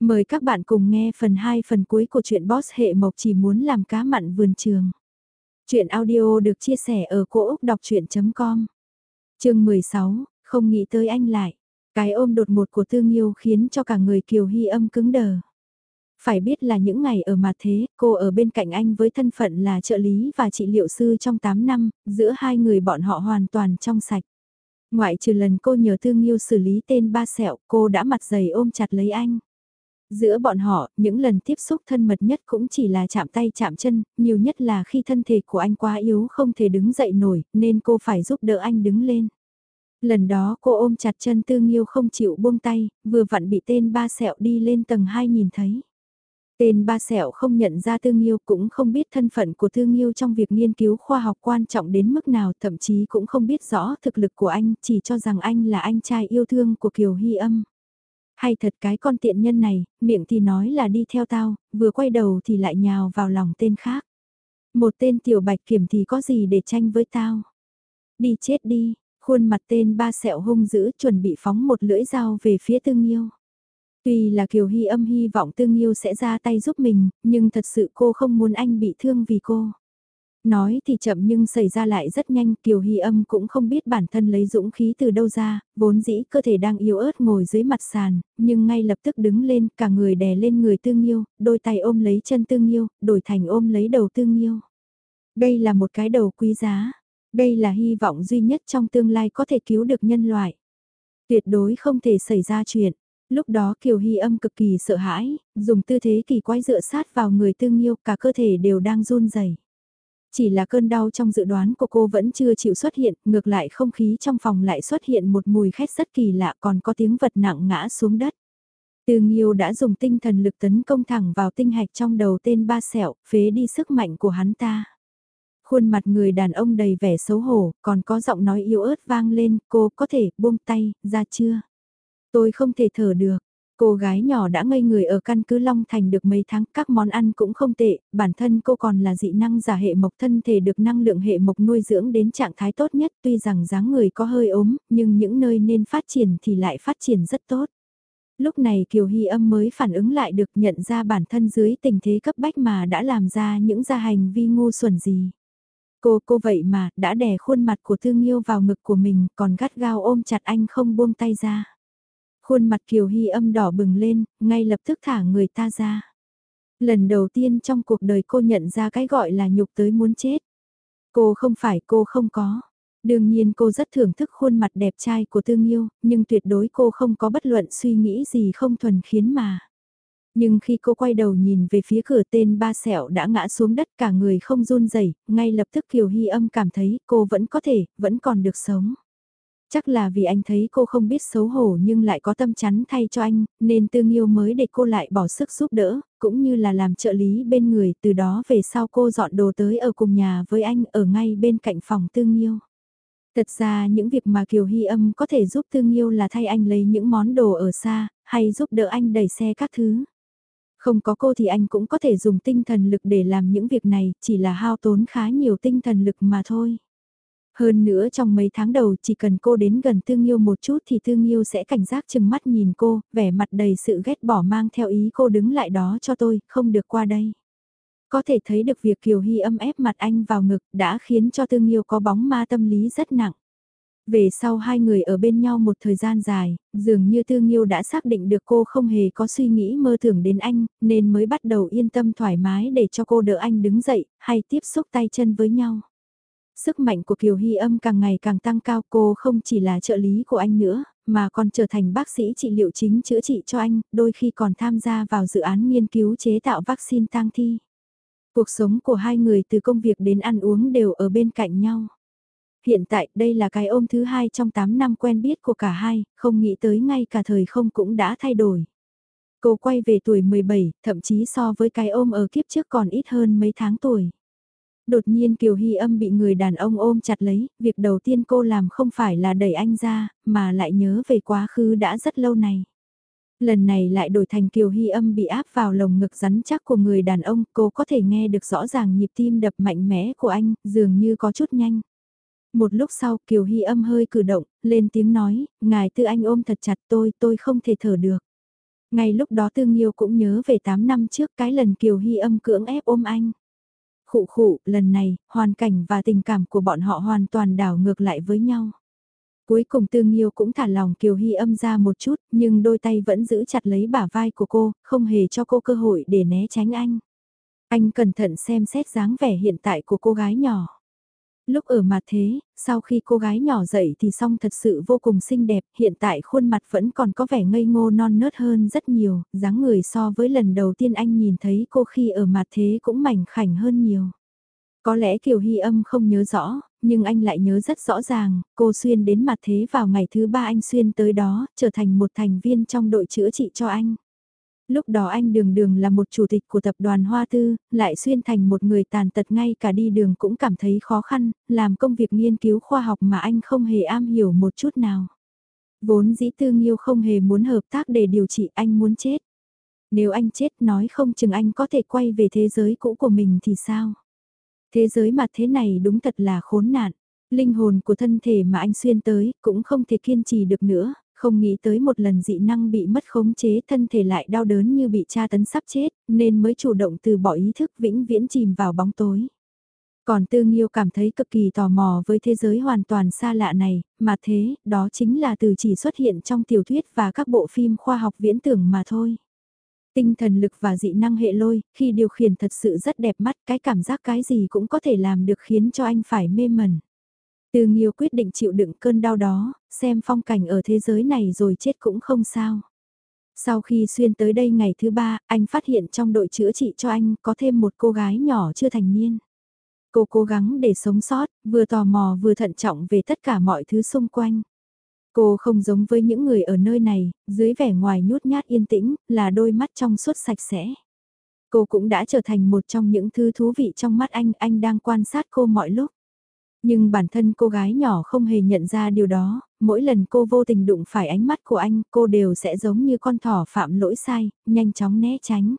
Mời các bạn cùng nghe phần 2 phần cuối của truyện Boss hệ mộc chỉ muốn làm cá mặn vườn trường. Chuyện audio được chia sẻ ở cỗ Úc Đọc Chuyện.com Trường 16, không nghĩ tới anh lại. Cái ôm đột ngột của Tương Yêu khiến cho cả người Kiều Hy âm cứng đờ. Phải biết là những ngày ở mặt thế, cô ở bên cạnh anh với thân phận là trợ lý và trị liệu sư trong 8 năm, giữa hai người bọn họ hoàn toàn trong sạch. Ngoại trừ lần cô nhờ Tương Yêu xử lý tên ba sẹo, cô đã mặt dày ôm chặt lấy anh. Giữa bọn họ, những lần tiếp xúc thân mật nhất cũng chỉ là chạm tay chạm chân, nhiều nhất là khi thân thể của anh quá yếu không thể đứng dậy nổi, nên cô phải giúp đỡ anh đứng lên. Lần đó cô ôm chặt chân Tương Nghiêu không chịu buông tay, vừa vặn bị tên ba sẹo đi lên tầng 2 nhìn thấy. Tên ba sẹo không nhận ra Tương Nghiêu cũng không biết thân phận của Tương Nghiêu trong việc nghiên cứu khoa học quan trọng đến mức nào thậm chí cũng không biết rõ thực lực của anh, chỉ cho rằng anh là anh trai yêu thương của Kiều Hy âm. Hay thật cái con tiện nhân này, miệng thì nói là đi theo tao, vừa quay đầu thì lại nhào vào lòng tên khác. Một tên tiểu bạch kiểm thì có gì để tranh với tao. Đi chết đi, khuôn mặt tên ba sẹo hung dữ chuẩn bị phóng một lưỡi dao về phía tương yêu. Tuy là Kiều Hy âm hy vọng tương yêu sẽ ra tay giúp mình, nhưng thật sự cô không muốn anh bị thương vì cô. Nói thì chậm nhưng xảy ra lại rất nhanh, Kiều Hy âm cũng không biết bản thân lấy dũng khí từ đâu ra, vốn dĩ cơ thể đang yếu ớt ngồi dưới mặt sàn, nhưng ngay lập tức đứng lên, cả người đè lên người tương yêu, đôi tay ôm lấy chân tương yêu, đổi thành ôm lấy đầu tương yêu. Đây là một cái đầu quý giá, đây là hy vọng duy nhất trong tương lai có thể cứu được nhân loại. Tuyệt đối không thể xảy ra chuyện. Lúc đó Kiều Hy âm cực kỳ sợ hãi, dùng tư thế kỳ quái dựa sát vào người tương yêu, cả cơ thể đều đang run rẩy. Chỉ là cơn đau trong dự đoán của cô vẫn chưa chịu xuất hiện, ngược lại không khí trong phòng lại xuất hiện một mùi khét rất kỳ lạ còn có tiếng vật nặng ngã xuống đất. Từ Nghiêu đã dùng tinh thần lực tấn công thẳng vào tinh hạch trong đầu tên ba sẹo, phế đi sức mạnh của hắn ta. Khuôn mặt người đàn ông đầy vẻ xấu hổ, còn có giọng nói yếu ớt vang lên, cô có thể buông tay, ra chưa? Tôi không thể thở được, Cô gái nhỏ đã ngây người ở căn cứ Long Thành được mấy tháng, các món ăn cũng không tệ, bản thân cô còn là dị năng giả hệ mộc thân thể được năng lượng hệ mộc nuôi dưỡng đến trạng thái tốt nhất tuy rằng dáng người có hơi ốm, nhưng những nơi nên phát triển thì lại phát triển rất tốt. Lúc này Kiều Hy âm mới phản ứng lại được nhận ra bản thân dưới tình thế cấp bách mà đã làm ra những gia hành vi ngu xuẩn gì. Cô cô vậy mà đã đè khuôn mặt của thương yêu vào ngực của mình còn gắt gao ôm chặt anh không buông tay ra. Khuôn mặt Kiều Hy âm đỏ bừng lên, ngay lập tức thả người ta ra. Lần đầu tiên trong cuộc đời cô nhận ra cái gọi là nhục tới muốn chết. Cô không phải cô không có. Đương nhiên cô rất thưởng thức khuôn mặt đẹp trai của Tương Yêu, nhưng tuyệt đối cô không có bất luận suy nghĩ gì không thuần khiến mà. Nhưng khi cô quay đầu nhìn về phía cửa tên ba sẹo đã ngã xuống đất cả người không run rẩy ngay lập tức Kiều Hy âm cảm thấy cô vẫn có thể, vẫn còn được sống. Chắc là vì anh thấy cô không biết xấu hổ nhưng lại có tâm chắn thay cho anh, nên tương yêu mới để cô lại bỏ sức giúp đỡ, cũng như là làm trợ lý bên người, từ đó về sau cô dọn đồ tới ở cùng nhà với anh ở ngay bên cạnh phòng tương yêu. Thật ra những việc mà Kiều Hy âm có thể giúp tương yêu là thay anh lấy những món đồ ở xa, hay giúp đỡ anh đẩy xe các thứ. Không có cô thì anh cũng có thể dùng tinh thần lực để làm những việc này, chỉ là hao tốn khá nhiều tinh thần lực mà thôi. Hơn nữa trong mấy tháng đầu chỉ cần cô đến gần Tương Yêu một chút thì Tương Yêu sẽ cảnh giác chừng mắt nhìn cô, vẻ mặt đầy sự ghét bỏ mang theo ý cô đứng lại đó cho tôi, không được qua đây. Có thể thấy được việc Kiều Hy âm ép mặt anh vào ngực đã khiến cho Tương Yêu có bóng ma tâm lý rất nặng. Về sau hai người ở bên nhau một thời gian dài, dường như Tương Yêu đã xác định được cô không hề có suy nghĩ mơ tưởng đến anh, nên mới bắt đầu yên tâm thoải mái để cho cô đỡ anh đứng dậy, hay tiếp xúc tay chân với nhau. Sức mạnh của Kiều Hy âm càng ngày càng tăng cao cô không chỉ là trợ lý của anh nữa, mà còn trở thành bác sĩ trị liệu chính chữa trị cho anh, đôi khi còn tham gia vào dự án nghiên cứu chế tạo vaccine tang thi. Cuộc sống của hai người từ công việc đến ăn uống đều ở bên cạnh nhau. Hiện tại đây là cái ôm thứ hai trong 8 năm quen biết của cả hai, không nghĩ tới ngay cả thời không cũng đã thay đổi. Cô quay về tuổi 17, thậm chí so với cái ôm ở kiếp trước còn ít hơn mấy tháng tuổi. Đột nhiên Kiều Hy âm bị người đàn ông ôm chặt lấy, việc đầu tiên cô làm không phải là đẩy anh ra, mà lại nhớ về quá khứ đã rất lâu này. Lần này lại đổi thành Kiều Hy âm bị áp vào lồng ngực rắn chắc của người đàn ông, cô có thể nghe được rõ ràng nhịp tim đập mạnh mẽ của anh, dường như có chút nhanh. Một lúc sau Kiều Hy âm hơi cử động, lên tiếng nói, ngài tư anh ôm thật chặt tôi, tôi không thể thở được. Ngay lúc đó Tương Nhiêu cũng nhớ về 8 năm trước cái lần Kiều Hy âm cưỡng ép ôm anh. Khụ khụ, lần này, hoàn cảnh và tình cảm của bọn họ hoàn toàn đảo ngược lại với nhau. Cuối cùng Tương Nhiêu cũng thả lòng Kiều Hy âm ra một chút, nhưng đôi tay vẫn giữ chặt lấy bả vai của cô, không hề cho cô cơ hội để né tránh anh. Anh cẩn thận xem xét dáng vẻ hiện tại của cô gái nhỏ. Lúc ở mặt thế, sau khi cô gái nhỏ dậy thì song thật sự vô cùng xinh đẹp, hiện tại khuôn mặt vẫn còn có vẻ ngây ngô non nớt hơn rất nhiều, dáng người so với lần đầu tiên anh nhìn thấy cô khi ở mặt thế cũng mảnh khảnh hơn nhiều. Có lẽ Kiều Hy âm không nhớ rõ, nhưng anh lại nhớ rất rõ ràng, cô Xuyên đến mặt thế vào ngày thứ ba anh Xuyên tới đó, trở thành một thành viên trong đội chữa trị cho anh. Lúc đó anh đường đường là một chủ tịch của tập đoàn Hoa Tư, lại xuyên thành một người tàn tật ngay cả đi đường cũng cảm thấy khó khăn, làm công việc nghiên cứu khoa học mà anh không hề am hiểu một chút nào. Vốn dĩ tư nghiêu không hề muốn hợp tác để điều trị anh muốn chết. Nếu anh chết nói không chừng anh có thể quay về thế giới cũ của mình thì sao? Thế giới mà thế này đúng thật là khốn nạn. Linh hồn của thân thể mà anh xuyên tới cũng không thể kiên trì được nữa, không nghĩ tới một lần dị năng bị mất khống chế thân thể lại đau đớn như bị tra tấn sắp chết, nên mới chủ động từ bỏ ý thức vĩnh viễn chìm vào bóng tối. Còn Tư Nghiêu cảm thấy cực kỳ tò mò với thế giới hoàn toàn xa lạ này, mà thế, đó chính là từ chỉ xuất hiện trong tiểu thuyết và các bộ phim khoa học viễn tưởng mà thôi. Tinh thần lực và dị năng hệ lôi, khi điều khiển thật sự rất đẹp mắt, cái cảm giác cái gì cũng có thể làm được khiến cho anh phải mê mẩn. Từ Nghiêu quyết định chịu đựng cơn đau đó, xem phong cảnh ở thế giới này rồi chết cũng không sao. Sau khi xuyên tới đây ngày thứ ba, anh phát hiện trong đội chữa trị cho anh có thêm một cô gái nhỏ chưa thành niên. Cô cố gắng để sống sót, vừa tò mò vừa thận trọng về tất cả mọi thứ xung quanh. Cô không giống với những người ở nơi này, dưới vẻ ngoài nhút nhát yên tĩnh, là đôi mắt trong suốt sạch sẽ. Cô cũng đã trở thành một trong những thứ thú vị trong mắt anh, anh đang quan sát cô mọi lúc. Nhưng bản thân cô gái nhỏ không hề nhận ra điều đó, mỗi lần cô vô tình đụng phải ánh mắt của anh, cô đều sẽ giống như con thỏ phạm lỗi sai, nhanh chóng né tránh.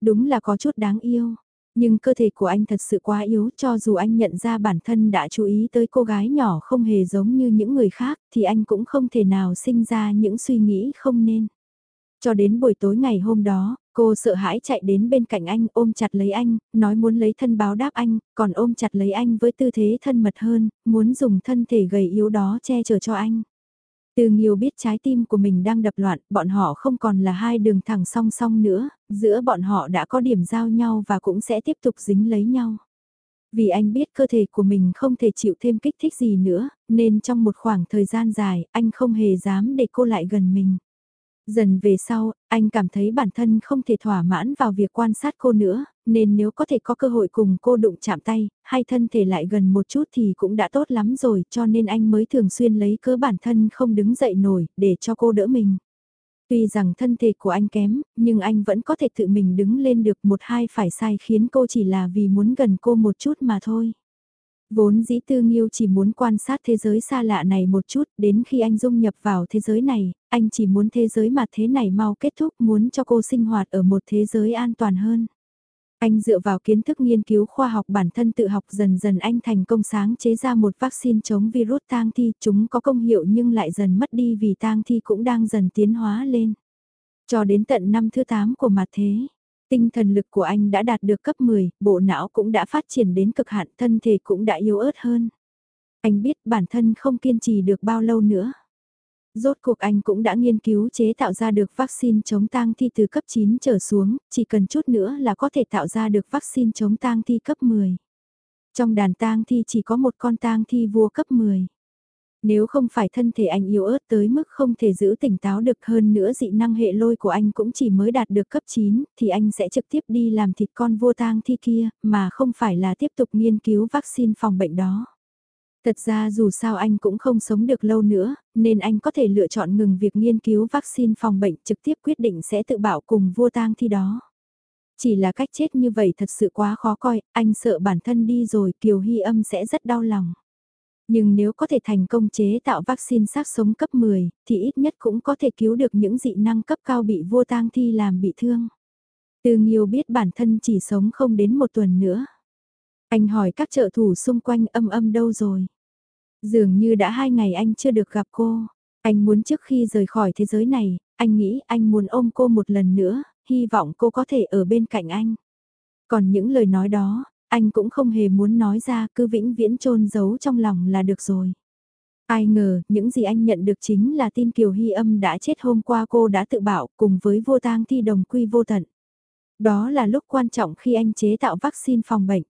Đúng là có chút đáng yêu, nhưng cơ thể của anh thật sự quá yếu cho dù anh nhận ra bản thân đã chú ý tới cô gái nhỏ không hề giống như những người khác thì anh cũng không thể nào sinh ra những suy nghĩ không nên. Cho đến buổi tối ngày hôm đó, cô sợ hãi chạy đến bên cạnh anh ôm chặt lấy anh, nói muốn lấy thân báo đáp anh, còn ôm chặt lấy anh với tư thế thân mật hơn, muốn dùng thân thể gầy yếu đó che chở cho anh. Từ nhiều biết trái tim của mình đang đập loạn, bọn họ không còn là hai đường thẳng song song nữa, giữa bọn họ đã có điểm giao nhau và cũng sẽ tiếp tục dính lấy nhau. Vì anh biết cơ thể của mình không thể chịu thêm kích thích gì nữa, nên trong một khoảng thời gian dài, anh không hề dám để cô lại gần mình. Dần về sau, anh cảm thấy bản thân không thể thỏa mãn vào việc quan sát cô nữa, nên nếu có thể có cơ hội cùng cô đụng chạm tay, hay thân thể lại gần một chút thì cũng đã tốt lắm rồi cho nên anh mới thường xuyên lấy cớ bản thân không đứng dậy nổi để cho cô đỡ mình. Tuy rằng thân thể của anh kém, nhưng anh vẫn có thể tự mình đứng lên được một hai phải sai khiến cô chỉ là vì muốn gần cô một chút mà thôi. Vốn dĩ tư nghiêu chỉ muốn quan sát thế giới xa lạ này một chút, đến khi anh dung nhập vào thế giới này, anh chỉ muốn thế giới mà thế này mau kết thúc, muốn cho cô sinh hoạt ở một thế giới an toàn hơn. Anh dựa vào kiến thức nghiên cứu khoa học bản thân tự học dần dần anh thành công sáng chế ra một vaccine chống virus tang thi, chúng có công hiệu nhưng lại dần mất đi vì tang thi cũng đang dần tiến hóa lên. Cho đến tận năm thứ 8 của mặt thế, Tinh thần lực của anh đã đạt được cấp 10, bộ não cũng đã phát triển đến cực hạn, thân thể cũng đã yếu ớt hơn. Anh biết bản thân không kiên trì được bao lâu nữa. Rốt cuộc anh cũng đã nghiên cứu chế tạo ra được vaccine chống tang thi từ cấp 9 trở xuống, chỉ cần chút nữa là có thể tạo ra được vaccine chống tang thi cấp 10. Trong đàn tang thi chỉ có một con tang thi vua cấp 10. Nếu không phải thân thể anh yếu ớt tới mức không thể giữ tỉnh táo được hơn nữa dị năng hệ lôi của anh cũng chỉ mới đạt được cấp 9 thì anh sẽ trực tiếp đi làm thịt con vua tang thi kia mà không phải là tiếp tục nghiên cứu vaccine phòng bệnh đó. Thật ra dù sao anh cũng không sống được lâu nữa, nên anh có thể lựa chọn ngừng việc nghiên cứu vaccine phòng bệnh trực tiếp quyết định sẽ tự bảo cùng vua tang thi đó. Chỉ là cách chết như vậy thật sự quá khó coi, anh sợ bản thân đi rồi Kiều Hy âm sẽ rất đau lòng. Nhưng nếu có thể thành công chế tạo vaccine xác sống cấp 10, thì ít nhất cũng có thể cứu được những dị năng cấp cao bị vua tang thi làm bị thương. Từ nhiều biết bản thân chỉ sống không đến một tuần nữa. Anh hỏi các trợ thủ xung quanh âm âm đâu rồi. Dường như đã hai ngày anh chưa được gặp cô. Anh muốn trước khi rời khỏi thế giới này, anh nghĩ anh muốn ôm cô một lần nữa, hy vọng cô có thể ở bên cạnh anh. Còn những lời nói đó, anh cũng không hề muốn nói ra, cứ vĩnh viễn trôn giấu trong lòng là được rồi. Ai ngờ, những gì anh nhận được chính là tin Kiều Hy âm đã chết hôm qua cô đã tự bảo cùng với vô tang thi đồng quy vô tận. Đó là lúc quan trọng khi anh chế tạo vaccine phòng bệnh.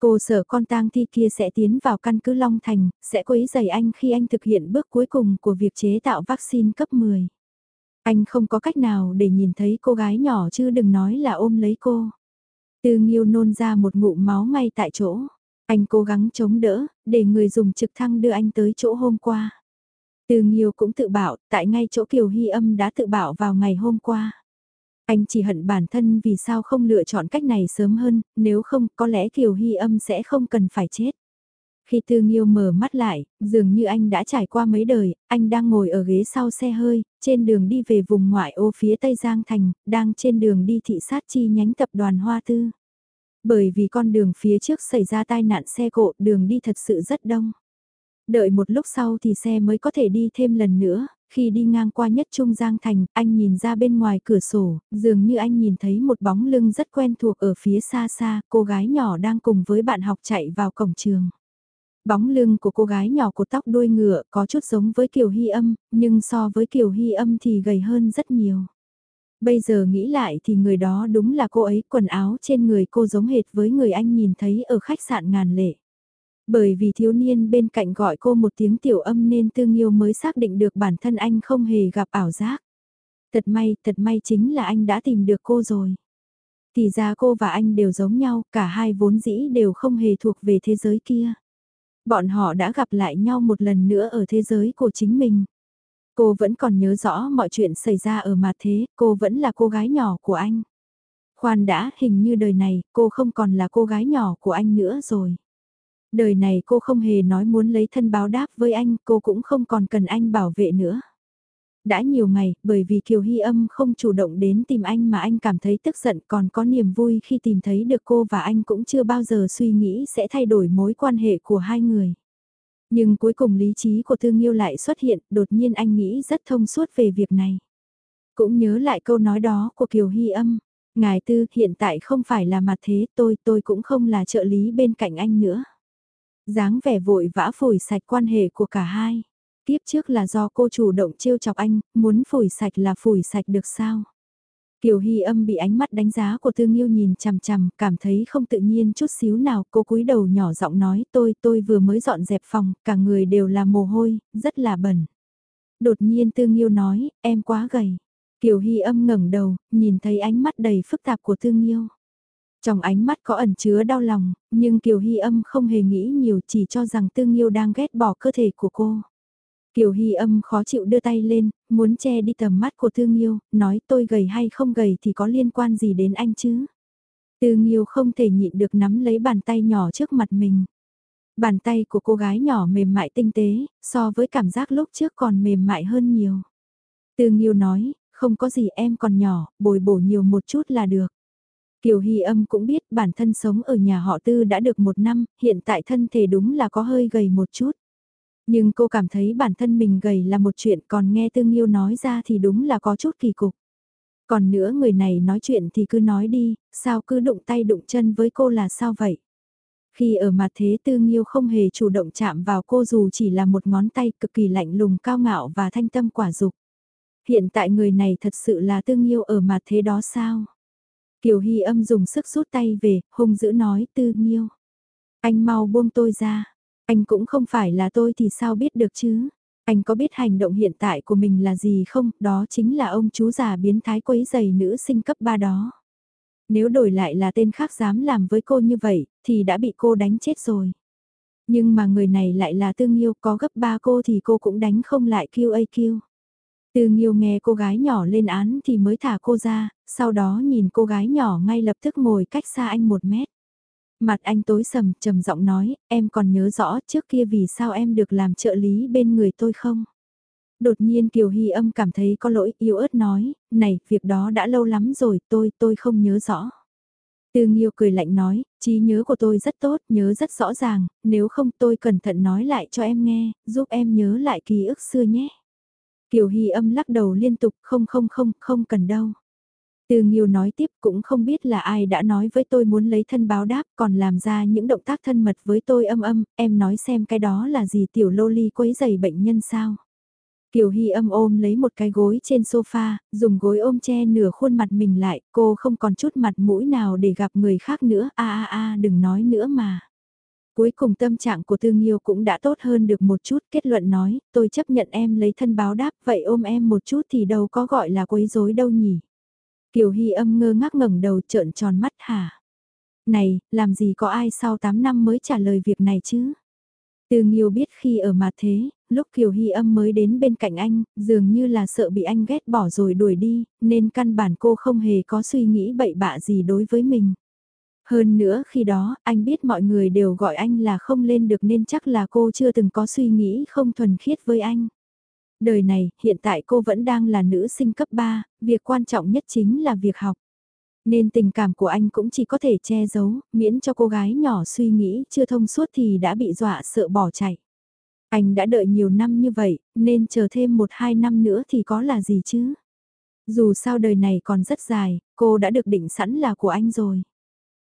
Cô sợ con tang thi kia sẽ tiến vào căn cứ Long Thành, sẽ quấy dày anh khi anh thực hiện bước cuối cùng của việc chế tạo vaccine cấp 10. Anh không có cách nào để nhìn thấy cô gái nhỏ chứ đừng nói là ôm lấy cô. Tư Nghiêu nôn ra một ngụm máu ngay tại chỗ. Anh cố gắng chống đỡ, để người dùng trực thăng đưa anh tới chỗ hôm qua. Từ Nghiêu cũng tự bảo, tại ngay chỗ Kiều Hy âm đã tự bảo vào ngày hôm qua. Anh chỉ hận bản thân vì sao không lựa chọn cách này sớm hơn, nếu không có lẽ Kiều Hy âm sẽ không cần phải chết. Khi Tư Nghiêu mở mắt lại, dường như anh đã trải qua mấy đời, anh đang ngồi ở ghế sau xe hơi, trên đường đi về vùng ngoại ô phía Tây Giang Thành, đang trên đường đi thị sát chi nhánh tập đoàn Hoa Tư. Bởi vì con đường phía trước xảy ra tai nạn xe cộ, đường đi thật sự rất đông. Đợi một lúc sau thì xe mới có thể đi thêm lần nữa, khi đi ngang qua nhất Trung Giang Thành, anh nhìn ra bên ngoài cửa sổ, dường như anh nhìn thấy một bóng lưng rất quen thuộc ở phía xa xa, cô gái nhỏ đang cùng với bạn học chạy vào cổng trường. Bóng lưng của cô gái nhỏ cột tóc đuôi ngựa có chút giống với Kiều Hy âm, nhưng so với Kiều Hy âm thì gầy hơn rất nhiều. Bây giờ nghĩ lại thì người đó đúng là cô ấy, quần áo trên người cô giống hệt với người anh nhìn thấy ở khách sạn ngàn lệ. Bởi vì thiếu niên bên cạnh gọi cô một tiếng tiểu âm nên tương yêu mới xác định được bản thân anh không hề gặp ảo giác. Thật may, thật may chính là anh đã tìm được cô rồi. Thì ra cô và anh đều giống nhau, cả hai vốn dĩ đều không hề thuộc về thế giới kia. Bọn họ đã gặp lại nhau một lần nữa ở thế giới của chính mình. Cô vẫn còn nhớ rõ mọi chuyện xảy ra ở mặt thế, cô vẫn là cô gái nhỏ của anh. Khoan đã, hình như đời này, cô không còn là cô gái nhỏ của anh nữa rồi. Đời này cô không hề nói muốn lấy thân báo đáp với anh, cô cũng không còn cần anh bảo vệ nữa. Đã nhiều ngày, bởi vì Kiều Hy âm không chủ động đến tìm anh mà anh cảm thấy tức giận còn có niềm vui khi tìm thấy được cô và anh cũng chưa bao giờ suy nghĩ sẽ thay đổi mối quan hệ của hai người. Nhưng cuối cùng lý trí của Thương Nhiêu lại xuất hiện, đột nhiên anh nghĩ rất thông suốt về việc này. Cũng nhớ lại câu nói đó của Kiều Hy âm. Ngài Tư, hiện tại không phải là mặt thế, tôi, tôi cũng không là trợ lý bên cạnh anh nữa. dáng vẻ vội vã phủi sạch quan hệ của cả hai. Tiếp trước là do cô chủ động trêu chọc anh, muốn phủi sạch là phủi sạch được sao? Kiều Hy âm bị ánh mắt đánh giá của Thương yêu nhìn chằm chằm, cảm thấy không tự nhiên chút xíu nào, cô cúi đầu nhỏ giọng nói tôi, tôi vừa mới dọn dẹp phòng, cả người đều là mồ hôi, rất là bẩn. Đột nhiên Thương yêu nói, em quá gầy. Kiều Hy âm ngẩng đầu, nhìn thấy ánh mắt đầy phức tạp của Thương yêu, Trong ánh mắt có ẩn chứa đau lòng, nhưng Kiều Hy âm không hề nghĩ nhiều chỉ cho rằng Tương yêu đang ghét bỏ cơ thể của cô. Kiều Hy âm khó chịu đưa tay lên, muốn che đi tầm mắt của Tương Nhiêu, nói tôi gầy hay không gầy thì có liên quan gì đến anh chứ. Tư Nhiêu không thể nhịn được nắm lấy bàn tay nhỏ trước mặt mình. Bàn tay của cô gái nhỏ mềm mại tinh tế, so với cảm giác lúc trước còn mềm mại hơn nhiều. Tư Nhiêu nói, không có gì em còn nhỏ, bồi bổ nhiều một chút là được. Kiều Hy âm cũng biết bản thân sống ở nhà họ Tư đã được một năm, hiện tại thân thể đúng là có hơi gầy một chút. Nhưng cô cảm thấy bản thân mình gầy là một chuyện còn nghe Tương yêu nói ra thì đúng là có chút kỳ cục. Còn nữa người này nói chuyện thì cứ nói đi, sao cứ đụng tay đụng chân với cô là sao vậy? Khi ở mặt thế Tương yêu không hề chủ động chạm vào cô dù chỉ là một ngón tay cực kỳ lạnh lùng cao ngạo và thanh tâm quả dục. Hiện tại người này thật sự là Tương yêu ở mặt thế đó sao? Kiều Hy âm dùng sức rút tay về, hung dữ nói Tư yêu Anh mau buông tôi ra, anh cũng không phải là tôi thì sao biết được chứ? Anh có biết hành động hiện tại của mình là gì không? Đó chính là ông chú già biến thái quấy giày nữ sinh cấp 3 đó. Nếu đổi lại là tên khác dám làm với cô như vậy, thì đã bị cô đánh chết rồi. Nhưng mà người này lại là tương yêu có gấp ba cô thì cô cũng đánh không lại QAQ. Tương yêu nghe cô gái nhỏ lên án thì mới thả cô ra, sau đó nhìn cô gái nhỏ ngay lập tức ngồi cách xa anh một mét. Mặt anh tối sầm, trầm giọng nói, em còn nhớ rõ trước kia vì sao em được làm trợ lý bên người tôi không? Đột nhiên Kiều Hy âm cảm thấy có lỗi yếu ớt nói, này, việc đó đã lâu lắm rồi, tôi, tôi không nhớ rõ. Tương Nghiêu cười lạnh nói, trí nhớ của tôi rất tốt, nhớ rất rõ ràng, nếu không tôi cẩn thận nói lại cho em nghe, giúp em nhớ lại ký ức xưa nhé. Kiều Hy âm lắc đầu liên tục không không không, không cần đâu. Từ nhiều nói tiếp cũng không biết là ai đã nói với tôi muốn lấy thân báo đáp còn làm ra những động tác thân mật với tôi âm âm, em nói xem cái đó là gì tiểu lô ly quấy giày bệnh nhân sao. Kiều Hy âm ôm lấy một cái gối trên sofa, dùng gối ôm che nửa khuôn mặt mình lại, cô không còn chút mặt mũi nào để gặp người khác nữa, a a a đừng nói nữa mà. Cuối cùng tâm trạng của Tương Nhiêu cũng đã tốt hơn được một chút, kết luận nói, tôi chấp nhận em lấy thân báo đáp, vậy ôm em một chút thì đâu có gọi là quấy rối đâu nhỉ. Kiều Hy âm ngơ ngác ngẩng đầu trợn tròn mắt hả? Này, làm gì có ai sau 8 năm mới trả lời việc này chứ? Từ Nghiêu biết khi ở mà thế, lúc Kiều Hy âm mới đến bên cạnh anh, dường như là sợ bị anh ghét bỏ rồi đuổi đi, nên căn bản cô không hề có suy nghĩ bậy bạ gì đối với mình. Hơn nữa khi đó, anh biết mọi người đều gọi anh là không lên được nên chắc là cô chưa từng có suy nghĩ không thuần khiết với anh. Đời này, hiện tại cô vẫn đang là nữ sinh cấp 3, việc quan trọng nhất chính là việc học. Nên tình cảm của anh cũng chỉ có thể che giấu, miễn cho cô gái nhỏ suy nghĩ chưa thông suốt thì đã bị dọa sợ bỏ chạy. Anh đã đợi nhiều năm như vậy, nên chờ thêm một hai năm nữa thì có là gì chứ? Dù sao đời này còn rất dài, cô đã được định sẵn là của anh rồi.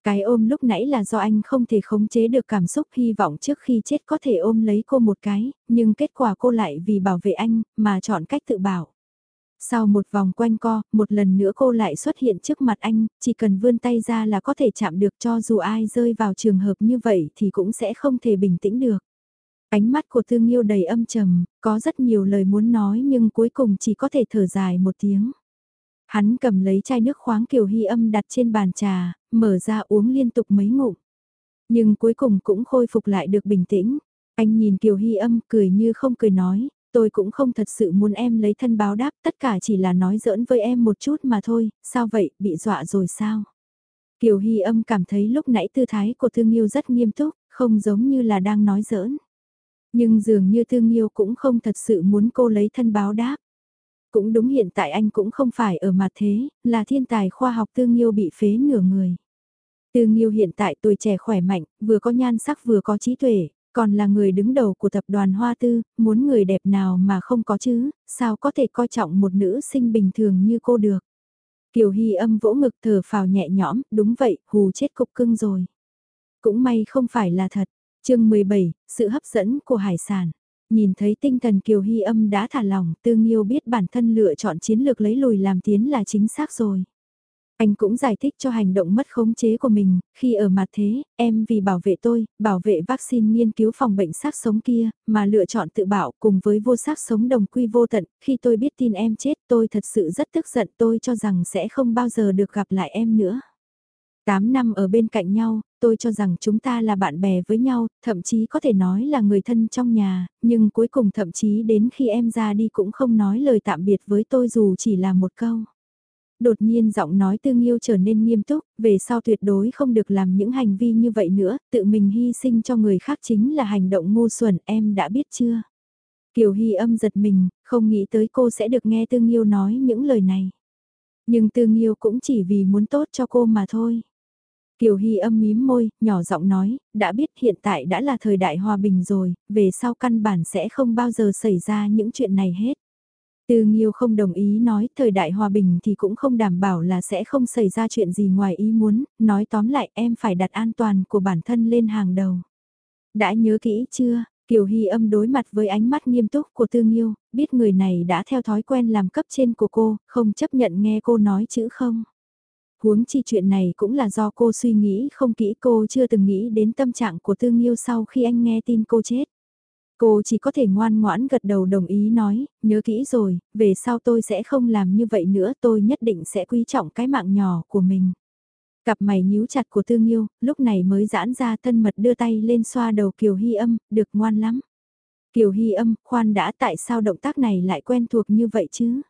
Cái ôm lúc nãy là do anh không thể khống chế được cảm xúc hy vọng trước khi chết có thể ôm lấy cô một cái, nhưng kết quả cô lại vì bảo vệ anh, mà chọn cách tự bảo. Sau một vòng quanh co, một lần nữa cô lại xuất hiện trước mặt anh, chỉ cần vươn tay ra là có thể chạm được cho dù ai rơi vào trường hợp như vậy thì cũng sẽ không thể bình tĩnh được. Ánh mắt của Thương Yêu đầy âm trầm, có rất nhiều lời muốn nói nhưng cuối cùng chỉ có thể thở dài một tiếng. Hắn cầm lấy chai nước khoáng Kiều Hy âm đặt trên bàn trà, mở ra uống liên tục mấy ngụm. Nhưng cuối cùng cũng khôi phục lại được bình tĩnh. Anh nhìn Kiều Hy âm cười như không cười nói, tôi cũng không thật sự muốn em lấy thân báo đáp, tất cả chỉ là nói giỡn với em một chút mà thôi, sao vậy, bị dọa rồi sao? Kiều Hy âm cảm thấy lúc nãy tư thái của Thương Yêu rất nghiêm túc, không giống như là đang nói giỡn. Nhưng dường như Thương Yêu cũng không thật sự muốn cô lấy thân báo đáp. Cũng đúng hiện tại anh cũng không phải ở mặt thế, là thiên tài khoa học Tương yêu bị phế nửa người. Tương yêu hiện tại tuổi trẻ khỏe mạnh, vừa có nhan sắc vừa có trí tuệ, còn là người đứng đầu của tập đoàn Hoa Tư, muốn người đẹp nào mà không có chứ, sao có thể coi trọng một nữ sinh bình thường như cô được. Kiều Hy âm vỗ ngực thở phào nhẹ nhõm, đúng vậy, hù chết cục cưng rồi. Cũng may không phải là thật. chương 17, sự hấp dẫn của hải sản. Nhìn thấy tinh thần Kiều Hy âm đã thả lỏng, tương yêu biết bản thân lựa chọn chiến lược lấy lùi làm tiến là chính xác rồi. Anh cũng giải thích cho hành động mất khống chế của mình, khi ở mặt thế, em vì bảo vệ tôi, bảo vệ vaccine nghiên cứu phòng bệnh xác sống kia, mà lựa chọn tự bảo cùng với vô xác sống đồng quy vô tận, khi tôi biết tin em chết tôi thật sự rất tức giận tôi cho rằng sẽ không bao giờ được gặp lại em nữa. 8 năm ở bên cạnh nhau, tôi cho rằng chúng ta là bạn bè với nhau, thậm chí có thể nói là người thân trong nhà, nhưng cuối cùng thậm chí đến khi em ra đi cũng không nói lời tạm biệt với tôi dù chỉ là một câu. Đột nhiên giọng nói tương yêu trở nên nghiêm túc, về sau tuyệt đối không được làm những hành vi như vậy nữa, tự mình hy sinh cho người khác chính là hành động ngu xuẩn, em đã biết chưa? Kiều Hy âm giật mình, không nghĩ tới cô sẽ được nghe Tương Yêu nói những lời này. Nhưng Tương Yêu cũng chỉ vì muốn tốt cho cô mà thôi. Kiều Hy âm mím môi, nhỏ giọng nói, đã biết hiện tại đã là thời đại hòa bình rồi, về sau căn bản sẽ không bao giờ xảy ra những chuyện này hết. Từ Nghiêu không đồng ý nói thời đại hòa bình thì cũng không đảm bảo là sẽ không xảy ra chuyện gì ngoài ý muốn, nói tóm lại em phải đặt an toàn của bản thân lên hàng đầu. Đã nhớ kỹ chưa, Kiều Hy âm đối mặt với ánh mắt nghiêm túc của Tư Nghiêu, biết người này đã theo thói quen làm cấp trên của cô, không chấp nhận nghe cô nói chữ không. Huống chi chuyện này cũng là do cô suy nghĩ không kỹ cô chưa từng nghĩ đến tâm trạng của Tương Nghiêu sau khi anh nghe tin cô chết. Cô chỉ có thể ngoan ngoãn gật đầu đồng ý nói, nhớ kỹ rồi, về sau tôi sẽ không làm như vậy nữa tôi nhất định sẽ quý trọng cái mạng nhỏ của mình. Cặp mày nhíu chặt của Tương Nghiêu, lúc này mới giãn ra thân mật đưa tay lên xoa đầu Kiều Hy âm, được ngoan lắm. Kiều Hy âm, khoan đã tại sao động tác này lại quen thuộc như vậy chứ?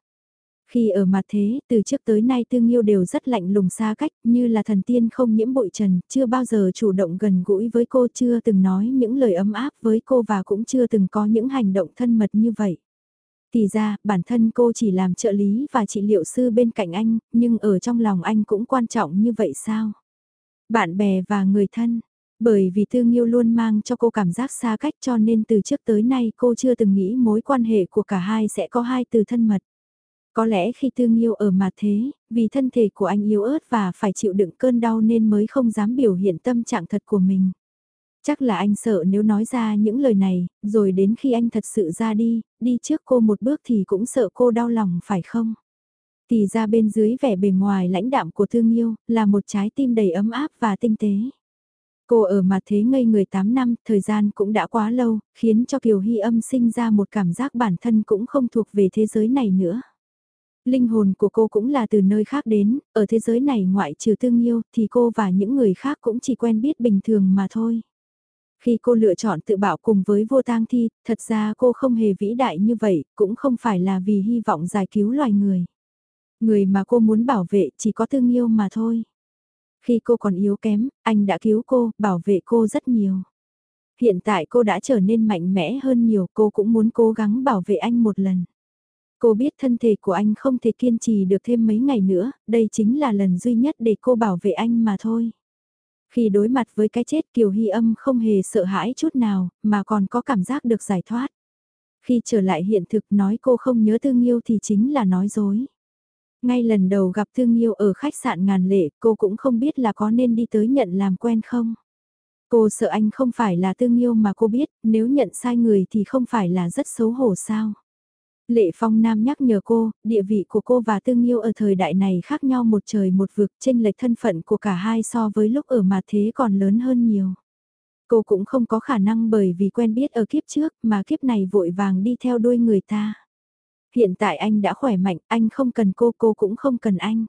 Khi ở mặt thế, từ trước tới nay tương yêu đều rất lạnh lùng xa cách, như là thần tiên không nhiễm bụi trần, chưa bao giờ chủ động gần gũi với cô, chưa từng nói những lời ấm áp với cô và cũng chưa từng có những hành động thân mật như vậy. Thì ra, bản thân cô chỉ làm trợ lý và trị liệu sư bên cạnh anh, nhưng ở trong lòng anh cũng quan trọng như vậy sao? Bạn bè và người thân, Bởi vì thương yêu luôn mang cho cô cảm giác xa cách cho nên từ trước tới nay cô chưa từng nghĩ mối quan hệ của cả hai sẽ có hai từ thân mật. Có lẽ khi tương yêu ở mà thế, vì thân thể của anh yếu ớt và phải chịu đựng cơn đau nên mới không dám biểu hiện tâm trạng thật của mình. Chắc là anh sợ nếu nói ra những lời này, rồi đến khi anh thật sự ra đi, đi trước cô một bước thì cũng sợ cô đau lòng phải không? Thì ra bên dưới vẻ bề ngoài lãnh đạm của thương yêu, là một trái tim đầy ấm áp và tinh tế. Cô ở mà thế ngây người 8 năm, thời gian cũng đã quá lâu, khiến cho Kiều Hy âm sinh ra một cảm giác bản thân cũng không thuộc về thế giới này nữa. Linh hồn của cô cũng là từ nơi khác đến, ở thế giới này ngoại trừ thương yêu thì cô và những người khác cũng chỉ quen biết bình thường mà thôi. Khi cô lựa chọn tự bảo cùng với vô tang thi, thật ra cô không hề vĩ đại như vậy, cũng không phải là vì hy vọng giải cứu loài người. Người mà cô muốn bảo vệ chỉ có thương yêu mà thôi. Khi cô còn yếu kém, anh đã cứu cô, bảo vệ cô rất nhiều. Hiện tại cô đã trở nên mạnh mẽ hơn nhiều, cô cũng muốn cố gắng bảo vệ anh một lần. Cô biết thân thể của anh không thể kiên trì được thêm mấy ngày nữa, đây chính là lần duy nhất để cô bảo vệ anh mà thôi. Khi đối mặt với cái chết Kiều Hy âm không hề sợ hãi chút nào, mà còn có cảm giác được giải thoát. Khi trở lại hiện thực nói cô không nhớ thương yêu thì chính là nói dối. Ngay lần đầu gặp thương yêu ở khách sạn ngàn lệ, cô cũng không biết là có nên đi tới nhận làm quen không. Cô sợ anh không phải là thương yêu mà cô biết, nếu nhận sai người thì không phải là rất xấu hổ sao. Lệ Phong Nam nhắc nhở cô, địa vị của cô và Tương Yêu ở thời đại này khác nhau một trời một vực, tranh lệch thân phận của cả hai so với lúc ở mà thế còn lớn hơn nhiều. Cô cũng không có khả năng bởi vì quen biết ở kiếp trước mà kiếp này vội vàng đi theo đuôi người ta. Hiện tại anh đã khỏe mạnh, anh không cần cô, cô cũng không cần anh.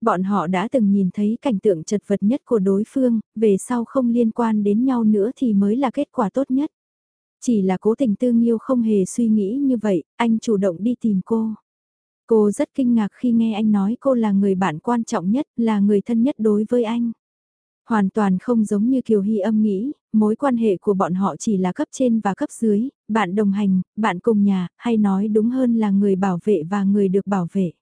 Bọn họ đã từng nhìn thấy cảnh tượng chật vật nhất của đối phương, về sau không liên quan đến nhau nữa thì mới là kết quả tốt nhất. Chỉ là cố tình tư nghiêu không hề suy nghĩ như vậy, anh chủ động đi tìm cô. Cô rất kinh ngạc khi nghe anh nói cô là người bạn quan trọng nhất, là người thân nhất đối với anh. Hoàn toàn không giống như Kiều Hy âm nghĩ, mối quan hệ của bọn họ chỉ là cấp trên và cấp dưới, bạn đồng hành, bạn cùng nhà, hay nói đúng hơn là người bảo vệ và người được bảo vệ.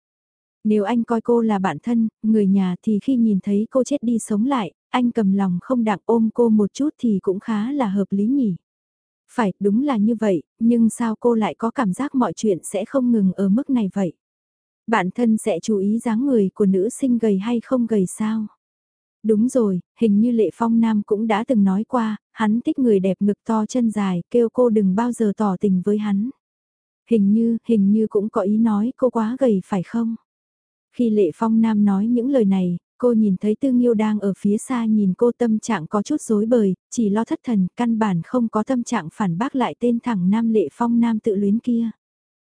Nếu anh coi cô là bạn thân, người nhà thì khi nhìn thấy cô chết đi sống lại, anh cầm lòng không đặng ôm cô một chút thì cũng khá là hợp lý nhỉ. Phải, đúng là như vậy, nhưng sao cô lại có cảm giác mọi chuyện sẽ không ngừng ở mức này vậy? Bản thân sẽ chú ý dáng người của nữ sinh gầy hay không gầy sao? Đúng rồi, hình như Lệ Phong Nam cũng đã từng nói qua, hắn thích người đẹp ngực to chân dài, kêu cô đừng bao giờ tỏ tình với hắn. Hình như, hình như cũng có ý nói cô quá gầy phải không? Khi Lệ Phong Nam nói những lời này, cô nhìn thấy Tư Nghiêu đang ở phía xa nhìn cô tâm trạng có chút rối bời, chỉ lo thất thần, căn bản không có tâm trạng phản bác lại tên thẳng Nam Lệ Phong Nam tự luyến kia.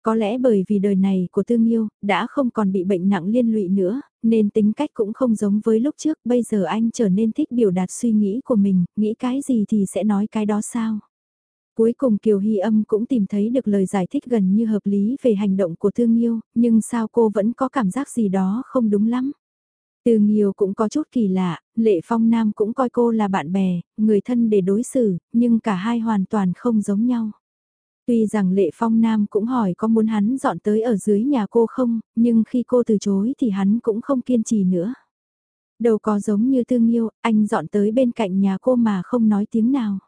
Có lẽ bởi vì đời này của Tư Nghiêu đã không còn bị bệnh nặng liên lụy nữa, nên tính cách cũng không giống với lúc trước, bây giờ anh trở nên thích biểu đạt suy nghĩ của mình, nghĩ cái gì thì sẽ nói cái đó sao. Cuối cùng Kiều Hy âm cũng tìm thấy được lời giải thích gần như hợp lý về hành động của Thương Nghiêu, nhưng sao cô vẫn có cảm giác gì đó không đúng lắm. Từ nhiều cũng có chút kỳ lạ, Lệ Phong Nam cũng coi cô là bạn bè, người thân để đối xử, nhưng cả hai hoàn toàn không giống nhau. Tuy rằng Lệ Phong Nam cũng hỏi có muốn hắn dọn tới ở dưới nhà cô không, nhưng khi cô từ chối thì hắn cũng không kiên trì nữa. Đâu có giống như Tương Yêu, anh dọn tới bên cạnh nhà cô mà không nói tiếng nào.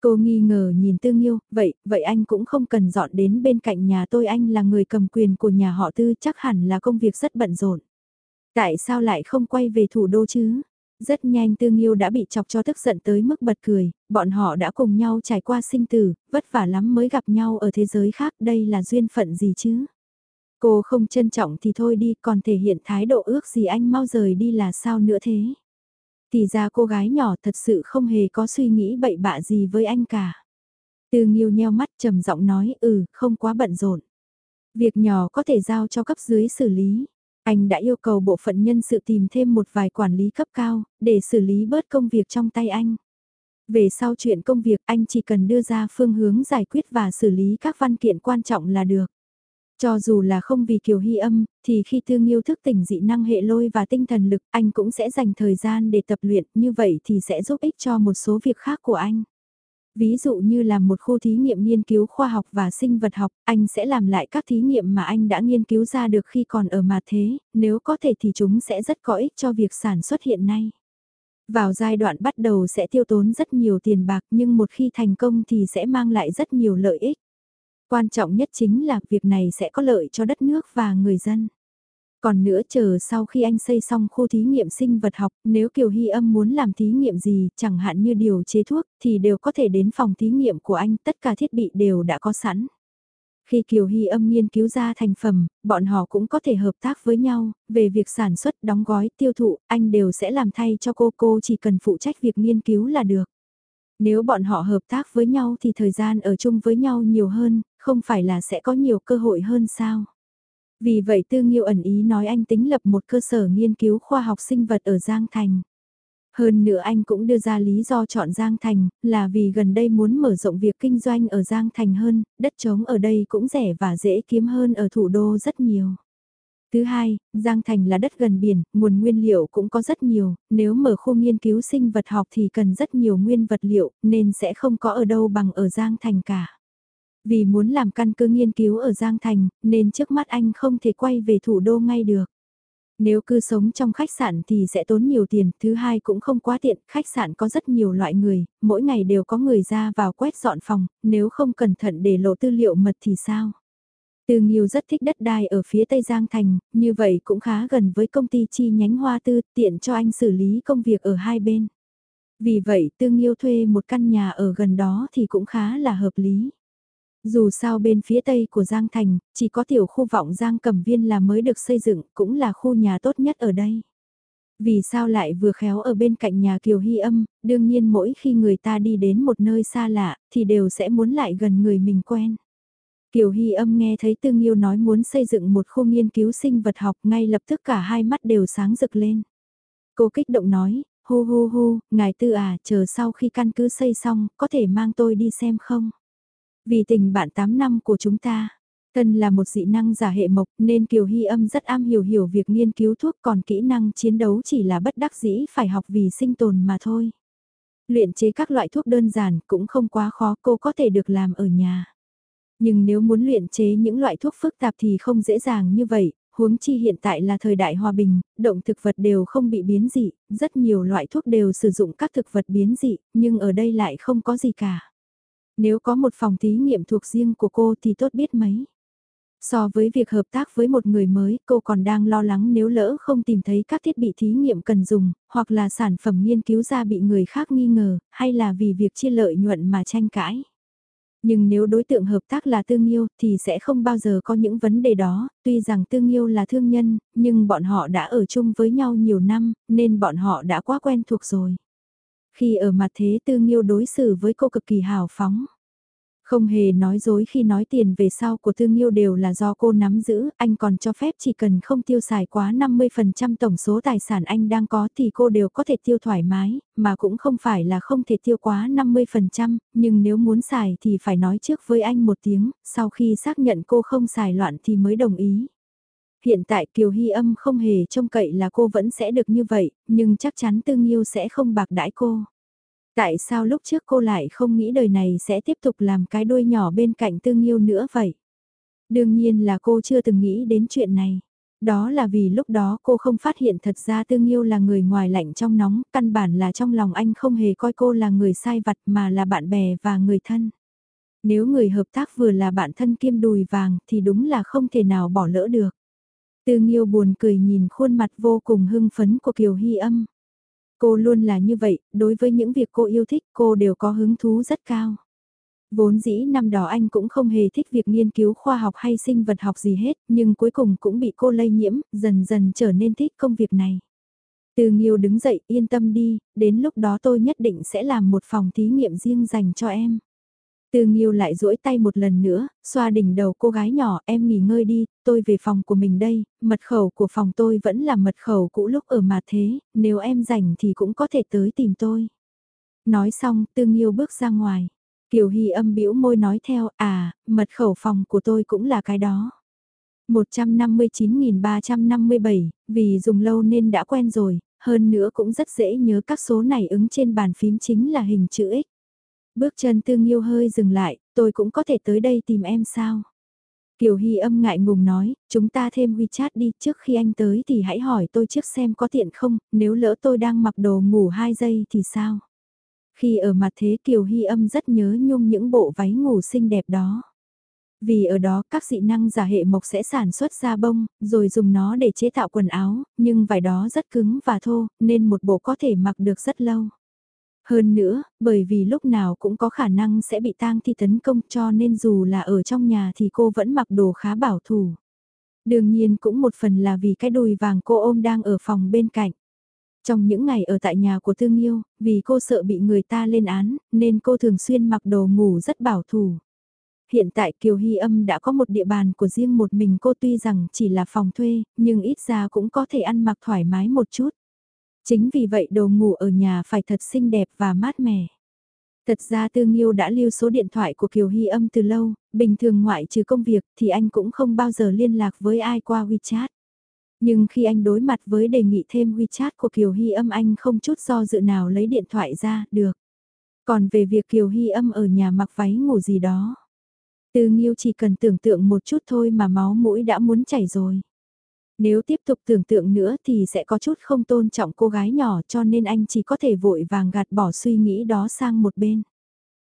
Cô nghi ngờ nhìn Tương Yêu, vậy, vậy anh cũng không cần dọn đến bên cạnh nhà tôi anh là người cầm quyền của nhà họ Tư chắc hẳn là công việc rất bận rộn. Tại sao lại không quay về thủ đô chứ? Rất nhanh Tương Yêu đã bị chọc cho tức giận tới mức bật cười, bọn họ đã cùng nhau trải qua sinh tử, vất vả lắm mới gặp nhau ở thế giới khác, đây là duyên phận gì chứ? Cô không trân trọng thì thôi đi, còn thể hiện thái độ ước gì anh mau rời đi là sao nữa thế? Thì ra cô gái nhỏ thật sự không hề có suy nghĩ bậy bạ gì với anh cả. Từ nghiêu nheo mắt trầm giọng nói ừ, không quá bận rộn. Việc nhỏ có thể giao cho cấp dưới xử lý. Anh đã yêu cầu bộ phận nhân sự tìm thêm một vài quản lý cấp cao, để xử lý bớt công việc trong tay anh. Về sau chuyện công việc anh chỉ cần đưa ra phương hướng giải quyết và xử lý các văn kiện quan trọng là được. Cho dù là không vì Kiều Hy âm, thì khi thương yêu thức tỉnh dị năng hệ lôi và tinh thần lực, anh cũng sẽ dành thời gian để tập luyện, như vậy thì sẽ giúp ích cho một số việc khác của anh. Ví dụ như là một khu thí nghiệm nghiên cứu khoa học và sinh vật học, anh sẽ làm lại các thí nghiệm mà anh đã nghiên cứu ra được khi còn ở mà thế, nếu có thể thì chúng sẽ rất có ích cho việc sản xuất hiện nay. Vào giai đoạn bắt đầu sẽ tiêu tốn rất nhiều tiền bạc nhưng một khi thành công thì sẽ mang lại rất nhiều lợi ích. Quan trọng nhất chính là việc này sẽ có lợi cho đất nước và người dân. Còn nữa chờ sau khi anh xây xong khu thí nghiệm sinh vật học, nếu Kiều Hy âm muốn làm thí nghiệm gì, chẳng hạn như điều chế thuốc, thì đều có thể đến phòng thí nghiệm của anh, tất cả thiết bị đều đã có sẵn. Khi Kiều Hy âm nghiên cứu ra thành phẩm, bọn họ cũng có thể hợp tác với nhau, về việc sản xuất, đóng gói, tiêu thụ, anh đều sẽ làm thay cho cô, cô chỉ cần phụ trách việc nghiên cứu là được. Nếu bọn họ hợp tác với nhau thì thời gian ở chung với nhau nhiều hơn, không phải là sẽ có nhiều cơ hội hơn sao? Vì vậy Tư Nghiêu ẩn ý nói anh tính lập một cơ sở nghiên cứu khoa học sinh vật ở Giang Thành. Hơn nữa anh cũng đưa ra lý do chọn Giang Thành, là vì gần đây muốn mở rộng việc kinh doanh ở Giang Thành hơn, đất trống ở đây cũng rẻ và dễ kiếm hơn ở thủ đô rất nhiều. Thứ hai, Giang Thành là đất gần biển, nguồn nguyên liệu cũng có rất nhiều, nếu mở khu nghiên cứu sinh vật học thì cần rất nhiều nguyên vật liệu, nên sẽ không có ở đâu bằng ở Giang Thành cả. Vì muốn làm căn cứ nghiên cứu ở Giang Thành, nên trước mắt anh không thể quay về thủ đô ngay được. Nếu cứ sống trong khách sạn thì sẽ tốn nhiều tiền, thứ hai cũng không quá tiện, khách sạn có rất nhiều loại người, mỗi ngày đều có người ra vào quét dọn phòng, nếu không cẩn thận để lộ tư liệu mật thì sao? Từ Nghiêu rất thích đất đai ở phía Tây Giang Thành, như vậy cũng khá gần với công ty chi nhánh Hoa Tư, tiện cho anh xử lý công việc ở hai bên. Vì vậy Tương Nghiêu thuê một căn nhà ở gần đó thì cũng khá là hợp lý. Dù sao bên phía tây của Giang Thành, chỉ có tiểu khu vọng Giang Cẩm Viên là mới được xây dựng, cũng là khu nhà tốt nhất ở đây. Vì sao lại vừa khéo ở bên cạnh nhà Kiều Hy âm, đương nhiên mỗi khi người ta đi đến một nơi xa lạ, thì đều sẽ muốn lại gần người mình quen. Kiều Hy âm nghe thấy Tương Yêu nói muốn xây dựng một khu nghiên cứu sinh vật học ngay lập tức cả hai mắt đều sáng rực lên. Cô kích động nói, hu hu hu, ngài tư à, chờ sau khi căn cứ xây xong, có thể mang tôi đi xem không? Vì tình bạn 8 năm của chúng ta, Thân là một dị năng giả hệ mộc nên Kiều Hy âm rất am hiểu hiểu việc nghiên cứu thuốc còn kỹ năng chiến đấu chỉ là bất đắc dĩ phải học vì sinh tồn mà thôi. Luyện chế các loại thuốc đơn giản cũng không quá khó cô có thể được làm ở nhà. Nhưng nếu muốn luyện chế những loại thuốc phức tạp thì không dễ dàng như vậy, huống chi hiện tại là thời đại hòa bình, động thực vật đều không bị biến dị, rất nhiều loại thuốc đều sử dụng các thực vật biến dị, nhưng ở đây lại không có gì cả. Nếu có một phòng thí nghiệm thuộc riêng của cô thì tốt biết mấy. So với việc hợp tác với một người mới, cô còn đang lo lắng nếu lỡ không tìm thấy các thiết bị thí nghiệm cần dùng, hoặc là sản phẩm nghiên cứu ra bị người khác nghi ngờ, hay là vì việc chia lợi nhuận mà tranh cãi. Nhưng nếu đối tượng hợp tác là tương yêu thì sẽ không bao giờ có những vấn đề đó, tuy rằng tương yêu là thương nhân, nhưng bọn họ đã ở chung với nhau nhiều năm, nên bọn họ đã quá quen thuộc rồi. Khi ở mặt thế tương yêu đối xử với cô cực kỳ hào phóng. Không hề nói dối khi nói tiền về sau của thương yêu đều là do cô nắm giữ, anh còn cho phép chỉ cần không tiêu xài quá 50% tổng số tài sản anh đang có thì cô đều có thể tiêu thoải mái, mà cũng không phải là không thể tiêu quá 50%, nhưng nếu muốn xài thì phải nói trước với anh một tiếng, sau khi xác nhận cô không xài loạn thì mới đồng ý. Hiện tại Kiều Hy âm không hề trông cậy là cô vẫn sẽ được như vậy, nhưng chắc chắn tương yêu sẽ không bạc đãi cô. Tại sao lúc trước cô lại không nghĩ đời này sẽ tiếp tục làm cái đuôi nhỏ bên cạnh tương yêu nữa vậy? Đương nhiên là cô chưa từng nghĩ đến chuyện này. Đó là vì lúc đó cô không phát hiện thật ra tương yêu là người ngoài lạnh trong nóng, căn bản là trong lòng anh không hề coi cô là người sai vặt mà là bạn bè và người thân. Nếu người hợp tác vừa là bạn thân kiêm đùi vàng thì đúng là không thể nào bỏ lỡ được. Tư Nghiêu buồn cười nhìn khuôn mặt vô cùng hưng phấn của Kiều Hy âm. Cô luôn là như vậy, đối với những việc cô yêu thích cô đều có hứng thú rất cao. Vốn dĩ năm đó anh cũng không hề thích việc nghiên cứu khoa học hay sinh vật học gì hết, nhưng cuối cùng cũng bị cô lây nhiễm, dần dần trở nên thích công việc này. Từ Nghiêu đứng dậy, yên tâm đi, đến lúc đó tôi nhất định sẽ làm một phòng thí nghiệm riêng dành cho em. Từ Nghiêu lại duỗi tay một lần nữa, xoa đỉnh đầu cô gái nhỏ, em nghỉ ngơi đi, tôi về phòng của mình đây, mật khẩu của phòng tôi vẫn là mật khẩu cũ lúc ở mà thế, nếu em rảnh thì cũng có thể tới tìm tôi. Nói xong, Từ Nghiêu bước ra ngoài. Kiều Hy âm bĩu môi nói theo, à, mật khẩu phòng của tôi cũng là cái đó. 159.357, vì dùng lâu nên đã quen rồi, hơn nữa cũng rất dễ nhớ các số này ứng trên bàn phím chính là hình chữ X. Bước chân tương yêu hơi dừng lại, tôi cũng có thể tới đây tìm em sao? Kiều Hy âm ngại ngùng nói, chúng ta thêm WeChat đi, trước khi anh tới thì hãy hỏi tôi trước xem có tiện không, nếu lỡ tôi đang mặc đồ ngủ 2 giây thì sao? Khi ở mặt thế Kiều Hy âm rất nhớ nhung những bộ váy ngủ xinh đẹp đó. Vì ở đó các dị năng giả hệ mộc sẽ sản xuất ra bông, rồi dùng nó để chế tạo quần áo, nhưng vải đó rất cứng và thô, nên một bộ có thể mặc được rất lâu. Hơn nữa, bởi vì lúc nào cũng có khả năng sẽ bị tang thi tấn công cho nên dù là ở trong nhà thì cô vẫn mặc đồ khá bảo thủ. Đương nhiên cũng một phần là vì cái đùi vàng cô ôm đang ở phòng bên cạnh. Trong những ngày ở tại nhà của thương Yêu, vì cô sợ bị người ta lên án, nên cô thường xuyên mặc đồ ngủ rất bảo thủ. Hiện tại Kiều Hy Âm đã có một địa bàn của riêng một mình cô tuy rằng chỉ là phòng thuê, nhưng ít ra cũng có thể ăn mặc thoải mái một chút. Chính vì vậy đồ ngủ ở nhà phải thật xinh đẹp và mát mẻ. Thật ra Tương Nghiêu đã lưu số điện thoại của Kiều Hy Âm từ lâu, bình thường ngoại trừ công việc thì anh cũng không bao giờ liên lạc với ai qua WeChat. Nhưng khi anh đối mặt với đề nghị thêm WeChat của Kiều Hy Âm anh không chút do dự nào lấy điện thoại ra, được. Còn về việc Kiều Hy Âm ở nhà mặc váy ngủ gì đó. Tư Nghiêu chỉ cần tưởng tượng một chút thôi mà máu mũi đã muốn chảy rồi. Nếu tiếp tục tưởng tượng nữa thì sẽ có chút không tôn trọng cô gái nhỏ cho nên anh chỉ có thể vội vàng gạt bỏ suy nghĩ đó sang một bên.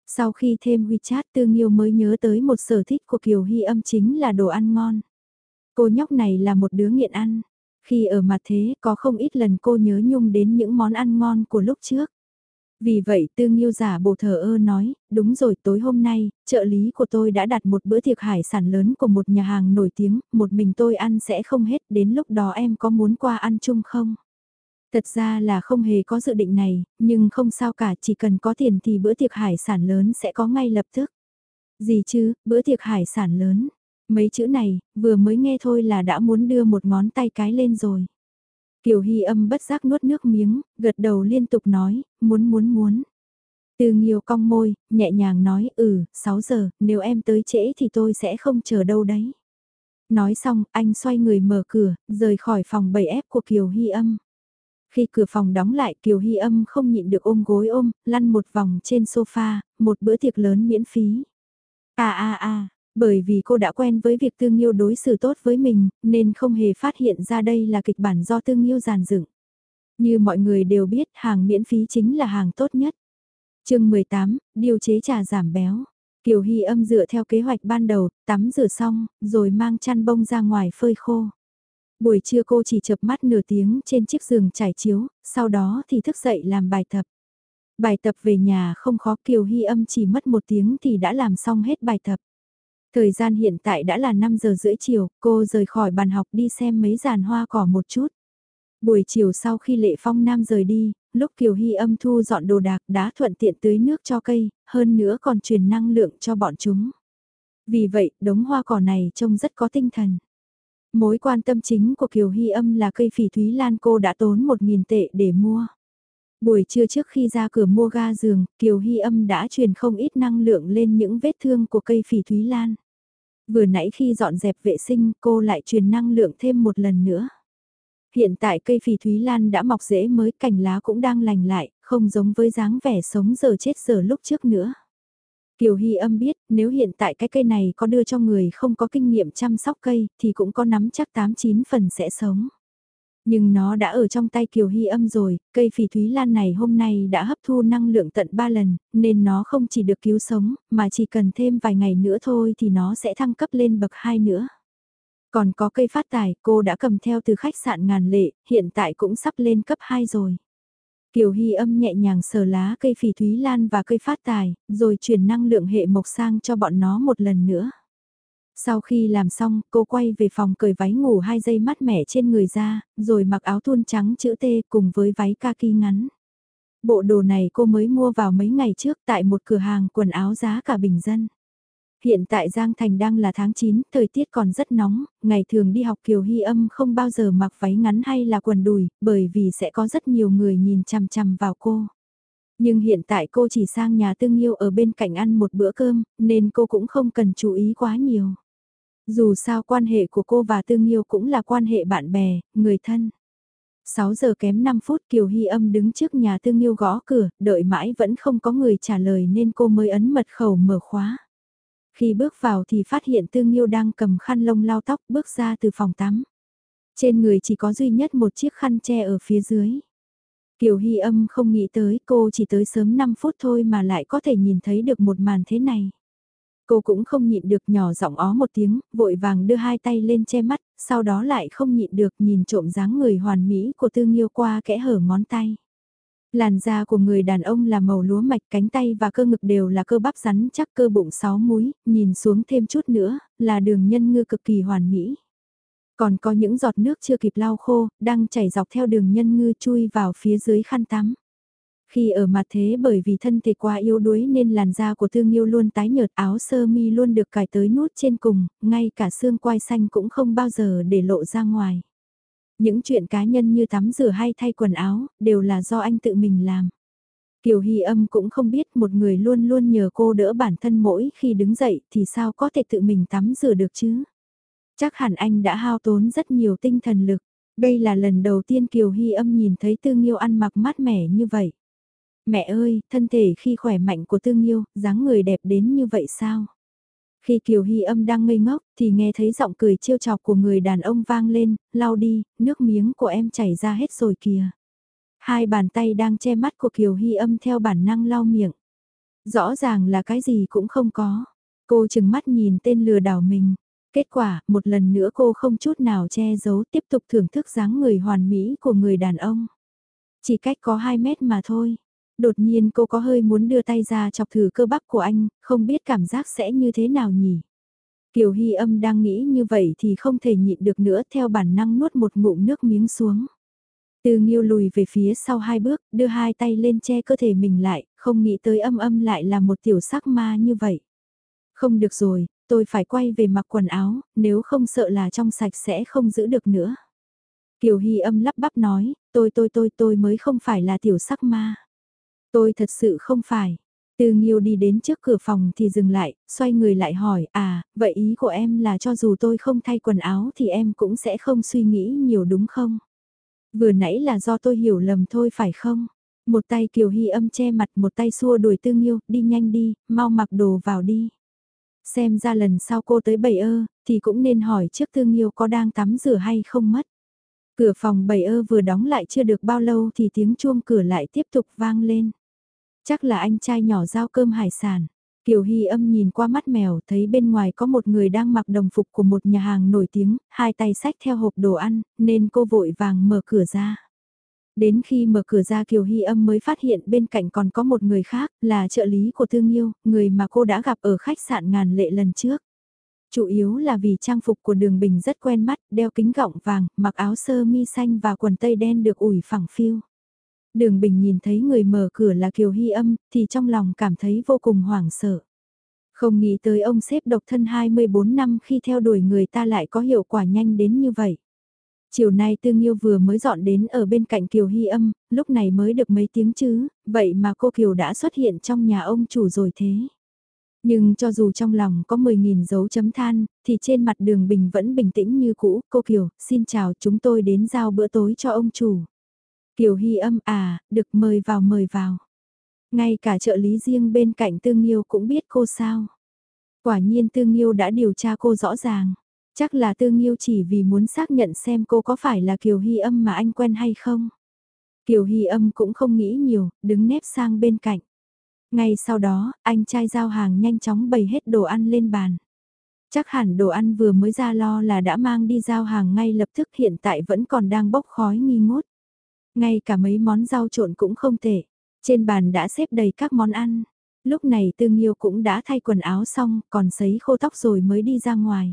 Sau khi thêm WeChat tương yêu mới nhớ tới một sở thích của Kiều Hy âm chính là đồ ăn ngon. Cô nhóc này là một đứa nghiện ăn. Khi ở mặt thế, có không ít lần cô nhớ nhung đến những món ăn ngon của lúc trước. Vì vậy tương yêu giả bộ thờ ơ nói, đúng rồi tối hôm nay, trợ lý của tôi đã đặt một bữa tiệc hải sản lớn của một nhà hàng nổi tiếng, một mình tôi ăn sẽ không hết, đến lúc đó em có muốn qua ăn chung không? Thật ra là không hề có dự định này, nhưng không sao cả, chỉ cần có tiền thì bữa tiệc hải sản lớn sẽ có ngay lập tức. Gì chứ, bữa tiệc hải sản lớn. Mấy chữ này, vừa mới nghe thôi là đã muốn đưa một ngón tay cái lên rồi. Kiều Hy âm bất giác nuốt nước miếng, gật đầu liên tục nói, muốn muốn muốn. Từ nhiều cong môi, nhẹ nhàng nói, ừ, 6 giờ, nếu em tới trễ thì tôi sẽ không chờ đâu đấy. Nói xong, anh xoay người mở cửa, rời khỏi phòng bầy ép của Kiều Hy âm. Khi cửa phòng đóng lại Kiều Hy âm không nhịn được ôm gối ôm, lăn một vòng trên sofa, một bữa tiệc lớn miễn phí. À à à, bởi vì cô đã quen với việc Tương Nhiêu đối xử tốt với mình, nên không hề phát hiện ra đây là kịch bản do Tương Nhiêu giàn dựng. Như mọi người đều biết, hàng miễn phí chính là hàng tốt nhất. chương 18, điều chế trà giảm béo. Kiều Hy âm dựa theo kế hoạch ban đầu, tắm rửa xong, rồi mang chăn bông ra ngoài phơi khô. Buổi trưa cô chỉ chập mắt nửa tiếng trên chiếc giường trải chiếu, sau đó thì thức dậy làm bài tập. Bài tập về nhà không khó Kiều Hy âm chỉ mất một tiếng thì đã làm xong hết bài tập. Thời gian hiện tại đã là 5 giờ rưỡi chiều, cô rời khỏi bàn học đi xem mấy giàn hoa cỏ một chút. Buổi chiều sau khi Lệ Phong Nam rời đi, lúc Kiều Hy âm thu dọn đồ đạc đã thuận tiện tưới nước cho cây, hơn nữa còn truyền năng lượng cho bọn chúng. Vì vậy, đống hoa cỏ này trông rất có tinh thần. Mối quan tâm chính của Kiều Hy âm là cây phỉ thúy lan cô đã tốn 1.000 tệ để mua. Buổi trưa trước khi ra cửa mua ga giường, Kiều Hy âm đã truyền không ít năng lượng lên những vết thương của cây phỉ thúy lan. Vừa nãy khi dọn dẹp vệ sinh cô lại truyền năng lượng thêm một lần nữa. Hiện tại cây phỉ thúy lan đã mọc rễ mới cành lá cũng đang lành lại, không giống với dáng vẻ sống giờ chết giờ lúc trước nữa. Kiều Hy âm biết nếu hiện tại cái cây này có đưa cho người không có kinh nghiệm chăm sóc cây thì cũng có nắm chắc 8-9 phần sẽ sống. Nhưng nó đã ở trong tay Kiều Hy âm rồi, cây phỉ thúy lan này hôm nay đã hấp thu năng lượng tận 3 lần, nên nó không chỉ được cứu sống, mà chỉ cần thêm vài ngày nữa thôi thì nó sẽ thăng cấp lên bậc 2 nữa. Còn có cây phát tài, cô đã cầm theo từ khách sạn ngàn lệ, hiện tại cũng sắp lên cấp 2 rồi. Kiều Hy âm nhẹ nhàng sờ lá cây phỉ thúy lan và cây phát tài, rồi chuyển năng lượng hệ mộc sang cho bọn nó một lần nữa. Sau khi làm xong, cô quay về phòng cởi váy ngủ hai giây mát mẻ trên người ra, rồi mặc áo thun trắng chữ T cùng với váy kaki ngắn. Bộ đồ này cô mới mua vào mấy ngày trước tại một cửa hàng quần áo giá cả bình dân. Hiện tại Giang Thành đang là tháng 9, thời tiết còn rất nóng, ngày thường đi học Kiều Hy âm không bao giờ mặc váy ngắn hay là quần đùi, bởi vì sẽ có rất nhiều người nhìn chằm chằm vào cô. Nhưng hiện tại cô chỉ sang nhà tương yêu ở bên cạnh ăn một bữa cơm, nên cô cũng không cần chú ý quá nhiều. Dù sao quan hệ của cô và Tương Nhiêu cũng là quan hệ bạn bè, người thân. 6 giờ kém 5 phút Kiều Hy âm đứng trước nhà Tương Nhiêu gõ cửa, đợi mãi vẫn không có người trả lời nên cô mới ấn mật khẩu mở khóa. Khi bước vào thì phát hiện Tương Nhiêu đang cầm khăn lông lau tóc bước ra từ phòng tắm. Trên người chỉ có duy nhất một chiếc khăn che ở phía dưới. Kiều Hy âm không nghĩ tới cô chỉ tới sớm 5 phút thôi mà lại có thể nhìn thấy được một màn thế này. Cô cũng không nhịn được nhỏ giọng ó một tiếng, vội vàng đưa hai tay lên che mắt, sau đó lại không nhịn được nhìn trộm dáng người hoàn mỹ của Tư Nghiêu qua kẽ hở ngón tay. Làn da của người đàn ông là màu lúa mạch cánh tay và cơ ngực đều là cơ bắp rắn chắc cơ bụng sáu múi, nhìn xuống thêm chút nữa, là đường nhân ngư cực kỳ hoàn mỹ. Còn có những giọt nước chưa kịp lau khô, đang chảy dọc theo đường nhân ngư chui vào phía dưới khăn tắm. Khi ở mặt thế bởi vì thân thể quá yếu đuối nên làn da của Thương Yêu luôn tái nhợt áo sơ mi luôn được cài tới nút trên cùng, ngay cả xương quai xanh cũng không bao giờ để lộ ra ngoài. Những chuyện cá nhân như tắm rửa hay thay quần áo, đều là do anh tự mình làm. Kiều Hy âm cũng không biết một người luôn luôn nhờ cô đỡ bản thân mỗi khi đứng dậy thì sao có thể tự mình tắm rửa được chứ. Chắc hẳn anh đã hao tốn rất nhiều tinh thần lực. Đây là lần đầu tiên Kiều Hy âm nhìn thấy Tương Nghiêu ăn mặc mát mẻ như vậy. Mẹ ơi, thân thể khi khỏe mạnh của Tương yêu dáng người đẹp đến như vậy sao? Khi Kiều Hy âm đang ngây ngốc thì nghe thấy giọng cười trêu chọc của người đàn ông vang lên, lau đi, nước miếng của em chảy ra hết rồi kìa. Hai bàn tay đang che mắt của Kiều Hy âm theo bản năng lau miệng. Rõ ràng là cái gì cũng không có. Cô chừng mắt nhìn tên lừa đảo mình. Kết quả, một lần nữa cô không chút nào che giấu tiếp tục thưởng thức dáng người hoàn mỹ của người đàn ông. Chỉ cách có 2 mét mà thôi. Đột nhiên cô có hơi muốn đưa tay ra chọc thử cơ bắp của anh, không biết cảm giác sẽ như thế nào nhỉ. Kiều Hy âm đang nghĩ như vậy thì không thể nhịn được nữa theo bản năng nuốt một ngụm nước miếng xuống. Từ nghiêu lùi về phía sau hai bước, đưa hai tay lên che cơ thể mình lại, không nghĩ tới âm âm lại là một tiểu sắc ma như vậy. Không được rồi, tôi phải quay về mặc quần áo, nếu không sợ là trong sạch sẽ không giữ được nữa. Kiều Hy âm lắp bắp nói, tôi tôi tôi tôi mới không phải là tiểu sắc ma. Tôi thật sự không phải. Từ Nghiêu đi đến trước cửa phòng thì dừng lại, xoay người lại hỏi, à, vậy ý của em là cho dù tôi không thay quần áo thì em cũng sẽ không suy nghĩ nhiều đúng không? Vừa nãy là do tôi hiểu lầm thôi phải không? Một tay Kiều Hy âm che mặt một tay xua đuổi Tư Nghiêu, đi nhanh đi, mau mặc đồ vào đi. Xem ra lần sau cô tới bầy ơ, thì cũng nên hỏi trước Tư Nghiêu có đang tắm rửa hay không mất. Cửa phòng bầy ơ vừa đóng lại chưa được bao lâu thì tiếng chuông cửa lại tiếp tục vang lên. Chắc là anh trai nhỏ giao cơm hải sản. Kiều Hy âm nhìn qua mắt mèo thấy bên ngoài có một người đang mặc đồng phục của một nhà hàng nổi tiếng, hai tay sách theo hộp đồ ăn, nên cô vội vàng mở cửa ra. Đến khi mở cửa ra Kiều Hy âm mới phát hiện bên cạnh còn có một người khác, là trợ lý của Thương Yêu, người mà cô đã gặp ở khách sạn ngàn lệ lần trước. Chủ yếu là vì trang phục của đường bình rất quen mắt, đeo kính gọng vàng, mặc áo sơ mi xanh và quần tây đen được ủi phẳng phiu. Đường Bình nhìn thấy người mở cửa là Kiều Hy âm, thì trong lòng cảm thấy vô cùng hoảng sợ. Không nghĩ tới ông xếp độc thân 24 năm khi theo đuổi người ta lại có hiệu quả nhanh đến như vậy. Chiều nay Tương Yêu vừa mới dọn đến ở bên cạnh Kiều Hy âm, lúc này mới được mấy tiếng chứ, vậy mà cô Kiều đã xuất hiện trong nhà ông chủ rồi thế. Nhưng cho dù trong lòng có 10.000 dấu chấm than, thì trên mặt đường bình vẫn bình tĩnh như cũ, cô Kiều, xin chào chúng tôi đến giao bữa tối cho ông chủ. Kiều Hy âm à, được mời vào mời vào. Ngay cả trợ lý riêng bên cạnh Tương Nhiêu cũng biết cô sao. Quả nhiên Tương Nhiêu đã điều tra cô rõ ràng. Chắc là Tương Nhiêu chỉ vì muốn xác nhận xem cô có phải là Kiều Hy âm mà anh quen hay không. Kiều Hy âm cũng không nghĩ nhiều, đứng nép sang bên cạnh. Ngay sau đó, anh trai giao hàng nhanh chóng bày hết đồ ăn lên bàn. Chắc hẳn đồ ăn vừa mới ra lo là đã mang đi giao hàng ngay lập tức hiện tại vẫn còn đang bốc khói nghi ngút. Ngay cả mấy món rau trộn cũng không tệ. Trên bàn đã xếp đầy các món ăn. Lúc này Tương Nghiêu cũng đã thay quần áo xong, còn sấy khô tóc rồi mới đi ra ngoài.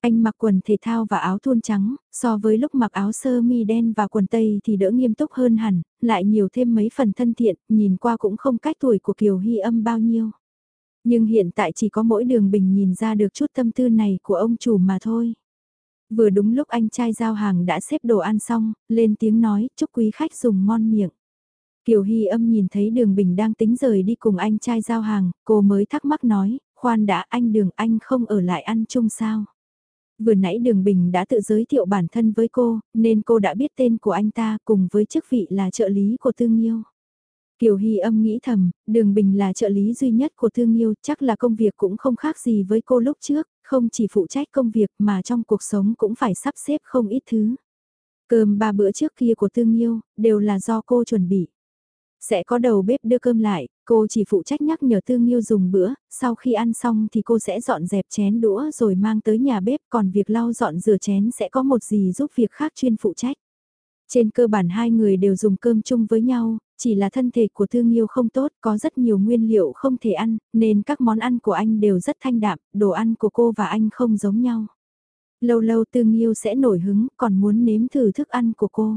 Anh mặc quần thể thao và áo thun trắng, so với lúc mặc áo sơ mi đen và quần tây thì đỡ nghiêm túc hơn hẳn, lại nhiều thêm mấy phần thân thiện, nhìn qua cũng không cách tuổi của Kiều Hy âm bao nhiêu. Nhưng hiện tại chỉ có mỗi đường bình nhìn ra được chút tâm tư này của ông chủ mà thôi. Vừa đúng lúc anh trai giao hàng đã xếp đồ ăn xong, lên tiếng nói, chúc quý khách dùng ngon miệng. Kiều Hy âm nhìn thấy đường bình đang tính rời đi cùng anh trai giao hàng, cô mới thắc mắc nói, khoan đã anh đường anh không ở lại ăn chung sao. Vừa nãy đường bình đã tự giới thiệu bản thân với cô, nên cô đã biết tên của anh ta cùng với chức vị là trợ lý của thương Nhiêu. Kiều Hy âm nghĩ thầm, Đường Bình là trợ lý duy nhất của Thương Yêu, chắc là công việc cũng không khác gì với cô lúc trước, không chỉ phụ trách công việc mà trong cuộc sống cũng phải sắp xếp không ít thứ. Cơm ba bữa trước kia của tương Yêu, đều là do cô chuẩn bị. Sẽ có đầu bếp đưa cơm lại, cô chỉ phụ trách nhắc nhở Tương yêu dùng bữa, sau khi ăn xong thì cô sẽ dọn dẹp chén đũa rồi mang tới nhà bếp, còn việc lau dọn rửa chén sẽ có một gì giúp việc khác chuyên phụ trách. Trên cơ bản hai người đều dùng cơm chung với nhau, chỉ là thân thể của Thương yêu không tốt, có rất nhiều nguyên liệu không thể ăn, nên các món ăn của anh đều rất thanh đạm, đồ ăn của cô và anh không giống nhau. Lâu lâu Tương yêu sẽ nổi hứng, còn muốn nếm thử thức ăn của cô.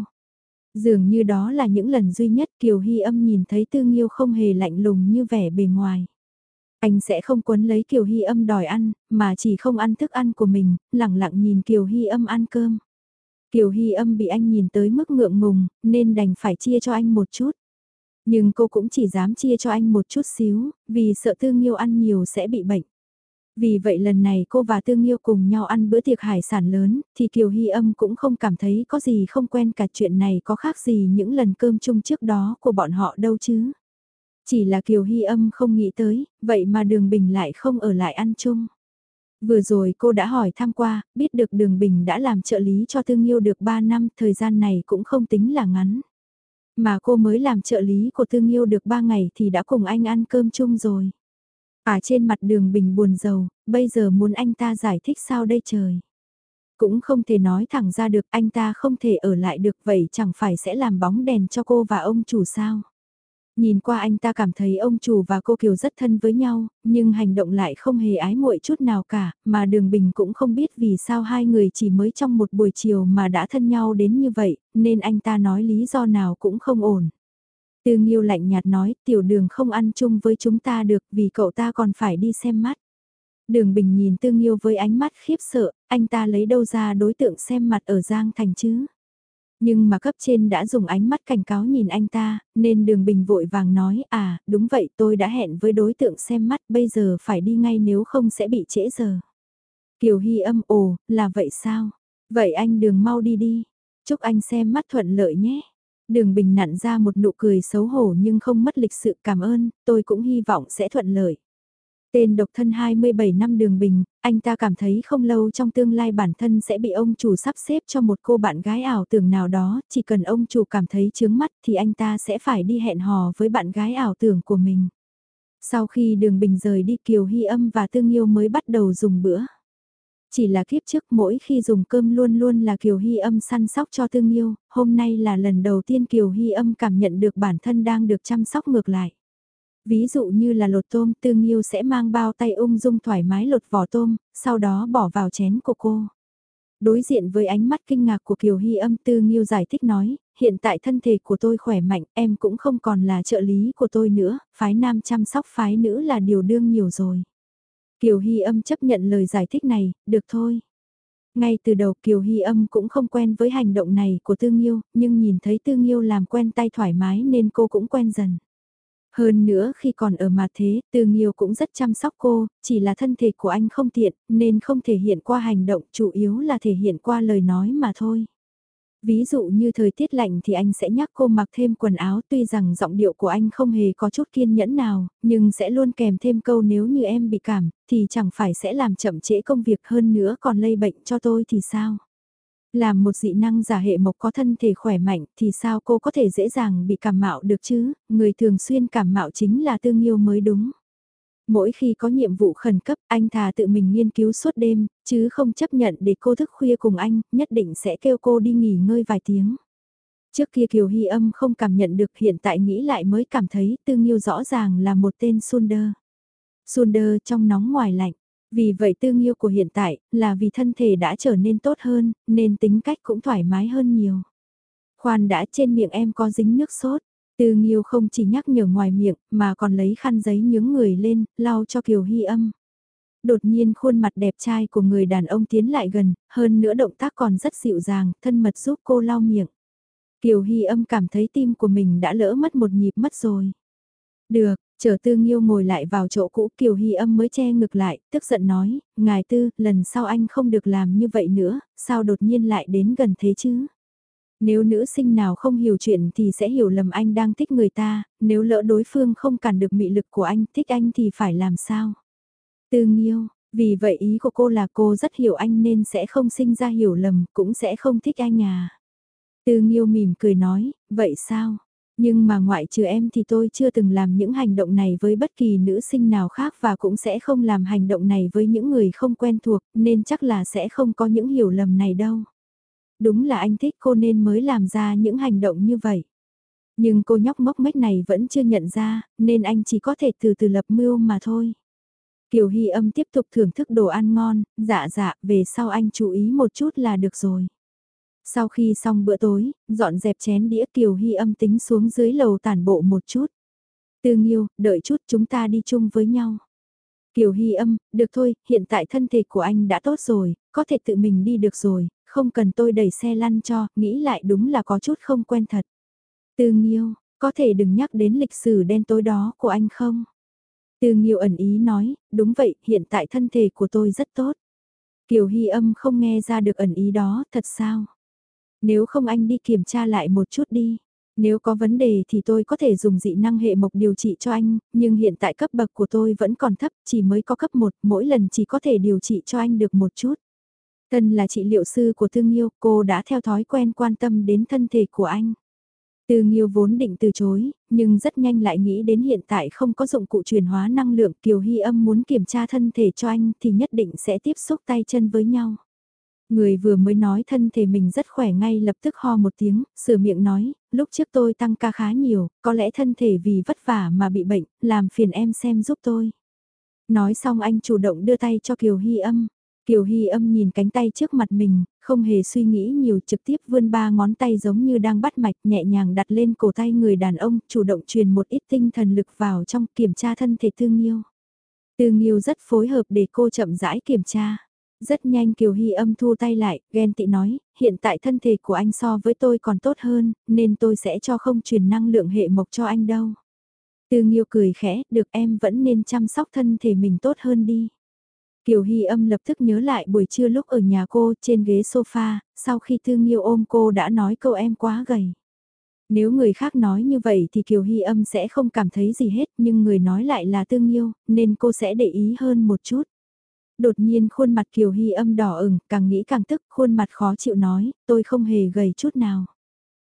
Dường như đó là những lần duy nhất Kiều Hy âm nhìn thấy Tương Yêu không hề lạnh lùng như vẻ bề ngoài. Anh sẽ không quấn lấy Kiều Hy âm đòi ăn, mà chỉ không ăn thức ăn của mình, lặng lặng nhìn Kiều Hy âm ăn cơm. Kiều Hy âm bị anh nhìn tới mức ngượng ngùng, nên đành phải chia cho anh một chút. Nhưng cô cũng chỉ dám chia cho anh một chút xíu, vì sợ Tư Nghiêu ăn nhiều sẽ bị bệnh. Vì vậy lần này cô và Tương Nghiêu cùng nhau ăn bữa tiệc hải sản lớn, thì Kiều Hy âm cũng không cảm thấy có gì không quen cả chuyện này có khác gì những lần cơm chung trước đó của bọn họ đâu chứ. Chỉ là Kiều Hy âm không nghĩ tới, vậy mà Đường Bình lại không ở lại ăn chung. Vừa rồi cô đã hỏi thăm qua, biết được Đường Bình đã làm trợ lý cho thương Nghiêu được 3 năm, thời gian này cũng không tính là ngắn. Mà cô mới làm trợ lý của thương Nghiêu được 3 ngày thì đã cùng anh ăn cơm chung rồi. À trên mặt đường bình buồn rầu, bây giờ muốn anh ta giải thích sao đây trời. Cũng không thể nói thẳng ra được anh ta không thể ở lại được vậy chẳng phải sẽ làm bóng đèn cho cô và ông chủ sao. Nhìn qua anh ta cảm thấy ông chủ và cô Kiều rất thân với nhau, nhưng hành động lại không hề ái muội chút nào cả, mà Đường Bình cũng không biết vì sao hai người chỉ mới trong một buổi chiều mà đã thân nhau đến như vậy, nên anh ta nói lý do nào cũng không ổn. tương Nghiêu lạnh nhạt nói, tiểu đường không ăn chung với chúng ta được vì cậu ta còn phải đi xem mắt. Đường Bình nhìn tương Nghiêu với ánh mắt khiếp sợ, anh ta lấy đâu ra đối tượng xem mặt ở Giang Thành chứ. Nhưng mà cấp trên đã dùng ánh mắt cảnh cáo nhìn anh ta, nên đường bình vội vàng nói, à, đúng vậy tôi đã hẹn với đối tượng xem mắt, bây giờ phải đi ngay nếu không sẽ bị trễ giờ. Kiều Hy âm ồ, là vậy sao? Vậy anh đường mau đi đi, chúc anh xem mắt thuận lợi nhé. Đường Bình nặn ra một nụ cười xấu hổ nhưng không mất lịch sự cảm ơn, tôi cũng hy vọng sẽ thuận lợi. Tên độc thân 27 năm đường bình, anh ta cảm thấy không lâu trong tương lai bản thân sẽ bị ông chủ sắp xếp cho một cô bạn gái ảo tưởng nào đó, chỉ cần ông chủ cảm thấy chướng mắt thì anh ta sẽ phải đi hẹn hò với bạn gái ảo tưởng của mình. Sau khi đường bình rời đi Kiều Hy âm và Tương Yêu mới bắt đầu dùng bữa. Chỉ là kiếp trước mỗi khi dùng cơm luôn luôn là Kiều Hy âm săn sóc cho Tương Yêu, hôm nay là lần đầu tiên Kiều Hy âm cảm nhận được bản thân đang được chăm sóc ngược lại. Ví dụ như là lột tôm Tương Yêu sẽ mang bao tay ung dung thoải mái lột vỏ tôm, sau đó bỏ vào chén của cô. Đối diện với ánh mắt kinh ngạc của Kiều Hy âm Tư Nghiêu giải thích nói, hiện tại thân thể của tôi khỏe mạnh, em cũng không còn là trợ lý của tôi nữa, phái nam chăm sóc phái nữ là điều đương nhiều rồi. Kiều Hy âm chấp nhận lời giải thích này, được thôi. Ngay từ đầu Kiều Hy âm cũng không quen với hành động này của Tương Nghiêu, nhưng nhìn thấy Tương Nghiêu làm quen tay thoải mái nên cô cũng quen dần. Hơn nữa khi còn ở mà thế, Từ Nghiêu cũng rất chăm sóc cô, chỉ là thân thể của anh không tiện, nên không thể hiện qua hành động, chủ yếu là thể hiện qua lời nói mà thôi. Ví dụ như thời tiết lạnh thì anh sẽ nhắc cô mặc thêm quần áo tuy rằng giọng điệu của anh không hề có chút kiên nhẫn nào, nhưng sẽ luôn kèm thêm câu nếu như em bị cảm, thì chẳng phải sẽ làm chậm trễ công việc hơn nữa còn lây bệnh cho tôi thì sao? Làm một dị năng giả hệ mộc có thân thể khỏe mạnh thì sao cô có thể dễ dàng bị cảm mạo được chứ, người thường xuyên cảm mạo chính là tương yêu mới đúng. Mỗi khi có nhiệm vụ khẩn cấp anh thà tự mình nghiên cứu suốt đêm, chứ không chấp nhận để cô thức khuya cùng anh, nhất định sẽ kêu cô đi nghỉ ngơi vài tiếng. Trước kia Kiều Hy âm không cảm nhận được hiện tại nghĩ lại mới cảm thấy Tương yêu rõ ràng là một tên Sunder. Sunder trong nóng ngoài lạnh, vì vậy tương yêu của hiện tại là vì thân thể đã trở nên tốt hơn, nên tính cách cũng thoải mái hơn nhiều. Khoan đã trên miệng em có dính nước sốt. Tư Nghiêu không chỉ nhắc nhở ngoài miệng, mà còn lấy khăn giấy nhướng người lên, lau cho Kiều Hy âm. Đột nhiên khuôn mặt đẹp trai của người đàn ông tiến lại gần, hơn nữa động tác còn rất dịu dàng, thân mật giúp cô lau miệng. Kiều Hy âm cảm thấy tim của mình đã lỡ mất một nhịp mất rồi. Được, Chờ tư nghiêu ngồi lại vào chỗ cũ Kiều Hy âm mới che ngực lại, tức giận nói, ngài tư, lần sau anh không được làm như vậy nữa, sao đột nhiên lại đến gần thế chứ? Nếu nữ sinh nào không hiểu chuyện thì sẽ hiểu lầm anh đang thích người ta, nếu lỡ đối phương không cản được mị lực của anh thích anh thì phải làm sao? Tư nghiêu, vì vậy ý của cô là cô rất hiểu anh nên sẽ không sinh ra hiểu lầm, cũng sẽ không thích anh à. Tư nghiêu mỉm cười nói, vậy sao? Nhưng mà ngoại trừ em thì tôi chưa từng làm những hành động này với bất kỳ nữ sinh nào khác và cũng sẽ không làm hành động này với những người không quen thuộc nên chắc là sẽ không có những hiểu lầm này đâu. Đúng là anh thích cô nên mới làm ra những hành động như vậy. Nhưng cô nhóc mốc mách này vẫn chưa nhận ra nên anh chỉ có thể từ từ lập mưu mà thôi. Kiều Hy âm tiếp tục thưởng thức đồ ăn ngon, dạ dạ, về sau anh chú ý một chút là được rồi. Sau khi xong bữa tối, dọn dẹp chén đĩa Kiều Hy âm tính xuống dưới lầu tản bộ một chút. Tư Nghiêu, đợi chút chúng ta đi chung với nhau. Kiều Hy âm, được thôi, hiện tại thân thể của anh đã tốt rồi, có thể tự mình đi được rồi, không cần tôi đẩy xe lăn cho, nghĩ lại đúng là có chút không quen thật. Tư Nghiêu, có thể đừng nhắc đến lịch sử đen tối đó của anh không? Tư Nghiêu ẩn ý nói, đúng vậy, hiện tại thân thể của tôi rất tốt. Kiều Hy âm không nghe ra được ẩn ý đó, thật sao? Nếu không anh đi kiểm tra lại một chút đi. Nếu có vấn đề thì tôi có thể dùng dị năng hệ mộc điều trị cho anh, nhưng hiện tại cấp bậc của tôi vẫn còn thấp, chỉ mới có cấp 1, mỗi lần chỉ có thể điều trị cho anh được một chút. Thân là trị liệu sư của Thương Nhiêu, cô đã theo thói quen quan tâm đến thân thể của anh. Từ Nhiêu vốn định từ chối, nhưng rất nhanh lại nghĩ đến hiện tại không có dụng cụ truyền hóa năng lượng Kiều Hy âm muốn kiểm tra thân thể cho anh thì nhất định sẽ tiếp xúc tay chân với nhau. Người vừa mới nói thân thể mình rất khỏe ngay lập tức ho một tiếng, sửa miệng nói, lúc trước tôi tăng ca khá nhiều, có lẽ thân thể vì vất vả mà bị bệnh, làm phiền em xem giúp tôi. Nói xong anh chủ động đưa tay cho Kiều Hy âm. Kiều Hy âm nhìn cánh tay trước mặt mình, không hề suy nghĩ nhiều trực tiếp vươn ba ngón tay giống như đang bắt mạch nhẹ nhàng đặt lên cổ tay người đàn ông, chủ động truyền một ít tinh thần lực vào trong kiểm tra thân thể Tương Nhiêu. Tương Nhiêu rất phối hợp để cô chậm rãi kiểm tra. Rất nhanh Kiều Hy âm thu tay lại, ghen tị nói, hiện tại thân thể của anh so với tôi còn tốt hơn, nên tôi sẽ cho không truyền năng lượng hệ mộc cho anh đâu. Từ Nghiêu cười khẽ, được em vẫn nên chăm sóc thân thể mình tốt hơn đi. Kiều Hy âm lập tức nhớ lại buổi trưa lúc ở nhà cô trên ghế sofa, sau khi Tư Nghiêu ôm cô đã nói câu em quá gầy. Nếu người khác nói như vậy thì Kiều Hy âm sẽ không cảm thấy gì hết nhưng người nói lại là Tư Nghiêu, nên cô sẽ để ý hơn một chút. Đột nhiên khuôn mặt Kiều Hy âm đỏ ửng, càng nghĩ càng tức, khuôn mặt khó chịu nói, tôi không hề gầy chút nào.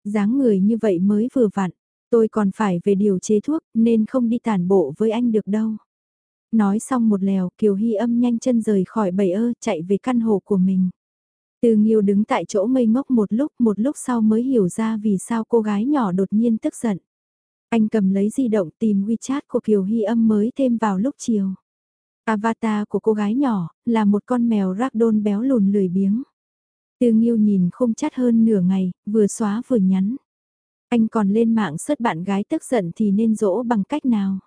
dáng người như vậy mới vừa vặn, tôi còn phải về điều chế thuốc nên không đi tản bộ với anh được đâu. Nói xong một lèo, Kiều Hy âm nhanh chân rời khỏi bầy ơ, chạy về căn hộ của mình. Từ Nghiêu đứng tại chỗ ngây ngốc một lúc, một lúc sau mới hiểu ra vì sao cô gái nhỏ đột nhiên tức giận. Anh cầm lấy di động tìm WeChat của Kiều Hy âm mới thêm vào lúc chiều. Avatar của cô gái nhỏ, là một con mèo ragdoll béo lùn lười biếng. Tương Nghiêu nhìn không chát hơn nửa ngày, vừa xóa vừa nhắn. Anh còn lên mạng sớt bạn gái tức giận thì nên dỗ bằng cách nào?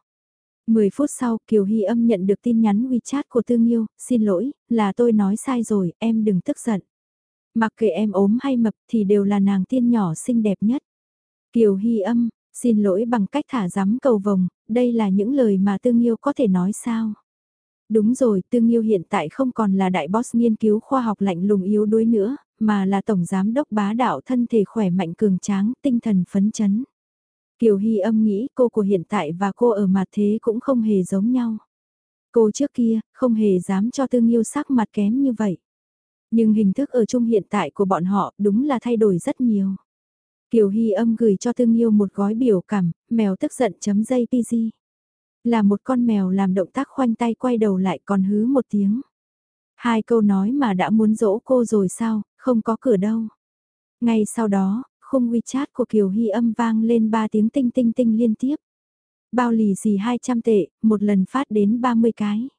10 phút sau, Kiều Hy âm nhận được tin nhắn WeChat của Tương yêu, xin lỗi, là tôi nói sai rồi, em đừng tức giận. Mặc kệ em ốm hay mập thì đều là nàng tiên nhỏ xinh đẹp nhất. Kiều Hy âm, xin lỗi bằng cách thả rắm cầu vồng, đây là những lời mà Tương yêu có thể nói sao? Đúng rồi, Tương Nhiêu hiện tại không còn là đại boss nghiên cứu khoa học lạnh lùng yếu đuối nữa, mà là tổng giám đốc bá đạo thân thể khỏe mạnh cường tráng, tinh thần phấn chấn. Kiều Hy âm nghĩ cô của hiện tại và cô ở mặt thế cũng không hề giống nhau. Cô trước kia, không hề dám cho tương yêu sắc mặt kém như vậy. Nhưng hình thức ở chung hiện tại của bọn họ đúng là thay đổi rất nhiều. Kiều Hy âm gửi cho tương yêu một gói biểu cảm, mèo tức giận chấm dây PG. Là một con mèo làm động tác khoanh tay quay đầu lại còn hứ một tiếng. Hai câu nói mà đã muốn dỗ cô rồi sao, không có cửa đâu. Ngay sau đó, khung WeChat của Kiều Hy âm vang lên 3 tiếng tinh tinh tinh liên tiếp. Bao lì xì 200 tệ, một lần phát đến 30 cái.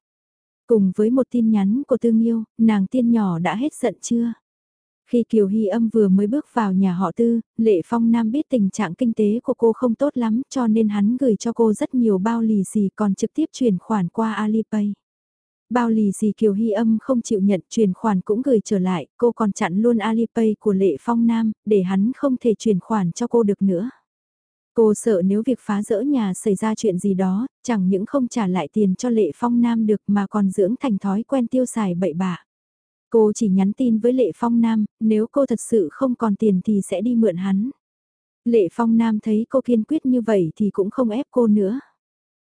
Cùng với một tin nhắn của Tương Yêu, nàng tiên nhỏ đã hết giận chưa? Khi Kiều Hy âm vừa mới bước vào nhà họ Tư, Lệ Phong Nam biết tình trạng kinh tế của cô không tốt lắm cho nên hắn gửi cho cô rất nhiều bao lì xì còn trực tiếp chuyển khoản qua Alipay. Bao lì xì Kiều Hy âm không chịu nhận chuyển khoản cũng gửi trở lại, cô còn chặn luôn Alipay của Lệ Phong Nam, để hắn không thể chuyển khoản cho cô được nữa. Cô sợ nếu việc phá rỡ nhà xảy ra chuyện gì đó, chẳng những không trả lại tiền cho Lệ Phong Nam được mà còn dưỡng thành thói quen tiêu xài bậy bạ. Cô chỉ nhắn tin với Lệ Phong Nam, nếu cô thật sự không còn tiền thì sẽ đi mượn hắn. Lệ Phong Nam thấy cô kiên quyết như vậy thì cũng không ép cô nữa.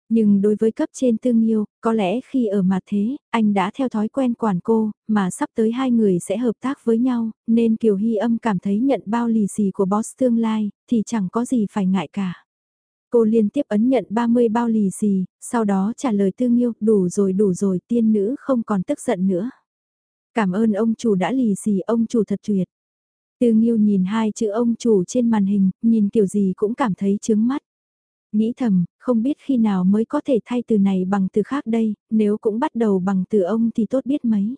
Nhưng đối với cấp trên tương yêu, có lẽ khi ở mặt thế, anh đã theo thói quen quản cô, mà sắp tới hai người sẽ hợp tác với nhau, nên Kiều Hy âm cảm thấy nhận bao lì xì của boss tương lai, thì chẳng có gì phải ngại cả. Cô liên tiếp ấn nhận 30 bao lì xì, sau đó trả lời tương yêu, đủ rồi đủ rồi, tiên nữ không còn tức giận nữa. Cảm ơn ông chủ đã lì xì, ông chủ thật tuyệt. Tương nghiêu nhìn hai chữ ông chủ trên màn hình, nhìn kiểu gì cũng cảm thấy chướng mắt. Nghĩ thầm, không biết khi nào mới có thể thay từ này bằng từ khác đây, nếu cũng bắt đầu bằng từ ông thì tốt biết mấy.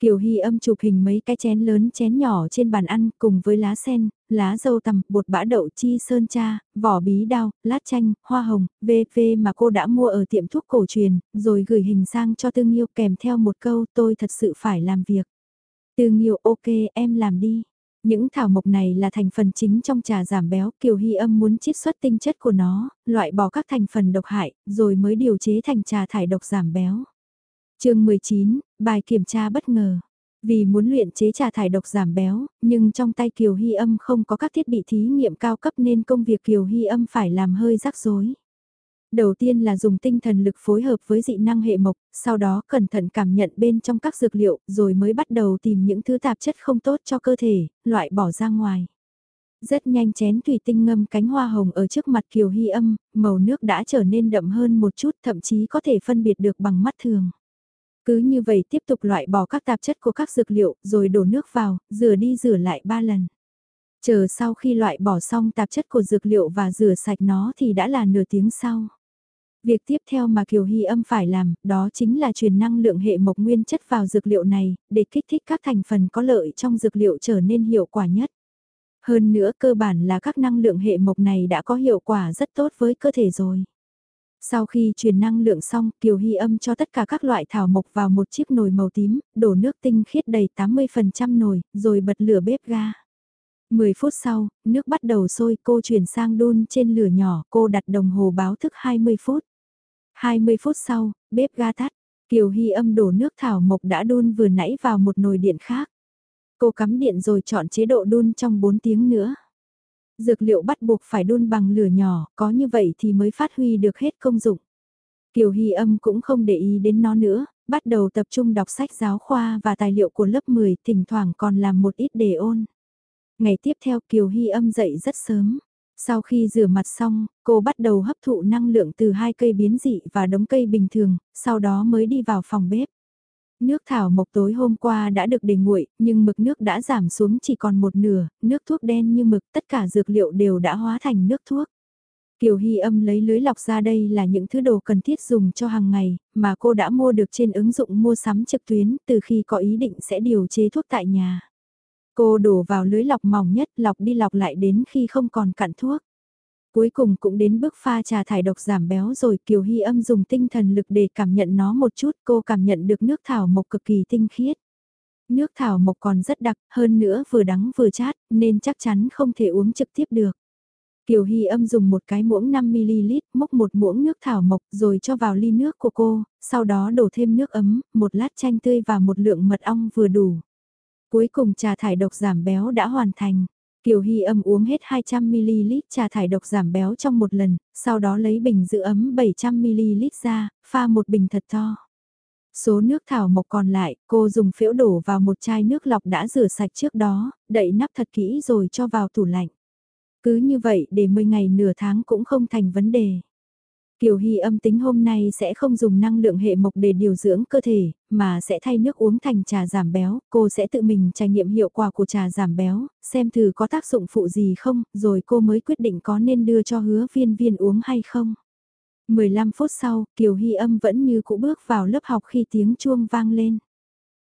Kiều Hy âm chụp hình mấy cái chén lớn chén nhỏ trên bàn ăn cùng với lá sen, lá dâu tằm, bột bã đậu chi sơn cha, vỏ bí đao, lát chanh, hoa hồng, VV mà cô đã mua ở tiệm thuốc cổ truyền, rồi gửi hình sang cho Tương Nhiêu kèm theo một câu tôi thật sự phải làm việc. Tương Nhiêu ok em làm đi. Những thảo mộc này là thành phần chính trong trà giảm béo, Kiều Hy âm muốn chiết xuất tinh chất của nó, loại bỏ các thành phần độc hại, rồi mới điều chế thành trà thải độc giảm béo. chương 19, bài kiểm tra bất ngờ. Vì muốn luyện chế trà thải độc giảm béo, nhưng trong tay Kiều Hy âm không có các thiết bị thí nghiệm cao cấp nên công việc Kiều Hy âm phải làm hơi rắc rối. Đầu tiên là dùng tinh thần lực phối hợp với dị năng hệ mộc, sau đó cẩn thận cảm nhận bên trong các dược liệu, rồi mới bắt đầu tìm những thứ tạp chất không tốt cho cơ thể, loại bỏ ra ngoài. Rất nhanh chén thủy tinh ngâm cánh hoa hồng ở trước mặt Kiều Hy âm, màu nước đã trở nên đậm hơn một chút thậm chí có thể phân biệt được bằng mắt thường. Cứ như vậy tiếp tục loại bỏ các tạp chất của các dược liệu, rồi đổ nước vào, rửa đi rửa lại ba lần. Chờ sau khi loại bỏ xong tạp chất của dược liệu và rửa sạch nó thì đã là nửa tiếng sau. Việc tiếp theo mà Kiều Hy âm phải làm, đó chính là truyền năng lượng hệ mộc nguyên chất vào dược liệu này, để kích thích các thành phần có lợi trong dược liệu trở nên hiệu quả nhất. Hơn nữa cơ bản là các năng lượng hệ mộc này đã có hiệu quả rất tốt với cơ thể rồi. Sau khi truyền năng lượng xong, Kiều Hy âm cho tất cả các loại thảo mộc vào một chiếc nồi màu tím, đổ nước tinh khiết đầy 80% nồi, rồi bật lửa bếp ga. 10 phút sau, nước bắt đầu sôi, cô chuyển sang đun trên lửa nhỏ, cô đặt đồng hồ báo thức 20 phút. 20 phút sau, bếp ga tắt, Kiều Hy âm đổ nước thảo mộc đã đun vừa nãy vào một nồi điện khác. Cô cắm điện rồi chọn chế độ đun trong 4 tiếng nữa. Dược liệu bắt buộc phải đun bằng lửa nhỏ, có như vậy thì mới phát huy được hết công dụng. Kiều Hy âm cũng không để ý đến nó nữa, bắt đầu tập trung đọc sách giáo khoa và tài liệu của lớp 10, thỉnh thoảng còn làm một ít đề ôn. Ngày tiếp theo Kiều Hy âm dậy rất sớm. Sau khi rửa mặt xong, cô bắt đầu hấp thụ năng lượng từ hai cây biến dị và đống cây bình thường, sau đó mới đi vào phòng bếp. Nước thảo mộc tối hôm qua đã được để nguội, nhưng mực nước đã giảm xuống chỉ còn một nửa, nước thuốc đen như mực, tất cả dược liệu đều đã hóa thành nước thuốc. Kiều Hy âm lấy lưới lọc ra đây là những thứ đồ cần thiết dùng cho hàng ngày, mà cô đã mua được trên ứng dụng mua sắm trực tuyến từ khi có ý định sẽ điều chế thuốc tại nhà. Cô đổ vào lưới lọc mỏng nhất lọc đi lọc lại đến khi không còn cặn thuốc. Cuối cùng cũng đến bước pha trà thải độc giảm béo rồi Kiều Hy âm dùng tinh thần lực để cảm nhận nó một chút cô cảm nhận được nước thảo mộc cực kỳ tinh khiết. Nước thảo mộc còn rất đặc, hơn nữa vừa đắng vừa chát, nên chắc chắn không thể uống trực tiếp được. Kiều Hy âm dùng một cái muỗng 5ml, múc một muỗng nước thảo mộc rồi cho vào ly nước của cô, sau đó đổ thêm nước ấm, một lát chanh tươi và một lượng mật ong vừa đủ. Cuối cùng trà thải độc giảm béo đã hoàn thành. Kiều Hy âm uống hết 200ml trà thải độc giảm béo trong một lần, sau đó lấy bình giữ ấm 700ml ra, pha một bình thật to. Số nước thảo mộc còn lại, cô dùng phễu đổ vào một chai nước lọc đã rửa sạch trước đó, đậy nắp thật kỹ rồi cho vào tủ lạnh. Cứ như vậy để 10 ngày nửa tháng cũng không thành vấn đề. Kiều Hy âm tính hôm nay sẽ không dùng năng lượng hệ mộc để điều dưỡng cơ thể, mà sẽ thay nước uống thành trà giảm béo, cô sẽ tự mình trải nghiệm hiệu quả của trà giảm béo, xem thử có tác dụng phụ gì không, rồi cô mới quyết định có nên đưa cho hứa viên viên uống hay không. 15 phút sau, Kiều Hy âm vẫn như cũ bước vào lớp học khi tiếng chuông vang lên.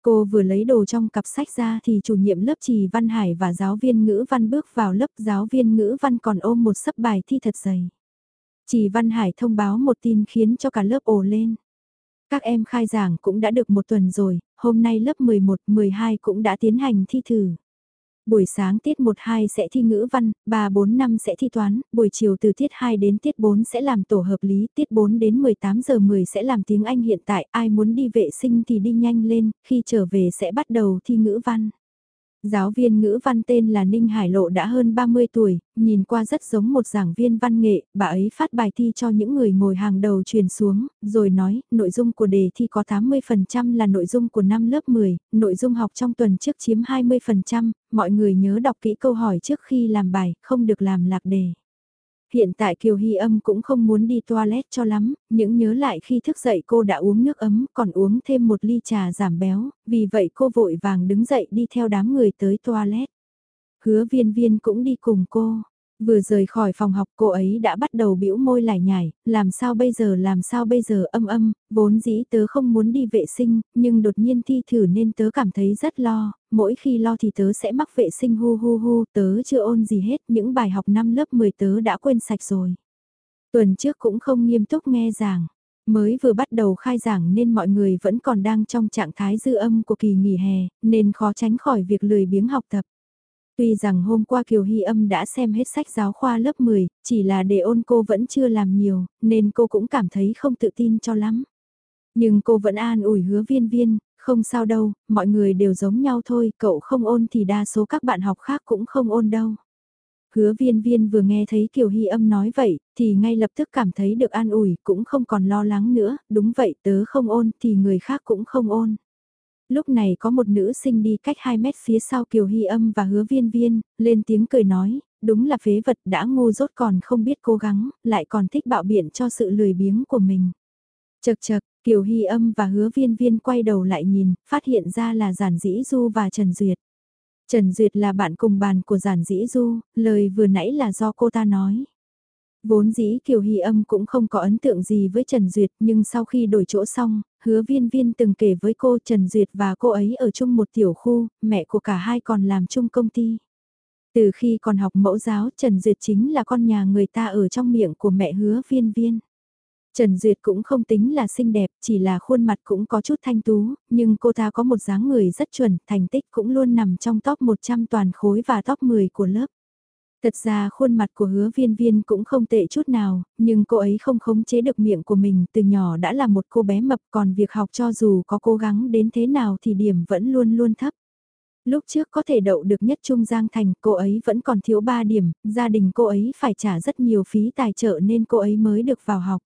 Cô vừa lấy đồ trong cặp sách ra thì chủ nhiệm lớp Trì Văn Hải và giáo viên ngữ văn bước vào lớp giáo viên ngữ văn còn ôm một sấp bài thi thật dày. Chỉ Văn Hải thông báo một tin khiến cho cả lớp ồ lên. Các em khai giảng cũng đã được một tuần rồi, hôm nay lớp 11, 12 cũng đã tiến hành thi thử. Buổi sáng tiết 1-2 sẽ thi ngữ văn, 3-4-5 sẽ thi toán, buổi chiều từ tiết 2 đến tiết 4 sẽ làm tổ hợp lý, tiết 4 đến 18 giờ 10 sẽ làm tiếng Anh hiện tại, ai muốn đi vệ sinh thì đi nhanh lên, khi trở về sẽ bắt đầu thi ngữ văn. Giáo viên ngữ văn tên là Ninh Hải Lộ đã hơn 30 tuổi, nhìn qua rất giống một giảng viên văn nghệ, bà ấy phát bài thi cho những người ngồi hàng đầu truyền xuống, rồi nói, nội dung của đề thi có 80% là nội dung của năm lớp 10, nội dung học trong tuần trước chiếm 20%, mọi người nhớ đọc kỹ câu hỏi trước khi làm bài, không được làm lạc đề. Hiện tại Kiều Hy âm cũng không muốn đi toilet cho lắm, những nhớ lại khi thức dậy cô đã uống nước ấm còn uống thêm một ly trà giảm béo, vì vậy cô vội vàng đứng dậy đi theo đám người tới toilet. Hứa viên viên cũng đi cùng cô. Vừa rời khỏi phòng học cô ấy đã bắt đầu bĩu môi lải nhải, làm sao bây giờ làm sao bây giờ âm âm, vốn dĩ tớ không muốn đi vệ sinh, nhưng đột nhiên thi thử nên tớ cảm thấy rất lo, mỗi khi lo thì tớ sẽ mắc vệ sinh hu hu hu, tớ chưa ôn gì hết, những bài học năm lớp 10 tớ đã quên sạch rồi. Tuần trước cũng không nghiêm túc nghe giảng. Mới vừa bắt đầu khai giảng nên mọi người vẫn còn đang trong trạng thái dư âm của kỳ nghỉ hè, nên khó tránh khỏi việc lười biếng học tập. Tuy rằng hôm qua Kiều Hy âm đã xem hết sách giáo khoa lớp 10, chỉ là để ôn cô vẫn chưa làm nhiều, nên cô cũng cảm thấy không tự tin cho lắm. Nhưng cô vẫn an ủi hứa viên viên, không sao đâu, mọi người đều giống nhau thôi, cậu không ôn thì đa số các bạn học khác cũng không ôn đâu. Hứa viên viên vừa nghe thấy Kiều Hy âm nói vậy, thì ngay lập tức cảm thấy được an ủi, cũng không còn lo lắng nữa, đúng vậy tớ không ôn thì người khác cũng không ôn. Lúc này có một nữ sinh đi cách 2 mét phía sau Kiều Hy âm và hứa viên viên, lên tiếng cười nói, đúng là phế vật đã ngu dốt còn không biết cố gắng, lại còn thích bạo biện cho sự lười biếng của mình. Chật chật, Kiều Hy âm và hứa viên viên quay đầu lại nhìn, phát hiện ra là Giản Dĩ Du và Trần Duyệt. Trần Duyệt là bạn cùng bàn của Giản Dĩ Du, lời vừa nãy là do cô ta nói. Vốn dĩ Kiều Hy âm cũng không có ấn tượng gì với Trần Duyệt nhưng sau khi đổi chỗ xong, hứa viên viên từng kể với cô Trần Duyệt và cô ấy ở chung một tiểu khu, mẹ của cả hai còn làm chung công ty. Từ khi còn học mẫu giáo Trần Duyệt chính là con nhà người ta ở trong miệng của mẹ hứa viên viên. Trần Duyệt cũng không tính là xinh đẹp, chỉ là khuôn mặt cũng có chút thanh tú, nhưng cô ta có một dáng người rất chuẩn, thành tích cũng luôn nằm trong top 100 toàn khối và top 10 của lớp. Thật ra khuôn mặt của hứa viên viên cũng không tệ chút nào, nhưng cô ấy không khống chế được miệng của mình từ nhỏ đã là một cô bé mập còn việc học cho dù có cố gắng đến thế nào thì điểm vẫn luôn luôn thấp. Lúc trước có thể đậu được nhất Trung Giang Thành cô ấy vẫn còn thiếu 3 điểm, gia đình cô ấy phải trả rất nhiều phí tài trợ nên cô ấy mới được vào học.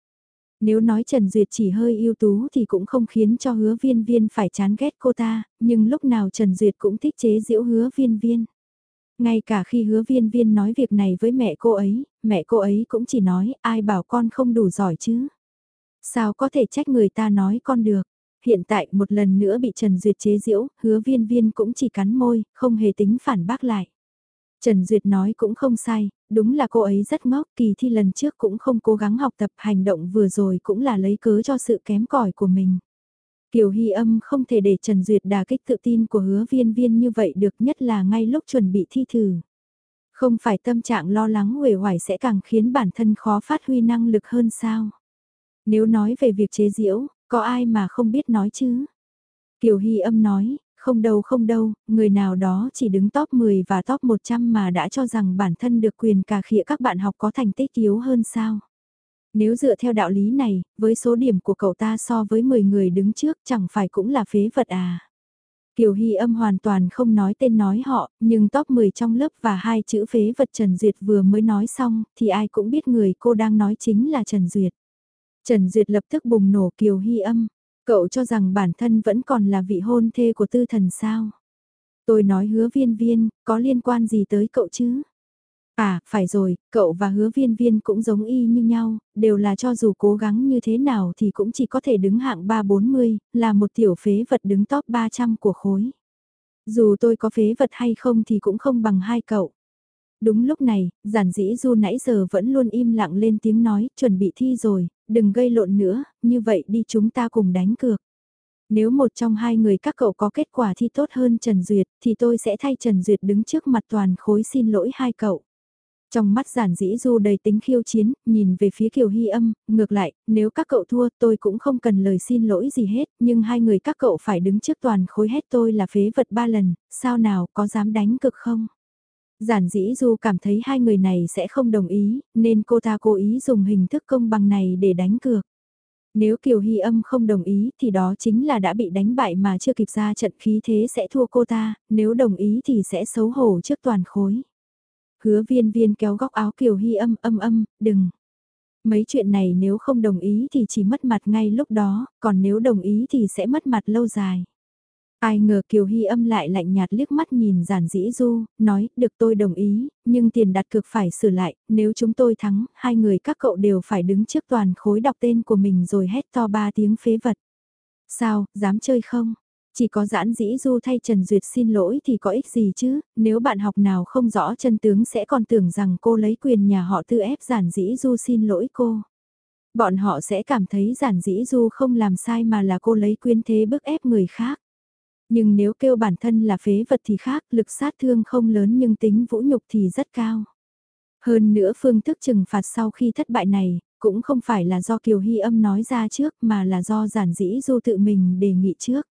Nếu nói Trần Duyệt chỉ hơi ưu tú thì cũng không khiến cho hứa viên viên phải chán ghét cô ta, nhưng lúc nào Trần Duyệt cũng thích chế giễu hứa viên viên. Ngay cả khi hứa viên viên nói việc này với mẹ cô ấy, mẹ cô ấy cũng chỉ nói ai bảo con không đủ giỏi chứ. Sao có thể trách người ta nói con được. Hiện tại một lần nữa bị Trần Duyệt chế giễu, hứa viên viên cũng chỉ cắn môi, không hề tính phản bác lại. Trần Duyệt nói cũng không sai, đúng là cô ấy rất ngốc, kỳ thi lần trước cũng không cố gắng học tập hành động vừa rồi cũng là lấy cớ cho sự kém cỏi của mình. Kiều Hy âm không thể để Trần Duyệt đà kích tự tin của hứa viên viên như vậy được nhất là ngay lúc chuẩn bị thi thử. Không phải tâm trạng lo lắng uể hoài sẽ càng khiến bản thân khó phát huy năng lực hơn sao. Nếu nói về việc chế diễu, có ai mà không biết nói chứ? Kiều Hy âm nói, không đâu không đâu, người nào đó chỉ đứng top 10 và top 100 mà đã cho rằng bản thân được quyền cà khịa các bạn học có thành tích yếu hơn sao. Nếu dựa theo đạo lý này, với số điểm của cậu ta so với 10 người đứng trước chẳng phải cũng là phế vật à. Kiều Hy âm hoàn toàn không nói tên nói họ, nhưng top 10 trong lớp và hai chữ phế vật Trần Duyệt vừa mới nói xong, thì ai cũng biết người cô đang nói chính là Trần Duyệt. Trần Duyệt lập tức bùng nổ Kiều Hy âm, cậu cho rằng bản thân vẫn còn là vị hôn thê của tư thần sao. Tôi nói hứa viên viên, có liên quan gì tới cậu chứ? À, phải rồi, cậu và hứa viên viên cũng giống y như nhau, đều là cho dù cố gắng như thế nào thì cũng chỉ có thể đứng hạng 340, là một tiểu phế vật đứng top 300 của khối. Dù tôi có phế vật hay không thì cũng không bằng hai cậu. Đúng lúc này, giản dĩ du nãy giờ vẫn luôn im lặng lên tiếng nói, chuẩn bị thi rồi, đừng gây lộn nữa, như vậy đi chúng ta cùng đánh cược. Nếu một trong hai người các cậu có kết quả thi tốt hơn Trần Duyệt, thì tôi sẽ thay Trần Duyệt đứng trước mặt toàn khối xin lỗi hai cậu. Trong mắt giản dĩ du đầy tính khiêu chiến, nhìn về phía Kiều Hy âm, ngược lại, nếu các cậu thua tôi cũng không cần lời xin lỗi gì hết, nhưng hai người các cậu phải đứng trước toàn khối hết tôi là phế vật ba lần, sao nào có dám đánh cực không? Giản dĩ du cảm thấy hai người này sẽ không đồng ý, nên cô ta cố ý dùng hình thức công bằng này để đánh cược. Nếu Kiều Hy âm không đồng ý thì đó chính là đã bị đánh bại mà chưa kịp ra trận khí thế sẽ thua cô ta, nếu đồng ý thì sẽ xấu hổ trước toàn khối. Hứa viên viên kéo góc áo Kiều Hy âm âm âm, đừng. Mấy chuyện này nếu không đồng ý thì chỉ mất mặt ngay lúc đó, còn nếu đồng ý thì sẽ mất mặt lâu dài. Ai ngờ Kiều Hy âm lại lạnh nhạt liếc mắt nhìn giản dĩ du, nói, được tôi đồng ý, nhưng tiền đặt cược phải sửa lại, nếu chúng tôi thắng, hai người các cậu đều phải đứng trước toàn khối đọc tên của mình rồi hét to ba tiếng phế vật. Sao, dám chơi không? Chỉ có giãn dĩ du thay Trần Duyệt xin lỗi thì có ích gì chứ, nếu bạn học nào không rõ chân tướng sẽ còn tưởng rằng cô lấy quyền nhà họ tư ép giản dĩ du xin lỗi cô. Bọn họ sẽ cảm thấy giản dĩ du không làm sai mà là cô lấy quyền thế bức ép người khác. Nhưng nếu kêu bản thân là phế vật thì khác, lực sát thương không lớn nhưng tính vũ nhục thì rất cao. Hơn nữa phương thức trừng phạt sau khi thất bại này, cũng không phải là do Kiều Hy âm nói ra trước mà là do giản dĩ du tự mình đề nghị trước.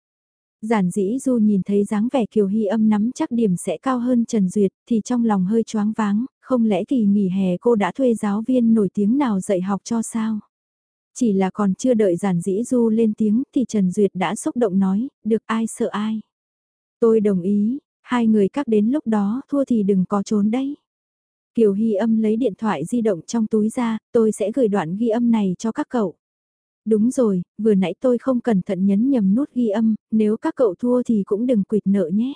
Giản dĩ du nhìn thấy dáng vẻ Kiều Hy âm nắm chắc điểm sẽ cao hơn Trần Duyệt thì trong lòng hơi choáng váng, không lẽ kỳ nghỉ hè cô đã thuê giáo viên nổi tiếng nào dạy học cho sao? Chỉ là còn chưa đợi giản dĩ du lên tiếng thì Trần Duyệt đã xúc động nói, được ai sợ ai. Tôi đồng ý, hai người các đến lúc đó thua thì đừng có trốn đấy. Kiều Hy âm lấy điện thoại di động trong túi ra, tôi sẽ gửi đoạn ghi âm này cho các cậu. Đúng rồi, vừa nãy tôi không cẩn thận nhấn nhầm nút ghi âm, nếu các cậu thua thì cũng đừng quỵt nợ nhé.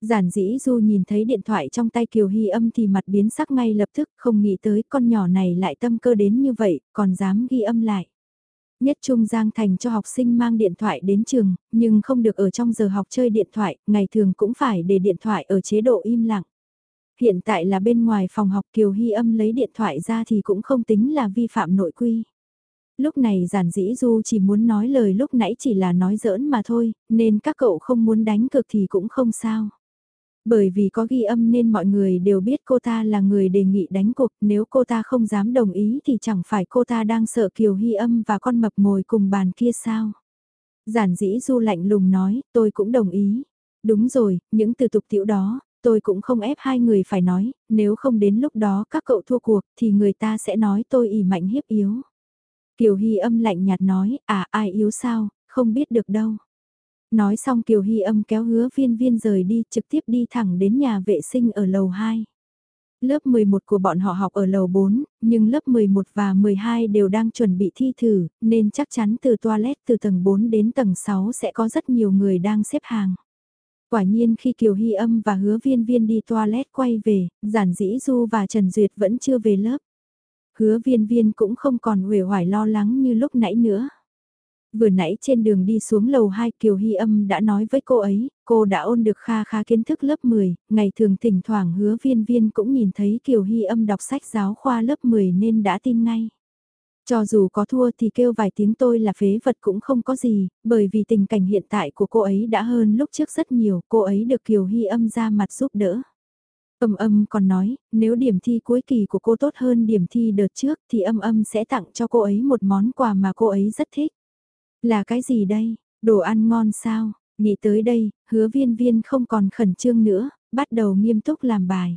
Giản dĩ du nhìn thấy điện thoại trong tay Kiều Hy âm thì mặt biến sắc ngay lập tức, không nghĩ tới con nhỏ này lại tâm cơ đến như vậy, còn dám ghi âm lại. Nhất Trung Giang Thành cho học sinh mang điện thoại đến trường, nhưng không được ở trong giờ học chơi điện thoại, ngày thường cũng phải để điện thoại ở chế độ im lặng. Hiện tại là bên ngoài phòng học Kiều Hy âm lấy điện thoại ra thì cũng không tính là vi phạm nội quy. Lúc này giản dĩ du chỉ muốn nói lời lúc nãy chỉ là nói giỡn mà thôi, nên các cậu không muốn đánh cực thì cũng không sao. Bởi vì có ghi âm nên mọi người đều biết cô ta là người đề nghị đánh cuộc, nếu cô ta không dám đồng ý thì chẳng phải cô ta đang sợ Kiều Hy âm và con mập ngồi cùng bàn kia sao. Giản dĩ du lạnh lùng nói, tôi cũng đồng ý. Đúng rồi, những từ tục tiểu đó, tôi cũng không ép hai người phải nói, nếu không đến lúc đó các cậu thua cuộc thì người ta sẽ nói tôi ỉ mạnh hiếp yếu. Kiều Hy âm lạnh nhạt nói, à ai yếu sao, không biết được đâu. Nói xong Kiều Hy âm kéo hứa viên viên rời đi trực tiếp đi thẳng đến nhà vệ sinh ở lầu 2. Lớp 11 của bọn họ học ở lầu 4, nhưng lớp 11 và 12 đều đang chuẩn bị thi thử, nên chắc chắn từ toilet từ tầng 4 đến tầng 6 sẽ có rất nhiều người đang xếp hàng. Quả nhiên khi Kiều Hy âm và hứa viên viên đi toilet quay về, giản dĩ Du và Trần Duyệt vẫn chưa về lớp. Hứa viên viên cũng không còn uể hoài lo lắng như lúc nãy nữa. Vừa nãy trên đường đi xuống lầu 2 Kiều Hy âm đã nói với cô ấy, cô đã ôn được kha kha kiến thức lớp 10, ngày thường thỉnh thoảng hứa viên viên cũng nhìn thấy Kiều Hy âm đọc sách giáo khoa lớp 10 nên đã tin ngay. Cho dù có thua thì kêu vài tiếng tôi là phế vật cũng không có gì, bởi vì tình cảnh hiện tại của cô ấy đã hơn lúc trước rất nhiều, cô ấy được Kiều Hy âm ra mặt giúp đỡ. Âm âm còn nói, nếu điểm thi cuối kỳ của cô tốt hơn điểm thi đợt trước thì âm âm sẽ tặng cho cô ấy một món quà mà cô ấy rất thích. Là cái gì đây? Đồ ăn ngon sao? Nghĩ tới đây, hứa viên viên không còn khẩn trương nữa, bắt đầu nghiêm túc làm bài.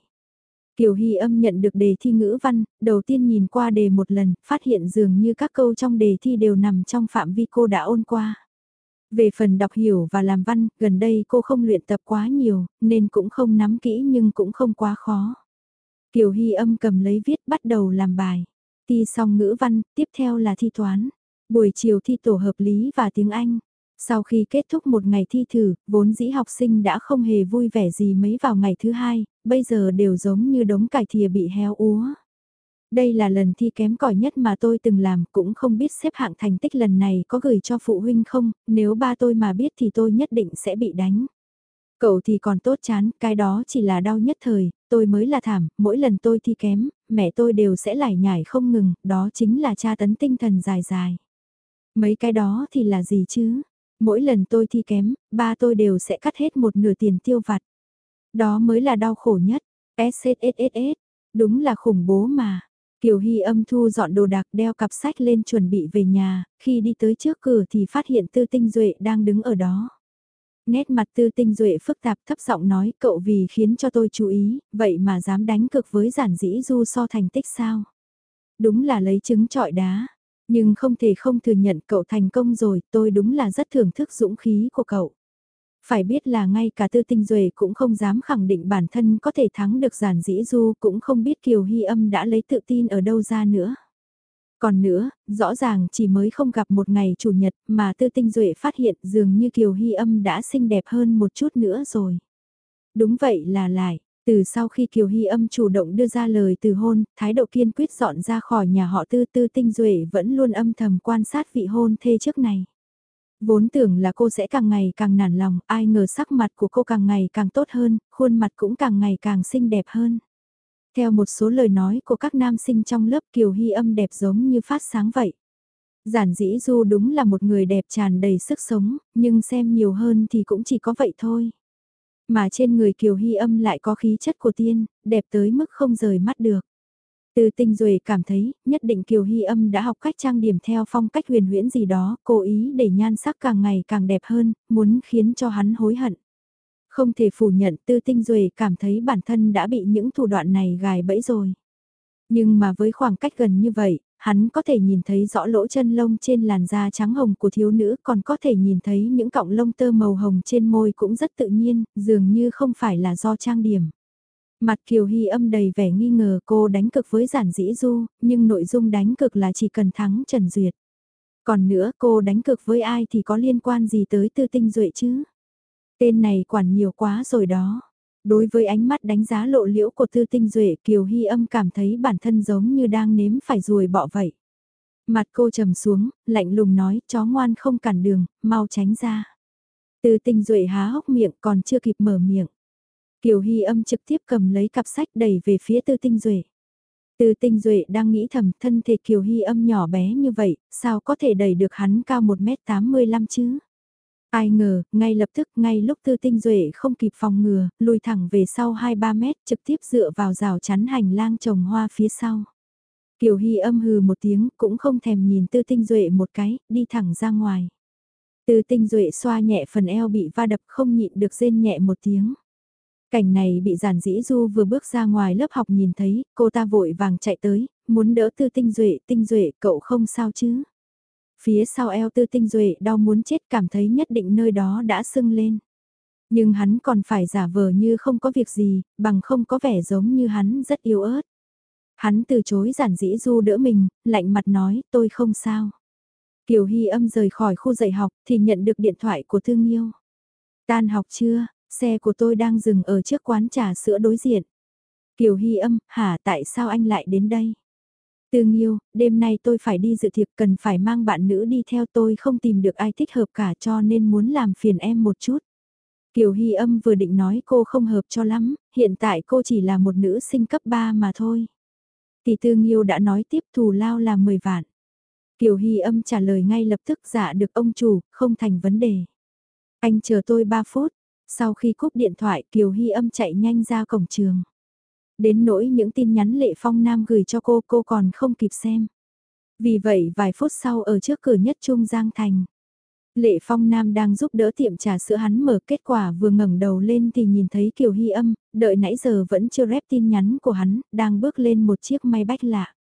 Kiều Hy âm nhận được đề thi ngữ văn, đầu tiên nhìn qua đề một lần, phát hiện dường như các câu trong đề thi đều nằm trong phạm vi cô đã ôn qua. Về phần đọc hiểu và làm văn, gần đây cô không luyện tập quá nhiều, nên cũng không nắm kỹ nhưng cũng không quá khó. Kiều Hy âm cầm lấy viết bắt đầu làm bài. Thi xong ngữ văn, tiếp theo là thi toán. Buổi chiều thi tổ hợp lý và tiếng Anh. Sau khi kết thúc một ngày thi thử, vốn dĩ học sinh đã không hề vui vẻ gì mấy vào ngày thứ hai, bây giờ đều giống như đống cải thìa bị héo úa. Đây là lần thi kém cỏi nhất mà tôi từng làm, cũng không biết xếp hạng thành tích lần này có gửi cho phụ huynh không, nếu ba tôi mà biết thì tôi nhất định sẽ bị đánh. Cậu thì còn tốt chán, cái đó chỉ là đau nhất thời, tôi mới là thảm, mỗi lần tôi thi kém, mẹ tôi đều sẽ lải nhải không ngừng, đó chính là tra tấn tinh thần dài dài. Mấy cái đó thì là gì chứ? Mỗi lần tôi thi kém, ba tôi đều sẽ cắt hết một nửa tiền tiêu vặt. Đó mới là đau khổ nhất. SSSS, Đúng là khủng bố mà. Kiều Hy âm thu dọn đồ đạc đeo cặp sách lên chuẩn bị về nhà, khi đi tới trước cửa thì phát hiện Tư Tinh Duệ đang đứng ở đó. Nét mặt Tư Tinh Duệ phức tạp thấp giọng nói cậu vì khiến cho tôi chú ý, vậy mà dám đánh cực với giản dĩ du so thành tích sao? Đúng là lấy trứng trọi đá, nhưng không thể không thừa nhận cậu thành công rồi, tôi đúng là rất thưởng thức dũng khí của cậu. Phải biết là ngay cả tư tinh duệ cũng không dám khẳng định bản thân có thể thắng được giản dĩ du cũng không biết Kiều Hy âm đã lấy tự tin ở đâu ra nữa. Còn nữa, rõ ràng chỉ mới không gặp một ngày chủ nhật mà tư tinh duệ phát hiện dường như Kiều Hy âm đã xinh đẹp hơn một chút nữa rồi. Đúng vậy là lại, từ sau khi Kiều Hy âm chủ động đưa ra lời từ hôn, thái độ kiên quyết dọn ra khỏi nhà họ tư tư tinh duệ vẫn luôn âm thầm quan sát vị hôn thê trước này. Vốn tưởng là cô sẽ càng ngày càng nản lòng, ai ngờ sắc mặt của cô càng ngày càng tốt hơn, khuôn mặt cũng càng ngày càng xinh đẹp hơn. Theo một số lời nói của các nam sinh trong lớp Kiều Hy âm đẹp giống như phát sáng vậy. Giản dĩ Du đúng là một người đẹp tràn đầy sức sống, nhưng xem nhiều hơn thì cũng chỉ có vậy thôi. Mà trên người Kiều Hy âm lại có khí chất của tiên, đẹp tới mức không rời mắt được. Từ tinh rồi cảm thấy, nhất định Kiều Hy âm đã học cách trang điểm theo phong cách huyền huyễn gì đó, cố ý để nhan sắc càng ngày càng đẹp hơn, muốn khiến cho hắn hối hận. Không thể phủ nhận tư tinh rồi cảm thấy bản thân đã bị những thủ đoạn này gài bẫy rồi. Nhưng mà với khoảng cách gần như vậy, hắn có thể nhìn thấy rõ lỗ chân lông trên làn da trắng hồng của thiếu nữ còn có thể nhìn thấy những cọng lông tơ màu hồng trên môi cũng rất tự nhiên, dường như không phải là do trang điểm. Mặt Kiều Hy âm đầy vẻ nghi ngờ cô đánh cực với giản dĩ du, nhưng nội dung đánh cực là chỉ cần thắng Trần Duyệt. Còn nữa cô đánh cực với ai thì có liên quan gì tới tư tinh duệ chứ? Tên này quản nhiều quá rồi đó. Đối với ánh mắt đánh giá lộ liễu của tư tinh duệ Kiều Hy âm cảm thấy bản thân giống như đang nếm phải ruồi bọ vậy. Mặt cô trầm xuống, lạnh lùng nói chó ngoan không cản đường, mau tránh ra. Tư tinh duệ há hốc miệng còn chưa kịp mở miệng. Kiều Hy âm trực tiếp cầm lấy cặp sách đẩy về phía tư tinh duệ. Tư tinh duệ đang nghĩ thầm thân thể Kiều Hy âm nhỏ bé như vậy, sao có thể đẩy được hắn cao 1m85 chứ? Ai ngờ, ngay lập tức, ngay lúc tư tinh duệ không kịp phòng ngừa, lùi thẳng về sau 2-3 mét, trực tiếp dựa vào rào chắn hành lang trồng hoa phía sau. Kiều Hy âm hừ một tiếng, cũng không thèm nhìn tư tinh duệ một cái, đi thẳng ra ngoài. Tư tinh duệ xoa nhẹ phần eo bị va đập không nhịn được rên nhẹ một tiếng. Cảnh này bị giản dĩ du vừa bước ra ngoài lớp học nhìn thấy, cô ta vội vàng chạy tới, muốn đỡ tư tinh duệ, tinh duệ, cậu không sao chứ. Phía sau eo tư tinh duệ đau muốn chết cảm thấy nhất định nơi đó đã sưng lên. Nhưng hắn còn phải giả vờ như không có việc gì, bằng không có vẻ giống như hắn rất yếu ớt. Hắn từ chối giản dĩ du đỡ mình, lạnh mặt nói tôi không sao. Kiều Hy âm rời khỏi khu dạy học thì nhận được điện thoại của Thương Nhiêu. Tan học chưa, Xe của tôi đang dừng ở trước quán trà sữa đối diện. Kiều Hy âm, hả tại sao anh lại đến đây? Tương yêu, đêm nay tôi phải đi dự thiệp cần phải mang bạn nữ đi theo tôi không tìm được ai thích hợp cả cho nên muốn làm phiền em một chút. Kiều Hy âm vừa định nói cô không hợp cho lắm, hiện tại cô chỉ là một nữ sinh cấp 3 mà thôi. Tỷ Tương Yêu đã nói tiếp thù lao là 10 vạn. Kiều Hy âm trả lời ngay lập tức dạ được ông chủ, không thành vấn đề. Anh chờ tôi 3 phút, sau khi cúp điện thoại Kiều Hy âm chạy nhanh ra cổng trường. Đến nỗi những tin nhắn Lệ Phong Nam gửi cho cô cô còn không kịp xem. Vì vậy vài phút sau ở trước cửa nhất Trung Giang Thành. Lệ Phong Nam đang giúp đỡ tiệm trà sữa hắn mở kết quả vừa ngẩng đầu lên thì nhìn thấy Kiều Hy âm, đợi nãy giờ vẫn chưa rep tin nhắn của hắn, đang bước lên một chiếc may bách lạ.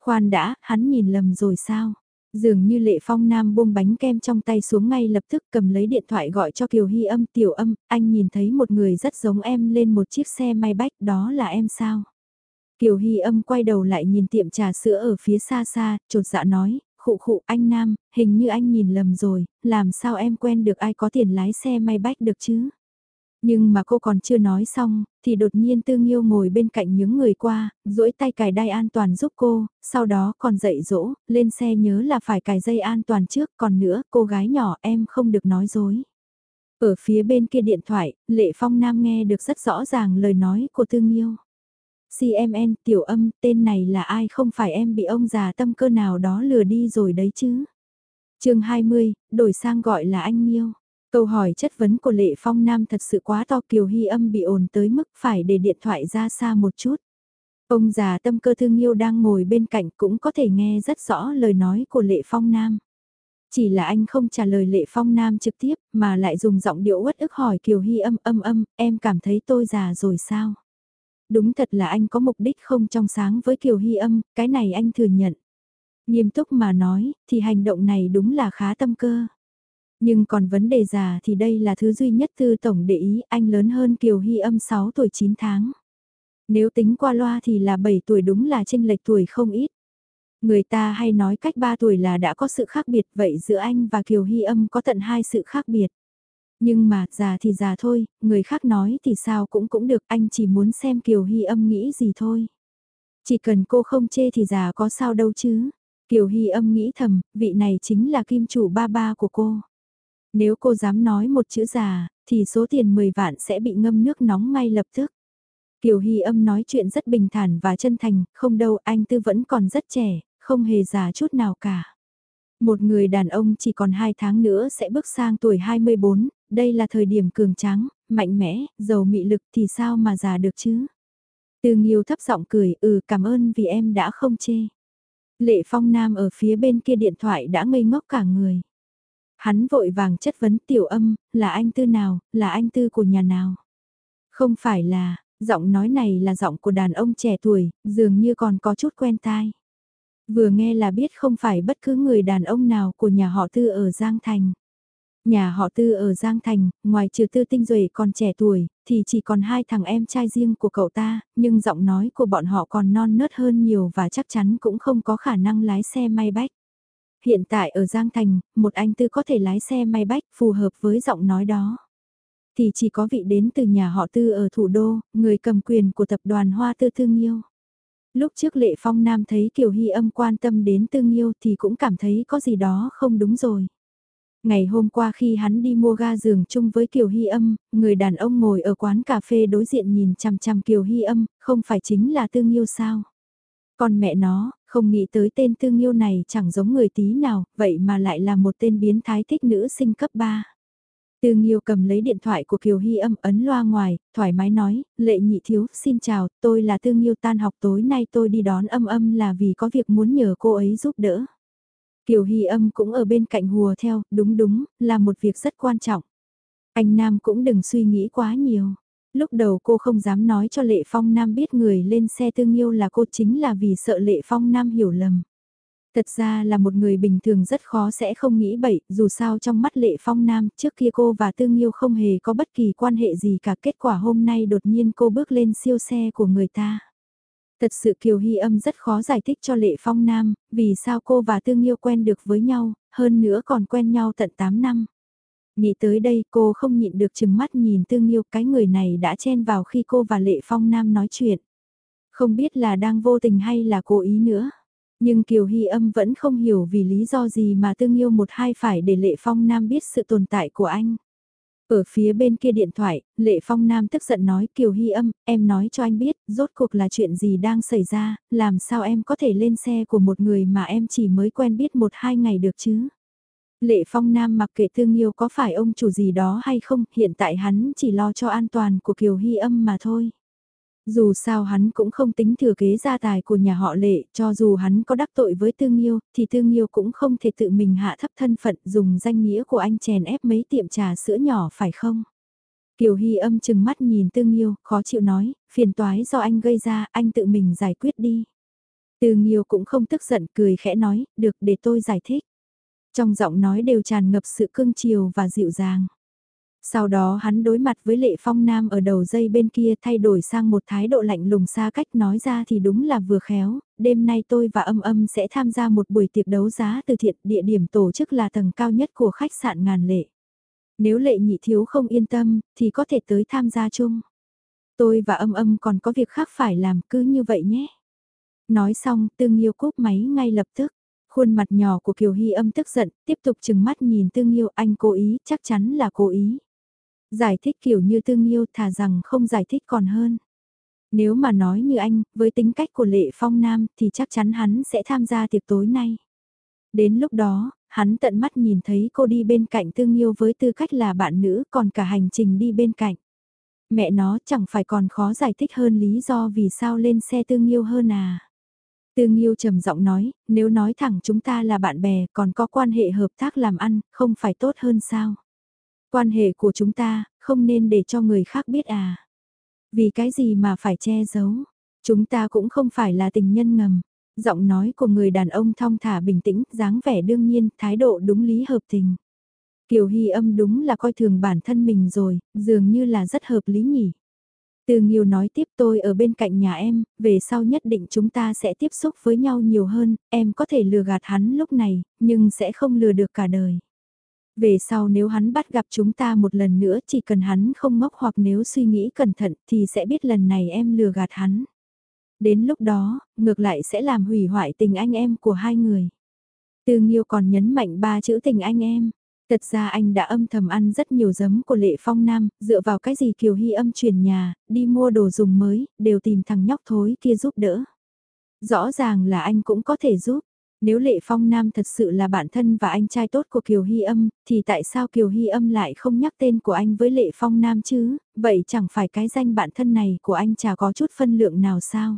Khoan đã, hắn nhìn lầm rồi sao? Dường như lệ phong nam buông bánh kem trong tay xuống ngay lập tức cầm lấy điện thoại gọi cho Kiều Hy âm tiểu âm, anh nhìn thấy một người rất giống em lên một chiếc xe may bách đó là em sao? Kiều Hy âm quay đầu lại nhìn tiệm trà sữa ở phía xa xa, trột dạ nói, khụ khụ anh Nam, hình như anh nhìn lầm rồi, làm sao em quen được ai có tiền lái xe may bách được chứ? Nhưng mà cô còn chưa nói xong, thì đột nhiên Tương Yêu ngồi bên cạnh những người qua, duỗi tay cài đai an toàn giúp cô, sau đó còn dạy dỗ, lên xe nhớ là phải cài dây an toàn trước, còn nữa, cô gái nhỏ em không được nói dối. Ở phía bên kia điện thoại, Lệ Phong Nam nghe được rất rõ ràng lời nói của Tương Yêu. CMN tiểu âm, tên này là ai không phải em bị ông già tâm cơ nào đó lừa đi rồi đấy chứ. chương 20, đổi sang gọi là anh Nghiêu. Câu hỏi chất vấn của Lệ Phong Nam thật sự quá to Kiều Hy âm bị ồn tới mức phải để điện thoại ra xa một chút. Ông già tâm cơ thương yêu đang ngồi bên cạnh cũng có thể nghe rất rõ lời nói của Lệ Phong Nam. Chỉ là anh không trả lời Lệ Phong Nam trực tiếp mà lại dùng giọng điệu uất ức hỏi Kiều Hy âm âm âm, em cảm thấy tôi già rồi sao? Đúng thật là anh có mục đích không trong sáng với Kiều Hy âm, cái này anh thừa nhận. Nghiêm túc mà nói, thì hành động này đúng là khá tâm cơ. Nhưng còn vấn đề già thì đây là thứ duy nhất tư tổng để ý anh lớn hơn Kiều Hy âm 6 tuổi 9 tháng. Nếu tính qua loa thì là 7 tuổi đúng là chênh lệch tuổi không ít. Người ta hay nói cách 3 tuổi là đã có sự khác biệt vậy giữa anh và Kiều Hy âm có tận hai sự khác biệt. Nhưng mà già thì già thôi, người khác nói thì sao cũng cũng được anh chỉ muốn xem Kiều Hy âm nghĩ gì thôi. Chỉ cần cô không chê thì già có sao đâu chứ. Kiều Hy âm nghĩ thầm, vị này chính là kim chủ ba ba của cô. Nếu cô dám nói một chữ già, thì số tiền 10 vạn sẽ bị ngâm nước nóng ngay lập tức. Kiều Hy âm nói chuyện rất bình thản và chân thành, không đâu anh Tư vẫn còn rất trẻ, không hề già chút nào cả. Một người đàn ông chỉ còn 2 tháng nữa sẽ bước sang tuổi 24, đây là thời điểm cường tráng, mạnh mẽ, giàu mị lực thì sao mà già được chứ? Từ Nghiêu thấp giọng cười, ừ cảm ơn vì em đã không chê. Lệ Phong Nam ở phía bên kia điện thoại đã ngây ngốc cả người. Hắn vội vàng chất vấn tiểu âm, là anh tư nào, là anh tư của nhà nào? Không phải là, giọng nói này là giọng của đàn ông trẻ tuổi, dường như còn có chút quen tai. Vừa nghe là biết không phải bất cứ người đàn ông nào của nhà họ tư ở Giang Thành. Nhà họ tư ở Giang Thành, ngoài trừ tư tinh duệ còn trẻ tuổi, thì chỉ còn hai thằng em trai riêng của cậu ta, nhưng giọng nói của bọn họ còn non nớt hơn nhiều và chắc chắn cũng không có khả năng lái xe may bách. Hiện tại ở Giang Thành, một anh tư có thể lái xe may bách phù hợp với giọng nói đó. Thì chỉ có vị đến từ nhà họ tư ở thủ đô, người cầm quyền của tập đoàn Hoa Tư Thương Nhiêu. Lúc trước Lệ Phong Nam thấy Kiều Hy âm quan tâm đến Tương Nhiêu thì cũng cảm thấy có gì đó không đúng rồi. Ngày hôm qua khi hắn đi mua ga giường chung với Kiều Hy âm, người đàn ông ngồi ở quán cà phê đối diện nhìn chằm chằm Kiều Hy âm, không phải chính là Tương Nhiêu sao? Còn mẹ nó, không nghĩ tới tên Tương yêu này chẳng giống người tí nào, vậy mà lại là một tên biến thái thích nữ sinh cấp 3. Tương Nhiêu cầm lấy điện thoại của Kiều Hy âm ấn loa ngoài, thoải mái nói, lệ nhị thiếu, xin chào, tôi là Tương Nhiêu tan học tối nay tôi đi đón âm âm là vì có việc muốn nhờ cô ấy giúp đỡ. Kiều Hy âm cũng ở bên cạnh hùa theo, đúng đúng, là một việc rất quan trọng. Anh Nam cũng đừng suy nghĩ quá nhiều. Lúc đầu cô không dám nói cho Lệ Phong Nam biết người lên xe tương yêu là cô chính là vì sợ Lệ Phong Nam hiểu lầm. Thật ra là một người bình thường rất khó sẽ không nghĩ bậy, dù sao trong mắt Lệ Phong Nam trước kia cô và Tương Nhiêu không hề có bất kỳ quan hệ gì cả kết quả hôm nay đột nhiên cô bước lên siêu xe của người ta. Thật sự Kiều Hy âm rất khó giải thích cho Lệ Phong Nam, vì sao cô và Tương Nhiêu quen được với nhau, hơn nữa còn quen nhau tận 8 năm. Nghĩ tới đây cô không nhịn được chừng mắt nhìn Tương yêu cái người này đã chen vào khi cô và Lệ Phong Nam nói chuyện. Không biết là đang vô tình hay là cố ý nữa. Nhưng Kiều Hy âm vẫn không hiểu vì lý do gì mà Tương yêu một hai phải để Lệ Phong Nam biết sự tồn tại của anh. Ở phía bên kia điện thoại, Lệ Phong Nam tức giận nói Kiều Hy âm, em nói cho anh biết, rốt cuộc là chuyện gì đang xảy ra, làm sao em có thể lên xe của một người mà em chỉ mới quen biết một hai ngày được chứ. Lệ Phong Nam mặc kệ thương yêu có phải ông chủ gì đó hay không, hiện tại hắn chỉ lo cho an toàn của Kiều Hy âm mà thôi. Dù sao hắn cũng không tính thừa kế gia tài của nhà họ lệ, cho dù hắn có đắc tội với Tương Nhiêu, thì Tương Nhiêu cũng không thể tự mình hạ thấp thân phận dùng danh nghĩa của anh chèn ép mấy tiệm trà sữa nhỏ phải không? Kiều Hy âm chừng mắt nhìn Tương Nhiêu, khó chịu nói, phiền toái do anh gây ra, anh tự mình giải quyết đi. Tương Nhiêu cũng không tức giận, cười khẽ nói, được để tôi giải thích. Trong giọng nói đều tràn ngập sự cưng chiều và dịu dàng. Sau đó hắn đối mặt với Lệ Phong Nam ở đầu dây bên kia thay đổi sang một thái độ lạnh lùng xa cách nói ra thì đúng là vừa khéo, đêm nay tôi và âm âm sẽ tham gia một buổi tiệc đấu giá từ thiện địa điểm tổ chức là tầng cao nhất của khách sạn ngàn lệ. Nếu lệ nhị thiếu không yên tâm thì có thể tới tham gia chung. Tôi và âm âm còn có việc khác phải làm cứ như vậy nhé. Nói xong tương yêu cúp máy ngay lập tức. Khuôn mặt nhỏ của Kiều Hy âm tức giận, tiếp tục chừng mắt nhìn tương yêu anh cố ý, chắc chắn là cố ý. Giải thích kiểu như tương yêu thà rằng không giải thích còn hơn. Nếu mà nói như anh, với tính cách của Lệ Phong Nam thì chắc chắn hắn sẽ tham gia tiệc tối nay. Đến lúc đó, hắn tận mắt nhìn thấy cô đi bên cạnh tương yêu với tư cách là bạn nữ còn cả hành trình đi bên cạnh. Mẹ nó chẳng phải còn khó giải thích hơn lý do vì sao lên xe tương yêu hơn à. Tương yêu trầm giọng nói, nếu nói thẳng chúng ta là bạn bè còn có quan hệ hợp tác làm ăn, không phải tốt hơn sao? Quan hệ của chúng ta, không nên để cho người khác biết à? Vì cái gì mà phải che giấu? Chúng ta cũng không phải là tình nhân ngầm. Giọng nói của người đàn ông thong thả bình tĩnh, dáng vẻ đương nhiên, thái độ đúng lý hợp tình. Kiều Hy âm đúng là coi thường bản thân mình rồi, dường như là rất hợp lý nhỉ. Từ nhiều nói tiếp tôi ở bên cạnh nhà em, về sau nhất định chúng ta sẽ tiếp xúc với nhau nhiều hơn, em có thể lừa gạt hắn lúc này, nhưng sẽ không lừa được cả đời. Về sau nếu hắn bắt gặp chúng ta một lần nữa chỉ cần hắn không ngốc hoặc nếu suy nghĩ cẩn thận thì sẽ biết lần này em lừa gạt hắn. Đến lúc đó, ngược lại sẽ làm hủy hoại tình anh em của hai người. Từ Nghiêu còn nhấn mạnh ba chữ tình anh em. Thật ra anh đã âm thầm ăn rất nhiều giấm của Lệ Phong Nam, dựa vào cái gì Kiều Hy âm chuyển nhà, đi mua đồ dùng mới, đều tìm thằng nhóc thối kia giúp đỡ. Rõ ràng là anh cũng có thể giúp. Nếu Lệ Phong Nam thật sự là bạn thân và anh trai tốt của Kiều Hy âm, thì tại sao Kiều Hy âm lại không nhắc tên của anh với Lệ Phong Nam chứ? Vậy chẳng phải cái danh bạn thân này của anh chả có chút phân lượng nào sao?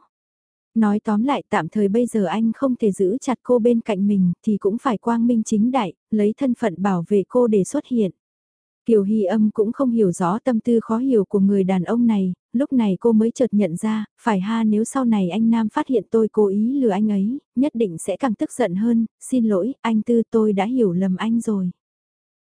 Nói tóm lại tạm thời bây giờ anh không thể giữ chặt cô bên cạnh mình thì cũng phải quang minh chính đại, lấy thân phận bảo vệ cô để xuất hiện. Kiều Hy âm cũng không hiểu rõ tâm tư khó hiểu của người đàn ông này, lúc này cô mới chợt nhận ra, phải ha nếu sau này anh Nam phát hiện tôi cố ý lừa anh ấy, nhất định sẽ càng tức giận hơn, xin lỗi, anh Tư tôi đã hiểu lầm anh rồi.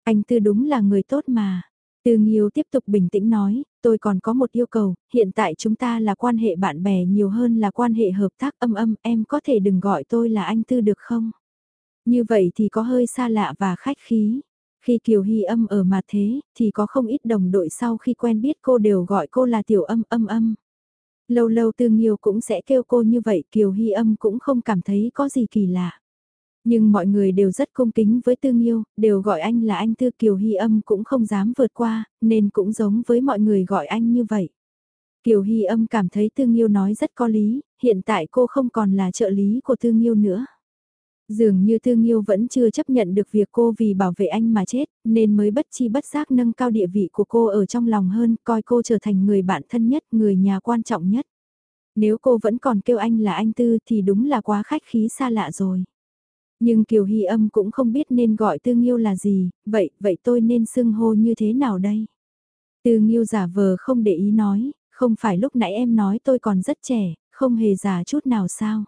Anh Tư đúng là người tốt mà, từ Nghiêu tiếp tục bình tĩnh nói, tôi còn có một yêu cầu, hiện tại chúng ta là quan hệ bạn bè nhiều hơn là quan hệ hợp tác âm âm, em có thể đừng gọi tôi là anh Tư được không? Như vậy thì có hơi xa lạ và khách khí. Khi Kiều Hy âm ở mà thế, thì có không ít đồng đội sau khi quen biết cô đều gọi cô là tiểu âm âm âm. Lâu lâu Tư Nghiêu cũng sẽ kêu cô như vậy, Kiều Hy âm cũng không cảm thấy có gì kỳ lạ. Nhưng mọi người đều rất cung kính với Tương Yêu, đều gọi anh là anh Tư Kiều Hy âm cũng không dám vượt qua, nên cũng giống với mọi người gọi anh như vậy. Kiều Hy âm cảm thấy Tương Yêu nói rất có lý, hiện tại cô không còn là trợ lý của Tương Yêu nữa. Dường như Tương Yêu vẫn chưa chấp nhận được việc cô vì bảo vệ anh mà chết, nên mới bất chi bất giác nâng cao địa vị của cô ở trong lòng hơn, coi cô trở thành người bạn thân nhất, người nhà quan trọng nhất. Nếu cô vẫn còn kêu anh là anh Tư thì đúng là quá khách khí xa lạ rồi. Nhưng Kiều Hy âm cũng không biết nên gọi Tư Nghiêu là gì, vậy, vậy tôi nên xưng hô như thế nào đây? Tư Nghiêu giả vờ không để ý nói, không phải lúc nãy em nói tôi còn rất trẻ, không hề già chút nào sao?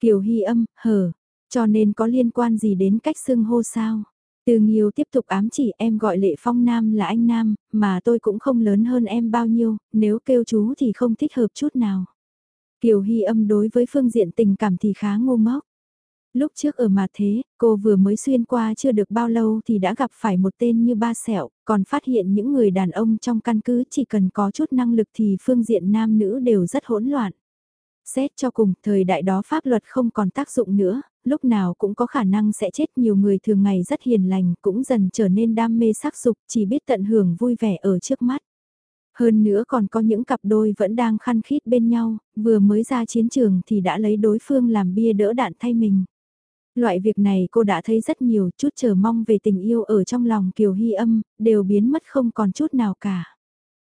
Kiều Hy âm, hờ, cho nên có liên quan gì đến cách xưng hô sao? Từ Nghiêu tiếp tục ám chỉ em gọi Lệ Phong Nam là anh Nam, mà tôi cũng không lớn hơn em bao nhiêu, nếu kêu chú thì không thích hợp chút nào. Kiều Hy âm đối với phương diện tình cảm thì khá ngu ngốc. Lúc trước ở mà thế, cô vừa mới xuyên qua chưa được bao lâu thì đã gặp phải một tên như ba sẹo, còn phát hiện những người đàn ông trong căn cứ chỉ cần có chút năng lực thì phương diện nam nữ đều rất hỗn loạn. Xét cho cùng, thời đại đó pháp luật không còn tác dụng nữa, lúc nào cũng có khả năng sẽ chết nhiều người thường ngày rất hiền lành cũng dần trở nên đam mê sắc dục chỉ biết tận hưởng vui vẻ ở trước mắt. Hơn nữa còn có những cặp đôi vẫn đang khăn khít bên nhau, vừa mới ra chiến trường thì đã lấy đối phương làm bia đỡ đạn thay mình. Loại việc này cô đã thấy rất nhiều, chút chờ mong về tình yêu ở trong lòng Kiều Hy âm, đều biến mất không còn chút nào cả.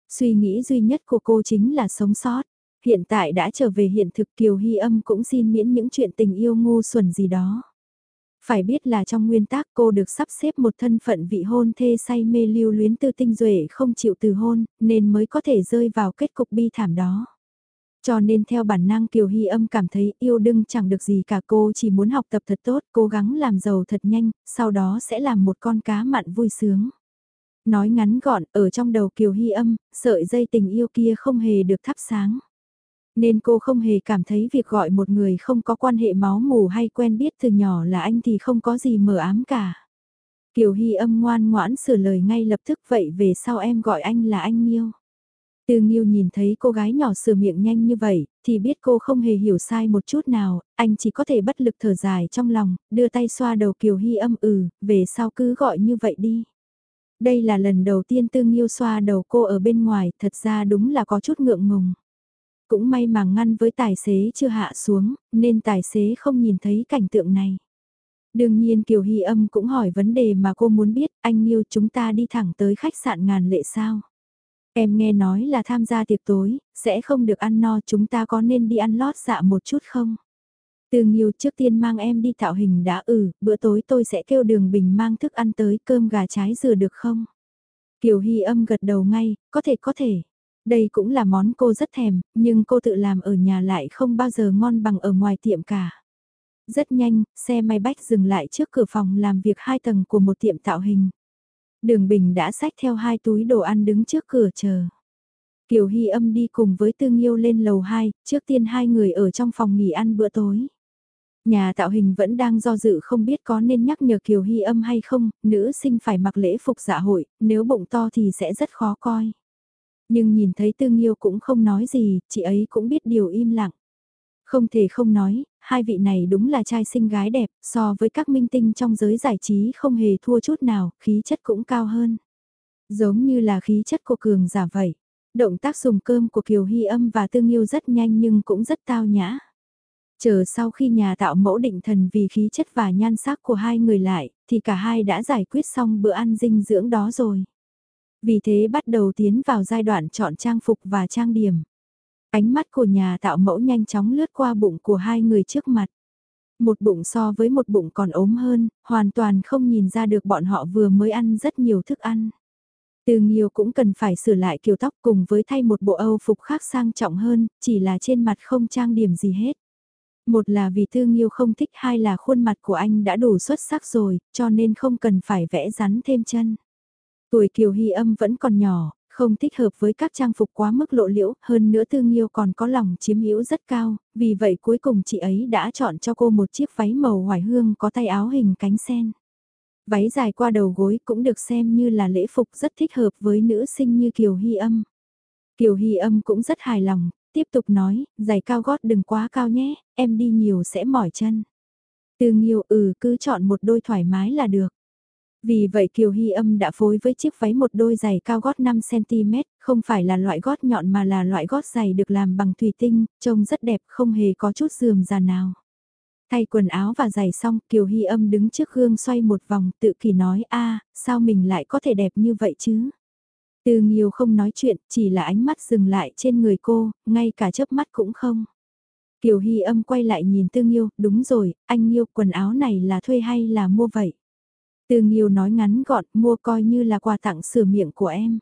Suy nghĩ duy nhất của cô chính là sống sót. Hiện tại đã trở về hiện thực Kiều Hy âm cũng xin miễn những chuyện tình yêu ngu xuẩn gì đó. Phải biết là trong nguyên tác cô được sắp xếp một thân phận vị hôn thê say mê lưu luyến tư tinh duệ không chịu từ hôn, nên mới có thể rơi vào kết cục bi thảm đó. Cho nên theo bản năng Kiều Hy âm cảm thấy yêu đương chẳng được gì cả cô chỉ muốn học tập thật tốt, cố gắng làm giàu thật nhanh, sau đó sẽ làm một con cá mặn vui sướng. Nói ngắn gọn, ở trong đầu Kiều Hy âm, sợi dây tình yêu kia không hề được thắp sáng. Nên cô không hề cảm thấy việc gọi một người không có quan hệ máu mù hay quen biết từ nhỏ là anh thì không có gì mờ ám cả. Kiều Hy âm ngoan ngoãn sửa lời ngay lập tức vậy về sau em gọi anh là anh Miêu. Từ Nghiêu nhìn thấy cô gái nhỏ sửa miệng nhanh như vậy, thì biết cô không hề hiểu sai một chút nào, anh chỉ có thể bất lực thở dài trong lòng, đưa tay xoa đầu Kiều Hy âm ừ, về sau cứ gọi như vậy đi. Đây là lần đầu tiên Tư Nghiêu xoa đầu cô ở bên ngoài, thật ra đúng là có chút ngượng ngùng. Cũng may mà ngăn với tài xế chưa hạ xuống, nên tài xế không nhìn thấy cảnh tượng này. Đương nhiên Kiều Hy âm cũng hỏi vấn đề mà cô muốn biết, anh Nghiêu chúng ta đi thẳng tới khách sạn ngàn lệ sao? Em nghe nói là tham gia tiệc tối, sẽ không được ăn no chúng ta có nên đi ăn lót dạ một chút không? Từ nhiều trước tiên mang em đi tạo hình đã ừ, bữa tối tôi sẽ kêu đường bình mang thức ăn tới cơm gà trái dừa được không? Kiều Hy âm gật đầu ngay, có thể có thể. Đây cũng là món cô rất thèm, nhưng cô tự làm ở nhà lại không bao giờ ngon bằng ở ngoài tiệm cả. Rất nhanh, xe may bách dừng lại trước cửa phòng làm việc hai tầng của một tiệm tạo hình. Đường Bình đã xách theo hai túi đồ ăn đứng trước cửa chờ. Kiều Hy âm đi cùng với Tương yêu lên lầu 2, trước tiên hai người ở trong phòng nghỉ ăn bữa tối. Nhà tạo hình vẫn đang do dự không biết có nên nhắc nhở Kiều Hy âm hay không, nữ sinh phải mặc lễ phục dạ hội, nếu bụng to thì sẽ rất khó coi. Nhưng nhìn thấy Tương yêu cũng không nói gì, chị ấy cũng biết điều im lặng. Không thể không nói, hai vị này đúng là trai xinh gái đẹp, so với các minh tinh trong giới giải trí không hề thua chút nào, khí chất cũng cao hơn. Giống như là khí chất của cường giả vậy. Động tác dùng cơm của Kiều Hy âm và Tương yêu rất nhanh nhưng cũng rất tao nhã. Chờ sau khi nhà tạo mẫu định thần vì khí chất và nhan sắc của hai người lại, thì cả hai đã giải quyết xong bữa ăn dinh dưỡng đó rồi. Vì thế bắt đầu tiến vào giai đoạn chọn trang phục và trang điểm. Ánh mắt của nhà tạo mẫu nhanh chóng lướt qua bụng của hai người trước mặt. Một bụng so với một bụng còn ốm hơn, hoàn toàn không nhìn ra được bọn họ vừa mới ăn rất nhiều thức ăn. Từ nhiều cũng cần phải sửa lại kiểu tóc cùng với thay một bộ âu phục khác sang trọng hơn, chỉ là trên mặt không trang điểm gì hết. Một là vì Tư Nghiêu không thích hai là khuôn mặt của anh đã đủ xuất sắc rồi, cho nên không cần phải vẽ rắn thêm chân. Tuổi Kiều Hy âm vẫn còn nhỏ, không thích hợp với các trang phục quá mức lộ liễu, hơn nữa Tương Nghiêu còn có lòng chiếm hữu rất cao, vì vậy cuối cùng chị ấy đã chọn cho cô một chiếc váy màu hoài hương có tay áo hình cánh sen. Váy dài qua đầu gối cũng được xem như là lễ phục rất thích hợp với nữ sinh như Kiều Hy âm. Kiều Hy âm cũng rất hài lòng, tiếp tục nói, giày cao gót đừng quá cao nhé, em đi nhiều sẽ mỏi chân. Tương Nghiêu ừ cứ chọn một đôi thoải mái là được. Vì vậy Kiều Hy âm đã phối với chiếc váy một đôi giày cao gót 5cm, không phải là loại gót nhọn mà là loại gót giày được làm bằng thủy tinh, trông rất đẹp không hề có chút dườm già nào. Thay quần áo và giày xong Kiều Hy âm đứng trước gương xoay một vòng tự kỳ nói a sao mình lại có thể đẹp như vậy chứ? Từ nhiều không nói chuyện, chỉ là ánh mắt dừng lại trên người cô, ngay cả chớp mắt cũng không. Kiều Hy âm quay lại nhìn tương yêu đúng rồi, anh yêu quần áo này là thuê hay là mua vậy? Tương Nghiêu nói ngắn gọn, mua coi như là quà tặng sửa miệng của em.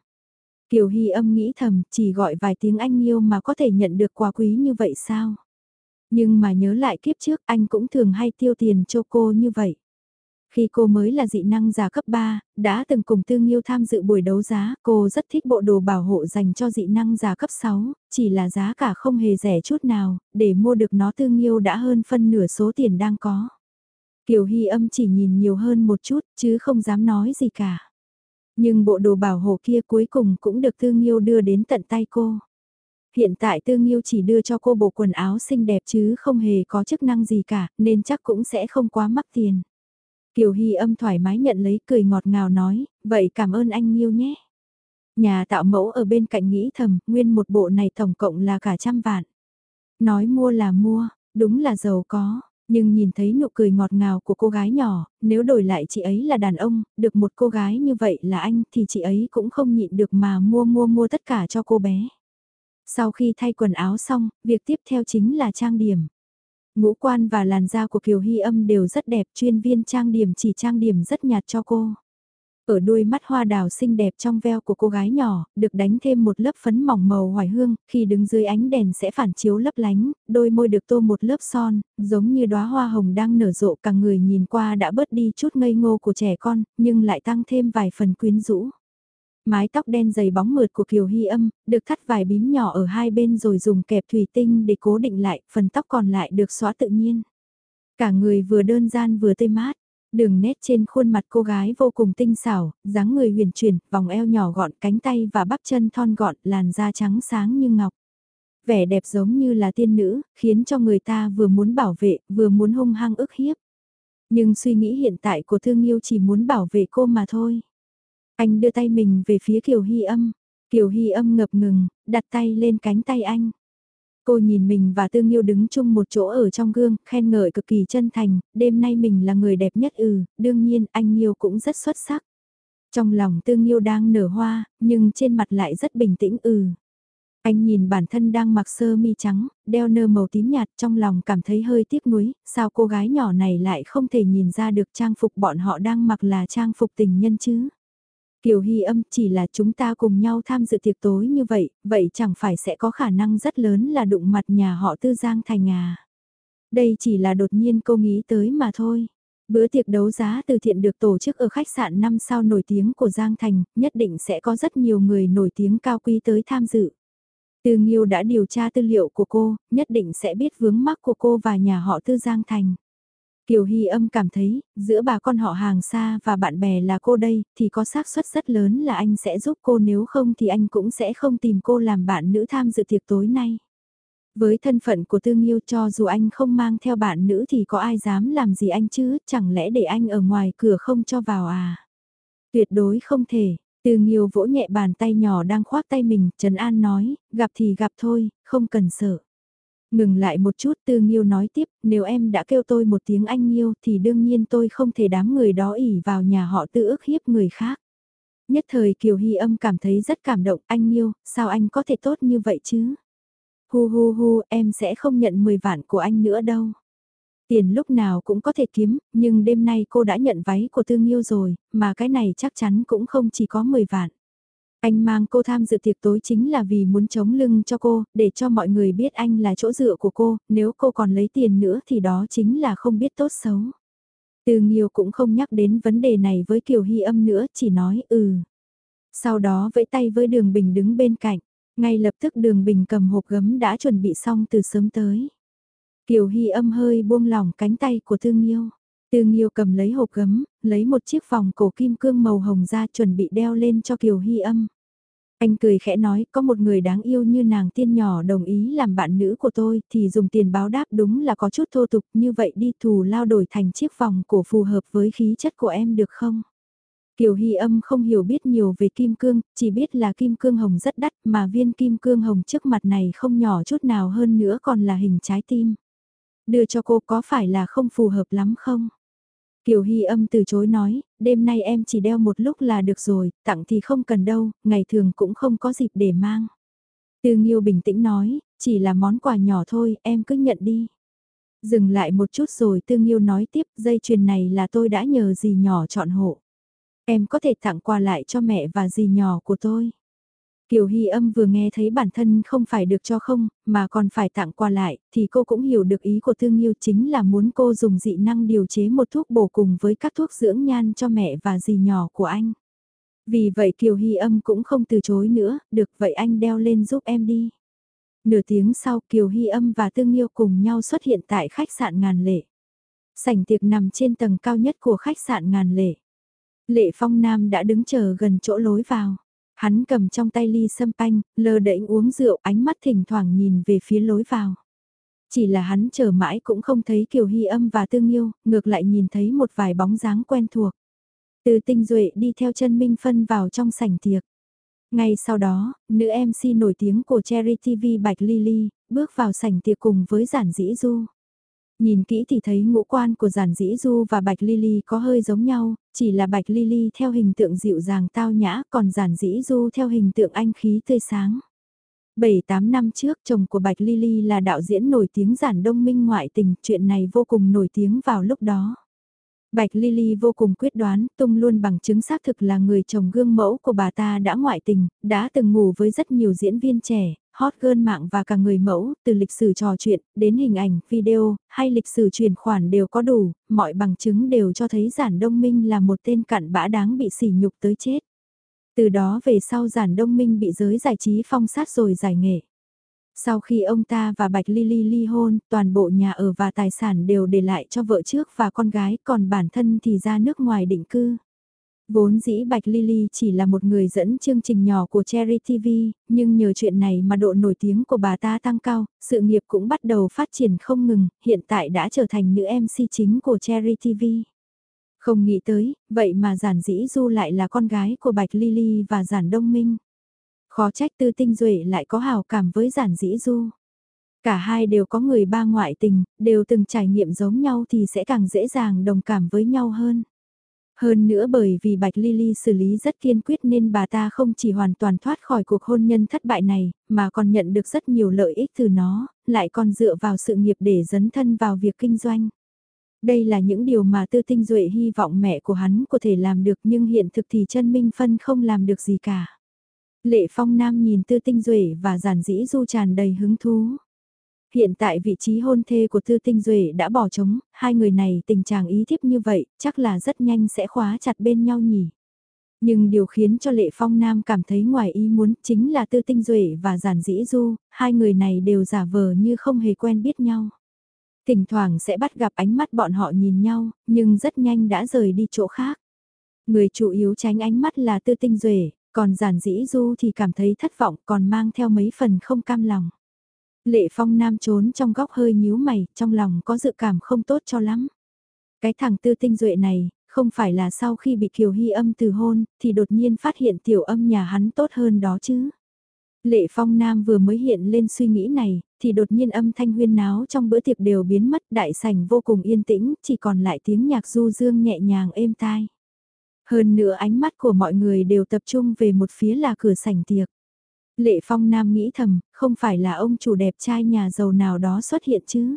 Kiều Hy âm nghĩ thầm, chỉ gọi vài tiếng anh Nghiêu mà có thể nhận được quà quý như vậy sao? Nhưng mà nhớ lại kiếp trước anh cũng thường hay tiêu tiền cho cô như vậy. Khi cô mới là dị năng giả cấp 3, đã từng cùng Tương Nghiêu tham dự buổi đấu giá, cô rất thích bộ đồ bảo hộ dành cho dị năng giả cấp 6, chỉ là giá cả không hề rẻ chút nào, để mua được nó Tương Nghiêu đã hơn phân nửa số tiền đang có. Kiều Hy âm chỉ nhìn nhiều hơn một chút, chứ không dám nói gì cả. Nhưng bộ đồ bảo hộ kia cuối cùng cũng được Tương Nghiêu đưa đến tận tay cô. Hiện tại Tương Nghiêu chỉ đưa cho cô bộ quần áo xinh đẹp chứ không hề có chức năng gì cả, nên chắc cũng sẽ không quá mắc tiền. Kiều Hy âm thoải mái nhận lấy cười ngọt ngào nói, vậy cảm ơn anh Nhiêu nhé. Nhà tạo mẫu ở bên cạnh nghĩ thầm, nguyên một bộ này tổng cộng là cả trăm vạn. Nói mua là mua, đúng là giàu có, nhưng nhìn thấy nụ cười ngọt ngào của cô gái nhỏ, nếu đổi lại chị ấy là đàn ông, được một cô gái như vậy là anh thì chị ấy cũng không nhịn được mà mua mua mua tất cả cho cô bé. Sau khi thay quần áo xong, việc tiếp theo chính là trang điểm. Ngũ quan và làn da của Kiều Hy âm đều rất đẹp, chuyên viên trang điểm chỉ trang điểm rất nhạt cho cô. Ở đuôi mắt hoa đào xinh đẹp trong veo của cô gái nhỏ, được đánh thêm một lớp phấn mỏng màu hoài hương, khi đứng dưới ánh đèn sẽ phản chiếu lấp lánh, đôi môi được tô một lớp son, giống như đóa hoa hồng đang nở rộ cả người nhìn qua đã bớt đi chút ngây ngô của trẻ con, nhưng lại tăng thêm vài phần quyến rũ. Mái tóc đen dày bóng mượt của Kiều Hy âm, được thắt vài bím nhỏ ở hai bên rồi dùng kẹp thủy tinh để cố định lại, phần tóc còn lại được xóa tự nhiên. Cả người vừa đơn gian vừa tươi mát, đường nét trên khuôn mặt cô gái vô cùng tinh xảo, dáng người huyền chuyển, vòng eo nhỏ gọn, cánh tay và bắp chân thon gọn, làn da trắng sáng như ngọc. Vẻ đẹp giống như là tiên nữ, khiến cho người ta vừa muốn bảo vệ, vừa muốn hung hăng ức hiếp. Nhưng suy nghĩ hiện tại của Thương Yêu chỉ muốn bảo vệ cô mà thôi. Anh đưa tay mình về phía Kiều Hy âm. Kiều Hy âm ngập ngừng, đặt tay lên cánh tay anh. Cô nhìn mình và Tương Yêu đứng chung một chỗ ở trong gương, khen ngợi cực kỳ chân thành, đêm nay mình là người đẹp nhất ừ, đương nhiên anh Yêu cũng rất xuất sắc. Trong lòng tương yêu đang nở hoa, nhưng trên mặt lại rất bình tĩnh ừ. Anh nhìn bản thân đang mặc sơ mi trắng, đeo nơ màu tím nhạt trong lòng cảm thấy hơi tiếc nuối, sao cô gái nhỏ này lại không thể nhìn ra được trang phục bọn họ đang mặc là trang phục tình nhân chứ. Tiểu Hy âm chỉ là chúng ta cùng nhau tham dự tiệc tối như vậy, vậy chẳng phải sẽ có khả năng rất lớn là đụng mặt nhà họ Tư Giang Thành à. Đây chỉ là đột nhiên cô nghĩ tới mà thôi. Bữa tiệc đấu giá từ thiện được tổ chức ở khách sạn 5 sao nổi tiếng của Giang Thành, nhất định sẽ có rất nhiều người nổi tiếng cao quý tới tham dự. Từ Nghiêu đã điều tra tư liệu của cô, nhất định sẽ biết vướng mắc của cô và nhà họ Tư Giang Thành. Kiều Hy âm cảm thấy, giữa bà con họ hàng xa và bạn bè là cô đây, thì có xác suất rất lớn là anh sẽ giúp cô nếu không thì anh cũng sẽ không tìm cô làm bạn nữ tham dự tiệc tối nay. Với thân phận của Tương yêu cho dù anh không mang theo bạn nữ thì có ai dám làm gì anh chứ, chẳng lẽ để anh ở ngoài cửa không cho vào à? Tuyệt đối không thể, Tương yêu vỗ nhẹ bàn tay nhỏ đang khoác tay mình, Trần An nói, gặp thì gặp thôi, không cần sợ. Ngừng lại một chút Tư Nghiêu nói tiếp, nếu em đã kêu tôi một tiếng anh Nghiêu thì đương nhiên tôi không thể đám người đó ỉ vào nhà họ tự ức hiếp người khác. Nhất thời Kiều Hy âm cảm thấy rất cảm động, anh Nghiêu, sao anh có thể tốt như vậy chứ? Hu hu hu, em sẽ không nhận 10 vạn của anh nữa đâu. Tiền lúc nào cũng có thể kiếm, nhưng đêm nay cô đã nhận váy của Tương Nghiêu rồi, mà cái này chắc chắn cũng không chỉ có 10 vạn. Anh mang cô tham dự tiệc tối chính là vì muốn chống lưng cho cô, để cho mọi người biết anh là chỗ dựa của cô, nếu cô còn lấy tiền nữa thì đó chính là không biết tốt xấu. Từ nhiều cũng không nhắc đến vấn đề này với Kiều Hy âm nữa, chỉ nói ừ. Sau đó vẫy tay với Đường Bình đứng bên cạnh, ngay lập tức Đường Bình cầm hộp gấm đã chuẩn bị xong từ sớm tới. Kiều Hy âm hơi buông lỏng cánh tay của Thương Nhiêu. Tư Nghiêu cầm lấy hộp gấm, lấy một chiếc vòng cổ kim cương màu hồng ra chuẩn bị đeo lên cho Kiều Hy âm. Anh cười khẽ nói có một người đáng yêu như nàng tiên nhỏ đồng ý làm bạn nữ của tôi thì dùng tiền báo đáp đúng là có chút thô tục như vậy đi thù lao đổi thành chiếc vòng cổ phù hợp với khí chất của em được không? Kiều Hy âm không hiểu biết nhiều về kim cương, chỉ biết là kim cương hồng rất đắt mà viên kim cương hồng trước mặt này không nhỏ chút nào hơn nữa còn là hình trái tim. Đưa cho cô có phải là không phù hợp lắm không? Kiều Hy âm từ chối nói, đêm nay em chỉ đeo một lúc là được rồi, tặng thì không cần đâu, ngày thường cũng không có dịp để mang. Từ Nghiêu bình tĩnh nói, chỉ là món quà nhỏ thôi, em cứ nhận đi. Dừng lại một chút rồi Tương Nghiêu nói tiếp, dây chuyền này là tôi đã nhờ dì nhỏ chọn hộ. Em có thể tặng quà lại cho mẹ và dì nhỏ của tôi. Kiều Hy âm vừa nghe thấy bản thân không phải được cho không, mà còn phải tặng quà lại, thì cô cũng hiểu được ý của Thương Yêu chính là muốn cô dùng dị năng điều chế một thuốc bổ cùng với các thuốc dưỡng nhan cho mẹ và dì nhỏ của anh. Vì vậy Kiều Hy âm cũng không từ chối nữa, được vậy anh đeo lên giúp em đi. Nửa tiếng sau Kiều Hy âm và Tương Nhiêu cùng nhau xuất hiện tại khách sạn ngàn lệ. Sảnh tiệc nằm trên tầng cao nhất của khách sạn ngàn lệ. Lệ Phong Nam đã đứng chờ gần chỗ lối vào. Hắn cầm trong tay ly sâm panh, lơ đễnh uống rượu ánh mắt thỉnh thoảng nhìn về phía lối vào. Chỉ là hắn chờ mãi cũng không thấy Kiều Hy âm và Tương Yêu, ngược lại nhìn thấy một vài bóng dáng quen thuộc. Từ tinh duệ đi theo chân Minh Phân vào trong sảnh tiệc. Ngay sau đó, nữ MC nổi tiếng của Cherry TV Bạch Lily, bước vào sảnh tiệc cùng với giản dĩ du. Nhìn kỹ thì thấy ngũ quan của giản dĩ du và bạch lily có hơi giống nhau, chỉ là bạch lily theo hình tượng dịu dàng tao nhã còn giản dĩ du theo hình tượng anh khí tươi sáng. 7-8 năm trước chồng của Bạch Lily là đạo diễn nổi tiếng giản đông minh ngoại tình, chuyện này vô cùng nổi tiếng vào lúc đó. Bạch Lily vô cùng quyết đoán, tung luôn bằng chứng xác thực là người chồng gương mẫu của bà ta đã ngoại tình, đã từng ngủ với rất nhiều diễn viên trẻ, hot girl mạng và cả người mẫu, từ lịch sử trò chuyện, đến hình ảnh, video, hay lịch sử truyền khoản đều có đủ, mọi bằng chứng đều cho thấy giản đông minh là một tên cặn bã đáng bị sỉ nhục tới chết. Từ đó về sau giản đông minh bị giới giải trí phong sát rồi giải nghệ. Sau khi ông ta và Bạch Lily ly hôn, toàn bộ nhà ở và tài sản đều để lại cho vợ trước và con gái, còn bản thân thì ra nước ngoài định cư. Vốn dĩ Bạch Lily chỉ là một người dẫn chương trình nhỏ của Cherry TV, nhưng nhờ chuyện này mà độ nổi tiếng của bà ta tăng cao, sự nghiệp cũng bắt đầu phát triển không ngừng, hiện tại đã trở thành nữ MC chính của Cherry TV. Không nghĩ tới, vậy mà giản dĩ du lại là con gái của Bạch Lily và giản đông minh. Khó trách tư tinh duệ lại có hào cảm với giản dĩ du. Cả hai đều có người ba ngoại tình, đều từng trải nghiệm giống nhau thì sẽ càng dễ dàng đồng cảm với nhau hơn. Hơn nữa bởi vì Bạch Lily xử lý rất kiên quyết nên bà ta không chỉ hoàn toàn thoát khỏi cuộc hôn nhân thất bại này, mà còn nhận được rất nhiều lợi ích từ nó, lại còn dựa vào sự nghiệp để dấn thân vào việc kinh doanh. Đây là những điều mà Tư Tinh Duệ hy vọng mẹ của hắn có thể làm được nhưng hiện thực thì chân Minh Phân không làm được gì cả. Lệ Phong Nam nhìn Tư Tinh Duệ và giản dĩ du tràn đầy hứng thú. Hiện tại vị trí hôn thê của Tư Tinh Duệ đã bỏ trống, hai người này tình trạng ý thiếp như vậy, chắc là rất nhanh sẽ khóa chặt bên nhau nhỉ. Nhưng điều khiến cho Lệ Phong Nam cảm thấy ngoài ý muốn chính là Tư Tinh Duệ và Giản Dĩ Du, hai người này đều giả vờ như không hề quen biết nhau. Thỉnh thoảng sẽ bắt gặp ánh mắt bọn họ nhìn nhau, nhưng rất nhanh đã rời đi chỗ khác. Người chủ yếu tránh ánh mắt là Tư Tinh Duệ, còn Giản Dĩ Du thì cảm thấy thất vọng còn mang theo mấy phần không cam lòng. Lệ Phong Nam trốn trong góc hơi nhíu mày, trong lòng có dự cảm không tốt cho lắm. Cái thằng tư tinh duệ này, không phải là sau khi bị Kiều Hy âm từ hôn, thì đột nhiên phát hiện tiểu âm nhà hắn tốt hơn đó chứ. Lệ Phong Nam vừa mới hiện lên suy nghĩ này, thì đột nhiên âm thanh huyên náo trong bữa tiệc đều biến mất, đại sảnh vô cùng yên tĩnh, chỉ còn lại tiếng nhạc du dương nhẹ nhàng êm tai. Hơn nữa ánh mắt của mọi người đều tập trung về một phía là cửa sảnh tiệc. Lệ Phong Nam nghĩ thầm, không phải là ông chủ đẹp trai nhà giàu nào đó xuất hiện chứ.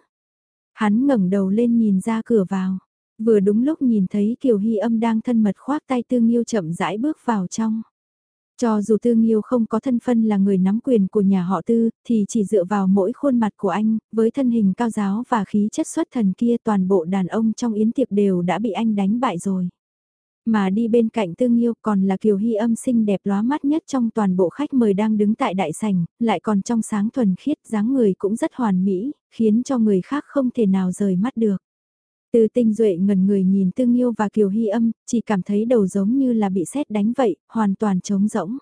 Hắn ngẩng đầu lên nhìn ra cửa vào. Vừa đúng lúc nhìn thấy Kiều Hy âm đang thân mật khoác tay Tương yêu chậm rãi bước vào trong. Cho dù Tương yêu không có thân phân là người nắm quyền của nhà họ Tư, thì chỉ dựa vào mỗi khuôn mặt của anh, với thân hình cao giáo và khí chất xuất thần kia toàn bộ đàn ông trong yến tiệc đều đã bị anh đánh bại rồi. Mà đi bên cạnh Tương yêu còn là Kiều Hy âm xinh đẹp lóa mắt nhất trong toàn bộ khách mời đang đứng tại đại sảnh, lại còn trong sáng thuần khiết dáng người cũng rất hoàn mỹ, khiến cho người khác không thể nào rời mắt được. Từ tinh duệ ngần người nhìn Tương yêu và Kiều Hy âm, chỉ cảm thấy đầu giống như là bị sét đánh vậy, hoàn toàn trống rỗng.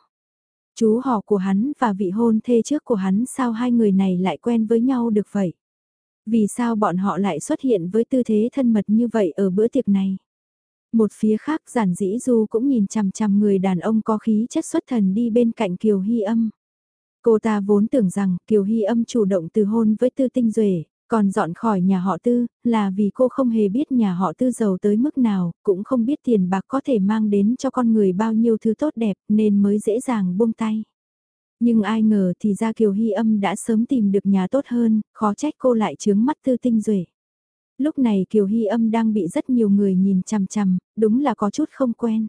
Chú họ của hắn và vị hôn thê trước của hắn sao hai người này lại quen với nhau được vậy? Vì sao bọn họ lại xuất hiện với tư thế thân mật như vậy ở bữa tiệc này? Một phía khác giản dĩ du cũng nhìn chằm chằm người đàn ông có khí chất xuất thần đi bên cạnh Kiều Hy âm. Cô ta vốn tưởng rằng Kiều Hy âm chủ động từ hôn với tư tinh duệ còn dọn khỏi nhà họ tư, là vì cô không hề biết nhà họ tư giàu tới mức nào, cũng không biết tiền bạc có thể mang đến cho con người bao nhiêu thứ tốt đẹp nên mới dễ dàng buông tay. Nhưng ai ngờ thì ra Kiều Hy âm đã sớm tìm được nhà tốt hơn, khó trách cô lại chướng mắt tư tinh duệ Lúc này Kiều Hy âm đang bị rất nhiều người nhìn chằm chằm, đúng là có chút không quen.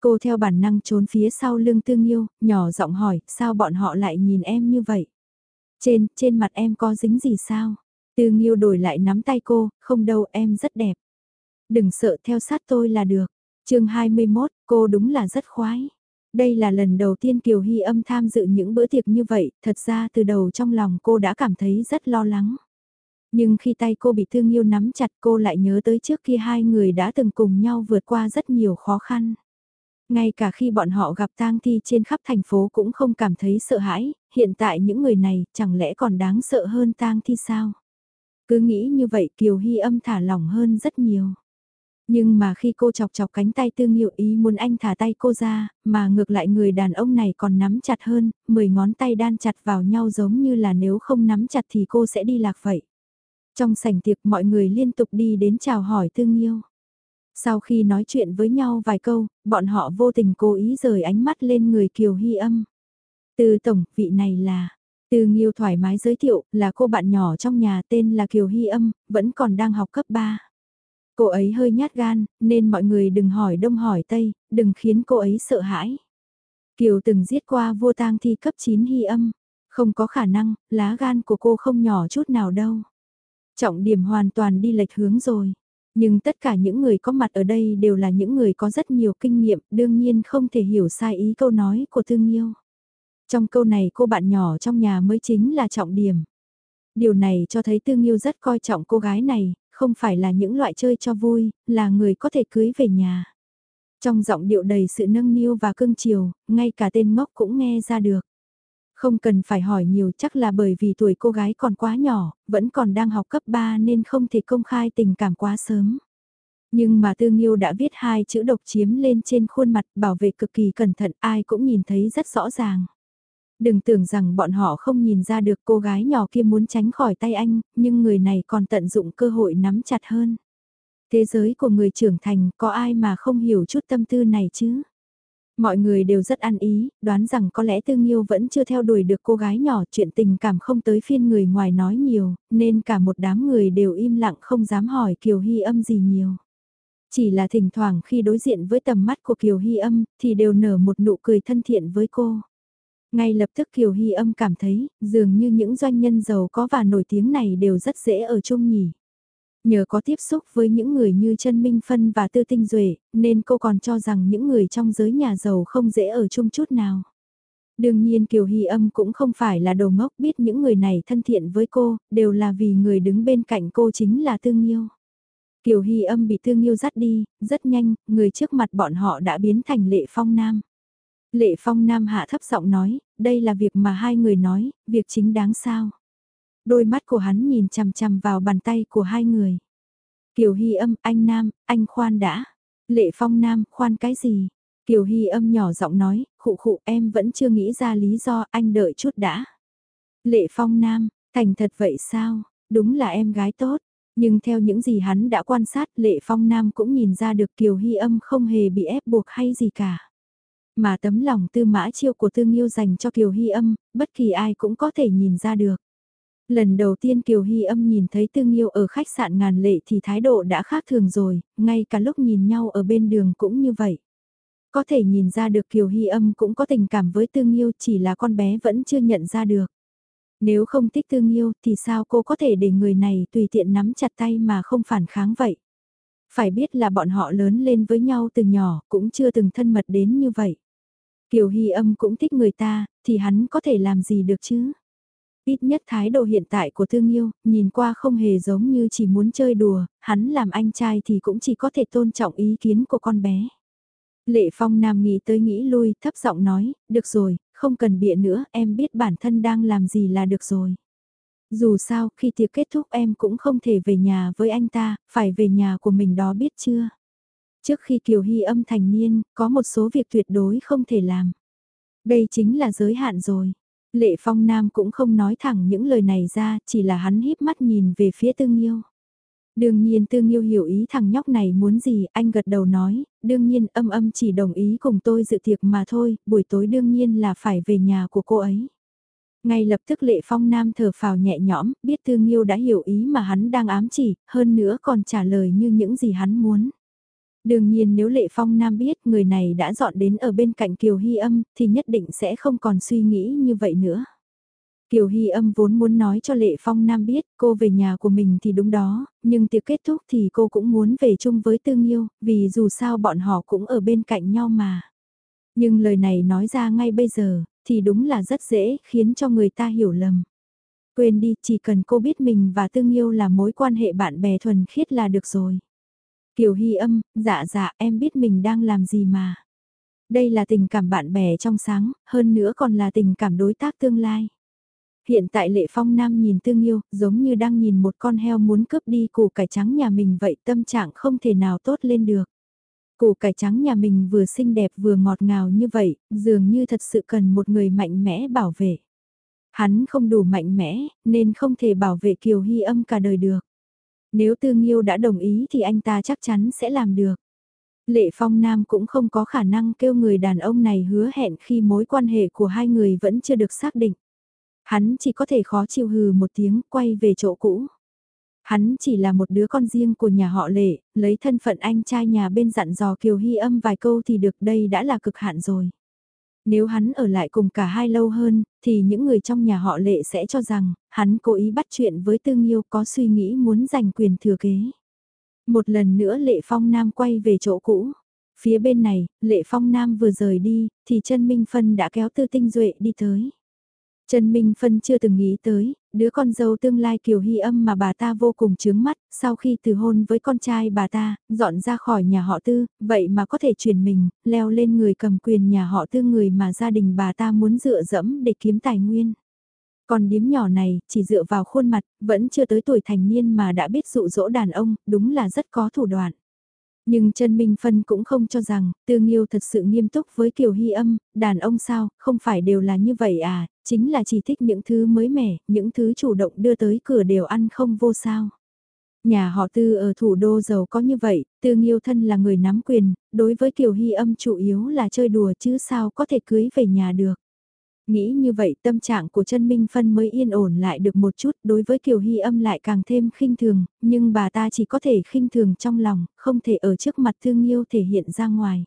Cô theo bản năng trốn phía sau lưng tương yêu, nhỏ giọng hỏi, sao bọn họ lại nhìn em như vậy? Trên, trên mặt em có dính gì sao? Tương yêu đổi lại nắm tay cô, không đâu em rất đẹp. Đừng sợ theo sát tôi là được. chương 21, cô đúng là rất khoái. Đây là lần đầu tiên Kiều Hy âm tham dự những bữa tiệc như vậy, thật ra từ đầu trong lòng cô đã cảm thấy rất lo lắng. Nhưng khi tay cô bị thương yêu nắm chặt cô lại nhớ tới trước kia hai người đã từng cùng nhau vượt qua rất nhiều khó khăn. Ngay cả khi bọn họ gặp tang thi trên khắp thành phố cũng không cảm thấy sợ hãi, hiện tại những người này chẳng lẽ còn đáng sợ hơn tang thi sao? Cứ nghĩ như vậy Kiều Hy âm thả lỏng hơn rất nhiều. Nhưng mà khi cô chọc chọc cánh tay tương hiệu ý muốn anh thả tay cô ra, mà ngược lại người đàn ông này còn nắm chặt hơn, mười ngón tay đan chặt vào nhau giống như là nếu không nắm chặt thì cô sẽ đi lạc vậy. Trong sảnh tiệc mọi người liên tục đi đến chào hỏi Tương yêu Sau khi nói chuyện với nhau vài câu, bọn họ vô tình cố ý rời ánh mắt lên người Kiều Hy âm. Từ tổng, vị này là... Từ Nghiêu thoải mái giới thiệu là cô bạn nhỏ trong nhà tên là Kiều Hy âm, vẫn còn đang học cấp 3. Cô ấy hơi nhát gan, nên mọi người đừng hỏi đông hỏi tây, đừng khiến cô ấy sợ hãi. Kiều từng giết qua vua tang thi cấp 9 hy âm. Không có khả năng, lá gan của cô không nhỏ chút nào đâu. Trọng điểm hoàn toàn đi lệch hướng rồi. Nhưng tất cả những người có mặt ở đây đều là những người có rất nhiều kinh nghiệm, đương nhiên không thể hiểu sai ý câu nói của Thương yêu Trong câu này cô bạn nhỏ trong nhà mới chính là trọng điểm. Điều này cho thấy Tương yêu rất coi trọng cô gái này, không phải là những loại chơi cho vui, là người có thể cưới về nhà. Trong giọng điệu đầy sự nâng niu và cưng chiều, ngay cả tên ngốc cũng nghe ra được. Không cần phải hỏi nhiều chắc là bởi vì tuổi cô gái còn quá nhỏ, vẫn còn đang học cấp 3 nên không thể công khai tình cảm quá sớm. Nhưng mà Tương Nhiêu đã viết hai chữ độc chiếm lên trên khuôn mặt bảo vệ cực kỳ cẩn thận ai cũng nhìn thấy rất rõ ràng. Đừng tưởng rằng bọn họ không nhìn ra được cô gái nhỏ kia muốn tránh khỏi tay anh, nhưng người này còn tận dụng cơ hội nắm chặt hơn. Thế giới của người trưởng thành có ai mà không hiểu chút tâm tư này chứ? Mọi người đều rất ăn ý, đoán rằng có lẽ Tương Nhiêu vẫn chưa theo đuổi được cô gái nhỏ chuyện tình cảm không tới phiên người ngoài nói nhiều, nên cả một đám người đều im lặng không dám hỏi Kiều Hy âm gì nhiều. Chỉ là thỉnh thoảng khi đối diện với tầm mắt của Kiều Hy âm thì đều nở một nụ cười thân thiện với cô. Ngay lập tức Kiều Hy âm cảm thấy dường như những doanh nhân giàu có và nổi tiếng này đều rất dễ ở chung nhỉ. Nhờ có tiếp xúc với những người như chân Minh Phân và Tư Tinh Duệ, nên cô còn cho rằng những người trong giới nhà giàu không dễ ở chung chút nào. Đương nhiên Kiều Hy âm cũng không phải là đồ ngốc biết những người này thân thiện với cô, đều là vì người đứng bên cạnh cô chính là Tương Nhiêu. Kiều Hy âm bị Tương Nhiêu dắt đi, rất nhanh, người trước mặt bọn họ đã biến thành Lệ Phong Nam. Lệ Phong Nam hạ thấp giọng nói, đây là việc mà hai người nói, việc chính đáng sao. Đôi mắt của hắn nhìn chằm chằm vào bàn tay của hai người. Kiều Hy âm, anh Nam, anh khoan đã. Lệ Phong Nam, khoan cái gì? Kiều Hy âm nhỏ giọng nói, khụ khụ em vẫn chưa nghĩ ra lý do anh đợi chút đã. Lệ Phong Nam, thành thật vậy sao? Đúng là em gái tốt. Nhưng theo những gì hắn đã quan sát Lệ Phong Nam cũng nhìn ra được Kiều Hy âm không hề bị ép buộc hay gì cả. Mà tấm lòng tư mã chiêu của Tương Yêu dành cho Kiều Hy âm, bất kỳ ai cũng có thể nhìn ra được. Lần đầu tiên Kiều Hy âm nhìn thấy Tương Yêu ở khách sạn ngàn lệ thì thái độ đã khác thường rồi, ngay cả lúc nhìn nhau ở bên đường cũng như vậy. Có thể nhìn ra được Kiều Hy âm cũng có tình cảm với Tương Yêu chỉ là con bé vẫn chưa nhận ra được. Nếu không thích Tương Yêu thì sao cô có thể để người này tùy tiện nắm chặt tay mà không phản kháng vậy? Phải biết là bọn họ lớn lên với nhau từ nhỏ cũng chưa từng thân mật đến như vậy. Kiều Hy âm cũng thích người ta, thì hắn có thể làm gì được chứ? Ít nhất thái độ hiện tại của thương yêu, nhìn qua không hề giống như chỉ muốn chơi đùa, hắn làm anh trai thì cũng chỉ có thể tôn trọng ý kiến của con bé. Lệ Phong Nam nghĩ tới nghĩ lui, thấp giọng nói, được rồi, không cần bịa nữa, em biết bản thân đang làm gì là được rồi. Dù sao, khi tiệc kết thúc em cũng không thể về nhà với anh ta, phải về nhà của mình đó biết chưa? Trước khi Kiều Hy âm thành niên, có một số việc tuyệt đối không thể làm. Đây chính là giới hạn rồi. Lệ Phong Nam cũng không nói thẳng những lời này ra, chỉ là hắn híp mắt nhìn về phía Tương Yêu. Đương nhiên Tương Yêu hiểu ý thằng nhóc này muốn gì, anh gật đầu nói, đương nhiên âm âm chỉ đồng ý cùng tôi dự tiệc mà thôi, buổi tối đương nhiên là phải về nhà của cô ấy. Ngay lập tức Lệ Phong Nam thở phào nhẹ nhõm, biết Tương Yêu đã hiểu ý mà hắn đang ám chỉ, hơn nữa còn trả lời như những gì hắn muốn. Đương nhiên nếu Lệ Phong Nam biết người này đã dọn đến ở bên cạnh Kiều Hy âm thì nhất định sẽ không còn suy nghĩ như vậy nữa. Kiều Hy âm vốn muốn nói cho Lệ Phong Nam biết cô về nhà của mình thì đúng đó, nhưng tiệc kết thúc thì cô cũng muốn về chung với Tương Yêu, vì dù sao bọn họ cũng ở bên cạnh nhau mà. Nhưng lời này nói ra ngay bây giờ, thì đúng là rất dễ khiến cho người ta hiểu lầm. Quên đi, chỉ cần cô biết mình và Tương Yêu là mối quan hệ bạn bè thuần khiết là được rồi. Kiều Hy âm, dạ dạ em biết mình đang làm gì mà. Đây là tình cảm bạn bè trong sáng, hơn nữa còn là tình cảm đối tác tương lai. Hiện tại Lệ Phong Nam nhìn Tương Yêu, giống như đang nhìn một con heo muốn cướp đi củ cải trắng nhà mình vậy tâm trạng không thể nào tốt lên được. Củ cải trắng nhà mình vừa xinh đẹp vừa ngọt ngào như vậy, dường như thật sự cần một người mạnh mẽ bảo vệ. Hắn không đủ mạnh mẽ, nên không thể bảo vệ Kiều Hy âm cả đời được. Nếu Tương Nhiêu đã đồng ý thì anh ta chắc chắn sẽ làm được. Lệ Phong Nam cũng không có khả năng kêu người đàn ông này hứa hẹn khi mối quan hệ của hai người vẫn chưa được xác định. Hắn chỉ có thể khó chịu hừ một tiếng quay về chỗ cũ. Hắn chỉ là một đứa con riêng của nhà họ Lệ, lấy thân phận anh trai nhà bên dặn dò Kiều Hy âm vài câu thì được đây đã là cực hạn rồi. Nếu hắn ở lại cùng cả hai lâu hơn, thì những người trong nhà họ lệ sẽ cho rằng, hắn cố ý bắt chuyện với tương yêu có suy nghĩ muốn giành quyền thừa kế. Một lần nữa lệ phong nam quay về chỗ cũ. Phía bên này, lệ phong nam vừa rời đi, thì chân Minh Phân đã kéo tư tinh duệ đi tới. Trần Minh Phân chưa từng nghĩ tới, đứa con dâu tương lai Kiều Hy âm mà bà ta vô cùng chướng mắt, sau khi từ hôn với con trai bà ta, dọn ra khỏi nhà họ tư, vậy mà có thể chuyển mình, leo lên người cầm quyền nhà họ tư người mà gia đình bà ta muốn dựa dẫm để kiếm tài nguyên. Còn điếm nhỏ này, chỉ dựa vào khuôn mặt, vẫn chưa tới tuổi thành niên mà đã biết dụ dỗ đàn ông, đúng là rất có thủ đoạn. Nhưng Trần Minh Phân cũng không cho rằng, Tương Nghiêu thật sự nghiêm túc với Kiều Hy âm, đàn ông sao, không phải đều là như vậy à, chính là chỉ thích những thứ mới mẻ, những thứ chủ động đưa tới cửa đều ăn không vô sao. Nhà họ tư ở thủ đô giàu có như vậy, Tương nghiêu thân là người nắm quyền, đối với Kiều Hy âm chủ yếu là chơi đùa chứ sao có thể cưới về nhà được. Nghĩ như vậy tâm trạng của chân Minh Phân mới yên ổn lại được một chút đối với Kiều Hy âm lại càng thêm khinh thường, nhưng bà ta chỉ có thể khinh thường trong lòng, không thể ở trước mặt thương yêu thể hiện ra ngoài.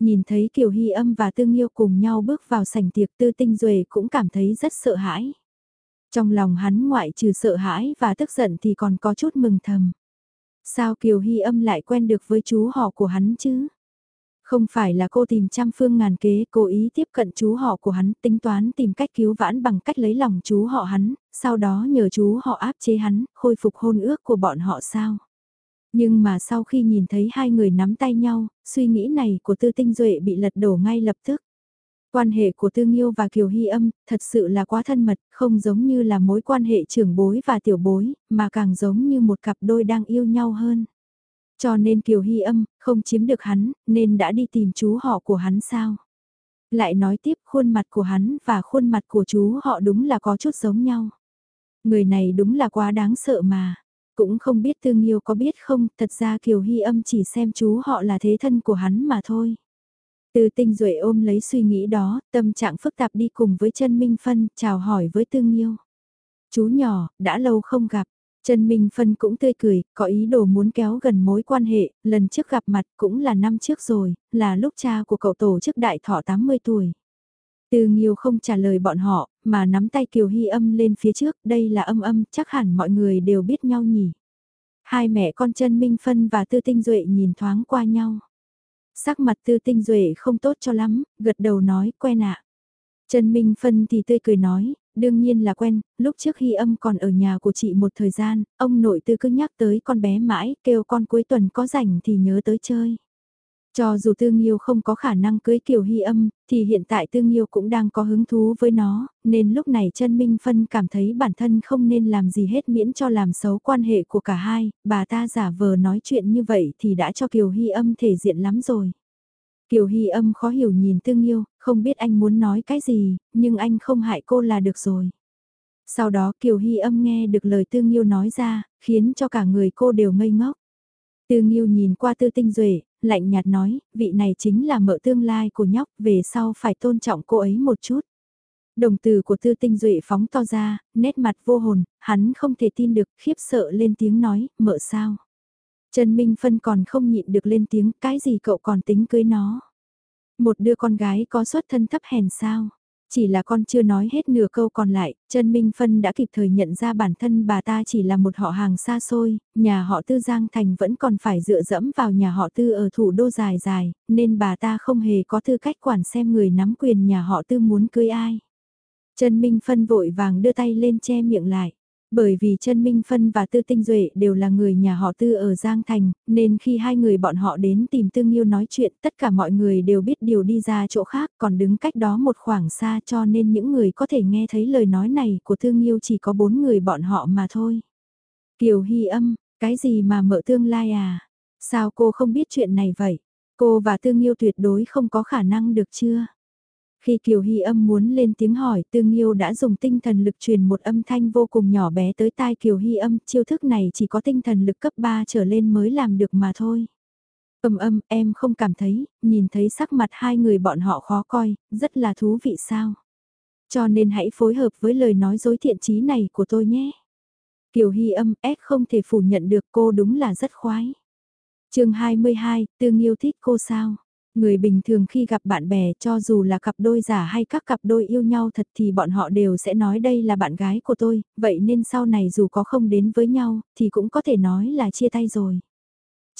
Nhìn thấy Kiều Hy âm và Tương Yêu cùng nhau bước vào sảnh tiệc tư tinh duệ cũng cảm thấy rất sợ hãi. Trong lòng hắn ngoại trừ sợ hãi và tức giận thì còn có chút mừng thầm. Sao Kiều Hy âm lại quen được với chú họ của hắn chứ? Không phải là cô tìm trăm phương ngàn kế cố ý tiếp cận chú họ của hắn tính toán tìm cách cứu vãn bằng cách lấy lòng chú họ hắn, sau đó nhờ chú họ áp chế hắn, khôi phục hôn ước của bọn họ sao? Nhưng mà sau khi nhìn thấy hai người nắm tay nhau, suy nghĩ này của Tư Tinh Duệ bị lật đổ ngay lập tức. Quan hệ của Tư Nghiêu và Kiều Hy âm thật sự là quá thân mật, không giống như là mối quan hệ trưởng bối và tiểu bối, mà càng giống như một cặp đôi đang yêu nhau hơn. Cho nên Kiều Hy âm không chiếm được hắn, nên đã đi tìm chú họ của hắn sao. Lại nói tiếp khuôn mặt của hắn và khuôn mặt của chú họ đúng là có chút giống nhau. Người này đúng là quá đáng sợ mà. Cũng không biết Tương Nhiêu có biết không, thật ra Kiều Hy âm chỉ xem chú họ là thế thân của hắn mà thôi. Từ tinh duệ ôm lấy suy nghĩ đó, tâm trạng phức tạp đi cùng với chân Minh Phân, chào hỏi với Tương Nhiêu. Chú nhỏ, đã lâu không gặp. Trần Minh Phân cũng tươi cười, có ý đồ muốn kéo gần mối quan hệ, lần trước gặp mặt cũng là năm trước rồi, là lúc cha của cậu tổ chức đại thọ 80 tuổi. Từ Nghiêu không trả lời bọn họ, mà nắm tay Kiều Hy âm lên phía trước, đây là âm âm, chắc hẳn mọi người đều biết nhau nhỉ. Hai mẹ con Trần Minh Phân và Tư Tinh Duệ nhìn thoáng qua nhau. Sắc mặt Tư Tinh Duệ không tốt cho lắm, gật đầu nói quen ạ. À. Trần Minh Phân thì tươi cười nói, đương nhiên là quen, lúc trước Hy âm còn ở nhà của chị một thời gian, ông nội tư cứ nhắc tới con bé mãi, kêu con cuối tuần có rảnh thì nhớ tới chơi. Cho dù Tương Nhiêu không có khả năng cưới Kiều Hy âm, thì hiện tại Tương Nhiêu cũng đang có hứng thú với nó, nên lúc này chân Minh Phân cảm thấy bản thân không nên làm gì hết miễn cho làm xấu quan hệ của cả hai, bà ta giả vờ nói chuyện như vậy thì đã cho Kiều Hy âm thể diện lắm rồi. Kiều Hy âm khó hiểu nhìn Tương Yêu, không biết anh muốn nói cái gì, nhưng anh không hại cô là được rồi. Sau đó Kiều Hy âm nghe được lời Tương Yêu nói ra, khiến cho cả người cô đều ngây ngốc. Tương Yêu nhìn qua Tư Tinh Duệ, lạnh nhạt nói, vị này chính là mợ tương lai của nhóc, về sau phải tôn trọng cô ấy một chút. Đồng từ của Tư Tinh Duệ phóng to ra, nét mặt vô hồn, hắn không thể tin được, khiếp sợ lên tiếng nói, mợ sao. Trần Minh Phân còn không nhịn được lên tiếng, cái gì cậu còn tính cưới nó. Một đứa con gái có xuất thân thấp hèn sao. Chỉ là con chưa nói hết nửa câu còn lại, Trần Minh Phân đã kịp thời nhận ra bản thân bà ta chỉ là một họ hàng xa xôi, nhà họ Tư Giang Thành vẫn còn phải dựa dẫm vào nhà họ Tư ở thủ đô dài dài, nên bà ta không hề có tư cách quản xem người nắm quyền nhà họ Tư muốn cưới ai. Trần Minh Phân vội vàng đưa tay lên che miệng lại. Bởi vì chân Minh Phân và Tư Tinh Duệ đều là người nhà họ Tư ở Giang Thành, nên khi hai người bọn họ đến tìm Tương Nhiêu nói chuyện tất cả mọi người đều biết điều đi ra chỗ khác còn đứng cách đó một khoảng xa cho nên những người có thể nghe thấy lời nói này của Tương Nhiêu chỉ có bốn người bọn họ mà thôi. Kiều Hy âm, cái gì mà mợ tương lai à? Sao cô không biết chuyện này vậy? Cô và Tương Nhiêu tuyệt đối không có khả năng được chưa? Khi Kiều Hy âm muốn lên tiếng hỏi Tương Nghiêu đã dùng tinh thần lực truyền một âm thanh vô cùng nhỏ bé tới tai Kiều Hy âm, chiêu thức này chỉ có tinh thần lực cấp 3 trở lên mới làm được mà thôi. Âm âm, em không cảm thấy, nhìn thấy sắc mặt hai người bọn họ khó coi, rất là thú vị sao. Cho nên hãy phối hợp với lời nói dối thiện trí này của tôi nhé. Kiều Hy âm, ép không thể phủ nhận được cô đúng là rất khoái. chương 22, Tương Nghiêu thích cô sao? Người bình thường khi gặp bạn bè cho dù là cặp đôi giả hay các cặp đôi yêu nhau thật thì bọn họ đều sẽ nói đây là bạn gái của tôi, vậy nên sau này dù có không đến với nhau thì cũng có thể nói là chia tay rồi.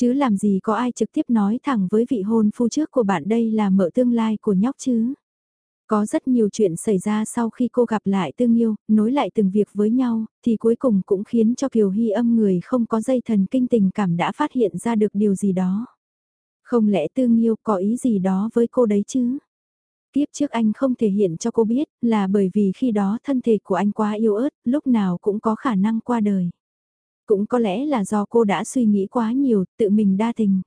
Chứ làm gì có ai trực tiếp nói thẳng với vị hôn phu trước của bạn đây là mợ tương lai của nhóc chứ. Có rất nhiều chuyện xảy ra sau khi cô gặp lại tương yêu, nối lại từng việc với nhau, thì cuối cùng cũng khiến cho Kiều Hy âm người không có dây thần kinh tình cảm đã phát hiện ra được điều gì đó. Không lẽ tương yêu có ý gì đó với cô đấy chứ? Tiếp trước anh không thể hiện cho cô biết là bởi vì khi đó thân thể của anh quá yếu ớt, lúc nào cũng có khả năng qua đời. Cũng có lẽ là do cô đã suy nghĩ quá nhiều, tự mình đa tình.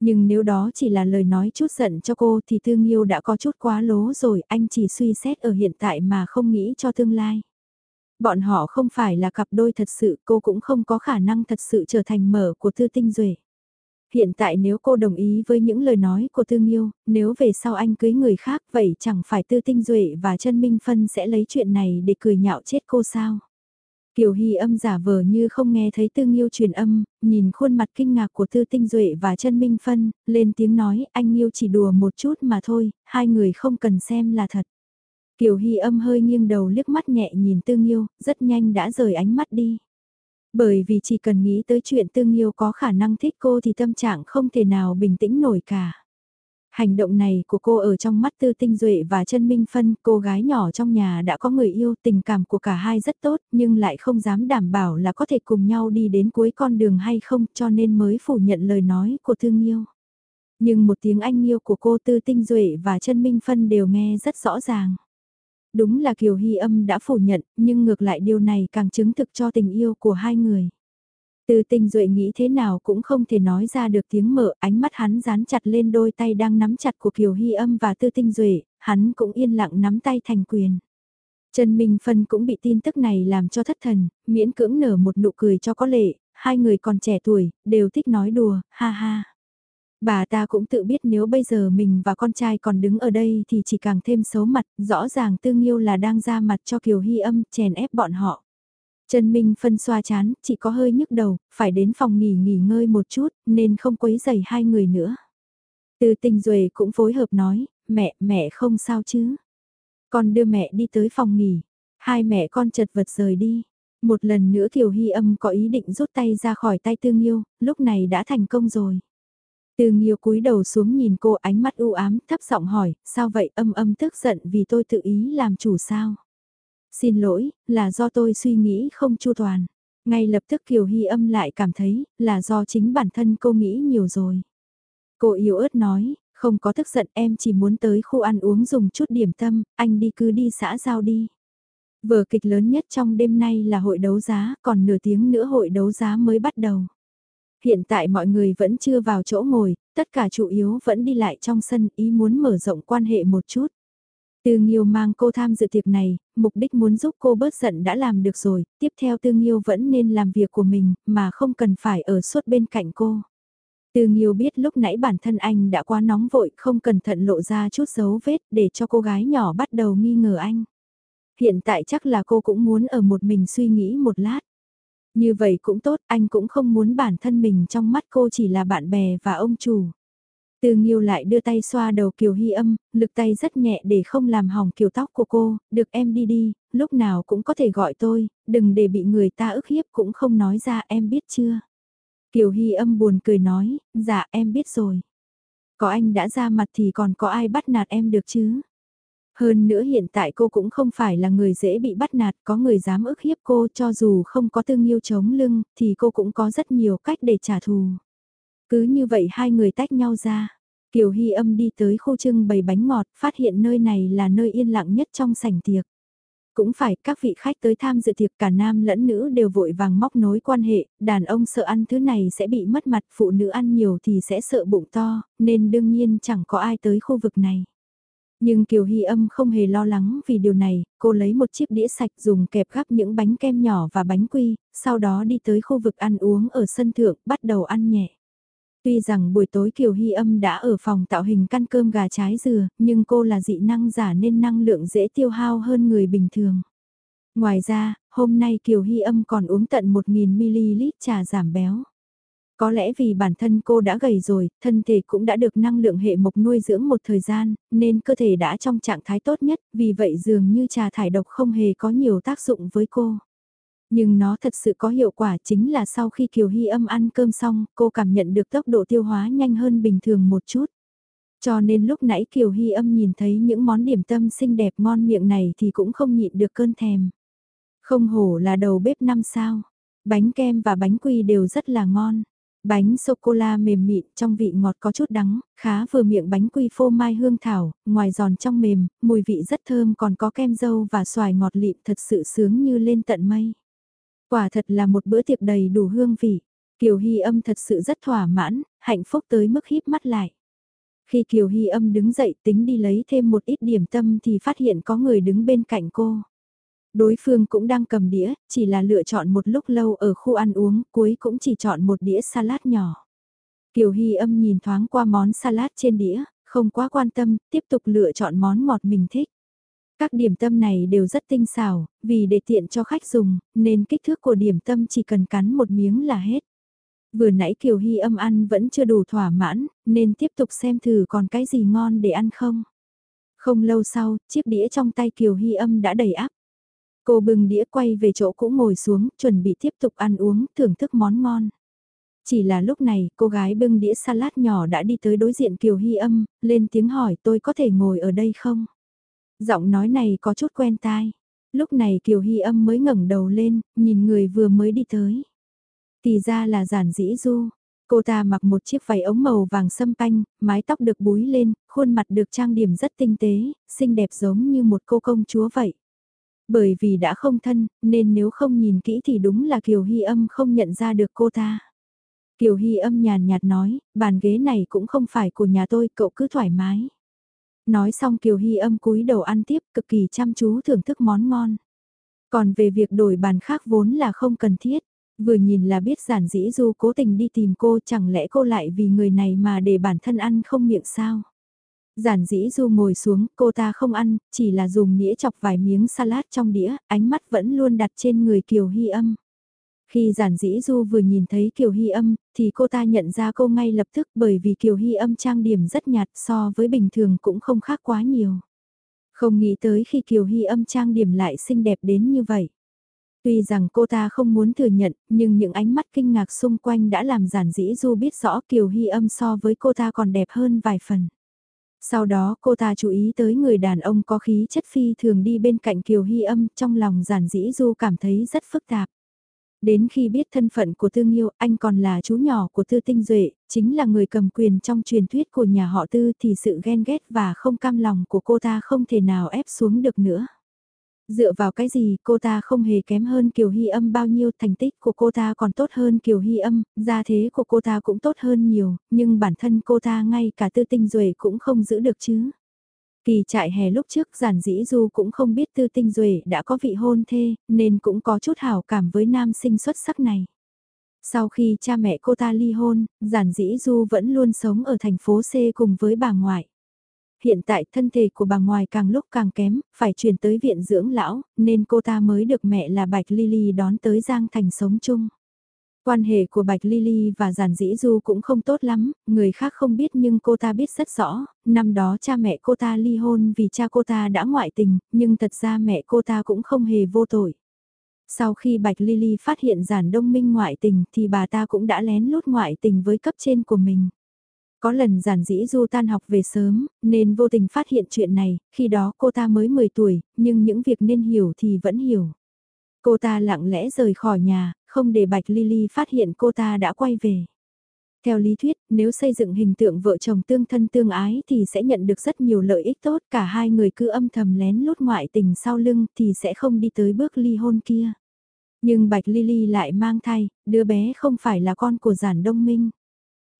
Nhưng nếu đó chỉ là lời nói chút giận cho cô thì thương yêu đã có chút quá lố rồi, anh chỉ suy xét ở hiện tại mà không nghĩ cho tương lai. Bọn họ không phải là cặp đôi thật sự, cô cũng không có khả năng thật sự trở thành mở của Tư Tinh Duệ. Hiện tại nếu cô đồng ý với những lời nói của Tư Nghiêu, nếu về sau anh cưới người khác vậy chẳng phải Tư Tinh Duệ và Trân Minh Phân sẽ lấy chuyện này để cười nhạo chết cô sao? Kiều Hy âm giả vờ như không nghe thấy Tư Nghiêu truyền âm, nhìn khuôn mặt kinh ngạc của Tư Tinh Duệ và Trân Minh Phân, lên tiếng nói anh Nghiêu chỉ đùa một chút mà thôi, hai người không cần xem là thật. Kiều Hy âm hơi nghiêng đầu liếc mắt nhẹ nhìn Tư Nghiêu, rất nhanh đã rời ánh mắt đi. Bởi vì chỉ cần nghĩ tới chuyện tương yêu có khả năng thích cô thì tâm trạng không thể nào bình tĩnh nổi cả. Hành động này của cô ở trong mắt Tư Tinh Duệ và chân Minh Phân, cô gái nhỏ trong nhà đã có người yêu, tình cảm của cả hai rất tốt, nhưng lại không dám đảm bảo là có thể cùng nhau đi đến cuối con đường hay không, cho nên mới phủ nhận lời nói của Thương Yêu. Nhưng một tiếng anh yêu của cô Tư Tinh Duệ và chân Minh Phân đều nghe rất rõ ràng. Đúng là Kiều Hy âm đã phủ nhận, nhưng ngược lại điều này càng chứng thực cho tình yêu của hai người. Từ tình duệ nghĩ thế nào cũng không thể nói ra được tiếng mở, ánh mắt hắn dán chặt lên đôi tay đang nắm chặt của Kiều Hy âm và tư tinh duệ, hắn cũng yên lặng nắm tay thành quyền. Trần Minh Phân cũng bị tin tức này làm cho thất thần, miễn cưỡng nở một nụ cười cho có lệ, hai người còn trẻ tuổi, đều thích nói đùa, ha ha. Bà ta cũng tự biết nếu bây giờ mình và con trai còn đứng ở đây thì chỉ càng thêm xấu mặt, rõ ràng tương yêu là đang ra mặt cho Kiều Hy âm chèn ép bọn họ. Trần Minh phân xoa chán, chỉ có hơi nhức đầu, phải đến phòng nghỉ nghỉ ngơi một chút, nên không quấy giày hai người nữa. Từ tình duệ cũng phối hợp nói, mẹ, mẹ không sao chứ. Con đưa mẹ đi tới phòng nghỉ. Hai mẹ con chật vật rời đi. Một lần nữa Kiều Hy âm có ý định rút tay ra khỏi tay Tương Yêu, lúc này đã thành công rồi. Từ Yêu cúi đầu xuống nhìn cô ánh mắt u ám, thấp giọng hỏi, sao vậy âm âm tức giận vì tôi tự ý làm chủ sao? Xin lỗi, là do tôi suy nghĩ không chu toàn. Ngay lập tức Kiều Hy âm lại cảm thấy, là do chính bản thân cô nghĩ nhiều rồi. Cô yếu ớt nói, không có tức giận em chỉ muốn tới khu ăn uống dùng chút điểm tâm, anh đi cứ đi xã giao đi. Vở kịch lớn nhất trong đêm nay là hội đấu giá, còn nửa tiếng nữa hội đấu giá mới bắt đầu. Hiện tại mọi người vẫn chưa vào chỗ ngồi, tất cả chủ yếu vẫn đi lại trong sân ý muốn mở rộng quan hệ một chút. Tư Nghiêu mang cô tham dự tiệc này, mục đích muốn giúp cô bớt giận đã làm được rồi, tiếp theo Tư Nghiêu vẫn nên làm việc của mình, mà không cần phải ở suốt bên cạnh cô. Tư Nghiêu biết lúc nãy bản thân anh đã quá nóng vội, không cẩn thận lộ ra chút dấu vết để cho cô gái nhỏ bắt đầu nghi ngờ anh. Hiện tại chắc là cô cũng muốn ở một mình suy nghĩ một lát. Như vậy cũng tốt, anh cũng không muốn bản thân mình trong mắt cô chỉ là bạn bè và ông chủ. Từ Nghiêu lại đưa tay xoa đầu Kiều Hy âm, lực tay rất nhẹ để không làm hỏng kiểu tóc của cô, được em đi đi, lúc nào cũng có thể gọi tôi, đừng để bị người ta ức hiếp cũng không nói ra em biết chưa. Kiều Hy âm buồn cười nói, dạ em biết rồi. Có anh đã ra mặt thì còn có ai bắt nạt em được chứ? Hơn nữa hiện tại cô cũng không phải là người dễ bị bắt nạt, có người dám ức hiếp cô cho dù không có tương yêu chống lưng, thì cô cũng có rất nhiều cách để trả thù. Cứ như vậy hai người tách nhau ra. Kiều Hy âm đi tới khu trưng bày bánh ngọt, phát hiện nơi này là nơi yên lặng nhất trong sảnh tiệc. Cũng phải, các vị khách tới tham dự tiệc cả nam lẫn nữ đều vội vàng móc nối quan hệ, đàn ông sợ ăn thứ này sẽ bị mất mặt, phụ nữ ăn nhiều thì sẽ sợ bụng to, nên đương nhiên chẳng có ai tới khu vực này. Nhưng Kiều Hy âm không hề lo lắng vì điều này, cô lấy một chiếc đĩa sạch dùng kẹp gắp những bánh kem nhỏ và bánh quy, sau đó đi tới khu vực ăn uống ở sân thượng, bắt đầu ăn nhẹ. Tuy rằng buổi tối Kiều Hy âm đã ở phòng tạo hình căn cơm gà trái dừa, nhưng cô là dị năng giả nên năng lượng dễ tiêu hao hơn người bình thường. Ngoài ra, hôm nay Kiều Hy âm còn uống tận 1.000ml trà giảm béo. Có lẽ vì bản thân cô đã gầy rồi, thân thể cũng đã được năng lượng hệ mộc nuôi dưỡng một thời gian, nên cơ thể đã trong trạng thái tốt nhất, vì vậy dường như trà thải độc không hề có nhiều tác dụng với cô. Nhưng nó thật sự có hiệu quả chính là sau khi Kiều Hy âm ăn cơm xong, cô cảm nhận được tốc độ tiêu hóa nhanh hơn bình thường một chút. Cho nên lúc nãy Kiều Hy âm nhìn thấy những món điểm tâm xinh đẹp ngon miệng này thì cũng không nhịn được cơn thèm. Không hổ là đầu bếp năm sao, bánh kem và bánh quy đều rất là ngon. Bánh sô-cô-la mềm mịn trong vị ngọt có chút đắng, khá vừa miệng bánh quy phô mai hương thảo, ngoài giòn trong mềm, mùi vị rất thơm còn có kem dâu và xoài ngọt lịm thật sự sướng như lên tận mây. Quả thật là một bữa tiệc đầy đủ hương vị. Kiều Hy âm thật sự rất thỏa mãn, hạnh phúc tới mức híp mắt lại. Khi Kiều Hy âm đứng dậy tính đi lấy thêm một ít điểm tâm thì phát hiện có người đứng bên cạnh cô. Đối phương cũng đang cầm đĩa, chỉ là lựa chọn một lúc lâu ở khu ăn uống, cuối cũng chỉ chọn một đĩa salad nhỏ. Kiều Hy âm nhìn thoáng qua món salad trên đĩa, không quá quan tâm, tiếp tục lựa chọn món ngọt mình thích. Các điểm tâm này đều rất tinh xảo, vì để tiện cho khách dùng, nên kích thước của điểm tâm chỉ cần cắn một miếng là hết. Vừa nãy Kiều Hy âm ăn vẫn chưa đủ thỏa mãn, nên tiếp tục xem thử còn cái gì ngon để ăn không. Không lâu sau, chiếc đĩa trong tay Kiều Hy âm đã đầy áp. Cô bưng đĩa quay về chỗ cũ ngồi xuống, chuẩn bị tiếp tục ăn uống, thưởng thức món ngon. Chỉ là lúc này, cô gái bưng đĩa salad nhỏ đã đi tới đối diện Kiều Hy âm, lên tiếng hỏi tôi có thể ngồi ở đây không? Giọng nói này có chút quen tai. Lúc này Kiều Hy âm mới ngẩng đầu lên, nhìn người vừa mới đi tới. Thì ra là giản dĩ du. Cô ta mặc một chiếc váy ống màu vàng sâm panh, mái tóc được búi lên, khuôn mặt được trang điểm rất tinh tế, xinh đẹp giống như một cô công chúa vậy. Bởi vì đã không thân, nên nếu không nhìn kỹ thì đúng là Kiều Hy âm không nhận ra được cô ta. Kiều Hy âm nhàn nhạt nói, bàn ghế này cũng không phải của nhà tôi, cậu cứ thoải mái. Nói xong Kiều Hy âm cúi đầu ăn tiếp, cực kỳ chăm chú thưởng thức món ngon. Còn về việc đổi bàn khác vốn là không cần thiết. Vừa nhìn là biết giản dĩ du cố tình đi tìm cô chẳng lẽ cô lại vì người này mà để bản thân ăn không miệng sao. Giản dĩ du ngồi xuống, cô ta không ăn, chỉ là dùng nĩa chọc vài miếng salad trong đĩa, ánh mắt vẫn luôn đặt trên người Kiều Hy âm. Khi giản dĩ du vừa nhìn thấy Kiều Hy âm, thì cô ta nhận ra cô ngay lập tức bởi vì Kiều Hy âm trang điểm rất nhạt so với bình thường cũng không khác quá nhiều. Không nghĩ tới khi Kiều Hy âm trang điểm lại xinh đẹp đến như vậy. Tuy rằng cô ta không muốn thừa nhận, nhưng những ánh mắt kinh ngạc xung quanh đã làm giản dĩ du biết rõ Kiều Hy âm so với cô ta còn đẹp hơn vài phần. Sau đó cô ta chú ý tới người đàn ông có khí chất phi thường đi bên cạnh Kiều Hy âm trong lòng giản dĩ du cảm thấy rất phức tạp. Đến khi biết thân phận của tương yêu anh còn là chú nhỏ của Tư Tinh Duệ, chính là người cầm quyền trong truyền thuyết của nhà họ Tư thì sự ghen ghét và không cam lòng của cô ta không thể nào ép xuống được nữa. Dựa vào cái gì cô ta không hề kém hơn Kiều Hy âm bao nhiêu thành tích của cô ta còn tốt hơn Kiều Hy âm, gia thế của cô ta cũng tốt hơn nhiều, nhưng bản thân cô ta ngay cả tư tinh duệ cũng không giữ được chứ. Kỳ trại hè lúc trước giản dĩ du cũng không biết tư tinh duệ đã có vị hôn thê, nên cũng có chút hảo cảm với nam sinh xuất sắc này. Sau khi cha mẹ cô ta ly hôn, giản dĩ du vẫn luôn sống ở thành phố C cùng với bà ngoại. Hiện tại thân thể của bà ngoài càng lúc càng kém, phải chuyển tới viện dưỡng lão, nên cô ta mới được mẹ là Bạch Lily đón tới Giang Thành sống chung. Quan hệ của Bạch Lily và Giản Dĩ Du cũng không tốt lắm, người khác không biết nhưng cô ta biết rất rõ, năm đó cha mẹ cô ta ly hôn vì cha cô ta đã ngoại tình, nhưng thật ra mẹ cô ta cũng không hề vô tội. Sau khi Bạch Lily phát hiện Giản Đông Minh ngoại tình thì bà ta cũng đã lén lút ngoại tình với cấp trên của mình. Có lần giản dĩ du tan học về sớm, nên vô tình phát hiện chuyện này, khi đó cô ta mới 10 tuổi, nhưng những việc nên hiểu thì vẫn hiểu. Cô ta lặng lẽ rời khỏi nhà, không để Bạch Lily phát hiện cô ta đã quay về. Theo lý thuyết, nếu xây dựng hình tượng vợ chồng tương thân tương ái thì sẽ nhận được rất nhiều lợi ích tốt, cả hai người cứ âm thầm lén lút ngoại tình sau lưng thì sẽ không đi tới bước ly hôn kia. Nhưng Bạch Lily lại mang thai, đứa bé không phải là con của giản đông minh.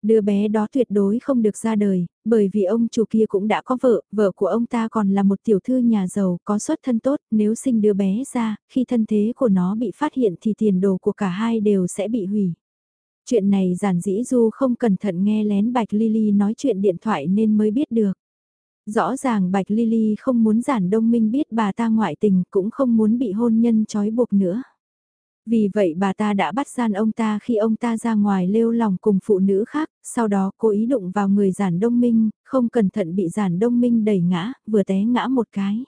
Đứa bé đó tuyệt đối không được ra đời, bởi vì ông chủ kia cũng đã có vợ, vợ của ông ta còn là một tiểu thư nhà giàu có xuất thân tốt, nếu sinh đứa bé ra, khi thân thế của nó bị phát hiện thì tiền đồ của cả hai đều sẽ bị hủy. Chuyện này giản dĩ du không cẩn thận nghe lén Bạch Lily nói chuyện điện thoại nên mới biết được. Rõ ràng Bạch Lily không muốn giản đông minh biết bà ta ngoại tình cũng không muốn bị hôn nhân trói buộc nữa. Vì vậy bà ta đã bắt gian ông ta khi ông ta ra ngoài lêu lòng cùng phụ nữ khác, sau đó cố ý đụng vào người giản đông minh, không cẩn thận bị giản đông minh đẩy ngã, vừa té ngã một cái.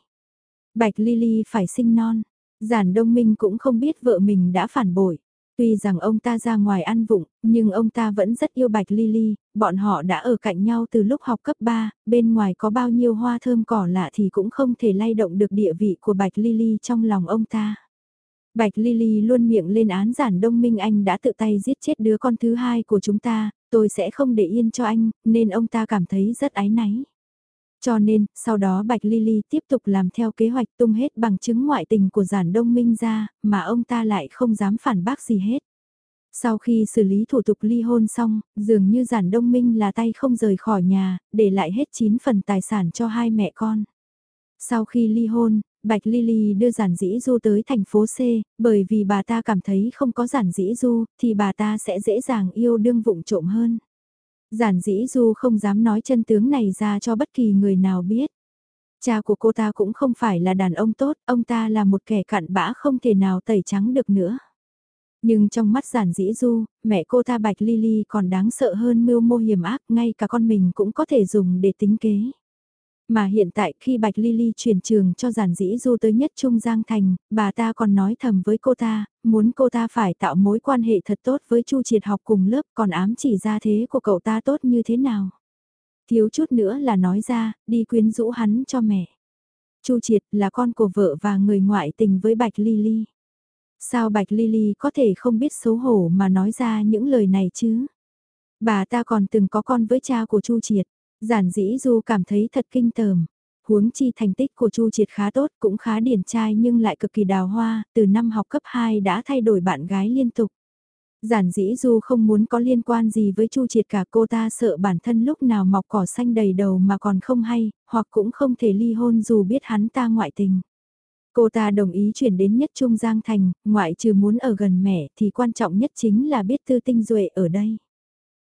Bạch Lily phải sinh non, giản đông minh cũng không biết vợ mình đã phản bội. Tuy rằng ông ta ra ngoài ăn vụng, nhưng ông ta vẫn rất yêu Bạch Lily, bọn họ đã ở cạnh nhau từ lúc học cấp 3, bên ngoài có bao nhiêu hoa thơm cỏ lạ thì cũng không thể lay động được địa vị của Bạch Lily trong lòng ông ta. Bạch Lily luôn miệng lên án giản đông minh anh đã tự tay giết chết đứa con thứ hai của chúng ta, tôi sẽ không để yên cho anh, nên ông ta cảm thấy rất áy náy. Cho nên, sau đó Bạch Lily tiếp tục làm theo kế hoạch tung hết bằng chứng ngoại tình của giản đông minh ra, mà ông ta lại không dám phản bác gì hết. Sau khi xử lý thủ tục ly hôn xong, dường như giản đông minh là tay không rời khỏi nhà, để lại hết 9 phần tài sản cho hai mẹ con. Sau khi ly hôn, Bạch Lily đưa giản dĩ du tới thành phố C, bởi vì bà ta cảm thấy không có giản dĩ du, thì bà ta sẽ dễ dàng yêu đương vụng trộm hơn. Giản dĩ du không dám nói chân tướng này ra cho bất kỳ người nào biết. Cha của cô ta cũng không phải là đàn ông tốt, ông ta là một kẻ cặn bã không thể nào tẩy trắng được nữa. Nhưng trong mắt giản dĩ du, mẹ cô ta Bạch Lily còn đáng sợ hơn mưu mô hiểm ác, ngay cả con mình cũng có thể dùng để tính kế. Mà hiện tại khi Bạch Lily chuyển trường cho giản dĩ du tới nhất Trung Giang Thành, bà ta còn nói thầm với cô ta, muốn cô ta phải tạo mối quan hệ thật tốt với Chu Triệt học cùng lớp còn ám chỉ ra thế của cậu ta tốt như thế nào. Thiếu chút nữa là nói ra, đi quyến rũ hắn cho mẹ. Chu Triệt là con của vợ và người ngoại tình với Bạch Lily. Sao Bạch Lily có thể không biết xấu hổ mà nói ra những lời này chứ? Bà ta còn từng có con với cha của Chu Triệt. Giản dĩ Du cảm thấy thật kinh tởm. Huống chi thành tích của Chu Triệt khá tốt, cũng khá điển trai nhưng lại cực kỳ đào hoa, từ năm học cấp 2 đã thay đổi bạn gái liên tục. Giản dĩ Du không muốn có liên quan gì với Chu Triệt cả cô ta sợ bản thân lúc nào mọc cỏ xanh đầy đầu mà còn không hay, hoặc cũng không thể ly hôn dù biết hắn ta ngoại tình. Cô ta đồng ý chuyển đến nhất Trung Giang Thành, ngoại trừ muốn ở gần mẹ thì quan trọng nhất chính là biết tư tinh duệ ở đây.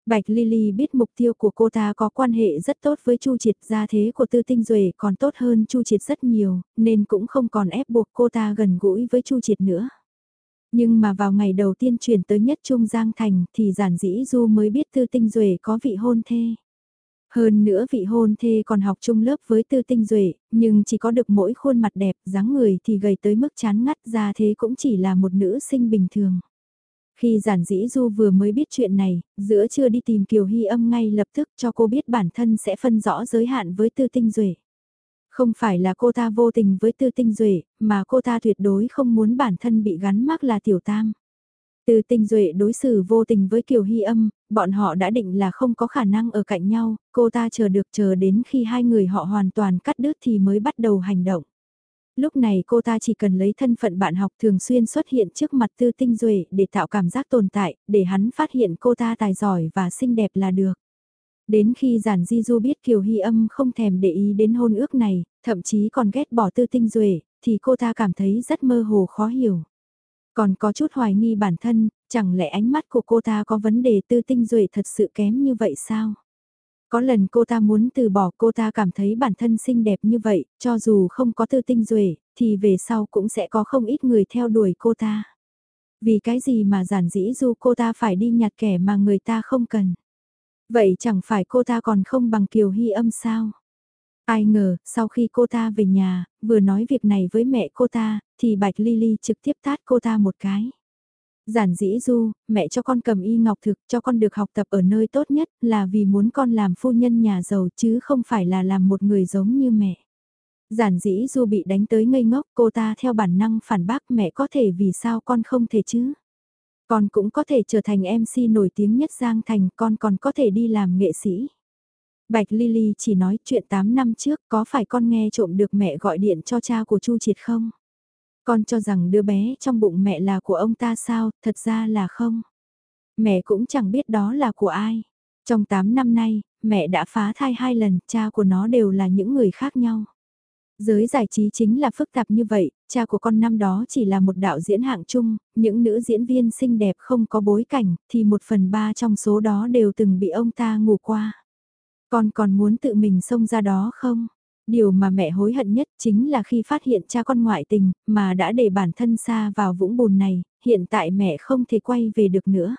Bạch Lily biết mục tiêu của cô ta có quan hệ rất tốt với Chu Triệt gia thế của Tư Tinh Duệ còn tốt hơn Chu Triệt rất nhiều, nên cũng không còn ép buộc cô ta gần gũi với Chu Triệt nữa. Nhưng mà vào ngày đầu tiên chuyển tới nhất Trung Giang Thành thì giản dĩ Du mới biết Tư Tinh Duệ có vị hôn thê. Hơn nữa vị hôn thê còn học chung lớp với Tư Tinh Duệ, nhưng chỉ có được mỗi khuôn mặt đẹp, dáng người thì gầy tới mức chán ngắt ra thế cũng chỉ là một nữ sinh bình thường. Khi giản dĩ du vừa mới biết chuyện này, giữa chưa đi tìm Kiều Hy âm ngay lập tức cho cô biết bản thân sẽ phân rõ giới hạn với tư tinh duệ. Không phải là cô ta vô tình với tư tinh duệ, mà cô ta tuyệt đối không muốn bản thân bị gắn mắc là tiểu tam. Từ tinh duệ đối xử vô tình với Kiều Hy âm, bọn họ đã định là không có khả năng ở cạnh nhau, cô ta chờ được chờ đến khi hai người họ hoàn toàn cắt đứt thì mới bắt đầu hành động. Lúc này cô ta chỉ cần lấy thân phận bạn học thường xuyên xuất hiện trước mặt tư tinh duệ để tạo cảm giác tồn tại, để hắn phát hiện cô ta tài giỏi và xinh đẹp là được. Đến khi giản di du biết Kiều Hy âm không thèm để ý đến hôn ước này, thậm chí còn ghét bỏ tư tinh duệ thì cô ta cảm thấy rất mơ hồ khó hiểu. Còn có chút hoài nghi bản thân, chẳng lẽ ánh mắt của cô ta có vấn đề tư tinh duệ thật sự kém như vậy sao? Có lần cô ta muốn từ bỏ cô ta cảm thấy bản thân xinh đẹp như vậy, cho dù không có tư tinh duệ thì về sau cũng sẽ có không ít người theo đuổi cô ta. Vì cái gì mà giản dĩ du cô ta phải đi nhặt kẻ mà người ta không cần. Vậy chẳng phải cô ta còn không bằng kiều hy âm sao? Ai ngờ, sau khi cô ta về nhà, vừa nói việc này với mẹ cô ta, thì Bạch Lily trực tiếp tát cô ta một cái. Giản dĩ du, mẹ cho con cầm y ngọc thực cho con được học tập ở nơi tốt nhất là vì muốn con làm phu nhân nhà giàu chứ không phải là làm một người giống như mẹ. Giản dĩ du bị đánh tới ngây ngốc cô ta theo bản năng phản bác mẹ có thể vì sao con không thể chứ. Con cũng có thể trở thành MC nổi tiếng nhất Giang Thành con còn có thể đi làm nghệ sĩ. Bạch Lily chỉ nói chuyện 8 năm trước có phải con nghe trộm được mẹ gọi điện cho cha của Chu Triệt không? Con cho rằng đứa bé trong bụng mẹ là của ông ta sao, thật ra là không. Mẹ cũng chẳng biết đó là của ai. Trong 8 năm nay, mẹ đã phá thai hai lần, cha của nó đều là những người khác nhau. Giới giải trí chính là phức tạp như vậy, cha của con năm đó chỉ là một đạo diễn hạng chung, những nữ diễn viên xinh đẹp không có bối cảnh, thì một phần ba trong số đó đều từng bị ông ta ngủ qua. Con còn muốn tự mình xông ra đó không? Điều mà mẹ hối hận nhất chính là khi phát hiện cha con ngoại tình, mà đã để bản thân xa vào vũng bùn này, hiện tại mẹ không thể quay về được nữa.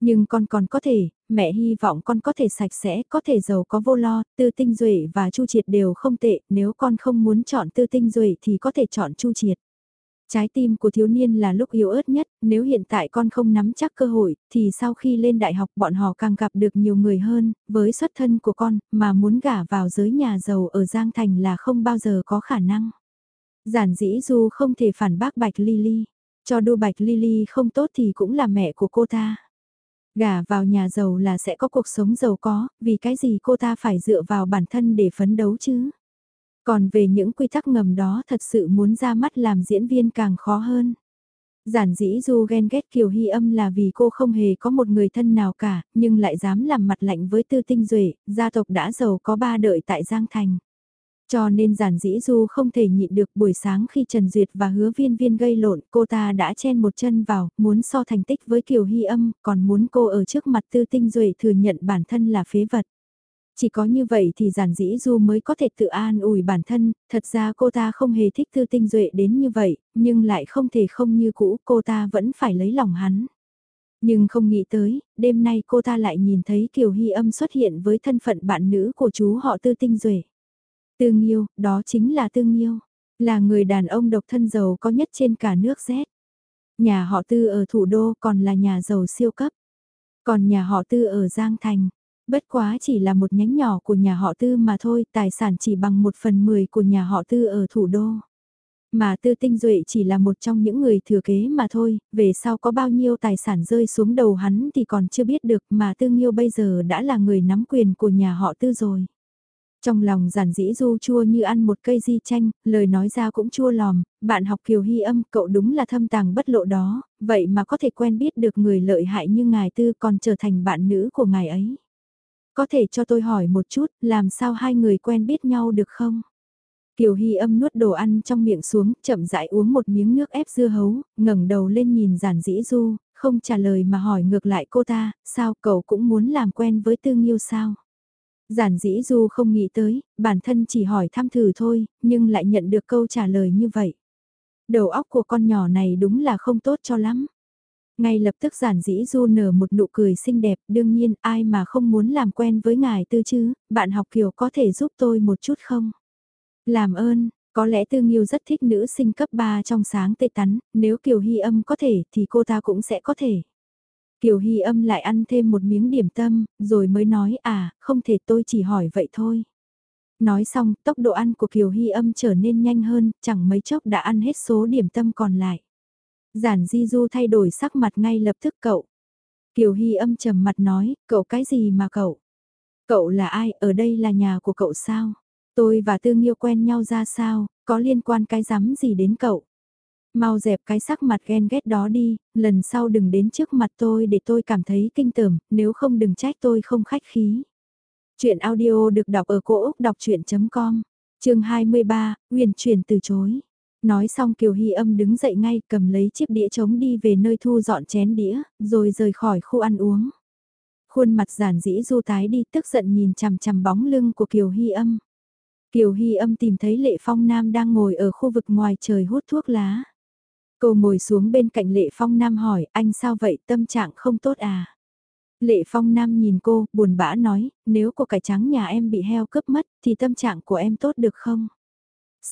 Nhưng con còn có thể, mẹ hy vọng con có thể sạch sẽ, có thể giàu có vô lo, tư tinh duệ và chu triệt đều không tệ, nếu con không muốn chọn tư tinh duệ thì có thể chọn chu triệt. Trái tim của thiếu niên là lúc yếu ớt nhất, nếu hiện tại con không nắm chắc cơ hội, thì sau khi lên đại học bọn họ càng gặp được nhiều người hơn, với xuất thân của con, mà muốn gả vào giới nhà giàu ở Giang Thành là không bao giờ có khả năng. Giản dĩ dù không thể phản bác Bạch Lily, cho Đô Bạch Lily không tốt thì cũng là mẹ của cô ta. Gả vào nhà giàu là sẽ có cuộc sống giàu có, vì cái gì cô ta phải dựa vào bản thân để phấn đấu chứ? Còn về những quy tắc ngầm đó thật sự muốn ra mắt làm diễn viên càng khó hơn. Giản dĩ dù ghen ghét Kiều Hy âm là vì cô không hề có một người thân nào cả, nhưng lại dám làm mặt lạnh với tư tinh duệ gia tộc đã giàu có ba đợi tại Giang Thành. Cho nên giản dĩ du không thể nhịn được buổi sáng khi Trần Duyệt và hứa viên viên gây lộn cô ta đã chen một chân vào, muốn so thành tích với Kiều Hy âm, còn muốn cô ở trước mặt tư tinh duệ thừa nhận bản thân là phế vật. Chỉ có như vậy thì giản dĩ du mới có thể tự an ủi bản thân, thật ra cô ta không hề thích tư tinh duệ đến như vậy, nhưng lại không thể không như cũ, cô ta vẫn phải lấy lòng hắn. Nhưng không nghĩ tới, đêm nay cô ta lại nhìn thấy Kiều Hy âm xuất hiện với thân phận bạn nữ của chú họ tư tinh duệ. Tương Nghiêu, đó chính là Tương Nghiêu, là người đàn ông độc thân giàu có nhất trên cả nước Z. Nhà họ Tư ở thủ đô còn là nhà giàu siêu cấp. Còn nhà họ Tư ở Giang Thành, bất quá chỉ là một nhánh nhỏ của nhà họ Tư mà thôi, tài sản chỉ bằng một phần mười của nhà họ Tư ở thủ đô. Mà Tư Tinh Duệ chỉ là một trong những người thừa kế mà thôi, về sau có bao nhiêu tài sản rơi xuống đầu hắn thì còn chưa biết được mà Tư Nghiêu bây giờ đã là người nắm quyền của nhà họ Tư rồi. Trong lòng giản dĩ du chua như ăn một cây di chanh, lời nói ra cũng chua lòm, bạn học kiều hy âm cậu đúng là thâm tàng bất lộ đó, vậy mà có thể quen biết được người lợi hại như ngài tư còn trở thành bạn nữ của ngài ấy. Có thể cho tôi hỏi một chút, làm sao hai người quen biết nhau được không? Kiều Hy âm nuốt đồ ăn trong miệng xuống, chậm rãi uống một miếng nước ép dưa hấu, ngẩng đầu lên nhìn giản dĩ du, không trả lời mà hỏi ngược lại cô ta, sao cậu cũng muốn làm quen với Tư yêu sao? Giản dĩ du không nghĩ tới, bản thân chỉ hỏi thăm thử thôi, nhưng lại nhận được câu trả lời như vậy. Đầu óc của con nhỏ này đúng là không tốt cho lắm. Ngay lập tức giản dĩ du nở một nụ cười xinh đẹp, đương nhiên ai mà không muốn làm quen với ngài tư chứ, bạn học kiều có thể giúp tôi một chút không? Làm ơn, có lẽ Tư Nghiêu rất thích nữ sinh cấp 3 trong sáng tê tắn, nếu Kiều Hy âm có thể thì cô ta cũng sẽ có thể. Kiều Hy âm lại ăn thêm một miếng điểm tâm, rồi mới nói à, không thể tôi chỉ hỏi vậy thôi. Nói xong, tốc độ ăn của Kiều Hy âm trở nên nhanh hơn, chẳng mấy chốc đã ăn hết số điểm tâm còn lại. Giản Di Du thay đổi sắc mặt ngay lập tức cậu. Kiều Hy âm trầm mặt nói, cậu cái gì mà cậu? Cậu là ai, ở đây là nhà của cậu sao? Tôi và tương Nghiêu quen nhau ra sao, có liên quan cái rắm gì đến cậu? Mau dẹp cái sắc mặt ghen ghét đó đi, lần sau đừng đến trước mặt tôi để tôi cảm thấy kinh tởm, nếu không đừng trách tôi không khách khí. Chuyện audio được đọc ở cổ Úc đọc chuyện.com, trường 23, huyền truyền từ chối. Nói xong Kiều Hy âm đứng dậy ngay cầm lấy chiếc đĩa trống đi về nơi thu dọn chén đĩa, rồi rời khỏi khu ăn uống. Khuôn mặt giản dĩ du tái đi tức giận nhìn chằm chằm bóng lưng của Kiều Hy âm. Kiều Hy âm tìm thấy Lệ Phong Nam đang ngồi ở khu vực ngoài trời hút thuốc lá. Cô ngồi xuống bên cạnh Lệ Phong Nam hỏi, anh sao vậy, tâm trạng không tốt à? Lệ Phong Nam nhìn cô, buồn bã nói, nếu cô cải trắng nhà em bị heo cướp mất, thì tâm trạng của em tốt được không?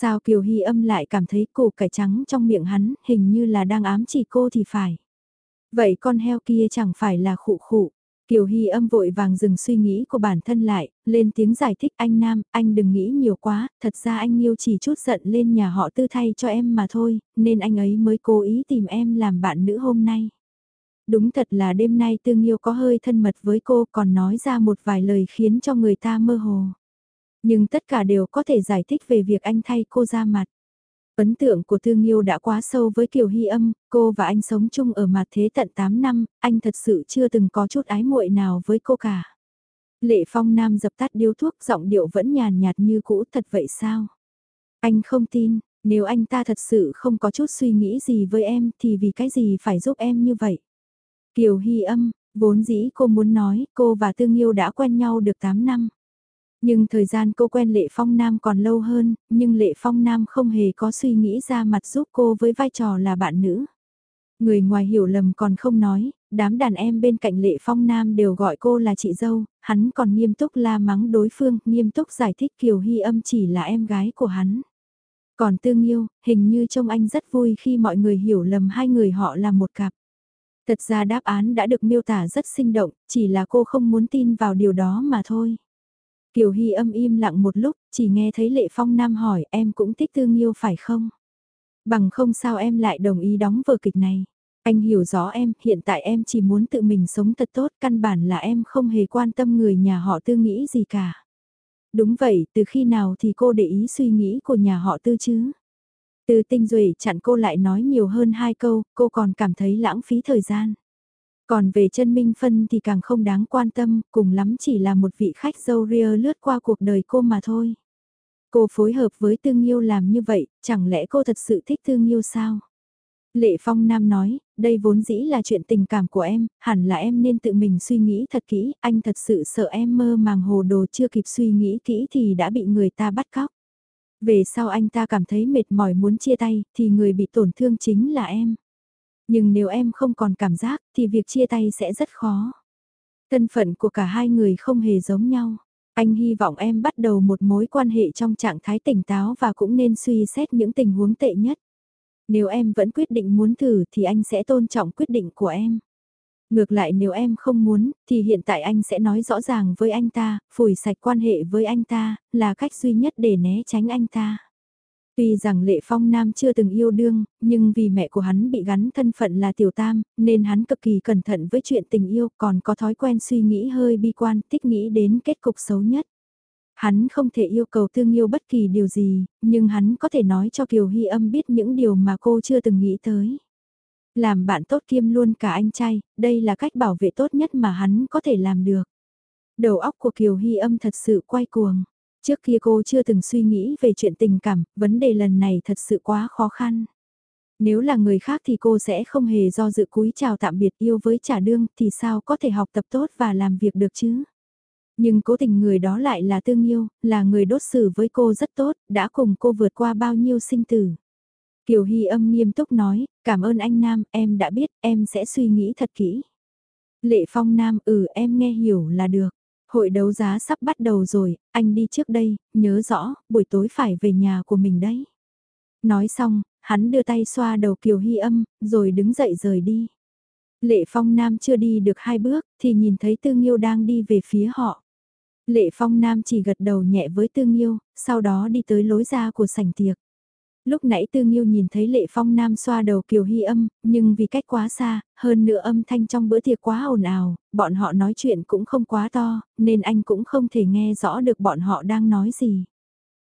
Sao Kiều Hy âm lại cảm thấy củ cải trắng trong miệng hắn, hình như là đang ám chỉ cô thì phải. Vậy con heo kia chẳng phải là khụ khụ. Kiều Hy âm vội vàng dừng suy nghĩ của bản thân lại, lên tiếng giải thích anh Nam, anh đừng nghĩ nhiều quá, thật ra anh yêu chỉ chút giận lên nhà họ tư thay cho em mà thôi, nên anh ấy mới cố ý tìm em làm bạn nữ hôm nay. Đúng thật là đêm nay tương yêu có hơi thân mật với cô còn nói ra một vài lời khiến cho người ta mơ hồ. Nhưng tất cả đều có thể giải thích về việc anh thay cô ra mặt. Ấn tượng của Thương Nhiêu đã quá sâu với Kiều Hy âm, cô và anh sống chung ở mặt thế tận 8 năm, anh thật sự chưa từng có chút ái muội nào với cô cả. Lệ Phong Nam dập tắt điếu thuốc giọng điệu vẫn nhàn nhạt như cũ thật vậy sao? Anh không tin, nếu anh ta thật sự không có chút suy nghĩ gì với em thì vì cái gì phải giúp em như vậy? Kiều Hy âm, vốn dĩ cô muốn nói cô và Tương yêu đã quen nhau được 8 năm. Nhưng thời gian cô quen Lệ Phong Nam còn lâu hơn, nhưng Lệ Phong Nam không hề có suy nghĩ ra mặt giúp cô với vai trò là bạn nữ. Người ngoài hiểu lầm còn không nói, đám đàn em bên cạnh Lệ Phong Nam đều gọi cô là chị dâu, hắn còn nghiêm túc la mắng đối phương, nghiêm túc giải thích Kiều Hy âm chỉ là em gái của hắn. Còn tương yêu, hình như trông anh rất vui khi mọi người hiểu lầm hai người họ là một cặp. Thật ra đáp án đã được miêu tả rất sinh động, chỉ là cô không muốn tin vào điều đó mà thôi. Kiều Hy âm im lặng một lúc, chỉ nghe thấy Lệ Phong Nam hỏi em cũng thích Tương Nghiêu phải không? Bằng không sao em lại đồng ý đóng vở kịch này. Anh hiểu rõ em, hiện tại em chỉ muốn tự mình sống thật tốt, căn bản là em không hề quan tâm người nhà họ tư nghĩ gì cả. Đúng vậy, từ khi nào thì cô để ý suy nghĩ của nhà họ tư chứ? Từ tinh duệ chặn cô lại nói nhiều hơn hai câu, cô còn cảm thấy lãng phí thời gian. Còn về chân Minh Phân thì càng không đáng quan tâm, cùng lắm chỉ là một vị khách dâu ria lướt qua cuộc đời cô mà thôi. Cô phối hợp với Tương yêu làm như vậy, chẳng lẽ cô thật sự thích Tương yêu sao? Lệ Phong Nam nói, đây vốn dĩ là chuyện tình cảm của em, hẳn là em nên tự mình suy nghĩ thật kỹ, anh thật sự sợ em mơ màng hồ đồ chưa kịp suy nghĩ kỹ thì đã bị người ta bắt cóc. Về sau anh ta cảm thấy mệt mỏi muốn chia tay, thì người bị tổn thương chính là em. Nhưng nếu em không còn cảm giác, thì việc chia tay sẽ rất khó. Thân phận của cả hai người không hề giống nhau. Anh hy vọng em bắt đầu một mối quan hệ trong trạng thái tỉnh táo và cũng nên suy xét những tình huống tệ nhất. Nếu em vẫn quyết định muốn thử thì anh sẽ tôn trọng quyết định của em. Ngược lại nếu em không muốn, thì hiện tại anh sẽ nói rõ ràng với anh ta, phủi sạch quan hệ với anh ta, là cách duy nhất để né tránh anh ta. Tuy rằng Lệ Phong Nam chưa từng yêu đương, nhưng vì mẹ của hắn bị gắn thân phận là tiểu tam, nên hắn cực kỳ cẩn thận với chuyện tình yêu còn có thói quen suy nghĩ hơi bi quan, thích nghĩ đến kết cục xấu nhất. Hắn không thể yêu cầu thương yêu bất kỳ điều gì, nhưng hắn có thể nói cho Kiều Hy âm biết những điều mà cô chưa từng nghĩ tới. Làm bạn tốt kiêm luôn cả anh trai, đây là cách bảo vệ tốt nhất mà hắn có thể làm được. Đầu óc của Kiều Hy âm thật sự quay cuồng. Trước kia cô chưa từng suy nghĩ về chuyện tình cảm, vấn đề lần này thật sự quá khó khăn. Nếu là người khác thì cô sẽ không hề do dự cúi chào tạm biệt yêu với trả đương thì sao có thể học tập tốt và làm việc được chứ. Nhưng cố tình người đó lại là tương yêu, là người đốt xử với cô rất tốt, đã cùng cô vượt qua bao nhiêu sinh tử. Kiều Hy âm nghiêm túc nói, cảm ơn anh Nam, em đã biết, em sẽ suy nghĩ thật kỹ. Lệ Phong Nam, ừ em nghe hiểu là được. Hội đấu giá sắp bắt đầu rồi, anh đi trước đây, nhớ rõ, buổi tối phải về nhà của mình đấy. Nói xong, hắn đưa tay xoa đầu Kiều Hy âm, rồi đứng dậy rời đi. Lệ Phong Nam chưa đi được hai bước, thì nhìn thấy Tư Nghiêu đang đi về phía họ. Lệ Phong Nam chỉ gật đầu nhẹ với Tư Nghiêu, sau đó đi tới lối ra của sảnh tiệc. Lúc nãy Tư Nghiêu nhìn thấy Lệ Phong Nam xoa đầu Kiều Hy âm, nhưng vì cách quá xa, hơn nữa âm thanh trong bữa tiệc quá ồn ào, bọn họ nói chuyện cũng không quá to, nên anh cũng không thể nghe rõ được bọn họ đang nói gì.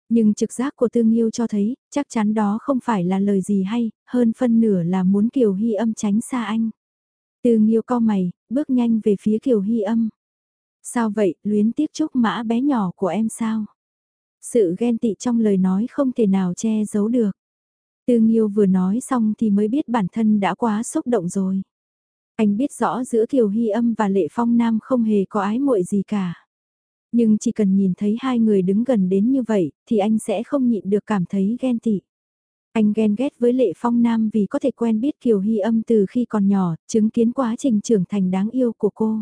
Nhưng trực giác của Tư Nghiêu cho thấy, chắc chắn đó không phải là lời gì hay, hơn phân nửa là muốn Kiều Hy âm tránh xa anh. Tư Nghiêu co mày, bước nhanh về phía Kiều Hy âm. Sao vậy, luyến tiếc chúc mã bé nhỏ của em sao? Sự ghen tị trong lời nói không thể nào che giấu được. Tư Nghiêu vừa nói xong thì mới biết bản thân đã quá xúc động rồi. Anh biết rõ giữa Kiều Hy âm và Lệ Phong Nam không hề có ái muội gì cả. Nhưng chỉ cần nhìn thấy hai người đứng gần đến như vậy, thì anh sẽ không nhịn được cảm thấy ghen tị. Anh ghen ghét với Lệ Phong Nam vì có thể quen biết Kiều Hy âm từ khi còn nhỏ, chứng kiến quá trình trưởng thành đáng yêu của cô.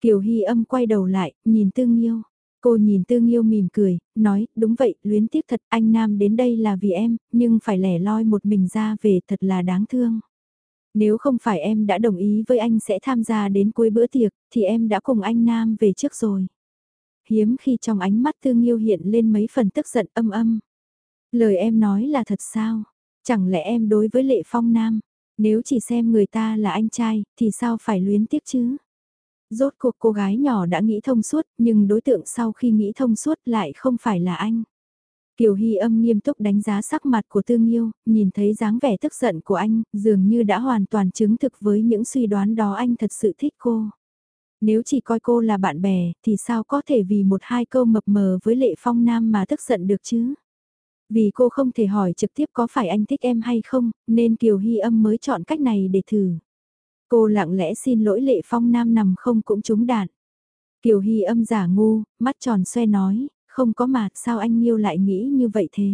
Kiều Hy âm quay đầu lại, nhìn Tương Nghiêu. Cô nhìn Tương Nghiêu mỉm cười, nói, đúng vậy, luyến tiếc thật, anh Nam đến đây là vì em, nhưng phải lẻ loi một mình ra về thật là đáng thương. Nếu không phải em đã đồng ý với anh sẽ tham gia đến cuối bữa tiệc, thì em đã cùng anh Nam về trước rồi. Hiếm khi trong ánh mắt Tương Nghiêu hiện lên mấy phần tức giận âm âm. Lời em nói là thật sao? Chẳng lẽ em đối với Lệ Phong Nam, nếu chỉ xem người ta là anh trai, thì sao phải luyến tiếc chứ? Rốt cuộc cô gái nhỏ đã nghĩ thông suốt, nhưng đối tượng sau khi nghĩ thông suốt lại không phải là anh. Kiều Hy âm nghiêm túc đánh giá sắc mặt của Tương Yêu, nhìn thấy dáng vẻ tức giận của anh, dường như đã hoàn toàn chứng thực với những suy đoán đó anh thật sự thích cô. Nếu chỉ coi cô là bạn bè, thì sao có thể vì một hai câu mập mờ với Lệ Phong Nam mà tức giận được chứ? Vì cô không thể hỏi trực tiếp có phải anh thích em hay không, nên Kiều Hy âm mới chọn cách này để thử. Cô lặng lẽ xin lỗi lệ phong nam nằm không cũng trúng đạn. Kiều Hy âm giả ngu, mắt tròn xoe nói, không có mà sao anh Nhiêu lại nghĩ như vậy thế.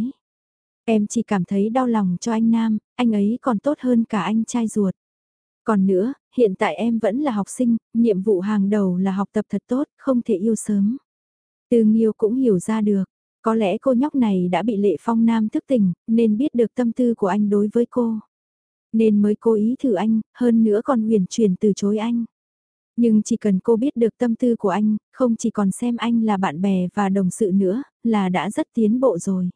Em chỉ cảm thấy đau lòng cho anh Nam, anh ấy còn tốt hơn cả anh trai ruột. Còn nữa, hiện tại em vẫn là học sinh, nhiệm vụ hàng đầu là học tập thật tốt, không thể yêu sớm. Từ nhiêu cũng hiểu ra được, có lẽ cô nhóc này đã bị Lệ Phong Nam thức tỉnh, nên biết được tâm tư của anh đối với cô. Nên mới cố ý thử anh, hơn nữa còn huyền chuyển từ chối anh. Nhưng chỉ cần cô biết được tâm tư của anh, không chỉ còn xem anh là bạn bè và đồng sự nữa, là đã rất tiến bộ rồi.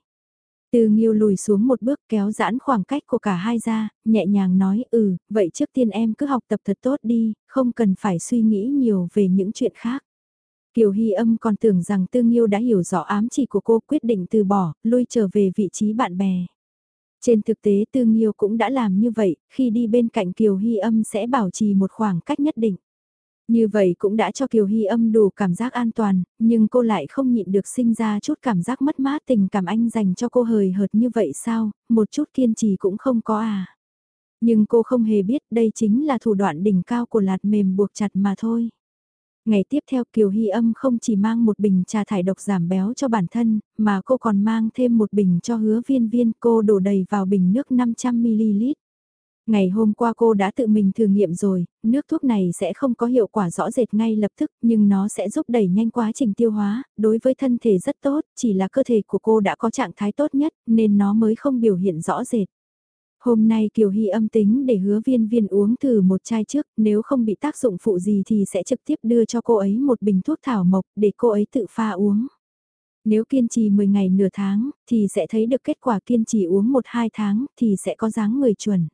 Từ nghiêu lùi xuống một bước kéo giãn khoảng cách của cả hai ra, nhẹ nhàng nói ừ, vậy trước tiên em cứ học tập thật tốt đi, không cần phải suy nghĩ nhiều về những chuyện khác. Kiều Hy âm còn tưởng rằng Tương Nhiêu đã hiểu rõ ám chỉ của cô quyết định từ bỏ, lui trở về vị trí bạn bè. Trên thực tế Tương Nhiêu cũng đã làm như vậy, khi đi bên cạnh Kiều Hy âm sẽ bảo trì một khoảng cách nhất định. Như vậy cũng đã cho Kiều Hy âm đủ cảm giác an toàn, nhưng cô lại không nhịn được sinh ra chút cảm giác mất mát tình cảm anh dành cho cô hời hợt như vậy sao, một chút kiên trì cũng không có à. Nhưng cô không hề biết đây chính là thủ đoạn đỉnh cao của lạt mềm buộc chặt mà thôi. Ngày tiếp theo Kiều Hy âm không chỉ mang một bình trà thải độc giảm béo cho bản thân, mà cô còn mang thêm một bình cho hứa viên viên cô đổ đầy vào bình nước 500ml. Ngày hôm qua cô đã tự mình thử nghiệm rồi, nước thuốc này sẽ không có hiệu quả rõ rệt ngay lập tức nhưng nó sẽ giúp đẩy nhanh quá trình tiêu hóa, đối với thân thể rất tốt, chỉ là cơ thể của cô đã có trạng thái tốt nhất nên nó mới không biểu hiện rõ rệt. Hôm nay Kiều Hy âm tính để hứa viên viên uống thử một chai trước, nếu không bị tác dụng phụ gì thì sẽ trực tiếp đưa cho cô ấy một bình thuốc thảo mộc để cô ấy tự pha uống. Nếu kiên trì 10 ngày nửa tháng thì sẽ thấy được kết quả kiên trì uống 1-2 tháng thì sẽ có dáng người chuẩn.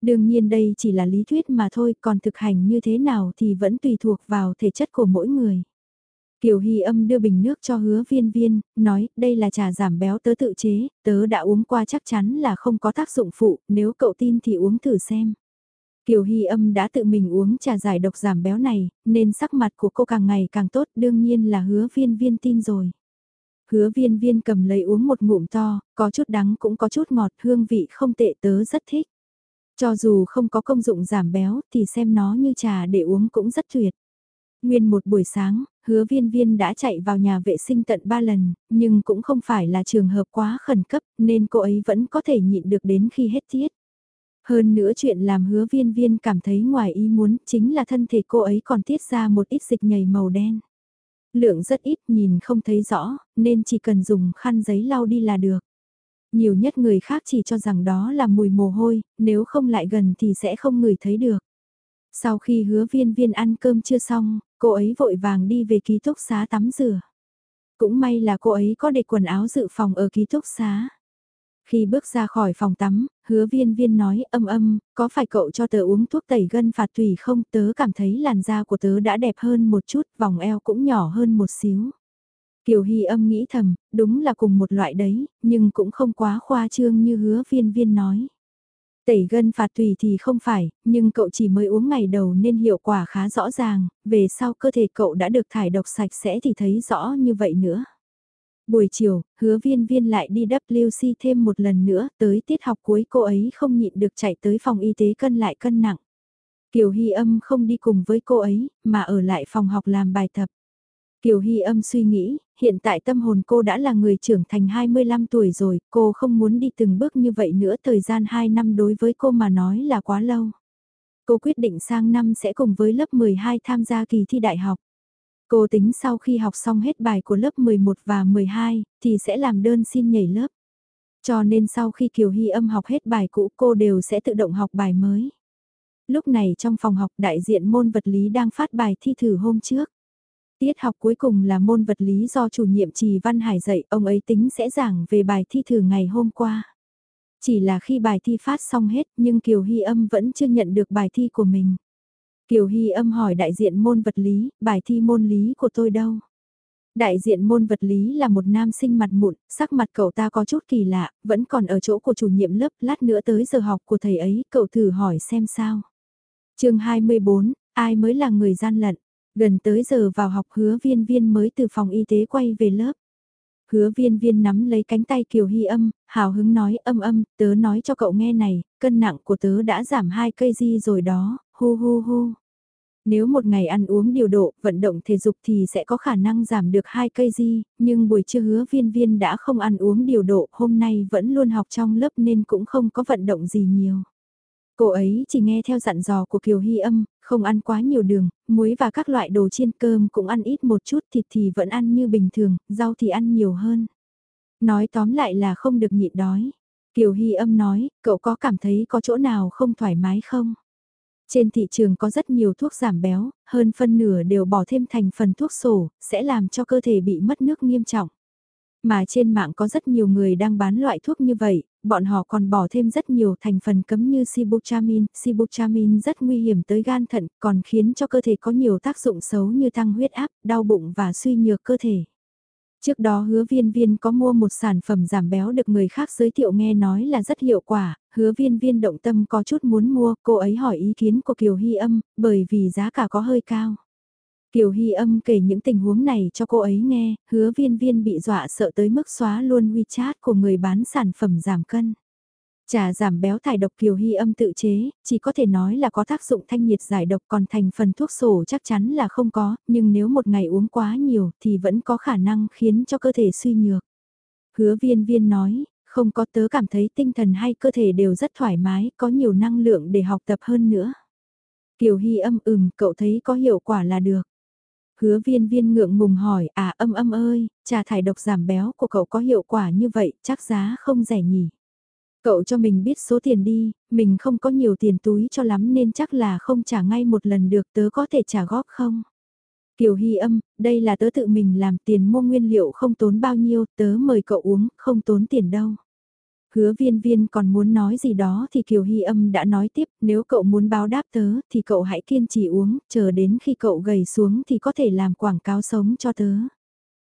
Đương nhiên đây chỉ là lý thuyết mà thôi, còn thực hành như thế nào thì vẫn tùy thuộc vào thể chất của mỗi người. Kiều Hy âm đưa bình nước cho hứa viên viên, nói, đây là trà giảm béo tớ tự chế, tớ đã uống qua chắc chắn là không có tác dụng phụ, nếu cậu tin thì uống thử xem. Kiều Hy âm đã tự mình uống trà giải độc giảm béo này, nên sắc mặt của cô càng ngày càng tốt, đương nhiên là hứa viên viên tin rồi. Hứa viên viên cầm lấy uống một ngụm to, có chút đắng cũng có chút ngọt, hương vị không tệ tớ rất thích. Cho dù không có công dụng giảm béo thì xem nó như trà để uống cũng rất tuyệt. Nguyên một buổi sáng, hứa viên viên đã chạy vào nhà vệ sinh tận 3 lần, nhưng cũng không phải là trường hợp quá khẩn cấp nên cô ấy vẫn có thể nhịn được đến khi hết tiết. Hơn nữa chuyện làm hứa viên viên cảm thấy ngoài ý muốn chính là thân thể cô ấy còn tiết ra một ít dịch nhầy màu đen. Lượng rất ít nhìn không thấy rõ, nên chỉ cần dùng khăn giấy lau đi là được. Nhiều nhất người khác chỉ cho rằng đó là mùi mồ hôi, nếu không lại gần thì sẽ không ngửi thấy được. Sau khi hứa viên viên ăn cơm chưa xong, cô ấy vội vàng đi về ký túc xá tắm rửa. Cũng may là cô ấy có để quần áo dự phòng ở ký túc xá. Khi bước ra khỏi phòng tắm, hứa viên viên nói âm âm, có phải cậu cho tớ uống thuốc tẩy gân phạt tùy không? Tớ cảm thấy làn da của tớ đã đẹp hơn một chút, vòng eo cũng nhỏ hơn một xíu. Kiều Hy âm nghĩ thầm, đúng là cùng một loại đấy, nhưng cũng không quá khoa trương như hứa viên viên nói. Tẩy gân phạt tùy thì không phải, nhưng cậu chỉ mới uống ngày đầu nên hiệu quả khá rõ ràng, về sau cơ thể cậu đã được thải độc sạch sẽ thì thấy rõ như vậy nữa. Buổi chiều, hứa viên viên lại đi WC thêm một lần nữa, tới tiết học cuối cô ấy không nhịn được chạy tới phòng y tế cân lại cân nặng. Kiều Hy âm không đi cùng với cô ấy, mà ở lại phòng học làm bài tập. Kiều Hy âm suy nghĩ, hiện tại tâm hồn cô đã là người trưởng thành 25 tuổi rồi, cô không muốn đi từng bước như vậy nữa thời gian 2 năm đối với cô mà nói là quá lâu. Cô quyết định sang năm sẽ cùng với lớp 12 tham gia kỳ thi đại học. Cô tính sau khi học xong hết bài của lớp 11 và 12, thì sẽ làm đơn xin nhảy lớp. Cho nên sau khi Kiều Hy âm học hết bài cũ cô đều sẽ tự động học bài mới. Lúc này trong phòng học đại diện môn vật lý đang phát bài thi thử hôm trước. Tiết học cuối cùng là môn vật lý do chủ nhiệm Trì Văn Hải dạy, ông ấy tính sẽ giảng về bài thi thử ngày hôm qua. Chỉ là khi bài thi phát xong hết nhưng Kiều Hy âm vẫn chưa nhận được bài thi của mình. Kiều Hy âm hỏi đại diện môn vật lý, bài thi môn lý của tôi đâu? Đại diện môn vật lý là một nam sinh mặt mụn, sắc mặt cậu ta có chút kỳ lạ, vẫn còn ở chỗ của chủ nhiệm lớp, lát nữa tới giờ học của thầy ấy, cậu thử hỏi xem sao. chương 24, ai mới là người gian lận? Gần tới giờ vào học hứa viên viên mới từ phòng y tế quay về lớp. Hứa viên viên nắm lấy cánh tay Kiều Hy âm, hào hứng nói âm âm, tớ nói cho cậu nghe này, cân nặng của tớ đã giảm 2 cây di rồi đó, hu hu hu. Nếu một ngày ăn uống điều độ, vận động thể dục thì sẽ có khả năng giảm được 2 cây di, nhưng buổi trưa hứa viên viên đã không ăn uống điều độ, hôm nay vẫn luôn học trong lớp nên cũng không có vận động gì nhiều. Cô ấy chỉ nghe theo dặn dò của Kiều Hy âm, không ăn quá nhiều đường, muối và các loại đồ chiên cơm cũng ăn ít một chút, thịt thì vẫn ăn như bình thường, rau thì ăn nhiều hơn. Nói tóm lại là không được nhịn đói. Kiều Hy âm nói, cậu có cảm thấy có chỗ nào không thoải mái không? Trên thị trường có rất nhiều thuốc giảm béo, hơn phân nửa đều bỏ thêm thành phần thuốc sổ, sẽ làm cho cơ thể bị mất nước nghiêm trọng. Mà trên mạng có rất nhiều người đang bán loại thuốc như vậy, bọn họ còn bỏ thêm rất nhiều thành phần cấm như sibutramine. Sibutramine rất nguy hiểm tới gan thận, còn khiến cho cơ thể có nhiều tác dụng xấu như tăng huyết áp, đau bụng và suy nhược cơ thể. Trước đó hứa viên viên có mua một sản phẩm giảm béo được người khác giới thiệu nghe nói là rất hiệu quả, hứa viên viên động tâm có chút muốn mua, cô ấy hỏi ý kiến của Kiều Hy âm, bởi vì giá cả có hơi cao. Kiều Hy âm kể những tình huống này cho cô ấy nghe, hứa viên viên bị dọa sợ tới mức xóa luôn WeChat của người bán sản phẩm giảm cân. Trà giảm béo thải độc kiều hy âm tự chế, chỉ có thể nói là có tác dụng thanh nhiệt giải độc còn thành phần thuốc sổ chắc chắn là không có, nhưng nếu một ngày uống quá nhiều thì vẫn có khả năng khiến cho cơ thể suy nhược. Hứa viên viên nói, không có tớ cảm thấy tinh thần hay cơ thể đều rất thoải mái, có nhiều năng lượng để học tập hơn nữa. Kiều Hy âm ừm, cậu thấy có hiệu quả là được. Hứa viên viên ngượng ngùng hỏi, à âm âm ơi, trà thải độc giảm béo của cậu có hiệu quả như vậy, chắc giá không rẻ nhỉ. Cậu cho mình biết số tiền đi, mình không có nhiều tiền túi cho lắm nên chắc là không trả ngay một lần được tớ có thể trả góp không? Kiều Hy âm, đây là tớ tự mình làm tiền mua nguyên liệu không tốn bao nhiêu, tớ mời cậu uống, không tốn tiền đâu. Hứa viên viên còn muốn nói gì đó thì Kiều Hy âm đã nói tiếp, nếu cậu muốn báo đáp tớ thì cậu hãy kiên trì uống, chờ đến khi cậu gầy xuống thì có thể làm quảng cáo sống cho tớ.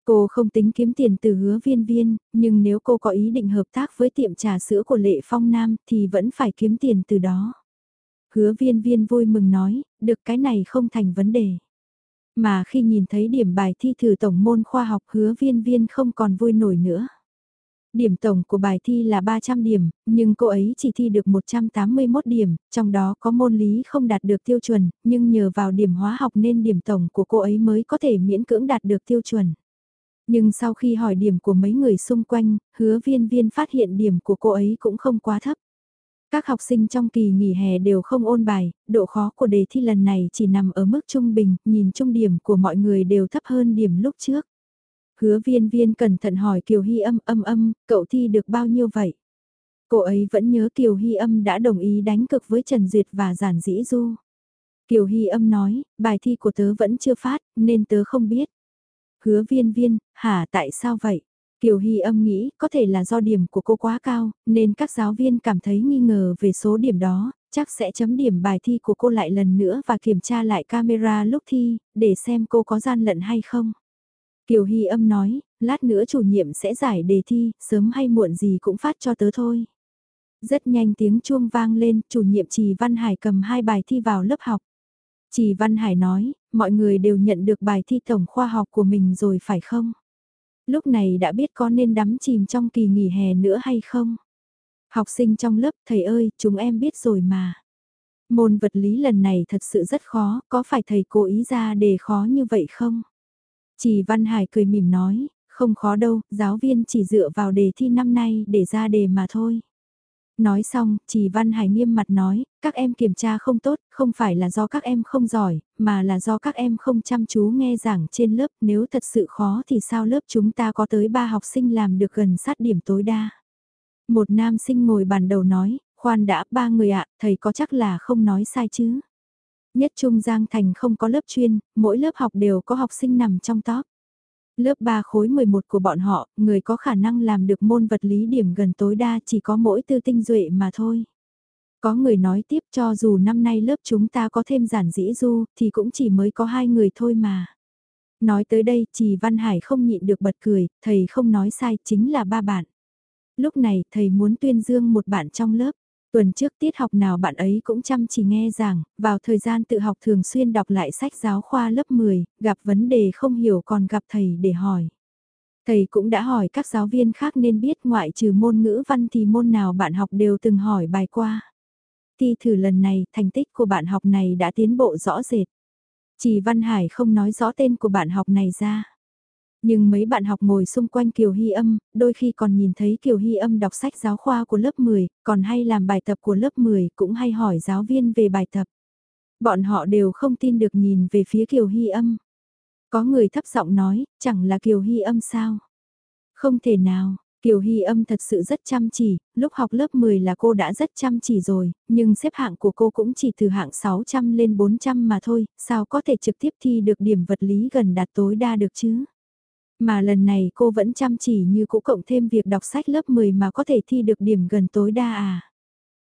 Cô không tính kiếm tiền từ hứa viên viên, nhưng nếu cô có ý định hợp tác với tiệm trà sữa của Lệ Phong Nam thì vẫn phải kiếm tiền từ đó. Hứa viên viên vui mừng nói, được cái này không thành vấn đề. Mà khi nhìn thấy điểm bài thi thử tổng môn khoa học hứa viên viên không còn vui nổi nữa. Điểm tổng của bài thi là 300 điểm, nhưng cô ấy chỉ thi được 181 điểm, trong đó có môn lý không đạt được tiêu chuẩn, nhưng nhờ vào điểm hóa học nên điểm tổng của cô ấy mới có thể miễn cưỡng đạt được tiêu chuẩn. Nhưng sau khi hỏi điểm của mấy người xung quanh, hứa viên viên phát hiện điểm của cô ấy cũng không quá thấp. Các học sinh trong kỳ nghỉ hè đều không ôn bài, độ khó của đề thi lần này chỉ nằm ở mức trung bình, nhìn trung điểm của mọi người đều thấp hơn điểm lúc trước. Hứa viên viên cẩn thận hỏi Kiều Hy âm âm âm, cậu thi được bao nhiêu vậy? Cô ấy vẫn nhớ Kiều Hy âm đã đồng ý đánh cực với Trần Duyệt và Giản Dĩ Du. Kiều Hy âm nói, bài thi của tớ vẫn chưa phát, nên tớ không biết. Hứa viên viên, hả tại sao vậy? Kiều Hy âm nghĩ có thể là do điểm của cô quá cao, nên các giáo viên cảm thấy nghi ngờ về số điểm đó, chắc sẽ chấm điểm bài thi của cô lại lần nữa và kiểm tra lại camera lúc thi, để xem cô có gian lận hay không. Kiều Hy âm nói, lát nữa chủ nhiệm sẽ giải đề thi, sớm hay muộn gì cũng phát cho tớ thôi. Rất nhanh tiếng chuông vang lên, chủ nhiệm Trì Văn Hải cầm hai bài thi vào lớp học. Trì Văn Hải nói, mọi người đều nhận được bài thi tổng khoa học của mình rồi phải không? Lúc này đã biết có nên đắm chìm trong kỳ nghỉ hè nữa hay không? Học sinh trong lớp, thầy ơi, chúng em biết rồi mà. Môn vật lý lần này thật sự rất khó, có phải thầy cố ý ra đề khó như vậy không? Chỉ Văn Hải cười mỉm nói, không khó đâu, giáo viên chỉ dựa vào đề thi năm nay để ra đề mà thôi. Nói xong, chỉ Văn Hải nghiêm mặt nói, các em kiểm tra không tốt, không phải là do các em không giỏi, mà là do các em không chăm chú nghe giảng trên lớp, nếu thật sự khó thì sao lớp chúng ta có tới 3 học sinh làm được gần sát điểm tối đa. Một nam sinh ngồi bàn đầu nói, khoan đã, ba người ạ, thầy có chắc là không nói sai chứ. Nhất Trung Giang Thành không có lớp chuyên, mỗi lớp học đều có học sinh nằm trong top. Lớp 3 khối 11 của bọn họ, người có khả năng làm được môn vật lý điểm gần tối đa chỉ có mỗi tư tinh duệ mà thôi. Có người nói tiếp cho dù năm nay lớp chúng ta có thêm giản dĩ du thì cũng chỉ mới có hai người thôi mà. Nói tới đây chỉ Văn Hải không nhịn được bật cười, thầy không nói sai chính là ba bạn. Lúc này thầy muốn tuyên dương một bạn trong lớp. Tuần trước tiết học nào bạn ấy cũng chăm chỉ nghe giảng, vào thời gian tự học thường xuyên đọc lại sách giáo khoa lớp 10, gặp vấn đề không hiểu còn gặp thầy để hỏi. Thầy cũng đã hỏi các giáo viên khác nên biết ngoại trừ môn ngữ văn thì môn nào bạn học đều từng hỏi bài qua. Thi thử lần này, thành tích của bạn học này đã tiến bộ rõ rệt. Chỉ Văn Hải không nói rõ tên của bạn học này ra. Nhưng mấy bạn học ngồi xung quanh Kiều Hy âm, đôi khi còn nhìn thấy Kiều Hy âm đọc sách giáo khoa của lớp 10, còn hay làm bài tập của lớp 10, cũng hay hỏi giáo viên về bài tập. Bọn họ đều không tin được nhìn về phía Kiều Hy âm. Có người thấp giọng nói, chẳng là Kiều Hy âm sao? Không thể nào, Kiều Hy âm thật sự rất chăm chỉ, lúc học lớp 10 là cô đã rất chăm chỉ rồi, nhưng xếp hạng của cô cũng chỉ từ hạng 600 lên 400 mà thôi, sao có thể trực tiếp thi được điểm vật lý gần đạt tối đa được chứ? Mà lần này cô vẫn chăm chỉ như cũ cộng thêm việc đọc sách lớp 10 mà có thể thi được điểm gần tối đa à.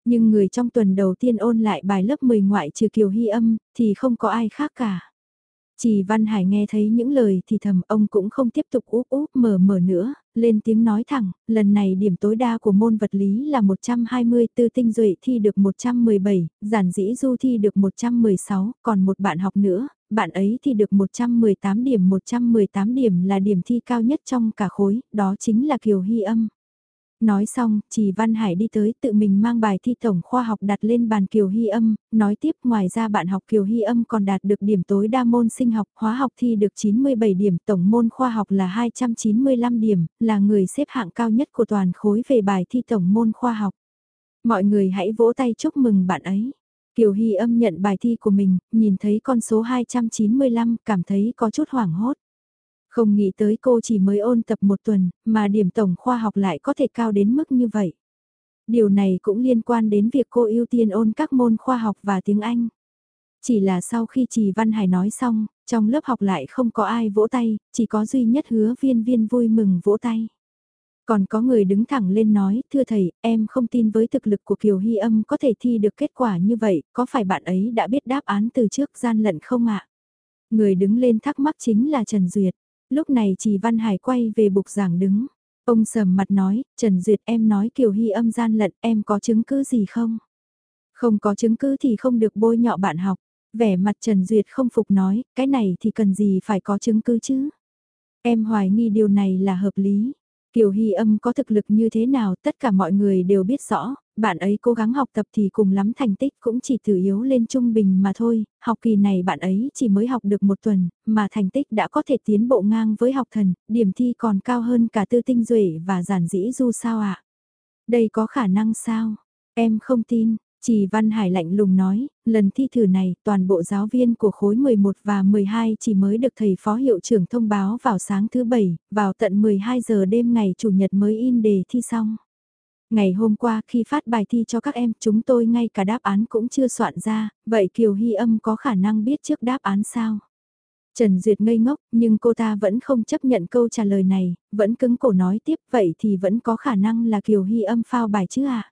Nhưng người trong tuần đầu tiên ôn lại bài lớp 10 ngoại trừ Kiều Hy âm, thì không có ai khác cả. Chỉ Văn Hải nghe thấy những lời thì thầm ông cũng không tiếp tục úp úp mở mở nữa, lên tiếng nói thẳng, lần này điểm tối đa của môn vật lý là 120, tư tinh duệ thi được 117, giản dĩ du thi được 116, còn một bạn học nữa, bạn ấy thì được 118 điểm, 118 điểm là điểm thi cao nhất trong cả khối, đó chính là Kiều Hy âm. Nói xong, chỉ Văn Hải đi tới tự mình mang bài thi tổng khoa học đặt lên bàn Kiều Hy âm, nói tiếp ngoài ra bạn học Kiều Hy âm còn đạt được điểm tối đa môn sinh học, hóa học thi được 97 điểm, tổng môn khoa học là 295 điểm, là người xếp hạng cao nhất của toàn khối về bài thi tổng môn khoa học. Mọi người hãy vỗ tay chúc mừng bạn ấy. Kiều Hy âm nhận bài thi của mình, nhìn thấy con số 295, cảm thấy có chút hoảng hốt. Không nghĩ tới cô chỉ mới ôn tập một tuần, mà điểm tổng khoa học lại có thể cao đến mức như vậy. Điều này cũng liên quan đến việc cô ưu tiên ôn các môn khoa học và tiếng Anh. Chỉ là sau khi Trì Văn Hải nói xong, trong lớp học lại không có ai vỗ tay, chỉ có duy nhất hứa viên viên vui mừng vỗ tay. Còn có người đứng thẳng lên nói, thưa thầy, em không tin với thực lực của Kiều Hy âm có thể thi được kết quả như vậy, có phải bạn ấy đã biết đáp án từ trước gian lận không ạ? Người đứng lên thắc mắc chính là Trần Duyệt. Lúc này chỉ Văn Hải quay về bục giảng đứng. Ông sầm mặt nói, Trần Duyệt em nói Kiều Hy âm gian lận em có chứng cứ gì không? Không có chứng cứ thì không được bôi nhọ bạn học. Vẻ mặt Trần Duyệt không phục nói, cái này thì cần gì phải có chứng cứ chứ? Em hoài nghi điều này là hợp lý. Kiều Hy âm có thực lực như thế nào tất cả mọi người đều biết rõ, bạn ấy cố gắng học tập thì cùng lắm thành tích cũng chỉ từ yếu lên trung bình mà thôi, học kỳ này bạn ấy chỉ mới học được một tuần, mà thành tích đã có thể tiến bộ ngang với học thần, điểm thi còn cao hơn cả tư tinh duệ và giản dĩ du sao ạ? Đây có khả năng sao? Em không tin, chỉ Văn Hải lạnh lùng nói, lần thi thử này toàn bộ giáo viên của khối 11 và 12 chỉ mới được thầy phó hiệu trưởng thông báo vào sáng thứ bảy, vào tận 12 giờ đêm ngày Chủ nhật mới in đề thi xong. Ngày hôm qua khi phát bài thi cho các em chúng tôi ngay cả đáp án cũng chưa soạn ra, vậy Kiều Hy âm có khả năng biết trước đáp án sao? Trần Duyệt ngây ngốc nhưng cô ta vẫn không chấp nhận câu trả lời này, vẫn cứng cổ nói tiếp vậy thì vẫn có khả năng là Kiều Hy âm phao bài chứ ạ? À?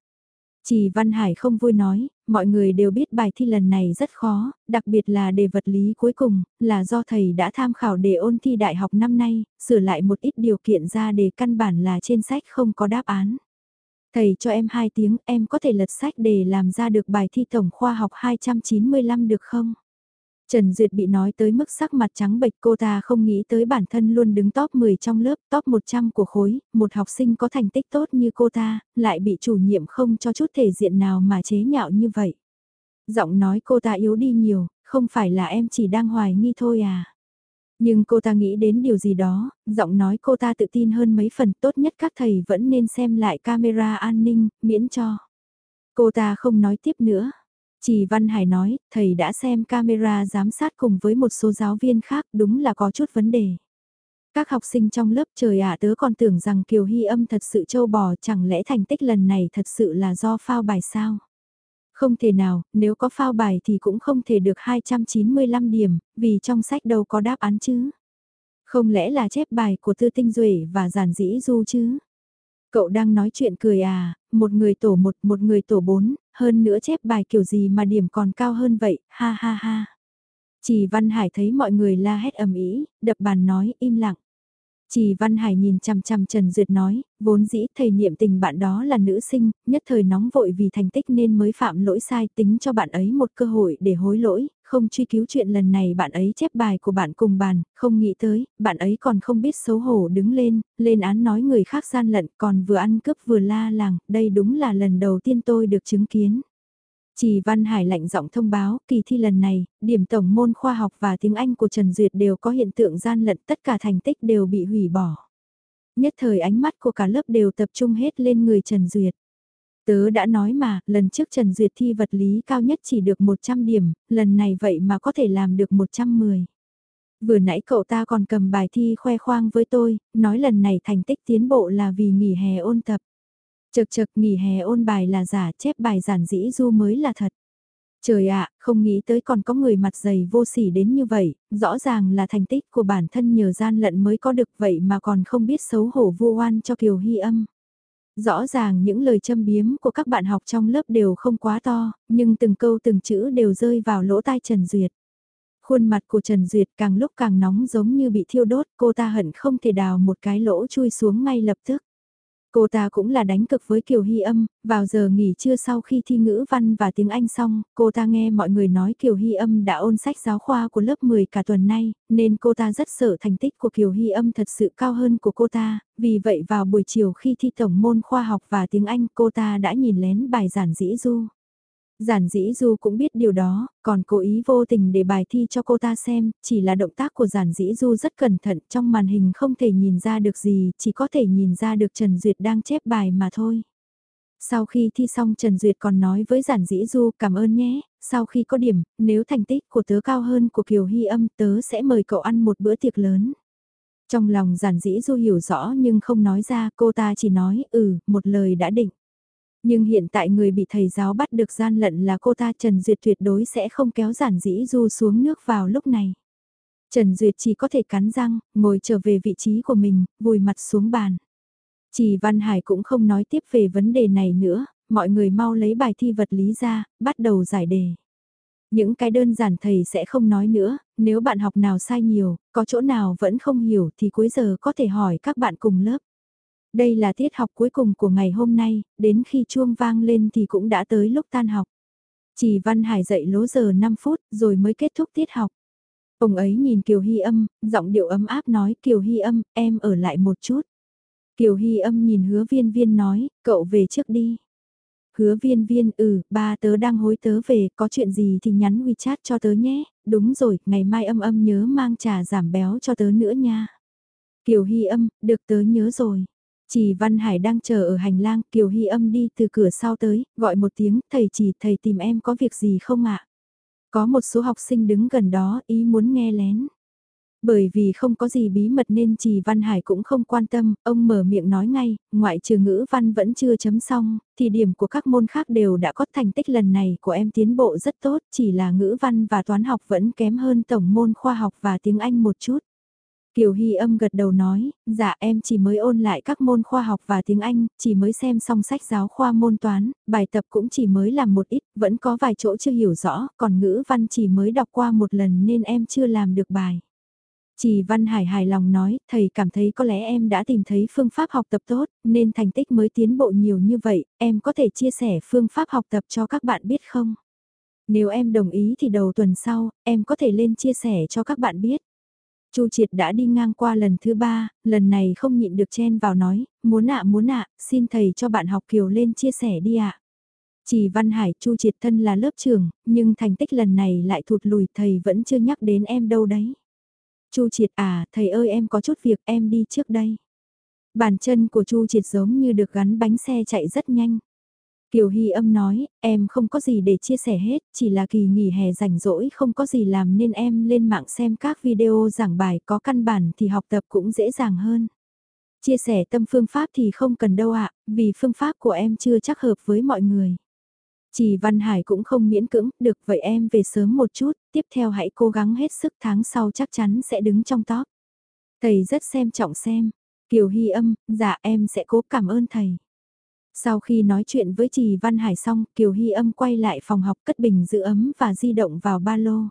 Chỉ Văn Hải không vui nói, mọi người đều biết bài thi lần này rất khó, đặc biệt là đề vật lý cuối cùng, là do thầy đã tham khảo đề ôn thi đại học năm nay, sửa lại một ít điều kiện ra đề căn bản là trên sách không có đáp án. Thầy cho em 2 tiếng, em có thể lật sách để làm ra được bài thi tổng khoa học 295 được không? Trần Duyệt bị nói tới mức sắc mặt trắng bệch cô ta không nghĩ tới bản thân luôn đứng top 10 trong lớp, top 100 của khối, một học sinh có thành tích tốt như cô ta, lại bị chủ nhiệm không cho chút thể diện nào mà chế nhạo như vậy. Giọng nói cô ta yếu đi nhiều, không phải là em chỉ đang hoài nghi thôi à. Nhưng cô ta nghĩ đến điều gì đó, giọng nói cô ta tự tin hơn mấy phần tốt nhất các thầy vẫn nên xem lại camera an ninh, miễn cho. Cô ta không nói tiếp nữa. Chỉ Văn Hải nói, thầy đã xem camera giám sát cùng với một số giáo viên khác đúng là có chút vấn đề. Các học sinh trong lớp trời ạ tớ còn tưởng rằng Kiều Hy âm thật sự châu bò chẳng lẽ thành tích lần này thật sự là do phao bài sao? Không thể nào, nếu có phao bài thì cũng không thể được 295 điểm, vì trong sách đâu có đáp án chứ. Không lẽ là chép bài của Tư Tinh Duệ và Giản Dĩ Du chứ? Cậu đang nói chuyện cười à, một người tổ một, một người tổ bốn, hơn nữa chép bài kiểu gì mà điểm còn cao hơn vậy, ha ha ha. Chỉ Văn Hải thấy mọi người la hét ầm ĩ, đập bàn nói im lặng. Chỉ Văn Hải nhìn chằm chằm Trần Duyệt nói, vốn dĩ thầy niệm tình bạn đó là nữ sinh, nhất thời nóng vội vì thành tích nên mới phạm lỗi sai tính cho bạn ấy một cơ hội để hối lỗi, không truy cứu chuyện lần này bạn ấy chép bài của bạn cùng bàn, không nghĩ tới, bạn ấy còn không biết xấu hổ đứng lên, lên án nói người khác gian lận còn vừa ăn cướp vừa la làng, đây đúng là lần đầu tiên tôi được chứng kiến. Chỉ Văn Hải lạnh giọng thông báo, kỳ thi lần này, điểm tổng môn khoa học và tiếng Anh của Trần Duyệt đều có hiện tượng gian lận, tất cả thành tích đều bị hủy bỏ. Nhất thời ánh mắt của cả lớp đều tập trung hết lên người Trần Duyệt. Tớ đã nói mà, lần trước Trần Duyệt thi vật lý cao nhất chỉ được 100 điểm, lần này vậy mà có thể làm được 110. Vừa nãy cậu ta còn cầm bài thi khoe khoang với tôi, nói lần này thành tích tiến bộ là vì nghỉ hè ôn tập. Chật chật nghỉ hè ôn bài là giả chép bài giản dĩ du mới là thật. Trời ạ, không nghĩ tới còn có người mặt dày vô sỉ đến như vậy, rõ ràng là thành tích của bản thân nhờ gian lận mới có được vậy mà còn không biết xấu hổ vu oan cho Kiều Hy âm. Rõ ràng những lời châm biếm của các bạn học trong lớp đều không quá to, nhưng từng câu từng chữ đều rơi vào lỗ tai Trần Duyệt. Khuôn mặt của Trần Duyệt càng lúc càng nóng giống như bị thiêu đốt, cô ta hận không thể đào một cái lỗ chui xuống ngay lập tức. Cô ta cũng là đánh cực với Kiều Hy âm, vào giờ nghỉ trưa sau khi thi ngữ văn và tiếng Anh xong, cô ta nghe mọi người nói Kiều Hy âm đã ôn sách giáo khoa của lớp 10 cả tuần nay, nên cô ta rất sợ thành tích của Kiều Hy âm thật sự cao hơn của cô ta, vì vậy vào buổi chiều khi thi tổng môn khoa học và tiếng Anh cô ta đã nhìn lén bài giản dĩ du. Giản dĩ du cũng biết điều đó, còn cố ý vô tình để bài thi cho cô ta xem, chỉ là động tác của giản dĩ du rất cẩn thận trong màn hình không thể nhìn ra được gì, chỉ có thể nhìn ra được Trần Duyệt đang chép bài mà thôi. Sau khi thi xong Trần Duyệt còn nói với giản dĩ du cảm ơn nhé, sau khi có điểm, nếu thành tích của tớ cao hơn của Kiều Hy âm tớ sẽ mời cậu ăn một bữa tiệc lớn. Trong lòng giản dĩ du hiểu rõ nhưng không nói ra cô ta chỉ nói ừ, một lời đã định. Nhưng hiện tại người bị thầy giáo bắt được gian lận là cô ta Trần Duyệt tuyệt đối sẽ không kéo giản dĩ du xuống nước vào lúc này. Trần Duyệt chỉ có thể cắn răng, ngồi trở về vị trí của mình, vùi mặt xuống bàn. Chỉ Văn Hải cũng không nói tiếp về vấn đề này nữa, mọi người mau lấy bài thi vật lý ra, bắt đầu giải đề. Những cái đơn giản thầy sẽ không nói nữa, nếu bạn học nào sai nhiều, có chỗ nào vẫn không hiểu thì cuối giờ có thể hỏi các bạn cùng lớp. Đây là tiết học cuối cùng của ngày hôm nay, đến khi chuông vang lên thì cũng đã tới lúc tan học. Chỉ Văn Hải dậy lố giờ 5 phút rồi mới kết thúc tiết học. Ông ấy nhìn Kiều Hy âm, giọng điệu ấm áp nói Kiều Hy âm, em ở lại một chút. Kiều Hy âm nhìn hứa viên viên nói, cậu về trước đi. Hứa viên viên, ừ, ba tớ đang hối tớ về, có chuyện gì thì nhắn WeChat cho tớ nhé, đúng rồi, ngày mai âm âm nhớ mang trà giảm béo cho tớ nữa nha. Kiều Hy âm, được tớ nhớ rồi. Chỉ Văn Hải đang chờ ở hành lang, Kiều Hy âm đi từ cửa sau tới, gọi một tiếng, thầy chỉ thầy tìm em có việc gì không ạ? Có một số học sinh đứng gần đó, ý muốn nghe lén. Bởi vì không có gì bí mật nên Trì Văn Hải cũng không quan tâm, ông mở miệng nói ngay, ngoại trừ ngữ văn vẫn chưa chấm xong, thì điểm của các môn khác đều đã có thành tích lần này của em tiến bộ rất tốt, chỉ là ngữ văn và toán học vẫn kém hơn tổng môn khoa học và tiếng Anh một chút tiểu Hy âm gật đầu nói, dạ em chỉ mới ôn lại các môn khoa học và tiếng Anh, chỉ mới xem xong sách giáo khoa môn toán, bài tập cũng chỉ mới làm một ít, vẫn có vài chỗ chưa hiểu rõ, còn ngữ văn chỉ mới đọc qua một lần nên em chưa làm được bài. Chỉ Văn Hải hài lòng nói, thầy cảm thấy có lẽ em đã tìm thấy phương pháp học tập tốt, nên thành tích mới tiến bộ nhiều như vậy, em có thể chia sẻ phương pháp học tập cho các bạn biết không? Nếu em đồng ý thì đầu tuần sau, em có thể lên chia sẻ cho các bạn biết. Chu Triệt đã đi ngang qua lần thứ ba, lần này không nhịn được chen vào nói, muốn ạ muốn ạ, xin thầy cho bạn học Kiều lên chia sẻ đi ạ. Chỉ Văn Hải, Chu Triệt thân là lớp trưởng, nhưng thành tích lần này lại thụt lùi, thầy vẫn chưa nhắc đến em đâu đấy. Chu Triệt à, thầy ơi em có chút việc em đi trước đây. Bàn chân của Chu Triệt giống như được gắn bánh xe chạy rất nhanh. Kiều Hy âm nói, em không có gì để chia sẻ hết, chỉ là kỳ nghỉ hè rảnh rỗi không có gì làm nên em lên mạng xem các video giảng bài có căn bản thì học tập cũng dễ dàng hơn. Chia sẻ tâm phương pháp thì không cần đâu ạ, vì phương pháp của em chưa chắc hợp với mọi người. Chỉ Văn Hải cũng không miễn cưỡng, được vậy em về sớm một chút, tiếp theo hãy cố gắng hết sức tháng sau chắc chắn sẽ đứng trong top. Thầy rất xem trọng xem. Kiều Hy âm, dạ em sẽ cố cảm ơn thầy. Sau khi nói chuyện với Trì Văn Hải xong, Kiều Hy âm quay lại phòng học cất bình giữ ấm và di động vào ba lô.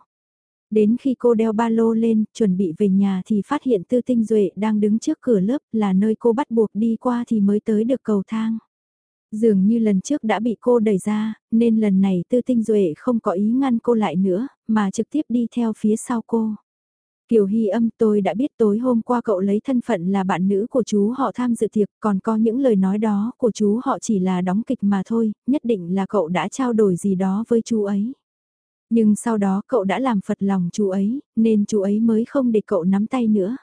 Đến khi cô đeo ba lô lên, chuẩn bị về nhà thì phát hiện Tư Tinh Duệ đang đứng trước cửa lớp là nơi cô bắt buộc đi qua thì mới tới được cầu thang. Dường như lần trước đã bị cô đẩy ra, nên lần này Tư Tinh Duệ không có ý ngăn cô lại nữa, mà trực tiếp đi theo phía sau cô. Kiều Hy âm tôi đã biết tối hôm qua cậu lấy thân phận là bạn nữ của chú họ tham dự tiệc, còn có những lời nói đó của chú họ chỉ là đóng kịch mà thôi, nhất định là cậu đã trao đổi gì đó với chú ấy. Nhưng sau đó cậu đã làm phật lòng chú ấy, nên chú ấy mới không để cậu nắm tay nữa.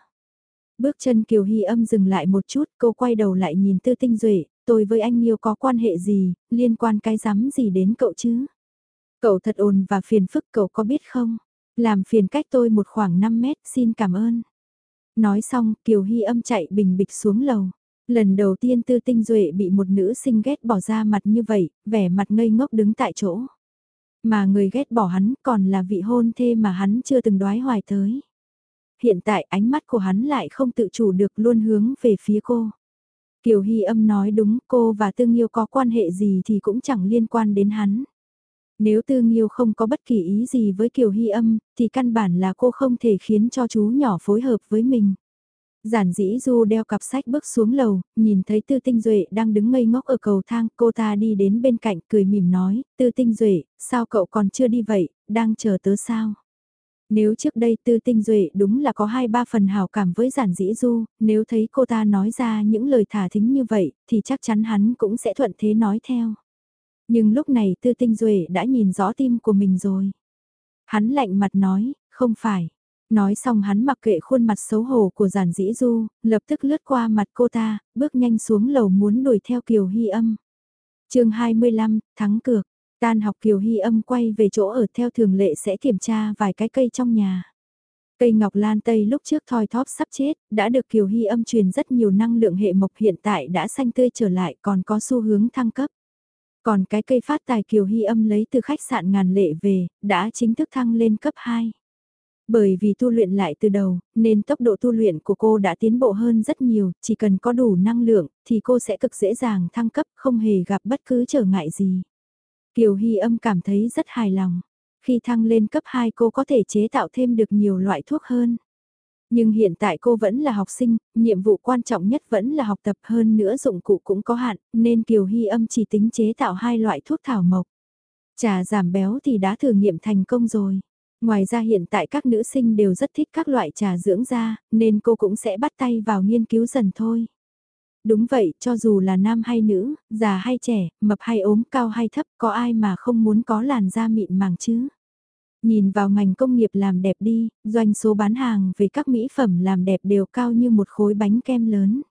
Bước chân Kiều Hy âm dừng lại một chút, cô quay đầu lại nhìn Tư Tinh Duệ, tôi với anh yêu có quan hệ gì, liên quan cái rắm gì đến cậu chứ? Cậu thật ồn và phiền phức cậu có biết không? Làm phiền cách tôi một khoảng 5 mét, xin cảm ơn. Nói xong, Kiều Hy âm chạy bình bịch xuống lầu. Lần đầu tiên Tư Tinh Duệ bị một nữ sinh ghét bỏ ra mặt như vậy, vẻ mặt ngây ngốc đứng tại chỗ. Mà người ghét bỏ hắn còn là vị hôn thê mà hắn chưa từng đoái hoài tới. Hiện tại ánh mắt của hắn lại không tự chủ được luôn hướng về phía cô. Kiều Hy âm nói đúng cô và Tương Yêu có quan hệ gì thì cũng chẳng liên quan đến hắn. Nếu Tư Nghiêu không có bất kỳ ý gì với Kiều Hy âm, thì căn bản là cô không thể khiến cho chú nhỏ phối hợp với mình. Giản dĩ Du đeo cặp sách bước xuống lầu, nhìn thấy Tư Tinh Duệ đang đứng ngây ngốc ở cầu thang, cô ta đi đến bên cạnh cười mỉm nói, Tư Tinh Duệ, sao cậu còn chưa đi vậy, đang chờ tớ sao? Nếu trước đây Tư Tinh Duệ đúng là có hai ba phần hào cảm với giản dĩ Du, nếu thấy cô ta nói ra những lời thả thính như vậy, thì chắc chắn hắn cũng sẽ thuận thế nói theo. Nhưng lúc này Tư Tinh Duệ đã nhìn rõ tim của mình rồi. Hắn lạnh mặt nói, không phải. Nói xong hắn mặc kệ khuôn mặt xấu hổ của giản dĩ du, lập tức lướt qua mặt cô ta, bước nhanh xuống lầu muốn đuổi theo Kiều Hy âm. chương 25, thắng cược, tan học Kiều Hy âm quay về chỗ ở theo thường lệ sẽ kiểm tra vài cái cây trong nhà. Cây ngọc lan tây lúc trước thoi thóp sắp chết, đã được Kiều Hy âm truyền rất nhiều năng lượng hệ mộc hiện tại đã xanh tươi trở lại còn có xu hướng thăng cấp. Còn cái cây phát tài Kiều Hy âm lấy từ khách sạn ngàn lệ về, đã chính thức thăng lên cấp 2. Bởi vì tu luyện lại từ đầu, nên tốc độ tu luyện của cô đã tiến bộ hơn rất nhiều, chỉ cần có đủ năng lượng, thì cô sẽ cực dễ dàng thăng cấp, không hề gặp bất cứ trở ngại gì. Kiều Hy âm cảm thấy rất hài lòng. Khi thăng lên cấp 2 cô có thể chế tạo thêm được nhiều loại thuốc hơn. Nhưng hiện tại cô vẫn là học sinh, nhiệm vụ quan trọng nhất vẫn là học tập hơn nữa dụng cụ cũng có hạn, nên Kiều Hy âm chỉ tính chế tạo hai loại thuốc thảo mộc. Trà giảm béo thì đã thử nghiệm thành công rồi. Ngoài ra hiện tại các nữ sinh đều rất thích các loại trà dưỡng da, nên cô cũng sẽ bắt tay vào nghiên cứu dần thôi. Đúng vậy, cho dù là nam hay nữ, già hay trẻ, mập hay ốm, cao hay thấp, có ai mà không muốn có làn da mịn màng chứ? Nhìn vào ngành công nghiệp làm đẹp đi, doanh số bán hàng về các mỹ phẩm làm đẹp đều cao như một khối bánh kem lớn.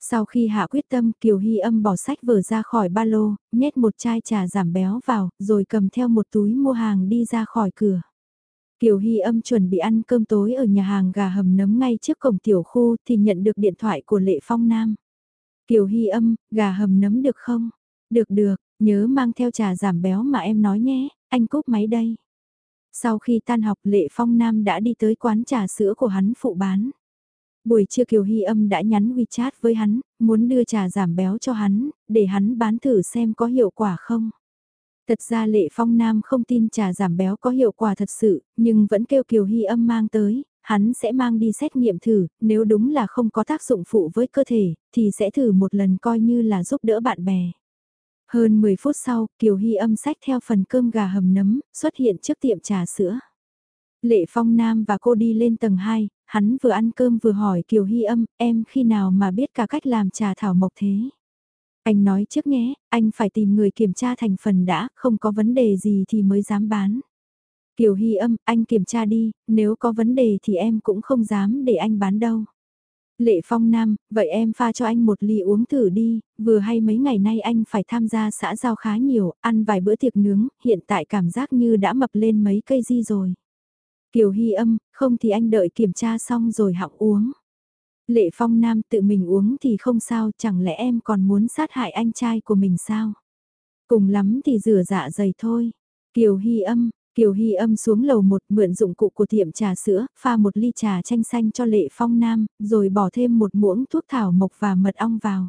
Sau khi hạ quyết tâm Kiều Hy âm bỏ sách vở ra khỏi ba lô, nhét một chai trà giảm béo vào, rồi cầm theo một túi mua hàng đi ra khỏi cửa. Kiều Hy âm chuẩn bị ăn cơm tối ở nhà hàng gà hầm nấm ngay trước cổng tiểu khu thì nhận được điện thoại của Lệ Phong Nam. Kiều Hy âm, gà hầm nấm được không? Được được, nhớ mang theo trà giảm béo mà em nói nhé, anh cúp máy đây. Sau khi tan học Lệ Phong Nam đã đi tới quán trà sữa của hắn phụ bán. Buổi trưa Kiều Hy âm đã nhắn WeChat với hắn, muốn đưa trà giảm béo cho hắn, để hắn bán thử xem có hiệu quả không. Thật ra Lệ Phong Nam không tin trà giảm béo có hiệu quả thật sự, nhưng vẫn kêu Kiều Hy âm mang tới, hắn sẽ mang đi xét nghiệm thử, nếu đúng là không có tác dụng phụ với cơ thể, thì sẽ thử một lần coi như là giúp đỡ bạn bè. Hơn 10 phút sau, Kiều Hy âm sách theo phần cơm gà hầm nấm, xuất hiện trước tiệm trà sữa. Lệ Phong Nam và cô đi lên tầng 2, hắn vừa ăn cơm vừa hỏi Kiều Hy âm, em khi nào mà biết cả cách làm trà thảo mộc thế? Anh nói trước nhé, anh phải tìm người kiểm tra thành phần đã, không có vấn đề gì thì mới dám bán. Kiều Hy âm, anh kiểm tra đi, nếu có vấn đề thì em cũng không dám để anh bán đâu. Lệ Phong Nam, vậy em pha cho anh một ly uống thử đi, vừa hay mấy ngày nay anh phải tham gia xã giao khá nhiều, ăn vài bữa tiệc nướng, hiện tại cảm giác như đã mập lên mấy cây di rồi. Kiều Hy âm, không thì anh đợi kiểm tra xong rồi họng uống. Lệ Phong Nam tự mình uống thì không sao, chẳng lẽ em còn muốn sát hại anh trai của mình sao? Cùng lắm thì rửa dạ dày thôi. Kiều Hy âm, Kiều Hy âm xuống lầu một mượn dụng cụ của tiệm trà sữa, pha một ly trà chanh xanh cho Lệ Phong Nam, rồi bỏ thêm một muỗng thuốc thảo mộc và mật ong vào.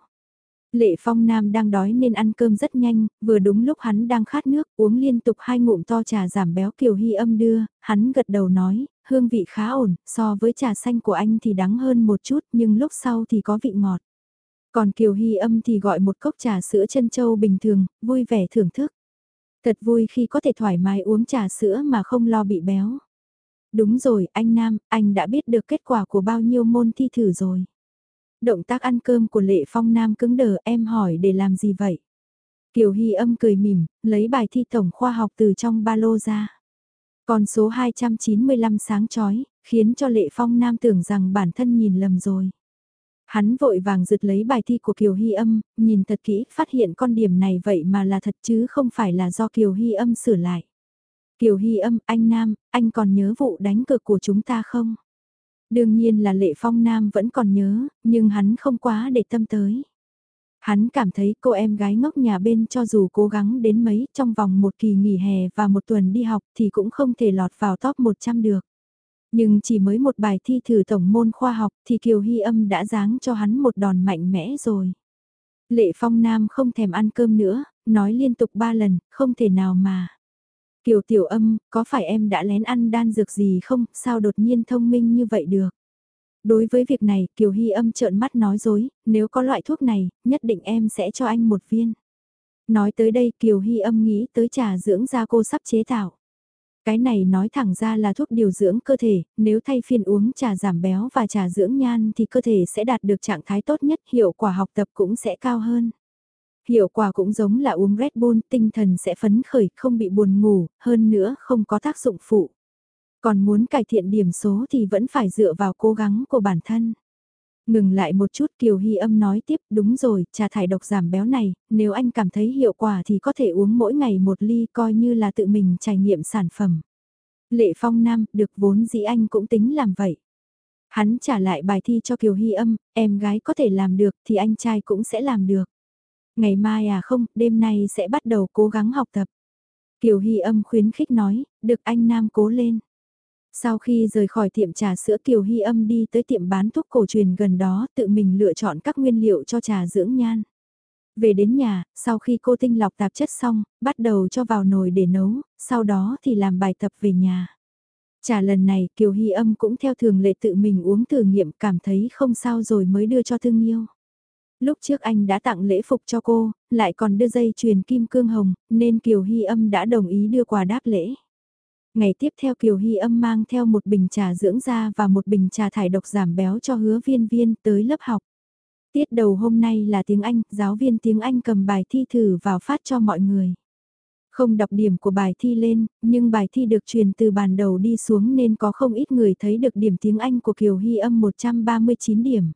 Lệ Phong Nam đang đói nên ăn cơm rất nhanh, vừa đúng lúc hắn đang khát nước, uống liên tục hai ngụm to trà giảm béo Kiều Hy âm đưa, hắn gật đầu nói, hương vị khá ổn, so với trà xanh của anh thì đắng hơn một chút nhưng lúc sau thì có vị ngọt. Còn Kiều Hy âm thì gọi một cốc trà sữa chân châu bình thường, vui vẻ thưởng thức. Thật vui khi có thể thoải mái uống trà sữa mà không lo bị béo. Đúng rồi, anh Nam, anh đã biết được kết quả của bao nhiêu môn thi thử rồi. Động tác ăn cơm của Lệ Phong Nam cứng đờ em hỏi để làm gì vậy? Kiều Hy âm cười mỉm, lấy bài thi tổng khoa học từ trong ba lô ra. Con số 295 sáng chói khiến cho Lệ Phong Nam tưởng rằng bản thân nhìn lầm rồi. Hắn vội vàng giật lấy bài thi của Kiều Hy âm, nhìn thật kỹ, phát hiện con điểm này vậy mà là thật chứ không phải là do Kiều Hy âm sửa lại. Kiều Hy âm, anh Nam, anh còn nhớ vụ đánh cược của chúng ta không? Đương nhiên là Lệ Phong Nam vẫn còn nhớ, nhưng hắn không quá để tâm tới. Hắn cảm thấy cô em gái ngốc nhà bên cho dù cố gắng đến mấy trong vòng một kỳ nghỉ hè và một tuần đi học thì cũng không thể lọt vào top 100 được. Nhưng chỉ mới một bài thi thử tổng môn khoa học thì Kiều Hy âm đã giáng cho hắn một đòn mạnh mẽ rồi. Lệ Phong Nam không thèm ăn cơm nữa, nói liên tục ba lần, không thể nào mà. Kiều tiểu âm, có phải em đã lén ăn đan dược gì không, sao đột nhiên thông minh như vậy được? Đối với việc này, Kiều Hy âm trợn mắt nói dối, nếu có loại thuốc này, nhất định em sẽ cho anh một viên. Nói tới đây Kiều Hy âm nghĩ tới trà dưỡng da cô sắp chế tạo. Cái này nói thẳng ra là thuốc điều dưỡng cơ thể, nếu thay phiên uống trà giảm béo và trà dưỡng nhan thì cơ thể sẽ đạt được trạng thái tốt nhất, hiệu quả học tập cũng sẽ cao hơn. Hiệu quả cũng giống là uống Red Bull, tinh thần sẽ phấn khởi, không bị buồn ngủ, hơn nữa không có tác dụng phụ. Còn muốn cải thiện điểm số thì vẫn phải dựa vào cố gắng của bản thân. Ngừng lại một chút Kiều Hy âm nói tiếp, đúng rồi, trà thải độc giảm béo này, nếu anh cảm thấy hiệu quả thì có thể uống mỗi ngày một ly coi như là tự mình trải nghiệm sản phẩm. Lệ Phong Nam, được vốn dĩ anh cũng tính làm vậy. Hắn trả lại bài thi cho Kiều Hy âm, em gái có thể làm được thì anh trai cũng sẽ làm được. Ngày mai à không, đêm nay sẽ bắt đầu cố gắng học tập. Kiều Hy âm khuyến khích nói, được anh Nam cố lên. Sau khi rời khỏi tiệm trà sữa Kiều Hy âm đi tới tiệm bán thuốc cổ truyền gần đó tự mình lựa chọn các nguyên liệu cho trà dưỡng nhan. Về đến nhà, sau khi cô tinh lọc tạp chất xong, bắt đầu cho vào nồi để nấu, sau đó thì làm bài tập về nhà. Trà lần này Kiều Hy âm cũng theo thường lệ tự mình uống thử nghiệm cảm thấy không sao rồi mới đưa cho thương yêu. Lúc trước anh đã tặng lễ phục cho cô, lại còn đưa dây chuyền kim cương hồng, nên Kiều Hy âm đã đồng ý đưa quà đáp lễ. Ngày tiếp theo Kiều Hy âm mang theo một bình trà dưỡng da và một bình trà thải độc giảm béo cho hứa viên viên tới lớp học. Tiết đầu hôm nay là tiếng Anh, giáo viên tiếng Anh cầm bài thi thử vào phát cho mọi người. Không đọc điểm của bài thi lên, nhưng bài thi được truyền từ bàn đầu đi xuống nên có không ít người thấy được điểm tiếng Anh của Kiều Hy âm 139 điểm.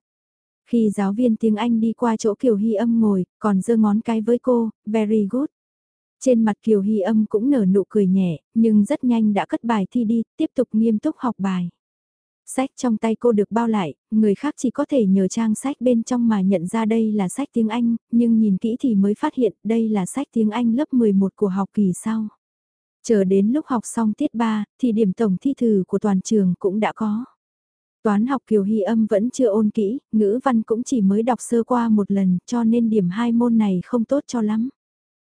Khi giáo viên tiếng Anh đi qua chỗ Kiều Hy âm ngồi, còn giơ ngón cái với cô, very good. Trên mặt Kiều Hy âm cũng nở nụ cười nhẹ, nhưng rất nhanh đã cất bài thi đi, tiếp tục nghiêm túc học bài. Sách trong tay cô được bao lại, người khác chỉ có thể nhờ trang sách bên trong mà nhận ra đây là sách tiếng Anh, nhưng nhìn kỹ thì mới phát hiện đây là sách tiếng Anh lớp 11 của học kỳ sau. Chờ đến lúc học xong tiết 3, thì điểm tổng thi thử của toàn trường cũng đã có. Toán học Kiều Hy âm vẫn chưa ôn kỹ, ngữ văn cũng chỉ mới đọc sơ qua một lần cho nên điểm hai môn này không tốt cho lắm.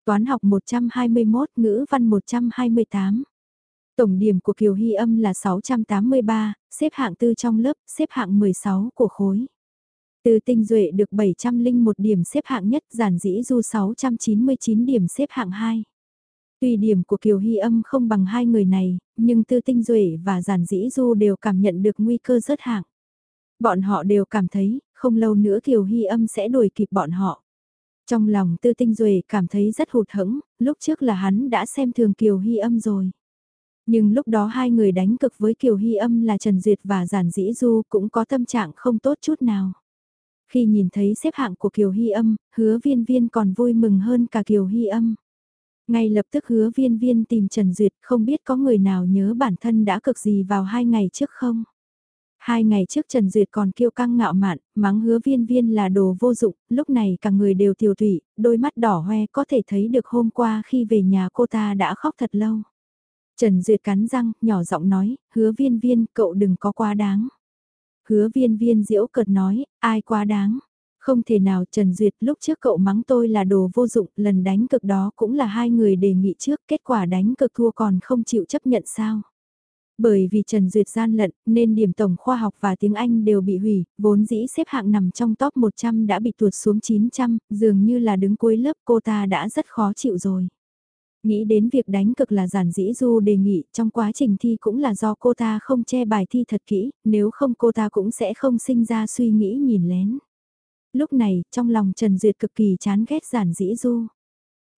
Toán học 121, ngữ văn 128. Tổng điểm của Kiều Hy âm là 683, xếp hạng tư trong lớp, xếp hạng 16 của khối. Từ tinh duệ được 701 điểm xếp hạng nhất, giản dĩ du 699 điểm xếp hạng 2. Tuy điểm của Kiều Hy âm không bằng hai người này, nhưng Tư Tinh Duệ và Giản Dĩ Du đều cảm nhận được nguy cơ rớt hạng. Bọn họ đều cảm thấy, không lâu nữa Kiều Hy âm sẽ đuổi kịp bọn họ. Trong lòng Tư Tinh Duệ cảm thấy rất hụt hẫng, lúc trước là hắn đã xem thường Kiều Hy âm rồi. Nhưng lúc đó hai người đánh cực với Kiều Hy âm là Trần Duyệt và Giản Dĩ Du cũng có tâm trạng không tốt chút nào. Khi nhìn thấy xếp hạng của Kiều Hy âm, hứa viên viên còn vui mừng hơn cả Kiều Hy âm. Ngay lập tức hứa viên viên tìm Trần Duyệt không biết có người nào nhớ bản thân đã cực gì vào hai ngày trước không. Hai ngày trước Trần Duyệt còn kiêu căng ngạo mạn, mắng hứa viên viên là đồ vô dụng, lúc này cả người đều tiều tụy, đôi mắt đỏ hoe có thể thấy được hôm qua khi về nhà cô ta đã khóc thật lâu. Trần Duyệt cắn răng, nhỏ giọng nói, hứa viên viên, cậu đừng có quá đáng. Hứa viên viên diễu cợt nói, ai quá đáng. Không thể nào Trần Duyệt lúc trước cậu mắng tôi là đồ vô dụng, lần đánh cực đó cũng là hai người đề nghị trước, kết quả đánh cực thua còn không chịu chấp nhận sao. Bởi vì Trần Duyệt gian lận, nên điểm tổng khoa học và tiếng Anh đều bị hủy, vốn dĩ xếp hạng nằm trong top 100 đã bị tuột xuống 900, dường như là đứng cuối lớp cô ta đã rất khó chịu rồi. Nghĩ đến việc đánh cực là giản dĩ du đề nghị trong quá trình thi cũng là do cô ta không che bài thi thật kỹ, nếu không cô ta cũng sẽ không sinh ra suy nghĩ nhìn lén. Lúc này, trong lòng Trần Duyệt cực kỳ chán ghét giản dĩ du.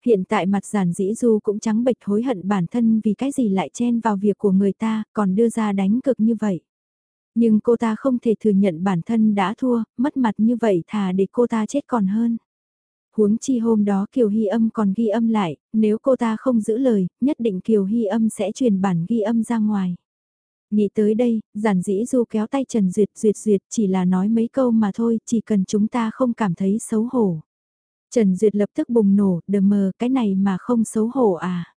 Hiện tại mặt giản dĩ du cũng trắng bệch hối hận bản thân vì cái gì lại chen vào việc của người ta, còn đưa ra đánh cực như vậy. Nhưng cô ta không thể thừa nhận bản thân đã thua, mất mặt như vậy thà để cô ta chết còn hơn. Huống chi hôm đó Kiều Hy âm còn ghi âm lại, nếu cô ta không giữ lời, nhất định Kiều Hy âm sẽ truyền bản ghi âm ra ngoài. Nghĩ tới đây, giản dĩ du kéo tay Trần Duyệt Duyệt Duyệt chỉ là nói mấy câu mà thôi, chỉ cần chúng ta không cảm thấy xấu hổ. Trần Duyệt lập tức bùng nổ, đờ mờ cái này mà không xấu hổ à.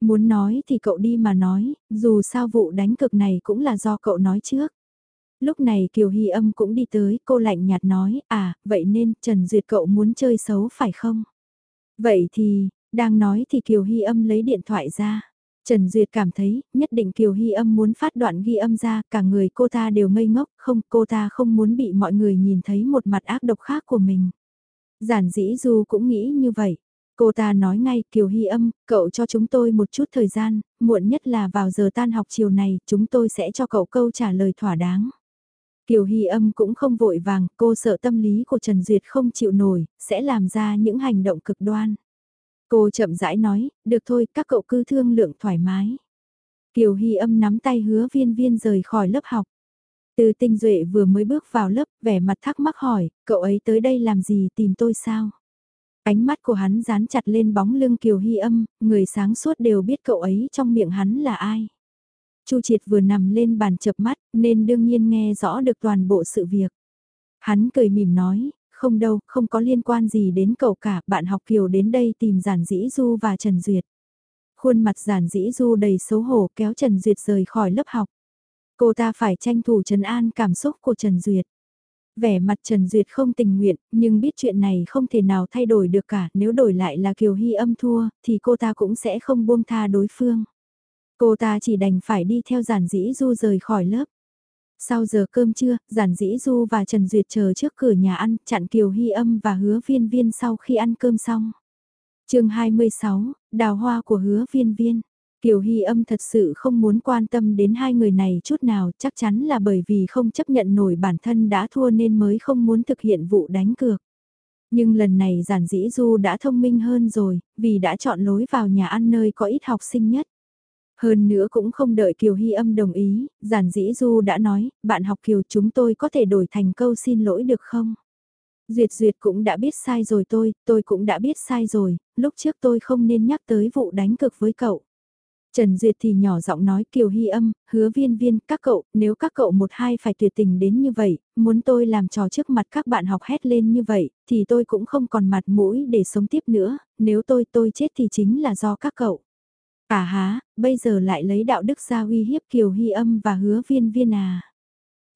Muốn nói thì cậu đi mà nói, dù sao vụ đánh cực này cũng là do cậu nói trước. Lúc này Kiều Hy âm cũng đi tới, cô lạnh nhạt nói, à, vậy nên Trần Duyệt cậu muốn chơi xấu phải không? Vậy thì, đang nói thì Kiều Hy âm lấy điện thoại ra. Trần Duyệt cảm thấy, nhất định Kiều Hy âm muốn phát đoạn ghi âm ra, cả người cô ta đều ngây ngốc, không, cô ta không muốn bị mọi người nhìn thấy một mặt ác độc khác của mình. Giản dĩ Du cũng nghĩ như vậy. Cô ta nói ngay, Kiều Hy âm, cậu cho chúng tôi một chút thời gian, muộn nhất là vào giờ tan học chiều này, chúng tôi sẽ cho cậu câu trả lời thỏa đáng. Kiều Hy âm cũng không vội vàng, cô sợ tâm lý của Trần Duyệt không chịu nổi, sẽ làm ra những hành động cực đoan. Cô chậm rãi nói, được thôi, các cậu cứ thương lượng thoải mái. Kiều Hy âm nắm tay hứa viên viên rời khỏi lớp học. Từ tinh duệ vừa mới bước vào lớp, vẻ mặt thắc mắc hỏi, cậu ấy tới đây làm gì tìm tôi sao? Ánh mắt của hắn dán chặt lên bóng lưng Kiều Hy âm, người sáng suốt đều biết cậu ấy trong miệng hắn là ai. Chu Triệt vừa nằm lên bàn chập mắt, nên đương nhiên nghe rõ được toàn bộ sự việc. Hắn cười mỉm nói, không đâu, không có liên quan gì đến cậu cả, bạn học Kiều đến đây tìm Giản Dĩ Du và Trần Duyệt. Khuôn mặt Giản Dĩ Du đầy xấu hổ kéo Trần Duyệt rời khỏi lớp học. Cô ta phải tranh thủ trấn an cảm xúc của Trần Duyệt. Vẻ mặt Trần Duyệt không tình nguyện, nhưng biết chuyện này không thể nào thay đổi được cả, nếu đổi lại là Kiều Hy âm thua, thì cô ta cũng sẽ không buông tha đối phương. Cô ta chỉ đành phải đi theo giản dĩ du rời khỏi lớp. Sau giờ cơm trưa, giản dĩ du và Trần Duyệt chờ trước cửa nhà ăn, chặn Kiều Hy âm và hứa viên viên sau khi ăn cơm xong. chương 26, đào hoa của hứa viên viên. Kiều Hy âm thật sự không muốn quan tâm đến hai người này chút nào, chắc chắn là bởi vì không chấp nhận nổi bản thân đã thua nên mới không muốn thực hiện vụ đánh cược. Nhưng lần này giản dĩ du đã thông minh hơn rồi, vì đã chọn lối vào nhà ăn nơi có ít học sinh nhất. Hơn nữa cũng không đợi Kiều Hy âm đồng ý, giản dĩ Du đã nói, bạn học Kiều chúng tôi có thể đổi thành câu xin lỗi được không? Duyệt Duyệt cũng đã biết sai rồi tôi, tôi cũng đã biết sai rồi, lúc trước tôi không nên nhắc tới vụ đánh cực với cậu. Trần Duyệt thì nhỏ giọng nói Kiều Hy âm, hứa viên viên, các cậu, nếu các cậu một hai phải tuyệt tình đến như vậy, muốn tôi làm trò trước mặt các bạn học hét lên như vậy, thì tôi cũng không còn mặt mũi để sống tiếp nữa, nếu tôi tôi chết thì chính là do các cậu. À há, bây giờ lại lấy đạo đức ra uy hiếp Kiều Hy âm và hứa viên viên à.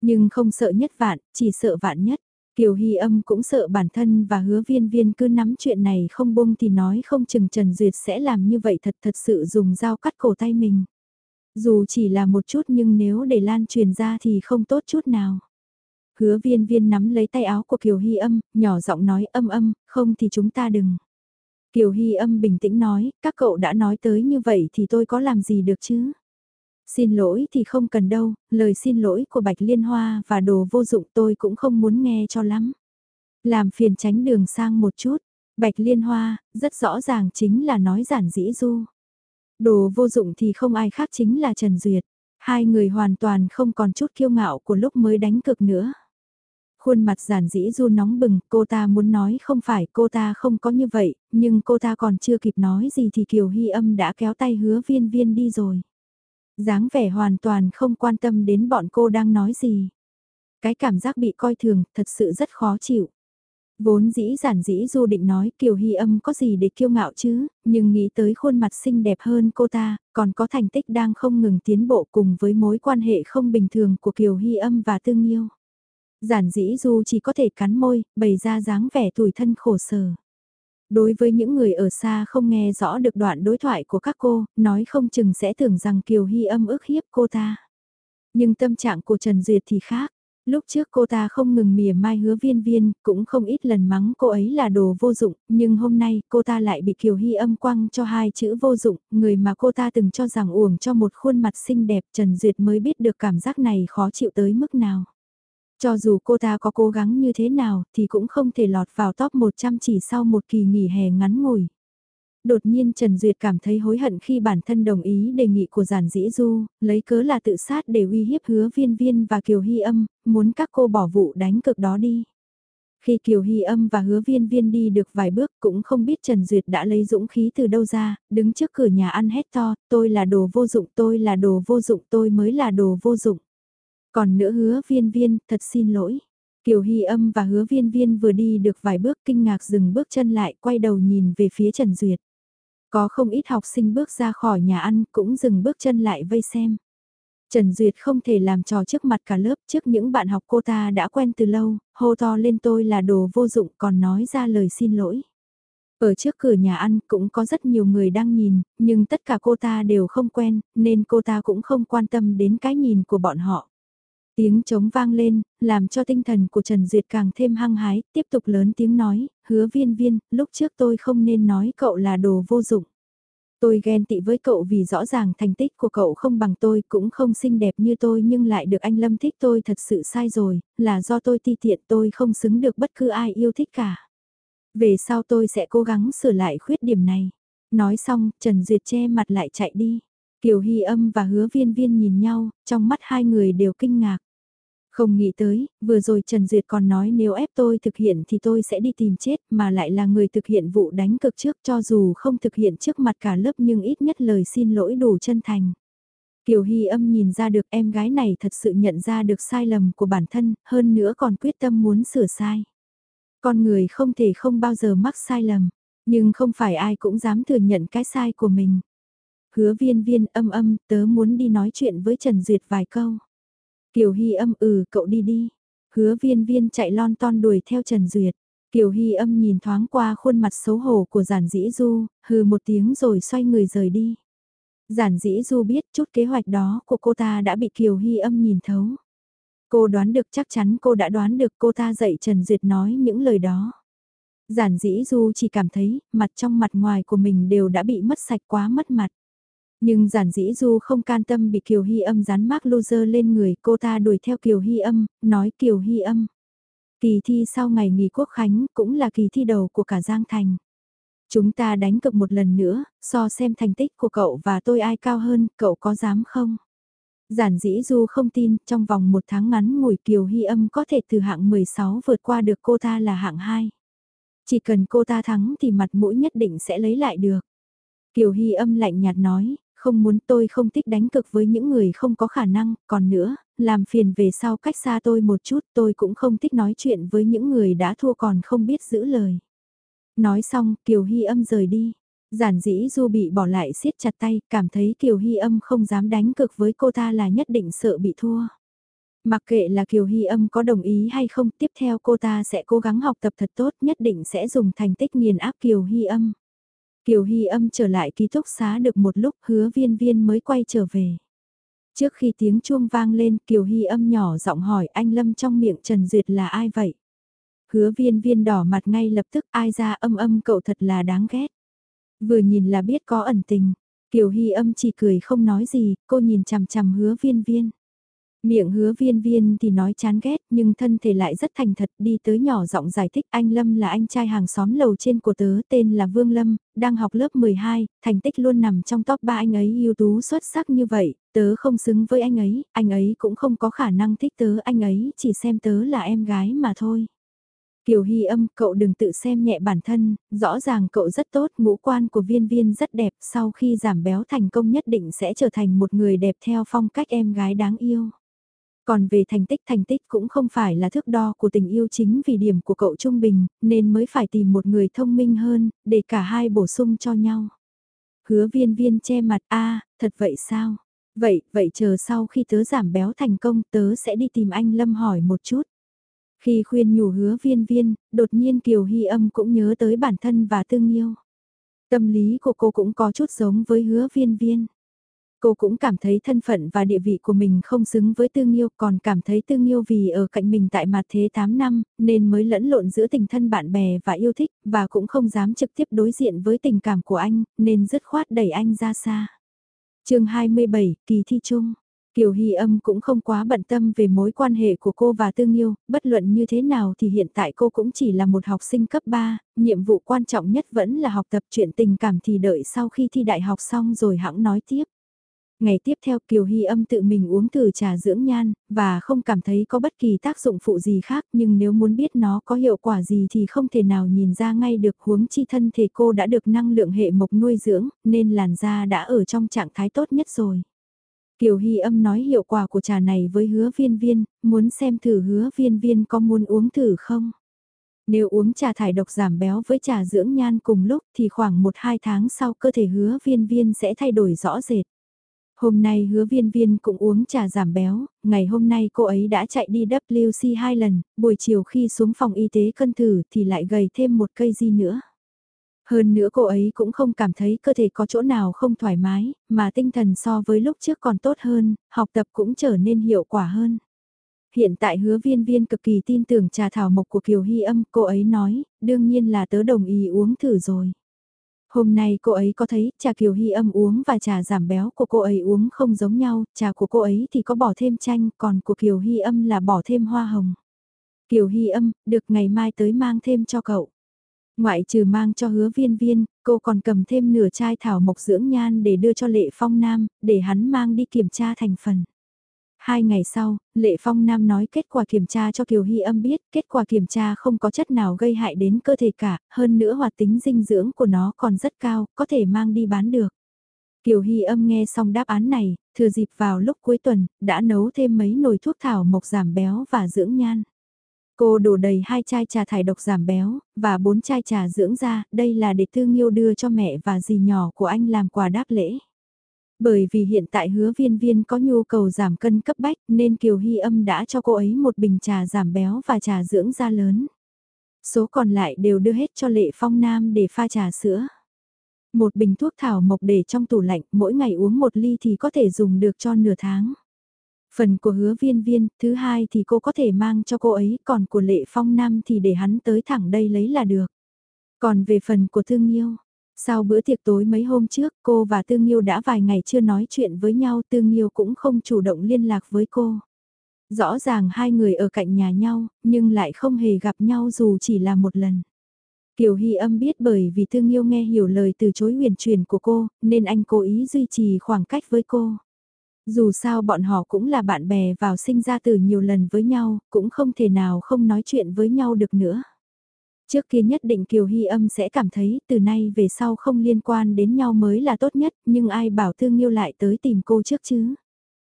Nhưng không sợ nhất vạn, chỉ sợ vạn nhất. Kiều Hy âm cũng sợ bản thân và hứa viên viên cứ nắm chuyện này không buông thì nói không chừng Trần Duyệt sẽ làm như vậy thật thật sự dùng dao cắt cổ tay mình. Dù chỉ là một chút nhưng nếu để lan truyền ra thì không tốt chút nào. Hứa viên viên nắm lấy tay áo của Kiều Hy âm, nhỏ giọng nói âm âm, không thì chúng ta đừng. Kiều Hy âm bình tĩnh nói, các cậu đã nói tới như vậy thì tôi có làm gì được chứ? Xin lỗi thì không cần đâu, lời xin lỗi của Bạch Liên Hoa và đồ vô dụng tôi cũng không muốn nghe cho lắm. Làm phiền tránh đường sang một chút, Bạch Liên Hoa, rất rõ ràng chính là nói giản dĩ du. Đồ vô dụng thì không ai khác chính là Trần Duyệt. Hai người hoàn toàn không còn chút kiêu ngạo của lúc mới đánh cực nữa. Khuôn mặt giản dĩ du nóng bừng, cô ta muốn nói không phải cô ta không có như vậy, nhưng cô ta còn chưa kịp nói gì thì Kiều Hy âm đã kéo tay hứa viên viên đi rồi dáng vẻ hoàn toàn không quan tâm đến bọn cô đang nói gì. Cái cảm giác bị coi thường thật sự rất khó chịu. Vốn dĩ giản dĩ du định nói Kiều Hy âm có gì để kiêu ngạo chứ, nhưng nghĩ tới khuôn mặt xinh đẹp hơn cô ta, còn có thành tích đang không ngừng tiến bộ cùng với mối quan hệ không bình thường của Kiều Hy âm và Tương yêu, Giản dĩ du chỉ có thể cắn môi, bày ra dáng vẻ tủi thân khổ sở. Đối với những người ở xa không nghe rõ được đoạn đối thoại của các cô, nói không chừng sẽ tưởng rằng Kiều Hy âm ức hiếp cô ta. Nhưng tâm trạng của Trần Duyệt thì khác. Lúc trước cô ta không ngừng mỉa mai hứa viên viên, cũng không ít lần mắng cô ấy là đồ vô dụng, nhưng hôm nay cô ta lại bị Kiều Hy âm quăng cho hai chữ vô dụng, người mà cô ta từng cho rằng uổng cho một khuôn mặt xinh đẹp Trần Duyệt mới biết được cảm giác này khó chịu tới mức nào. Cho dù cô ta có cố gắng như thế nào thì cũng không thể lọt vào top 100 chỉ sau một kỳ nghỉ hè ngắn ngủi. Đột nhiên Trần Duyệt cảm thấy hối hận khi bản thân đồng ý đề nghị của giản dĩ du, lấy cớ là tự sát để uy hiếp hứa viên viên và Kiều Hy âm, muốn các cô bỏ vụ đánh cực đó đi. Khi Kiều Hy âm và hứa viên viên đi được vài bước cũng không biết Trần Duyệt đã lấy dũng khí từ đâu ra, đứng trước cửa nhà ăn hét to, tôi là đồ vô dụng, tôi là đồ vô dụng, tôi mới là đồ vô dụng. Còn nữa hứa viên viên, thật xin lỗi. Kiều Hy âm và hứa viên viên vừa đi được vài bước kinh ngạc dừng bước chân lại quay đầu nhìn về phía Trần Duyệt. Có không ít học sinh bước ra khỏi nhà ăn cũng dừng bước chân lại vây xem. Trần Duyệt không thể làm trò trước mặt cả lớp trước những bạn học cô ta đã quen từ lâu, hô to lên tôi là đồ vô dụng còn nói ra lời xin lỗi. Ở trước cửa nhà ăn cũng có rất nhiều người đang nhìn, nhưng tất cả cô ta đều không quen, nên cô ta cũng không quan tâm đến cái nhìn của bọn họ. Tiếng trống vang lên, làm cho tinh thần của Trần Duyệt càng thêm hăng hái, tiếp tục lớn tiếng nói, hứa viên viên, lúc trước tôi không nên nói cậu là đồ vô dụng. Tôi ghen tị với cậu vì rõ ràng thành tích của cậu không bằng tôi cũng không xinh đẹp như tôi nhưng lại được anh Lâm thích tôi thật sự sai rồi, là do tôi ti tiện tôi không xứng được bất cứ ai yêu thích cả. Về sau tôi sẽ cố gắng sửa lại khuyết điểm này. Nói xong, Trần Duyệt che mặt lại chạy đi. Kiều Hy âm và hứa viên viên nhìn nhau, trong mắt hai người đều kinh ngạc. Không nghĩ tới, vừa rồi Trần Duyệt còn nói nếu ép tôi thực hiện thì tôi sẽ đi tìm chết mà lại là người thực hiện vụ đánh cực trước cho dù không thực hiện trước mặt cả lớp nhưng ít nhất lời xin lỗi đủ chân thành. Kiều Hy âm nhìn ra được em gái này thật sự nhận ra được sai lầm của bản thân, hơn nữa còn quyết tâm muốn sửa sai. Con người không thể không bao giờ mắc sai lầm, nhưng không phải ai cũng dám thừa nhận cái sai của mình. Hứa viên viên âm âm tớ muốn đi nói chuyện với Trần Duyệt vài câu. Kiều Hy âm ừ cậu đi đi. Hứa viên viên chạy lon ton đuổi theo Trần Duyệt. Kiều Hy âm nhìn thoáng qua khuôn mặt xấu hổ của giản dĩ du, hừ một tiếng rồi xoay người rời đi. Giản dĩ du biết chút kế hoạch đó của cô ta đã bị Kiều Hy âm nhìn thấu. Cô đoán được chắc chắn cô đã đoán được cô ta dạy Trần Duyệt nói những lời đó. Giản dĩ du chỉ cảm thấy mặt trong mặt ngoài của mình đều đã bị mất sạch quá mất mặt. Nhưng giản dĩ du không can tâm bị Kiều Hy âm dán mác loser lên người cô ta đuổi theo Kiều Hy âm, nói Kiều Hy âm. Kỳ thi sau ngày nghỉ quốc khánh cũng là kỳ thi đầu của cả Giang Thành. Chúng ta đánh cực một lần nữa, so xem thành tích của cậu và tôi ai cao hơn, cậu có dám không? Giản dĩ du không tin, trong vòng một tháng ngắn ngủi Kiều Hy âm có thể từ hạng 16 vượt qua được cô ta là hạng 2. Chỉ cần cô ta thắng thì mặt mũi nhất định sẽ lấy lại được. Kiều Hy âm lạnh nhạt nói, không muốn tôi không thích đánh cực với những người không có khả năng, còn nữa, làm phiền về sau cách xa tôi một chút tôi cũng không thích nói chuyện với những người đã thua còn không biết giữ lời. Nói xong, Kiều Hy âm rời đi. Giản dĩ Du bị bỏ lại siết chặt tay, cảm thấy Kiều Hy âm không dám đánh cực với cô ta là nhất định sợ bị thua. Mặc kệ là Kiều Hy âm có đồng ý hay không, tiếp theo cô ta sẽ cố gắng học tập thật tốt, nhất định sẽ dùng thành tích nghiền áp Kiều Hy âm. Kiều Hy âm trở lại ký túc xá được một lúc hứa viên viên mới quay trở về. Trước khi tiếng chuông vang lên Kiều Hy âm nhỏ giọng hỏi anh Lâm trong miệng Trần Duyệt là ai vậy? Hứa viên viên đỏ mặt ngay lập tức ai ra âm âm cậu thật là đáng ghét. Vừa nhìn là biết có ẩn tình. Kiều Hy âm chỉ cười không nói gì, cô nhìn chằm chằm hứa viên viên. Miệng hứa viên viên thì nói chán ghét nhưng thân thể lại rất thành thật đi tới nhỏ giọng giải thích anh Lâm là anh trai hàng xóm lầu trên của tớ tên là Vương Lâm, đang học lớp 12, thành tích luôn nằm trong top 3 anh ấy ưu tú xuất sắc như vậy, tớ không xứng với anh ấy, anh ấy cũng không có khả năng thích tớ, anh ấy chỉ xem tớ là em gái mà thôi. Kiều Hy âm, cậu đừng tự xem nhẹ bản thân, rõ ràng cậu rất tốt, ngũ quan của viên viên rất đẹp, sau khi giảm béo thành công nhất định sẽ trở thành một người đẹp theo phong cách em gái đáng yêu. Còn về thành tích thành tích cũng không phải là thước đo của tình yêu chính vì điểm của cậu trung bình, nên mới phải tìm một người thông minh hơn, để cả hai bổ sung cho nhau. Hứa viên viên che mặt a thật vậy sao? Vậy, vậy chờ sau khi tớ giảm béo thành công tớ sẽ đi tìm anh Lâm hỏi một chút. Khi khuyên nhủ hứa viên viên, đột nhiên Kiều Hy âm cũng nhớ tới bản thân và tương yêu. Tâm lý của cô cũng có chút giống với hứa viên viên. Cô cũng cảm thấy thân phận và địa vị của mình không xứng với tương yêu còn cảm thấy tương yêu vì ở cạnh mình tại mặt thế 8 năm nên mới lẫn lộn giữa tình thân bạn bè và yêu thích và cũng không dám trực tiếp đối diện với tình cảm của anh nên dứt khoát đẩy anh ra xa. chương 27, kỳ thi chung. Kiều Hy âm cũng không quá bận tâm về mối quan hệ của cô và Tương Yêu, bất luận như thế nào thì hiện tại cô cũng chỉ là một học sinh cấp 3, nhiệm vụ quan trọng nhất vẫn là học tập chuyện tình cảm thì đợi sau khi thi đại học xong rồi hãng nói tiếp. Ngày tiếp theo Kiều Hy âm tự mình uống thử trà dưỡng nhan, và không cảm thấy có bất kỳ tác dụng phụ gì khác nhưng nếu muốn biết nó có hiệu quả gì thì không thể nào nhìn ra ngay được huống chi thân thể cô đã được năng lượng hệ mộc nuôi dưỡng, nên làn da đã ở trong trạng thái tốt nhất rồi. Kiều Hy âm nói hiệu quả của trà này với hứa viên viên, muốn xem thử hứa viên viên có muốn uống thử không. Nếu uống trà thải độc giảm béo với trà dưỡng nhan cùng lúc thì khoảng 1-2 tháng sau cơ thể hứa viên viên sẽ thay đổi rõ rệt. Hôm nay hứa viên viên cũng uống trà giảm béo, ngày hôm nay cô ấy đã chạy đi WC hai lần, buổi chiều khi xuống phòng y tế cân thử thì lại gầy thêm một cây di nữa. Hơn nữa cô ấy cũng không cảm thấy cơ thể có chỗ nào không thoải mái, mà tinh thần so với lúc trước còn tốt hơn, học tập cũng trở nên hiệu quả hơn. Hiện tại hứa viên viên cực kỳ tin tưởng trà thảo mộc của Kiều Hy âm, cô ấy nói, đương nhiên là tớ đồng ý uống thử rồi. Hôm nay cô ấy có thấy trà Kiều Hy âm uống và trà giảm béo của cô ấy uống không giống nhau, trà của cô ấy thì có bỏ thêm chanh, còn của Kiều Hy âm là bỏ thêm hoa hồng. Kiều Hy âm, được ngày mai tới mang thêm cho cậu. Ngoại trừ mang cho hứa viên viên, cô còn cầm thêm nửa chai thảo mộc dưỡng nhan để đưa cho Lệ Phong Nam, để hắn mang đi kiểm tra thành phần. Hai ngày sau, Lệ Phong Nam nói kết quả kiểm tra cho Kiều Hy âm biết, kết quả kiểm tra không có chất nào gây hại đến cơ thể cả, hơn nữa hoạt tính dinh dưỡng của nó còn rất cao, có thể mang đi bán được. Kiều Hy âm nghe xong đáp án này, thừa dịp vào lúc cuối tuần, đã nấu thêm mấy nồi thuốc thảo mộc giảm béo và dưỡng nhan. Cô đổ đầy hai chai trà thải độc giảm béo, và bốn chai trà dưỡng da, đây là để thương yêu đưa cho mẹ và dì nhỏ của anh làm quà đáp lễ. Bởi vì hiện tại hứa viên viên có nhu cầu giảm cân cấp bách nên Kiều Hy âm đã cho cô ấy một bình trà giảm béo và trà dưỡng da lớn. Số còn lại đều đưa hết cho Lệ Phong Nam để pha trà sữa. Một bình thuốc thảo mộc để trong tủ lạnh, mỗi ngày uống một ly thì có thể dùng được cho nửa tháng. Phần của hứa viên viên, thứ hai thì cô có thể mang cho cô ấy, còn của Lệ Phong Nam thì để hắn tới thẳng đây lấy là được. Còn về phần của Thương Nhiêu, sau bữa tiệc tối mấy hôm trước cô và Tương Nhiêu đã vài ngày chưa nói chuyện với nhau Tương Nhiêu cũng không chủ động liên lạc với cô. Rõ ràng hai người ở cạnh nhà nhau, nhưng lại không hề gặp nhau dù chỉ là một lần. Kiều Hy âm biết bởi vì Tương Nhiêu nghe hiểu lời từ chối huyền truyền của cô, nên anh cố ý duy trì khoảng cách với cô. Dù sao bọn họ cũng là bạn bè vào sinh ra từ nhiều lần với nhau, cũng không thể nào không nói chuyện với nhau được nữa. Trước kia nhất định Kiều Hy âm sẽ cảm thấy từ nay về sau không liên quan đến nhau mới là tốt nhất, nhưng ai bảo Tương Nhiêu lại tới tìm cô trước chứ?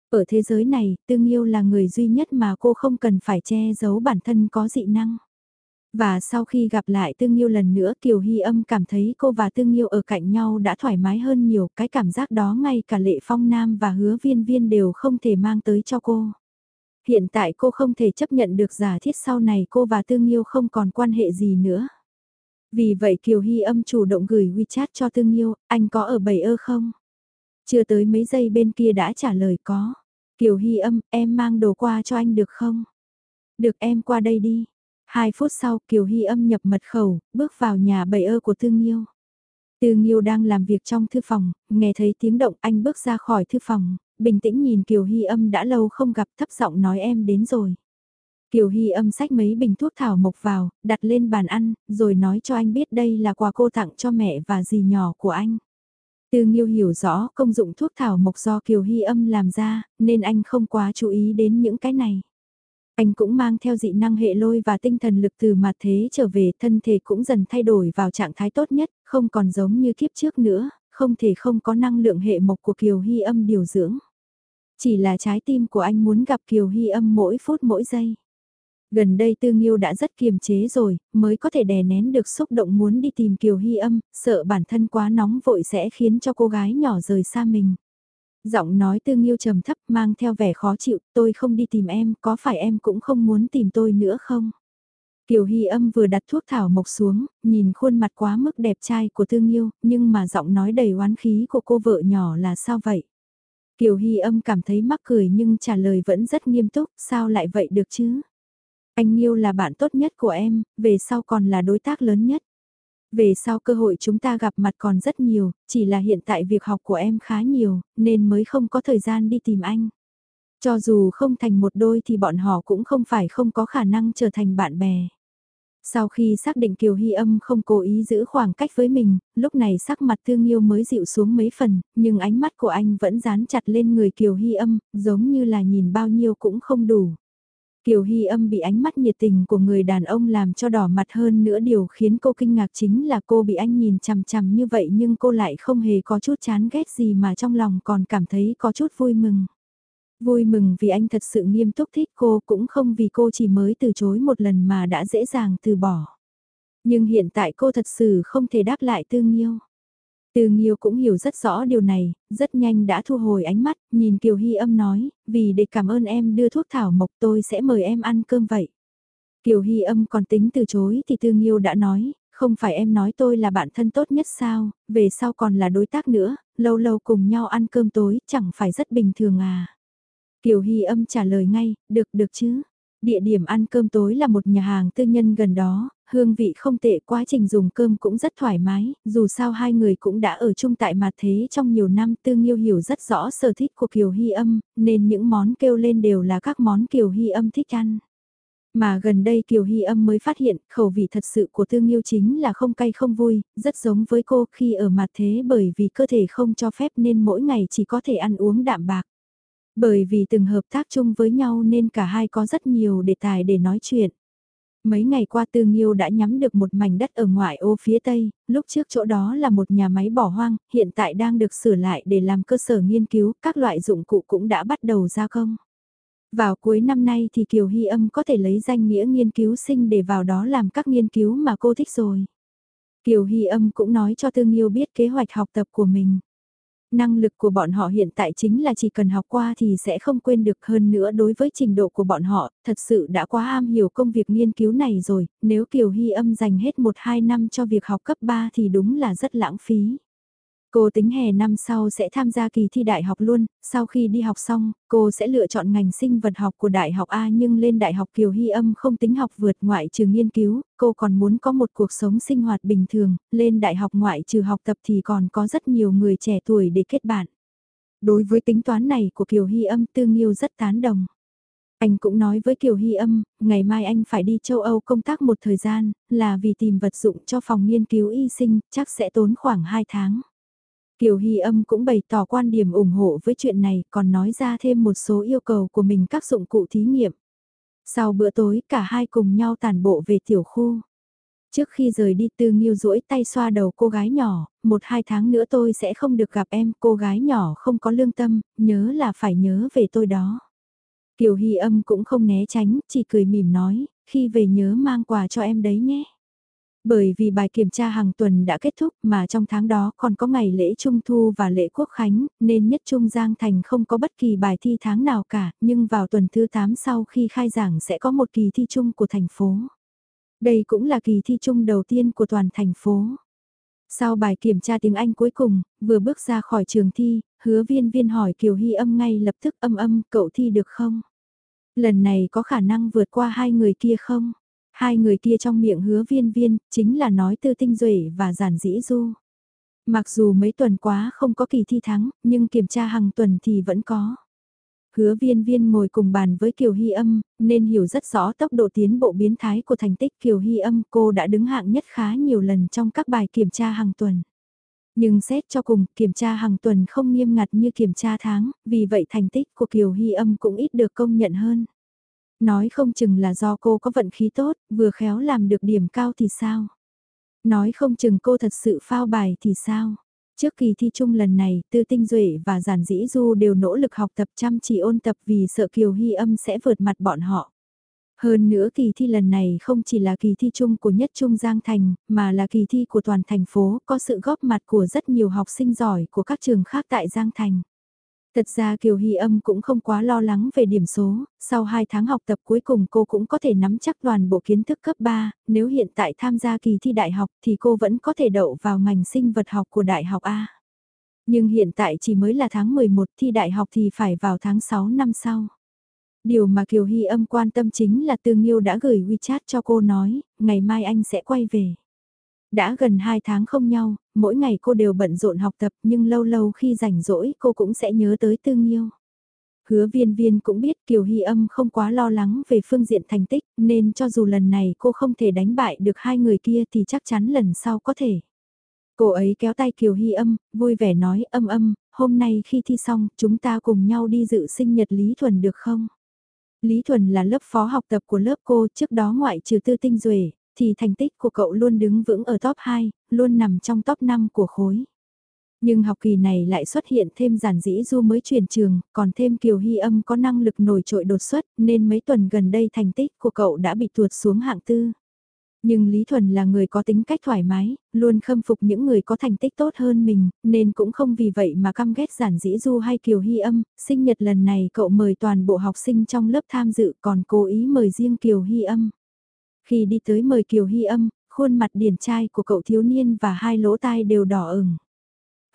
Ở thế giới này, Tương Nhiêu là người duy nhất mà cô không cần phải che giấu bản thân có dị năng. Và sau khi gặp lại Tương Nhiêu lần nữa Kiều Hy âm cảm thấy cô và Tương Nhiêu ở cạnh nhau đã thoải mái hơn nhiều. Cái cảm giác đó ngay cả Lệ Phong Nam và Hứa Viên Viên đều không thể mang tới cho cô. Hiện tại cô không thể chấp nhận được giả thiết sau này cô và Tương yêu không còn quan hệ gì nữa. Vì vậy Kiều Hy âm chủ động gửi WeChat cho Tương Yêu, anh có ở bầy ơ không? Chưa tới mấy giây bên kia đã trả lời có. Kiều Hy âm, em mang đồ qua cho anh được không? Được em qua đây đi. Hai phút sau Kiều Hy âm nhập mật khẩu, bước vào nhà bầy ơ của Tương Yêu. Tương Yêu đang làm việc trong thư phòng, nghe thấy tiếng động anh bước ra khỏi thư phòng, bình tĩnh nhìn Kiều Hy âm đã lâu không gặp thấp giọng nói em đến rồi. Kiều Hy âm sách mấy bình thuốc thảo mộc vào, đặt lên bàn ăn, rồi nói cho anh biết đây là quà cô tặng cho mẹ và dì nhỏ của anh. Từ Nghiêu hiểu rõ công dụng thuốc thảo mộc do Kiều Hy âm làm ra, nên anh không quá chú ý đến những cái này. Anh cũng mang theo dị năng hệ lôi và tinh thần lực từ mặt thế trở về thân thể cũng dần thay đổi vào trạng thái tốt nhất, không còn giống như kiếp trước nữa, không thể không có năng lượng hệ mộc của Kiều Hy âm điều dưỡng. Chỉ là trái tim của anh muốn gặp Kiều Hy âm mỗi phút mỗi giây. Gần đây Tư Nghiêu đã rất kiềm chế rồi, mới có thể đè nén được xúc động muốn đi tìm Kiều Hy âm, sợ bản thân quá nóng vội sẽ khiến cho cô gái nhỏ rời xa mình. Giọng nói Tư Nghiêu trầm thấp mang theo vẻ khó chịu, tôi không đi tìm em, có phải em cũng không muốn tìm tôi nữa không? Kiều Hy âm vừa đặt thuốc thảo mộc xuống, nhìn khuôn mặt quá mức đẹp trai của Tư Nghiêu, nhưng mà giọng nói đầy oán khí của cô vợ nhỏ là sao vậy? Kiều Hy âm cảm thấy mắc cười nhưng trả lời vẫn rất nghiêm túc, sao lại vậy được chứ? Anh Nghiêu là bạn tốt nhất của em, về sau còn là đối tác lớn nhất. Về sau cơ hội chúng ta gặp mặt còn rất nhiều, chỉ là hiện tại việc học của em khá nhiều, nên mới không có thời gian đi tìm anh. Cho dù không thành một đôi thì bọn họ cũng không phải không có khả năng trở thành bạn bè. Sau khi xác định Kiều Hy âm không cố ý giữ khoảng cách với mình, lúc này sắc mặt thương yêu mới dịu xuống mấy phần, nhưng ánh mắt của anh vẫn dán chặt lên người Kiều Hy âm, giống như là nhìn bao nhiêu cũng không đủ. Kiều Hy âm bị ánh mắt nhiệt tình của người đàn ông làm cho đỏ mặt hơn nữa điều khiến cô kinh ngạc chính là cô bị anh nhìn chằm chằm như vậy nhưng cô lại không hề có chút chán ghét gì mà trong lòng còn cảm thấy có chút vui mừng. Vui mừng vì anh thật sự nghiêm túc thích cô cũng không vì cô chỉ mới từ chối một lần mà đã dễ dàng từ bỏ. Nhưng hiện tại cô thật sự không thể đáp lại tương nhiêu. tương Nghiêu cũng hiểu rất rõ điều này, rất nhanh đã thu hồi ánh mắt, nhìn Kiều Hy âm nói, vì để cảm ơn em đưa thuốc thảo mộc tôi sẽ mời em ăn cơm vậy. Kiều Hy âm còn tính từ chối thì Tư Nghiêu đã nói, Không phải em nói tôi là bạn thân tốt nhất sao, về sau còn là đối tác nữa, lâu lâu cùng nhau ăn cơm tối, chẳng phải rất bình thường à. Kiều Hy âm trả lời ngay, được được chứ. Địa điểm ăn cơm tối là một nhà hàng tư nhân gần đó, hương vị không tệ quá trình dùng cơm cũng rất thoải mái, dù sao hai người cũng đã ở chung tại mặt thế trong nhiều năm tương yêu hiểu rất rõ sở thích của Kiều Hy âm, nên những món kêu lên đều là các món Kiều Hy âm thích ăn. Mà gần đây Kiều Hy âm mới phát hiện khẩu vị thật sự của tương yêu chính là không cay không vui, rất giống với cô khi ở mặt thế bởi vì cơ thể không cho phép nên mỗi ngày chỉ có thể ăn uống đạm bạc. Bởi vì từng hợp tác chung với nhau nên cả hai có rất nhiều đề tài để nói chuyện. Mấy ngày qua Tư Nghiêu đã nhắm được một mảnh đất ở ngoại ô phía Tây, lúc trước chỗ đó là một nhà máy bỏ hoang, hiện tại đang được sửa lại để làm cơ sở nghiên cứu, các loại dụng cụ cũng đã bắt đầu gia công. Vào cuối năm nay thì Kiều Hy âm có thể lấy danh nghĩa nghiên cứu sinh để vào đó làm các nghiên cứu mà cô thích rồi. Kiều Hy âm cũng nói cho Tư Nghiêu biết kế hoạch học tập của mình. Năng lực của bọn họ hiện tại chính là chỉ cần học qua thì sẽ không quên được hơn nữa đối với trình độ của bọn họ, thật sự đã quá am hiểu công việc nghiên cứu này rồi, nếu Kiều Hy âm dành hết 1-2 năm cho việc học cấp 3 thì đúng là rất lãng phí. Cô tính hè năm sau sẽ tham gia kỳ thi đại học luôn, sau khi đi học xong, cô sẽ lựa chọn ngành sinh vật học của đại học A nhưng lên đại học Kiều Hy âm không tính học vượt ngoại trừ nghiên cứu, cô còn muốn có một cuộc sống sinh hoạt bình thường, lên đại học ngoại trừ học tập thì còn có rất nhiều người trẻ tuổi để kết bạn. Đối với tính toán này của Kiều Hy âm Tương yêu rất tán đồng. Anh cũng nói với Kiều Hy âm, ngày mai anh phải đi châu Âu công tác một thời gian, là vì tìm vật dụng cho phòng nghiên cứu y sinh, chắc sẽ tốn khoảng 2 tháng. Kiều Hy âm cũng bày tỏ quan điểm ủng hộ với chuyện này, còn nói ra thêm một số yêu cầu của mình các dụng cụ thí nghiệm. Sau bữa tối, cả hai cùng nhau tàn bộ về tiểu khu. Trước khi rời đi Tư Nghiêu duỗi tay xoa đầu cô gái nhỏ, một hai tháng nữa tôi sẽ không được gặp em, cô gái nhỏ không có lương tâm, nhớ là phải nhớ về tôi đó. Kiều Hy âm cũng không né tránh, chỉ cười mỉm nói, khi về nhớ mang quà cho em đấy nhé. Bởi vì bài kiểm tra hàng tuần đã kết thúc mà trong tháng đó còn có ngày lễ Trung Thu và lễ Quốc Khánh, nên nhất Trung Giang Thành không có bất kỳ bài thi tháng nào cả, nhưng vào tuần thứ 8 sau khi khai giảng sẽ có một kỳ thi chung của thành phố. Đây cũng là kỳ thi chung đầu tiên của toàn thành phố. Sau bài kiểm tra tiếng Anh cuối cùng, vừa bước ra khỏi trường thi, hứa viên viên hỏi Kiều Hy âm ngay lập tức âm âm, cậu thi được không? Lần này có khả năng vượt qua hai người kia không? Hai người kia trong miệng hứa viên viên, chính là nói tư tinh duệ và giản dĩ du. Mặc dù mấy tuần quá không có kỳ thi thắng, nhưng kiểm tra hàng tuần thì vẫn có. Hứa viên viên ngồi cùng bàn với Kiều Hy âm, nên hiểu rất rõ tốc độ tiến bộ biến thái của thành tích Kiều Hy âm cô đã đứng hạng nhất khá nhiều lần trong các bài kiểm tra hàng tuần. Nhưng xét cho cùng, kiểm tra hàng tuần không nghiêm ngặt như kiểm tra tháng, vì vậy thành tích của Kiều Hy âm cũng ít được công nhận hơn. Nói không chừng là do cô có vận khí tốt, vừa khéo làm được điểm cao thì sao? Nói không chừng cô thật sự phao bài thì sao? Trước kỳ thi chung lần này, Tư Tinh Duệ và Giản Dĩ Du đều nỗ lực học tập chăm chỉ ôn tập vì sợ Kiều Hy âm sẽ vượt mặt bọn họ. Hơn nữa kỳ thi lần này không chỉ là kỳ thi chung của nhất trung Giang Thành, mà là kỳ thi của toàn thành phố, có sự góp mặt của rất nhiều học sinh giỏi của các trường khác tại Giang Thành. Thật ra Kiều Hy âm cũng không quá lo lắng về điểm số, sau 2 tháng học tập cuối cùng cô cũng có thể nắm chắc toàn bộ kiến thức cấp 3, nếu hiện tại tham gia kỳ thi đại học thì cô vẫn có thể đậu vào ngành sinh vật học của đại học A. Nhưng hiện tại chỉ mới là tháng 11 thi đại học thì phải vào tháng 6 năm sau. Điều mà Kiều Hy âm quan tâm chính là Tương Nghiêu đã gửi WeChat cho cô nói, ngày mai anh sẽ quay về. Đã gần 2 tháng không nhau, mỗi ngày cô đều bận rộn học tập nhưng lâu lâu khi rảnh rỗi cô cũng sẽ nhớ tới Tương yêu. Hứa viên viên cũng biết Kiều Hy âm không quá lo lắng về phương diện thành tích nên cho dù lần này cô không thể đánh bại được hai người kia thì chắc chắn lần sau có thể. Cô ấy kéo tay Kiều Hy âm, vui vẻ nói âm âm, hôm nay khi thi xong chúng ta cùng nhau đi dự sinh nhật Lý Thuần được không? Lý Thuần là lớp phó học tập của lớp cô trước đó ngoại trừ tư tinh duệ thì thành tích của cậu luôn đứng vững ở top 2, luôn nằm trong top 5 của khối. Nhưng học kỳ này lại xuất hiện thêm giản dĩ du mới chuyển trường, còn thêm Kiều Hy âm có năng lực nổi trội đột xuất nên mấy tuần gần đây thành tích của cậu đã bị tuột xuống hạng tư. Nhưng Lý Thuần là người có tính cách thoải mái, luôn khâm phục những người có thành tích tốt hơn mình, nên cũng không vì vậy mà căm ghét giản dĩ du hay Kiều Hy âm, sinh nhật lần này cậu mời toàn bộ học sinh trong lớp tham dự còn cố ý mời riêng Kiều Hy âm. Khi đi tới mời Kiều Hy âm, khuôn mặt điển trai của cậu thiếu niên và hai lỗ tai đều đỏ ửng.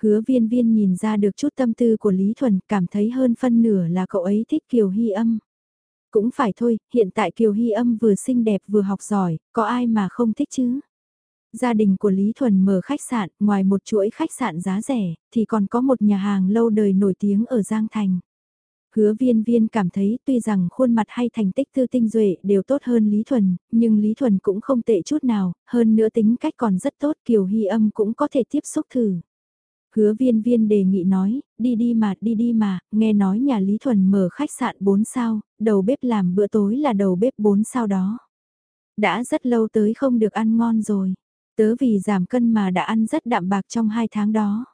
Hứa viên viên nhìn ra được chút tâm tư của Lý Thuần, cảm thấy hơn phân nửa là cậu ấy thích Kiều Hy âm. Cũng phải thôi, hiện tại Kiều Hy âm vừa xinh đẹp vừa học giỏi, có ai mà không thích chứ? Gia đình của Lý Thuần mở khách sạn, ngoài một chuỗi khách sạn giá rẻ, thì còn có một nhà hàng lâu đời nổi tiếng ở Giang Thành. Hứa viên viên cảm thấy tuy rằng khuôn mặt hay thành tích tư tinh duệ đều tốt hơn Lý Thuần, nhưng Lý Thuần cũng không tệ chút nào, hơn nữa tính cách còn rất tốt Kiều Hy âm cũng có thể tiếp xúc thử. Hứa viên viên đề nghị nói, đi đi mà, đi đi mà, nghe nói nhà Lý Thuần mở khách sạn 4 sao, đầu bếp làm bữa tối là đầu bếp 4 sao đó. Đã rất lâu tới không được ăn ngon rồi, tớ vì giảm cân mà đã ăn rất đạm bạc trong hai tháng đó.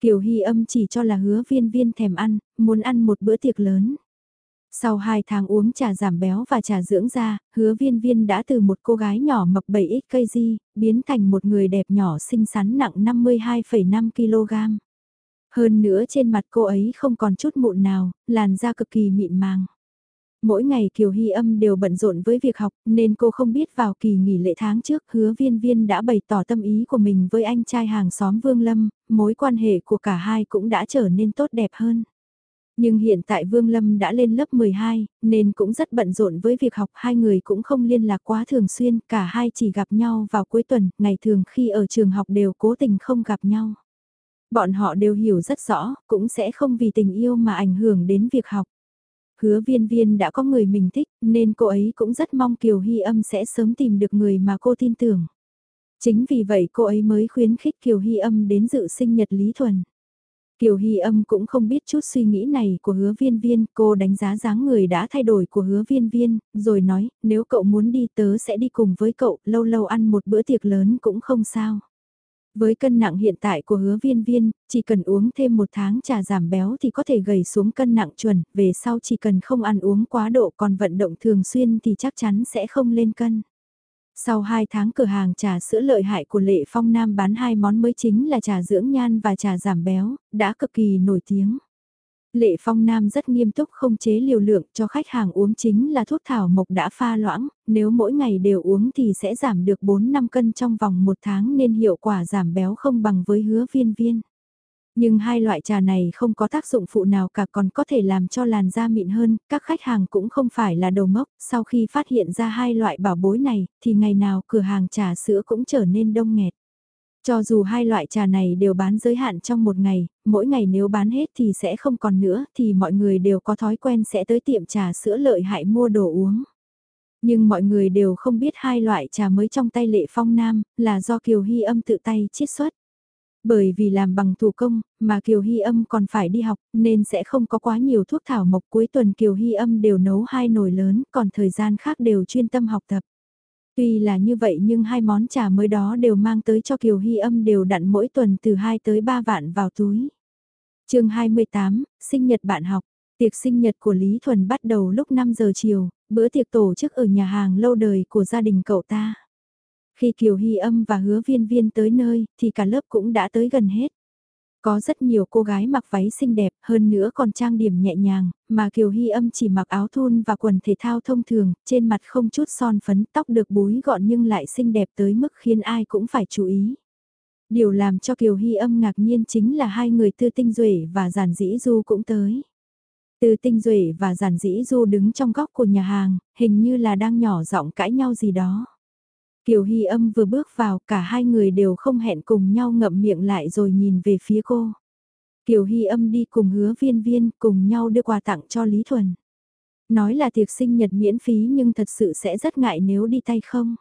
Kiều Hy âm chỉ cho là hứa viên viên thèm ăn, muốn ăn một bữa tiệc lớn. Sau 2 tháng uống trà giảm béo và trà dưỡng da, hứa viên viên đã từ một cô gái nhỏ mập 7 di biến thành một người đẹp nhỏ xinh xắn nặng 52,5 kg. Hơn nữa trên mặt cô ấy không còn chút mụn nào, làn da cực kỳ mịn màng. Mỗi ngày Kiều Hy âm đều bận rộn với việc học nên cô không biết vào kỳ nghỉ lễ tháng trước hứa viên viên đã bày tỏ tâm ý của mình với anh trai hàng xóm Vương Lâm, mối quan hệ của cả hai cũng đã trở nên tốt đẹp hơn. Nhưng hiện tại Vương Lâm đã lên lớp 12, nên cũng rất bận rộn với việc học hai người cũng không liên lạc quá thường xuyên, cả hai chỉ gặp nhau vào cuối tuần, ngày thường khi ở trường học đều cố tình không gặp nhau. Bọn họ đều hiểu rất rõ, cũng sẽ không vì tình yêu mà ảnh hưởng đến việc học. Hứa viên viên đã có người mình thích, nên cô ấy cũng rất mong Kiều Hy âm sẽ sớm tìm được người mà cô tin tưởng. Chính vì vậy cô ấy mới khuyến khích Kiều Hy âm đến dự sinh nhật Lý Thuần. Kiều Hy âm cũng không biết chút suy nghĩ này của hứa viên viên, cô đánh giá dáng người đã thay đổi của hứa viên viên, rồi nói, nếu cậu muốn đi tớ sẽ đi cùng với cậu, lâu lâu ăn một bữa tiệc lớn cũng không sao. Với cân nặng hiện tại của hứa viên viên, chỉ cần uống thêm một tháng trà giảm béo thì có thể gầy xuống cân nặng chuẩn, về sau chỉ cần không ăn uống quá độ còn vận động thường xuyên thì chắc chắn sẽ không lên cân. Sau 2 tháng cửa hàng trà sữa lợi hại của Lệ Phong Nam bán hai món mới chính là trà dưỡng nhan và trà giảm béo, đã cực kỳ nổi tiếng. Lệ Phong Nam rất nghiêm túc không chế liều lượng cho khách hàng uống chính là thuốc thảo mộc đã pha loãng, nếu mỗi ngày đều uống thì sẽ giảm được 4-5 cân trong vòng một tháng nên hiệu quả giảm béo không bằng với hứa viên viên. Nhưng hai loại trà này không có tác dụng phụ nào cả còn có thể làm cho làn da mịn hơn, các khách hàng cũng không phải là đầu mốc sau khi phát hiện ra hai loại bảo bối này, thì ngày nào cửa hàng trà sữa cũng trở nên đông nghẹt. Cho dù hai loại trà này đều bán giới hạn trong một ngày, mỗi ngày nếu bán hết thì sẽ không còn nữa, thì mọi người đều có thói quen sẽ tới tiệm trà sữa lợi hại mua đồ uống. Nhưng mọi người đều không biết hai loại trà mới trong tay lệ phong nam, là do Kiều Hy âm tự tay chiết xuất. Bởi vì làm bằng thủ công, mà Kiều Hy âm còn phải đi học, nên sẽ không có quá nhiều thuốc thảo mộc cuối tuần Kiều Hy âm đều nấu hai nồi lớn, còn thời gian khác đều chuyên tâm học tập. Tuy là như vậy nhưng hai món trà mới đó đều mang tới cho Kiều Hy âm đều đặn mỗi tuần từ 2 tới 3 vạn vào túi. chương 28, sinh nhật bạn học. Tiệc sinh nhật của Lý Thuần bắt đầu lúc 5 giờ chiều, bữa tiệc tổ chức ở nhà hàng lâu đời của gia đình cậu ta. Khi Kiều Hy âm và hứa viên viên tới nơi, thì cả lớp cũng đã tới gần hết. Có rất nhiều cô gái mặc váy xinh đẹp, hơn nữa còn trang điểm nhẹ nhàng, mà Kiều Hy âm chỉ mặc áo thun và quần thể thao thông thường, trên mặt không chút son phấn, tóc được búi gọn nhưng lại xinh đẹp tới mức khiến ai cũng phải chú ý. Điều làm cho Kiều Hy âm ngạc nhiên chính là hai người Tư Tinh Duệ và Giản Dĩ Du cũng tới. Tư Tinh Duệ và Giản Dĩ Du đứng trong góc của nhà hàng, hình như là đang nhỏ giọng cãi nhau gì đó. Kiều Hy âm vừa bước vào cả hai người đều không hẹn cùng nhau ngậm miệng lại rồi nhìn về phía cô. Kiều Hy âm đi cùng hứa viên viên cùng nhau đưa quà tặng cho Lý Thuần. Nói là tiệc sinh nhật miễn phí nhưng thật sự sẽ rất ngại nếu đi tay không.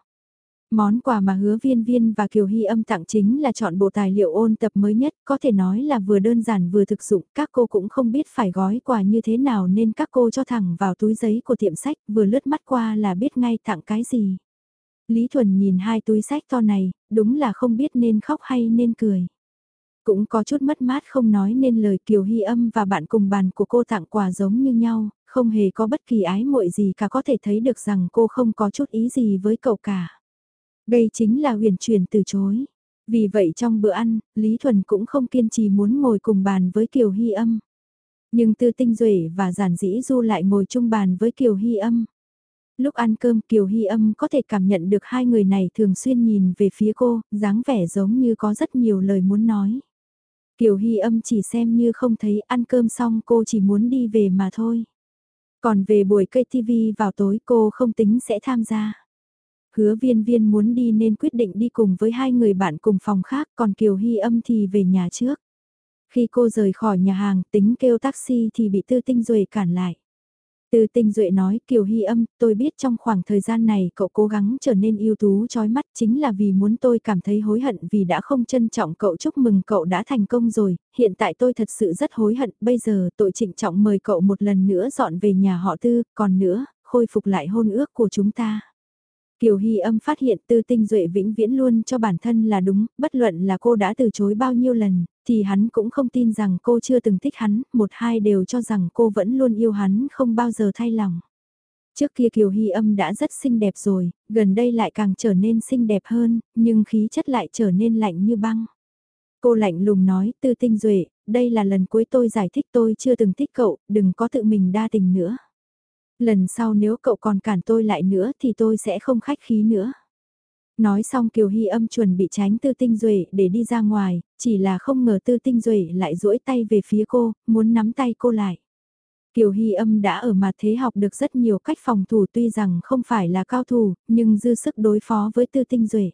Món quà mà hứa viên viên và Kiều Hy âm tặng chính là chọn bộ tài liệu ôn tập mới nhất, có thể nói là vừa đơn giản vừa thực dụng, các cô cũng không biết phải gói quà như thế nào nên các cô cho thẳng vào túi giấy của tiệm sách, vừa lướt mắt qua là biết ngay tặng cái gì. Lý Thuần nhìn hai túi sách to này, đúng là không biết nên khóc hay nên cười. Cũng có chút mất mát không nói nên lời Kiều Hy âm và bạn cùng bàn của cô tặng quà giống như nhau, không hề có bất kỳ ái muội gì cả có thể thấy được rằng cô không có chút ý gì với cậu cả. Đây chính là huyền truyền từ chối. Vì vậy trong bữa ăn, Lý Thuần cũng không kiên trì muốn ngồi cùng bàn với Kiều Hy âm. Nhưng Tư Tinh Duệ và Giản Dĩ Du lại ngồi chung bàn với Kiều Hy âm. Lúc ăn cơm Kiều Hy âm có thể cảm nhận được hai người này thường xuyên nhìn về phía cô, dáng vẻ giống như có rất nhiều lời muốn nói. Kiều Hy âm chỉ xem như không thấy ăn cơm xong cô chỉ muốn đi về mà thôi. Còn về buổi cây TV vào tối cô không tính sẽ tham gia. Hứa viên viên muốn đi nên quyết định đi cùng với hai người bạn cùng phòng khác còn Kiều Hy âm thì về nhà trước. Khi cô rời khỏi nhà hàng tính kêu taxi thì bị tư tinh rồi cản lại. Từ tinh duệ nói Kiều Hy âm, tôi biết trong khoảng thời gian này cậu cố gắng trở nên ưu tú trói mắt chính là vì muốn tôi cảm thấy hối hận vì đã không trân trọng cậu chúc mừng cậu đã thành công rồi, hiện tại tôi thật sự rất hối hận, bây giờ tội trịnh trọng mời cậu một lần nữa dọn về nhà họ tư, còn nữa, khôi phục lại hôn ước của chúng ta. Kiều Hy âm phát hiện tư tinh duệ vĩnh viễn luôn cho bản thân là đúng, bất luận là cô đã từ chối bao nhiêu lần, thì hắn cũng không tin rằng cô chưa từng thích hắn, một hai đều cho rằng cô vẫn luôn yêu hắn không bao giờ thay lòng. Trước kia Kiều Hy âm đã rất xinh đẹp rồi, gần đây lại càng trở nên xinh đẹp hơn, nhưng khí chất lại trở nên lạnh như băng. Cô lạnh lùng nói, tư tinh duệ, đây là lần cuối tôi giải thích tôi chưa từng thích cậu, đừng có tự mình đa tình nữa. Lần sau nếu cậu còn cản tôi lại nữa thì tôi sẽ không khách khí nữa. Nói xong Kiều Hy âm chuẩn bị tránh tư tinh duệ để đi ra ngoài, chỉ là không ngờ tư tinh duệ lại duỗi tay về phía cô, muốn nắm tay cô lại. Kiều Hy âm đã ở mặt thế học được rất nhiều cách phòng thủ tuy rằng không phải là cao thủ, nhưng dư sức đối phó với tư tinh duệ.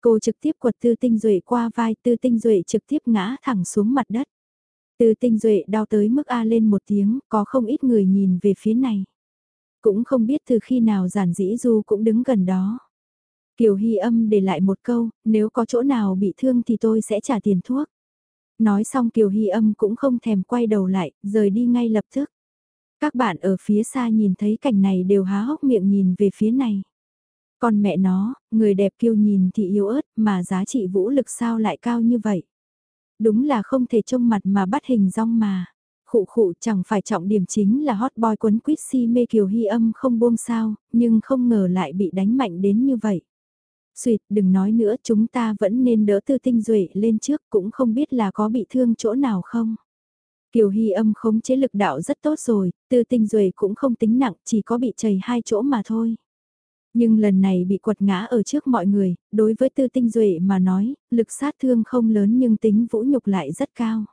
Cô trực tiếp quật tư tinh duệ qua vai tư tinh duệ trực tiếp ngã thẳng xuống mặt đất. Tư tinh duệ đau tới mức A lên một tiếng, có không ít người nhìn về phía này. Cũng không biết từ khi nào giản dĩ du cũng đứng gần đó. Kiều Hy âm để lại một câu, nếu có chỗ nào bị thương thì tôi sẽ trả tiền thuốc. Nói xong Kiều Hy âm cũng không thèm quay đầu lại, rời đi ngay lập tức. Các bạn ở phía xa nhìn thấy cảnh này đều há hốc miệng nhìn về phía này. Còn mẹ nó, người đẹp kiêu nhìn thì yếu ớt mà giá trị vũ lực sao lại cao như vậy. Đúng là không thể trông mặt mà bắt hình rong mà khụ khụ chẳng phải trọng điểm chính là hot boy quấn quýt si mê kiều hy âm không buông sao, nhưng không ngờ lại bị đánh mạnh đến như vậy. Xuyệt, đừng nói nữa chúng ta vẫn nên đỡ tư tinh duệ lên trước cũng không biết là có bị thương chỗ nào không. Kiều Hy âm khống chế lực đạo rất tốt rồi, tư tinh duệ cũng không tính nặng, chỉ có bị chảy hai chỗ mà thôi. Nhưng lần này bị quật ngã ở trước mọi người, đối với tư tinh duệ mà nói, lực sát thương không lớn nhưng tính vũ nhục lại rất cao.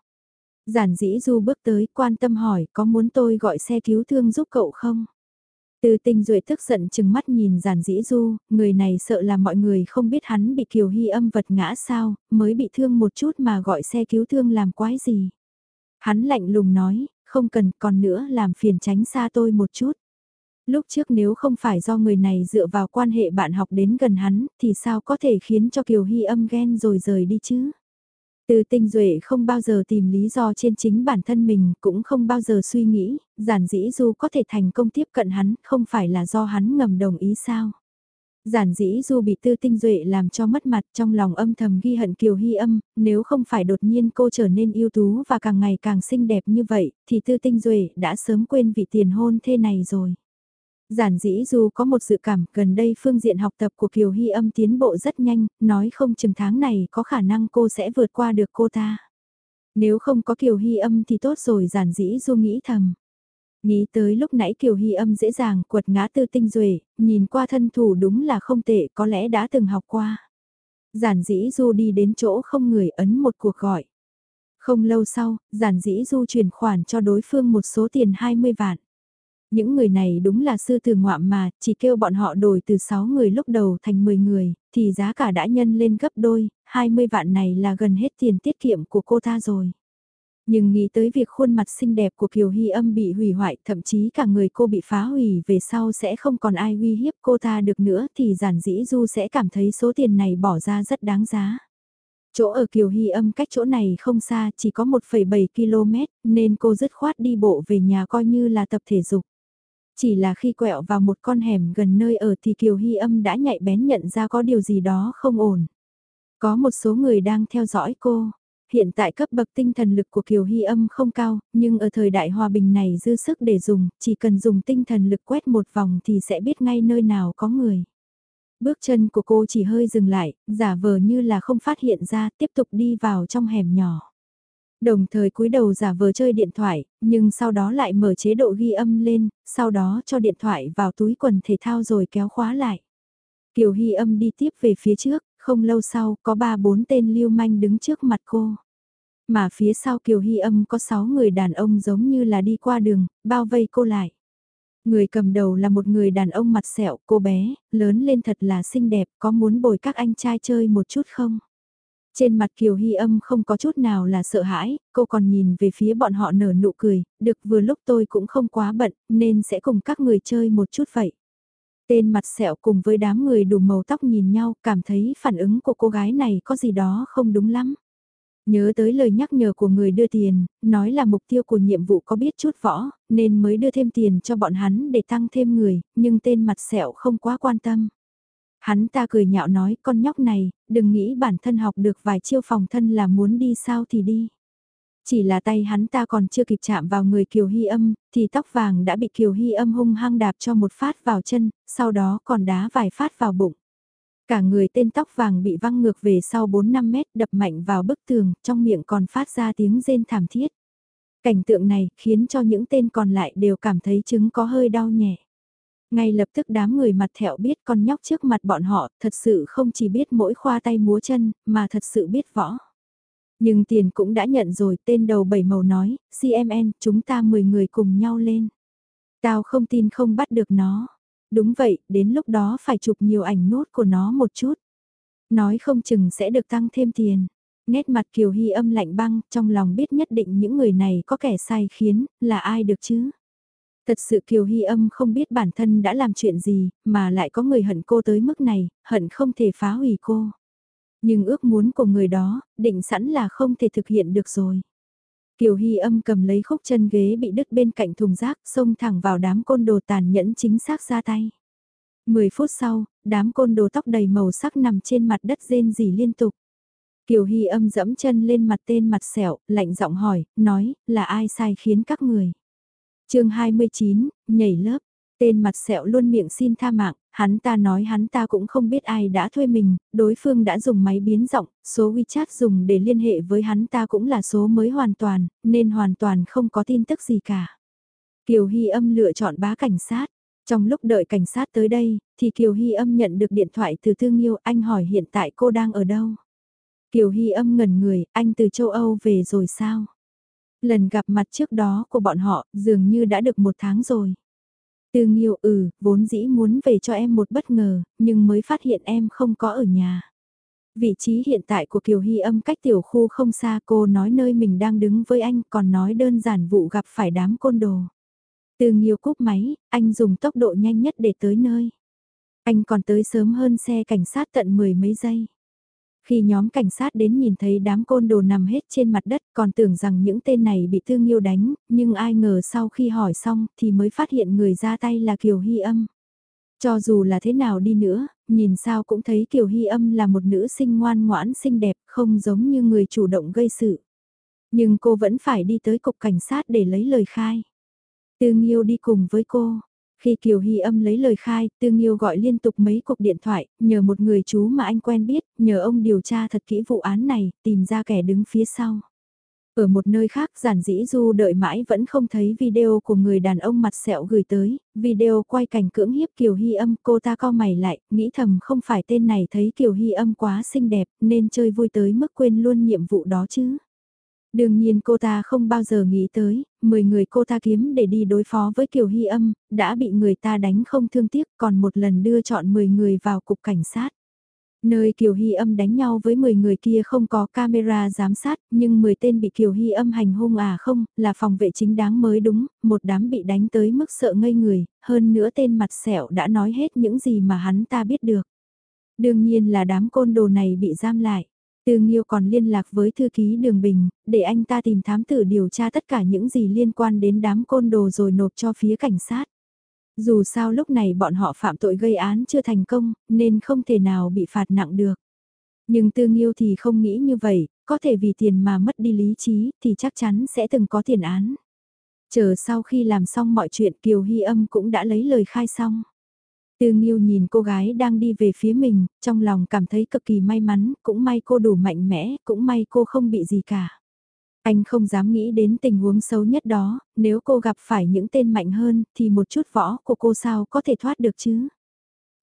Giản dĩ du bước tới quan tâm hỏi có muốn tôi gọi xe cứu thương giúp cậu không? Từ tinh rồi tức giận chừng mắt nhìn giản dĩ du, người này sợ là mọi người không biết hắn bị kiều hy âm vật ngã sao, mới bị thương một chút mà gọi xe cứu thương làm quái gì. Hắn lạnh lùng nói, không cần còn nữa làm phiền tránh xa tôi một chút. Lúc trước nếu không phải do người này dựa vào quan hệ bạn học đến gần hắn, thì sao có thể khiến cho Kiều Hy âm ghen rồi rời đi chứ? Từ tinh duệ không bao giờ tìm lý do trên chính bản thân mình, cũng không bao giờ suy nghĩ, giản dĩ du có thể thành công tiếp cận hắn, không phải là do hắn ngầm đồng ý sao. Giản dĩ du bị tư tinh duệ làm cho mất mặt trong lòng âm thầm ghi hận kiều hy âm, nếu không phải đột nhiên cô trở nên ưu tú và càng ngày càng xinh đẹp như vậy, thì tư tinh duệ đã sớm quên vị tiền hôn thê này rồi. Giản dĩ dù có một dự cảm gần đây phương diện học tập của Kiều Hy âm tiến bộ rất nhanh, nói không chừng tháng này có khả năng cô sẽ vượt qua được cô ta. Nếu không có Kiều Hy âm thì tốt rồi giản dĩ du nghĩ thầm. Nghĩ tới lúc nãy Kiều Hy âm dễ dàng quật ngã tư tinh duệ nhìn qua thân thủ đúng là không tệ có lẽ đã từng học qua. Giản dĩ du đi đến chỗ không người ấn một cuộc gọi. Không lâu sau, giản dĩ du chuyển khoản cho đối phương một số tiền 20 vạn. Những người này đúng là sư từ ngoạm mà, chỉ kêu bọn họ đổi từ 6 người lúc đầu thành 10 người, thì giá cả đã nhân lên gấp đôi, 20 vạn này là gần hết tiền tiết kiệm của cô ta rồi. Nhưng nghĩ tới việc khuôn mặt xinh đẹp của Kiều Hy âm bị hủy hoại, thậm chí cả người cô bị phá hủy về sau sẽ không còn ai uy hiếp cô ta được nữa thì giản dĩ Du sẽ cảm thấy số tiền này bỏ ra rất đáng giá. Chỗ ở Kiều Hy âm cách chỗ này không xa, chỉ có 1,7 km, nên cô dứt khoát đi bộ về nhà coi như là tập thể dục. Chỉ là khi quẹo vào một con hẻm gần nơi ở thì Kiều Hy âm đã nhạy bén nhận ra có điều gì đó không ổn. Có một số người đang theo dõi cô. Hiện tại cấp bậc tinh thần lực của Kiều Hy âm không cao, nhưng ở thời đại hòa bình này dư sức để dùng, chỉ cần dùng tinh thần lực quét một vòng thì sẽ biết ngay nơi nào có người. Bước chân của cô chỉ hơi dừng lại, giả vờ như là không phát hiện ra, tiếp tục đi vào trong hẻm nhỏ. Đồng thời cúi đầu giả vờ chơi điện thoại, nhưng sau đó lại mở chế độ ghi âm lên, sau đó cho điện thoại vào túi quần thể thao rồi kéo khóa lại. Kiều Hy âm đi tiếp về phía trước, không lâu sau có ba bốn tên lưu manh đứng trước mặt cô. Mà phía sau Kiều Hy âm có sáu người đàn ông giống như là đi qua đường, bao vây cô lại. Người cầm đầu là một người đàn ông mặt sẹo, cô bé, lớn lên thật là xinh đẹp, có muốn bồi các anh trai chơi một chút không? Trên mặt Kiều Hy âm không có chút nào là sợ hãi, cô còn nhìn về phía bọn họ nở nụ cười, được vừa lúc tôi cũng không quá bận, nên sẽ cùng các người chơi một chút vậy. Tên mặt sẹo cùng với đám người đủ màu tóc nhìn nhau, cảm thấy phản ứng của cô gái này có gì đó không đúng lắm. Nhớ tới lời nhắc nhở của người đưa tiền, nói là mục tiêu của nhiệm vụ có biết chút võ, nên mới đưa thêm tiền cho bọn hắn để tăng thêm người, nhưng tên mặt sẹo không quá quan tâm. Hắn ta cười nhạo nói con nhóc này, đừng nghĩ bản thân học được vài chiêu phòng thân là muốn đi sao thì đi. Chỉ là tay hắn ta còn chưa kịp chạm vào người Kiều Hy âm, thì tóc vàng đã bị Kiều Hy âm hung hăng đạp cho một phát vào chân, sau đó còn đá vài phát vào bụng. Cả người tên tóc vàng bị văng ngược về sau 4-5 mét đập mạnh vào bức tường, trong miệng còn phát ra tiếng rên thảm thiết. Cảnh tượng này khiến cho những tên còn lại đều cảm thấy chứng có hơi đau nhẹ. Ngay lập tức đám người mặt thẹo biết con nhóc trước mặt bọn họ thật sự không chỉ biết mỗi khoa tay múa chân, mà thật sự biết võ. Nhưng tiền cũng đã nhận rồi, tên đầu bảy màu nói, CMN, chúng ta 10 người cùng nhau lên. Tao không tin không bắt được nó. Đúng vậy, đến lúc đó phải chụp nhiều ảnh nốt của nó một chút. Nói không chừng sẽ được tăng thêm tiền. Nét mặt Kiều Hy âm lạnh băng, trong lòng biết nhất định những người này có kẻ sai khiến, là ai được chứ? Thật sự Kiều Hy âm không biết bản thân đã làm chuyện gì, mà lại có người hận cô tới mức này, hận không thể phá hủy cô. Nhưng ước muốn của người đó, định sẵn là không thể thực hiện được rồi. Kiều Hy âm cầm lấy khúc chân ghế bị đứt bên cạnh thùng rác, xông thẳng vào đám côn đồ tàn nhẫn chính xác ra tay. Mười phút sau, đám côn đồ tóc đầy màu sắc nằm trên mặt đất rên rỉ liên tục. Kiều Hy âm dẫm chân lên mặt tên mặt sẹo, lạnh giọng hỏi, nói, là ai sai khiến các người chương 29, nhảy lớp, tên mặt sẹo luôn miệng xin tha mạng, hắn ta nói hắn ta cũng không biết ai đã thuê mình, đối phương đã dùng máy biến giọng, số WeChat dùng để liên hệ với hắn ta cũng là số mới hoàn toàn, nên hoàn toàn không có tin tức gì cả. Kiều Hy âm lựa chọn bá cảnh sát. Trong lúc đợi cảnh sát tới đây, thì Kiều Hy âm nhận được điện thoại từ Thương Nhiêu anh hỏi hiện tại cô đang ở đâu. Kiều Hy âm ngẩn người, anh từ châu Âu về rồi sao? Lần gặp mặt trước đó của bọn họ dường như đã được một tháng rồi. Tư Nghiêu ừ, vốn dĩ muốn về cho em một bất ngờ, nhưng mới phát hiện em không có ở nhà. Vị trí hiện tại của Kiều Hy âm cách tiểu khu không xa cô nói nơi mình đang đứng với anh còn nói đơn giản vụ gặp phải đám côn đồ. Từ nhiều cúp máy, anh dùng tốc độ nhanh nhất để tới nơi. Anh còn tới sớm hơn xe cảnh sát tận mười mấy giây. Khi nhóm cảnh sát đến nhìn thấy đám côn đồ nằm hết trên mặt đất còn tưởng rằng những tên này bị thương yêu đánh, nhưng ai ngờ sau khi hỏi xong thì mới phát hiện người ra tay là Kiều Hy âm. Cho dù là thế nào đi nữa, nhìn sao cũng thấy Kiều Hy âm là một nữ sinh ngoan ngoãn xinh đẹp không giống như người chủ động gây sự. Nhưng cô vẫn phải đi tới cục cảnh sát để lấy lời khai. Tương yêu đi cùng với cô, khi Kiều Hy âm lấy lời khai, Tương Nhiêu gọi liên tục mấy cuộc điện thoại, nhờ một người chú mà anh quen biết, nhờ ông điều tra thật kỹ vụ án này, tìm ra kẻ đứng phía sau. Ở một nơi khác giản dĩ du đợi mãi vẫn không thấy video của người đàn ông mặt sẹo gửi tới, video quay cảnh cưỡng hiếp Kiều Hy âm cô ta co mày lại, nghĩ thầm không phải tên này thấy Kiều Hy âm quá xinh đẹp nên chơi vui tới mức quên luôn nhiệm vụ đó chứ. Đương nhiên cô ta không bao giờ nghĩ tới, 10 người cô ta kiếm để đi đối phó với Kiều Hy âm, đã bị người ta đánh không thương tiếc còn một lần đưa chọn 10 người vào cục cảnh sát. Nơi Kiều Hy âm đánh nhau với 10 người kia không có camera giám sát, nhưng 10 tên bị Kiều Hy âm hành hung à không, là phòng vệ chính đáng mới đúng, một đám bị đánh tới mức sợ ngây người, hơn nữa tên mặt sẹo đã nói hết những gì mà hắn ta biết được. Đương nhiên là đám côn đồ này bị giam lại. Từ Nghiêu còn liên lạc với thư ký Đường Bình, để anh ta tìm thám tử điều tra tất cả những gì liên quan đến đám côn đồ rồi nộp cho phía cảnh sát. Dù sao lúc này bọn họ phạm tội gây án chưa thành công, nên không thể nào bị phạt nặng được. Nhưng Tư Nghiêu thì không nghĩ như vậy, có thể vì tiền mà mất đi lý trí thì chắc chắn sẽ từng có tiền án. Chờ sau khi làm xong mọi chuyện Kiều Hy âm cũng đã lấy lời khai xong. Tương Nghiêu nhìn cô gái đang đi về phía mình, trong lòng cảm thấy cực kỳ may mắn, cũng may cô đủ mạnh mẽ, cũng may cô không bị gì cả. Anh không dám nghĩ đến tình huống xấu nhất đó, nếu cô gặp phải những tên mạnh hơn thì một chút võ của cô sao có thể thoát được chứ?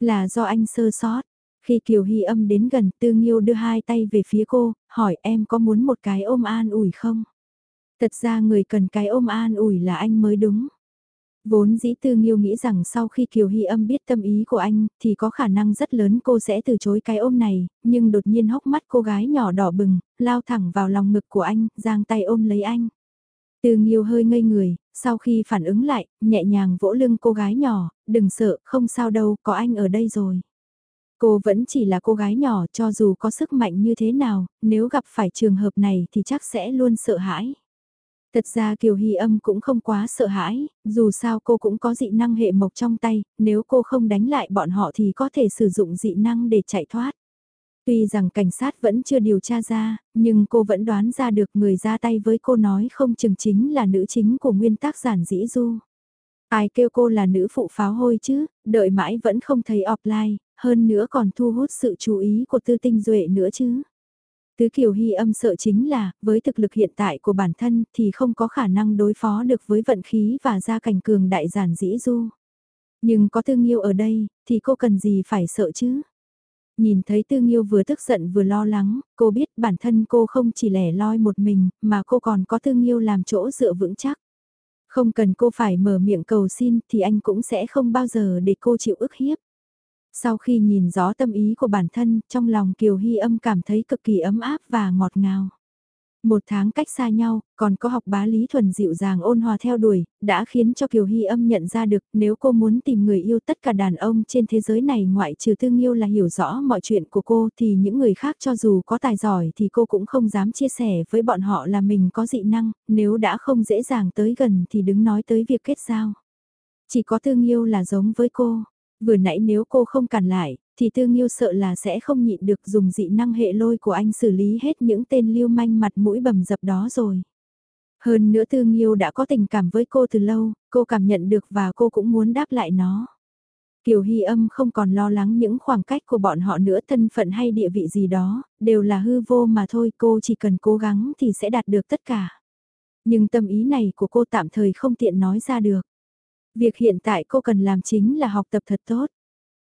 Là do anh sơ sót. Khi Kiều Hy âm đến gần Tư Nghiêu đưa hai tay về phía cô, hỏi em có muốn một cái ôm an ủi không? Thật ra người cần cái ôm an ủi là anh mới đúng. Vốn dĩ Tư Nghiêu nghĩ rằng sau khi Kiều Hy âm biết tâm ý của anh thì có khả năng rất lớn cô sẽ từ chối cái ôm này, nhưng đột nhiên hốc mắt cô gái nhỏ đỏ bừng, lao thẳng vào lòng ngực của anh, giang tay ôm lấy anh. Tư Nghiêu hơi ngây người, sau khi phản ứng lại, nhẹ nhàng vỗ lưng cô gái nhỏ, đừng sợ, không sao đâu, có anh ở đây rồi. Cô vẫn chỉ là cô gái nhỏ cho dù có sức mạnh như thế nào, nếu gặp phải trường hợp này thì chắc sẽ luôn sợ hãi. Thật ra Kiều Hy âm cũng không quá sợ hãi, dù sao cô cũng có dị năng hệ mộc trong tay, nếu cô không đánh lại bọn họ thì có thể sử dụng dị năng để chạy thoát. Tuy rằng cảnh sát vẫn chưa điều tra ra, nhưng cô vẫn đoán ra được người ra tay với cô nói không chừng chính là nữ chính của nguyên tác giản dĩ du. Ai kêu cô là nữ phụ pháo hôi chứ, đợi mãi vẫn không thấy offline, hơn nữa còn thu hút sự chú ý của tư tinh duệ nữa chứ. Tứ Kiều Hy âm sợ chính là, với thực lực hiện tại của bản thân thì không có khả năng đối phó được với vận khí và gia cảnh cường đại giản dĩ du. Nhưng có tương yêu ở đây, thì cô cần gì phải sợ chứ? Nhìn thấy tương yêu vừa tức giận vừa lo lắng, cô biết bản thân cô không chỉ lẻ loi một mình, mà cô còn có tương yêu làm chỗ dựa vững chắc. Không cần cô phải mở miệng cầu xin thì anh cũng sẽ không bao giờ để cô chịu ức hiếp. Sau khi nhìn rõ tâm ý của bản thân, trong lòng Kiều Hy âm cảm thấy cực kỳ ấm áp và ngọt ngào. Một tháng cách xa nhau, còn có học bá Lý Thuần dịu dàng ôn hòa theo đuổi, đã khiến cho Kiều Hy âm nhận ra được nếu cô muốn tìm người yêu tất cả đàn ông trên thế giới này ngoại trừ tương yêu là hiểu rõ mọi chuyện của cô thì những người khác cho dù có tài giỏi thì cô cũng không dám chia sẻ với bọn họ là mình có dị năng, nếu đã không dễ dàng tới gần thì đứng nói tới việc kết giao. Chỉ có tương yêu là giống với cô, Vừa nãy nếu cô không cản lại, thì Tư Nghiêu sợ là sẽ không nhịn được dùng dị năng hệ lôi của anh xử lý hết những tên lưu manh mặt mũi bầm dập đó rồi. Hơn nữa Tư Nghiêu đã có tình cảm với cô từ lâu, cô cảm nhận được và cô cũng muốn đáp lại nó. Kiều Hy âm không còn lo lắng những khoảng cách của bọn họ nữa thân phận hay địa vị gì đó, đều là hư vô mà thôi cô chỉ cần cố gắng thì sẽ đạt được tất cả. Nhưng tâm ý này của cô tạm thời không tiện nói ra được. Việc hiện tại cô cần làm chính là học tập thật tốt.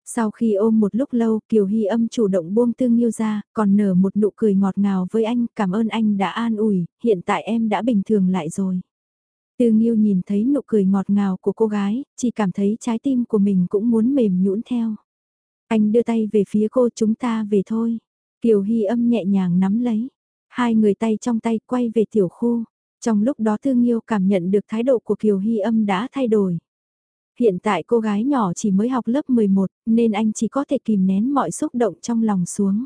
Sau khi ôm một lúc lâu, Kiều Hy âm chủ động buông tương Nhiêu ra, còn nở một nụ cười ngọt ngào với anh, cảm ơn anh đã an ủi, hiện tại em đã bình thường lại rồi. Tương Nhiêu nhìn thấy nụ cười ngọt ngào của cô gái, chỉ cảm thấy trái tim của mình cũng muốn mềm nhũn theo. Anh đưa tay về phía cô chúng ta về thôi. Kiều Hy âm nhẹ nhàng nắm lấy. Hai người tay trong tay quay về tiểu khu. Trong lúc đó Thương Nhiêu cảm nhận được thái độ của Kiều Hy âm đã thay đổi. Hiện tại cô gái nhỏ chỉ mới học lớp 11 nên anh chỉ có thể kìm nén mọi xúc động trong lòng xuống.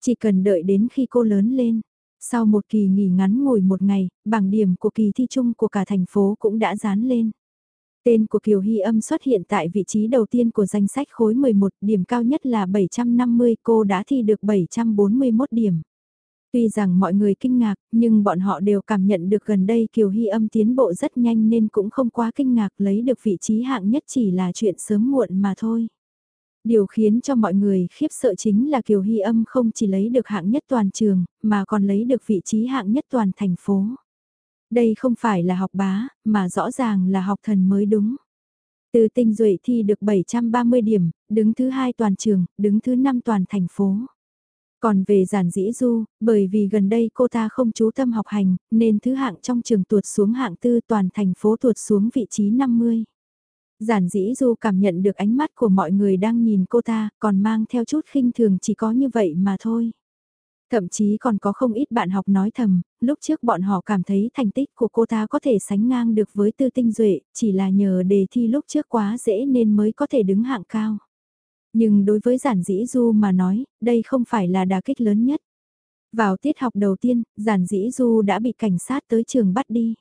Chỉ cần đợi đến khi cô lớn lên. Sau một kỳ nghỉ ngắn ngồi một ngày, bảng điểm của kỳ thi chung của cả thành phố cũng đã dán lên. Tên của Kiều Hy âm xuất hiện tại vị trí đầu tiên của danh sách khối 11, điểm cao nhất là 750, cô đã thi được 741 điểm. Tuy rằng mọi người kinh ngạc, nhưng bọn họ đều cảm nhận được gần đây Kiều Hy âm tiến bộ rất nhanh nên cũng không quá kinh ngạc lấy được vị trí hạng nhất chỉ là chuyện sớm muộn mà thôi. Điều khiến cho mọi người khiếp sợ chính là Kiều Hy âm không chỉ lấy được hạng nhất toàn trường, mà còn lấy được vị trí hạng nhất toàn thành phố. Đây không phải là học bá, mà rõ ràng là học thần mới đúng. Từ tinh duệ thi được 730 điểm, đứng thứ hai toàn trường, đứng thứ năm toàn thành phố. Còn về giản dĩ du, bởi vì gần đây cô ta không chú tâm học hành, nên thứ hạng trong trường tuột xuống hạng tư toàn thành phố tuột xuống vị trí 50. Giản dĩ du cảm nhận được ánh mắt của mọi người đang nhìn cô ta, còn mang theo chút khinh thường chỉ có như vậy mà thôi. Thậm chí còn có không ít bạn học nói thầm, lúc trước bọn họ cảm thấy thành tích của cô ta có thể sánh ngang được với tư tinh duệ, chỉ là nhờ đề thi lúc trước quá dễ nên mới có thể đứng hạng cao. Nhưng đối với giản dĩ du mà nói, đây không phải là đà kích lớn nhất. Vào tiết học đầu tiên, giản dĩ du đã bị cảnh sát tới trường bắt đi.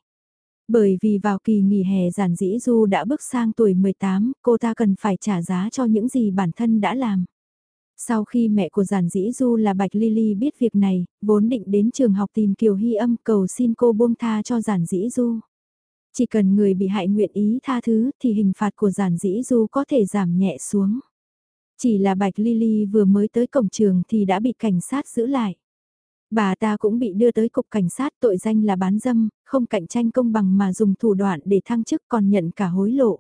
Bởi vì vào kỳ nghỉ hè giản dĩ du đã bước sang tuổi 18, cô ta cần phải trả giá cho những gì bản thân đã làm. Sau khi mẹ của giản dĩ du là Bạch Lily biết việc này, vốn định đến trường học tìm Kiều Hy âm cầu xin cô buông tha cho giản dĩ du. Chỉ cần người bị hại nguyện ý tha thứ thì hình phạt của giản dĩ du có thể giảm nhẹ xuống. Chỉ là Bạch Lily vừa mới tới cổng trường thì đã bị cảnh sát giữ lại. Bà ta cũng bị đưa tới cục cảnh sát tội danh là bán dâm, không cạnh tranh công bằng mà dùng thủ đoạn để thăng chức còn nhận cả hối lộ.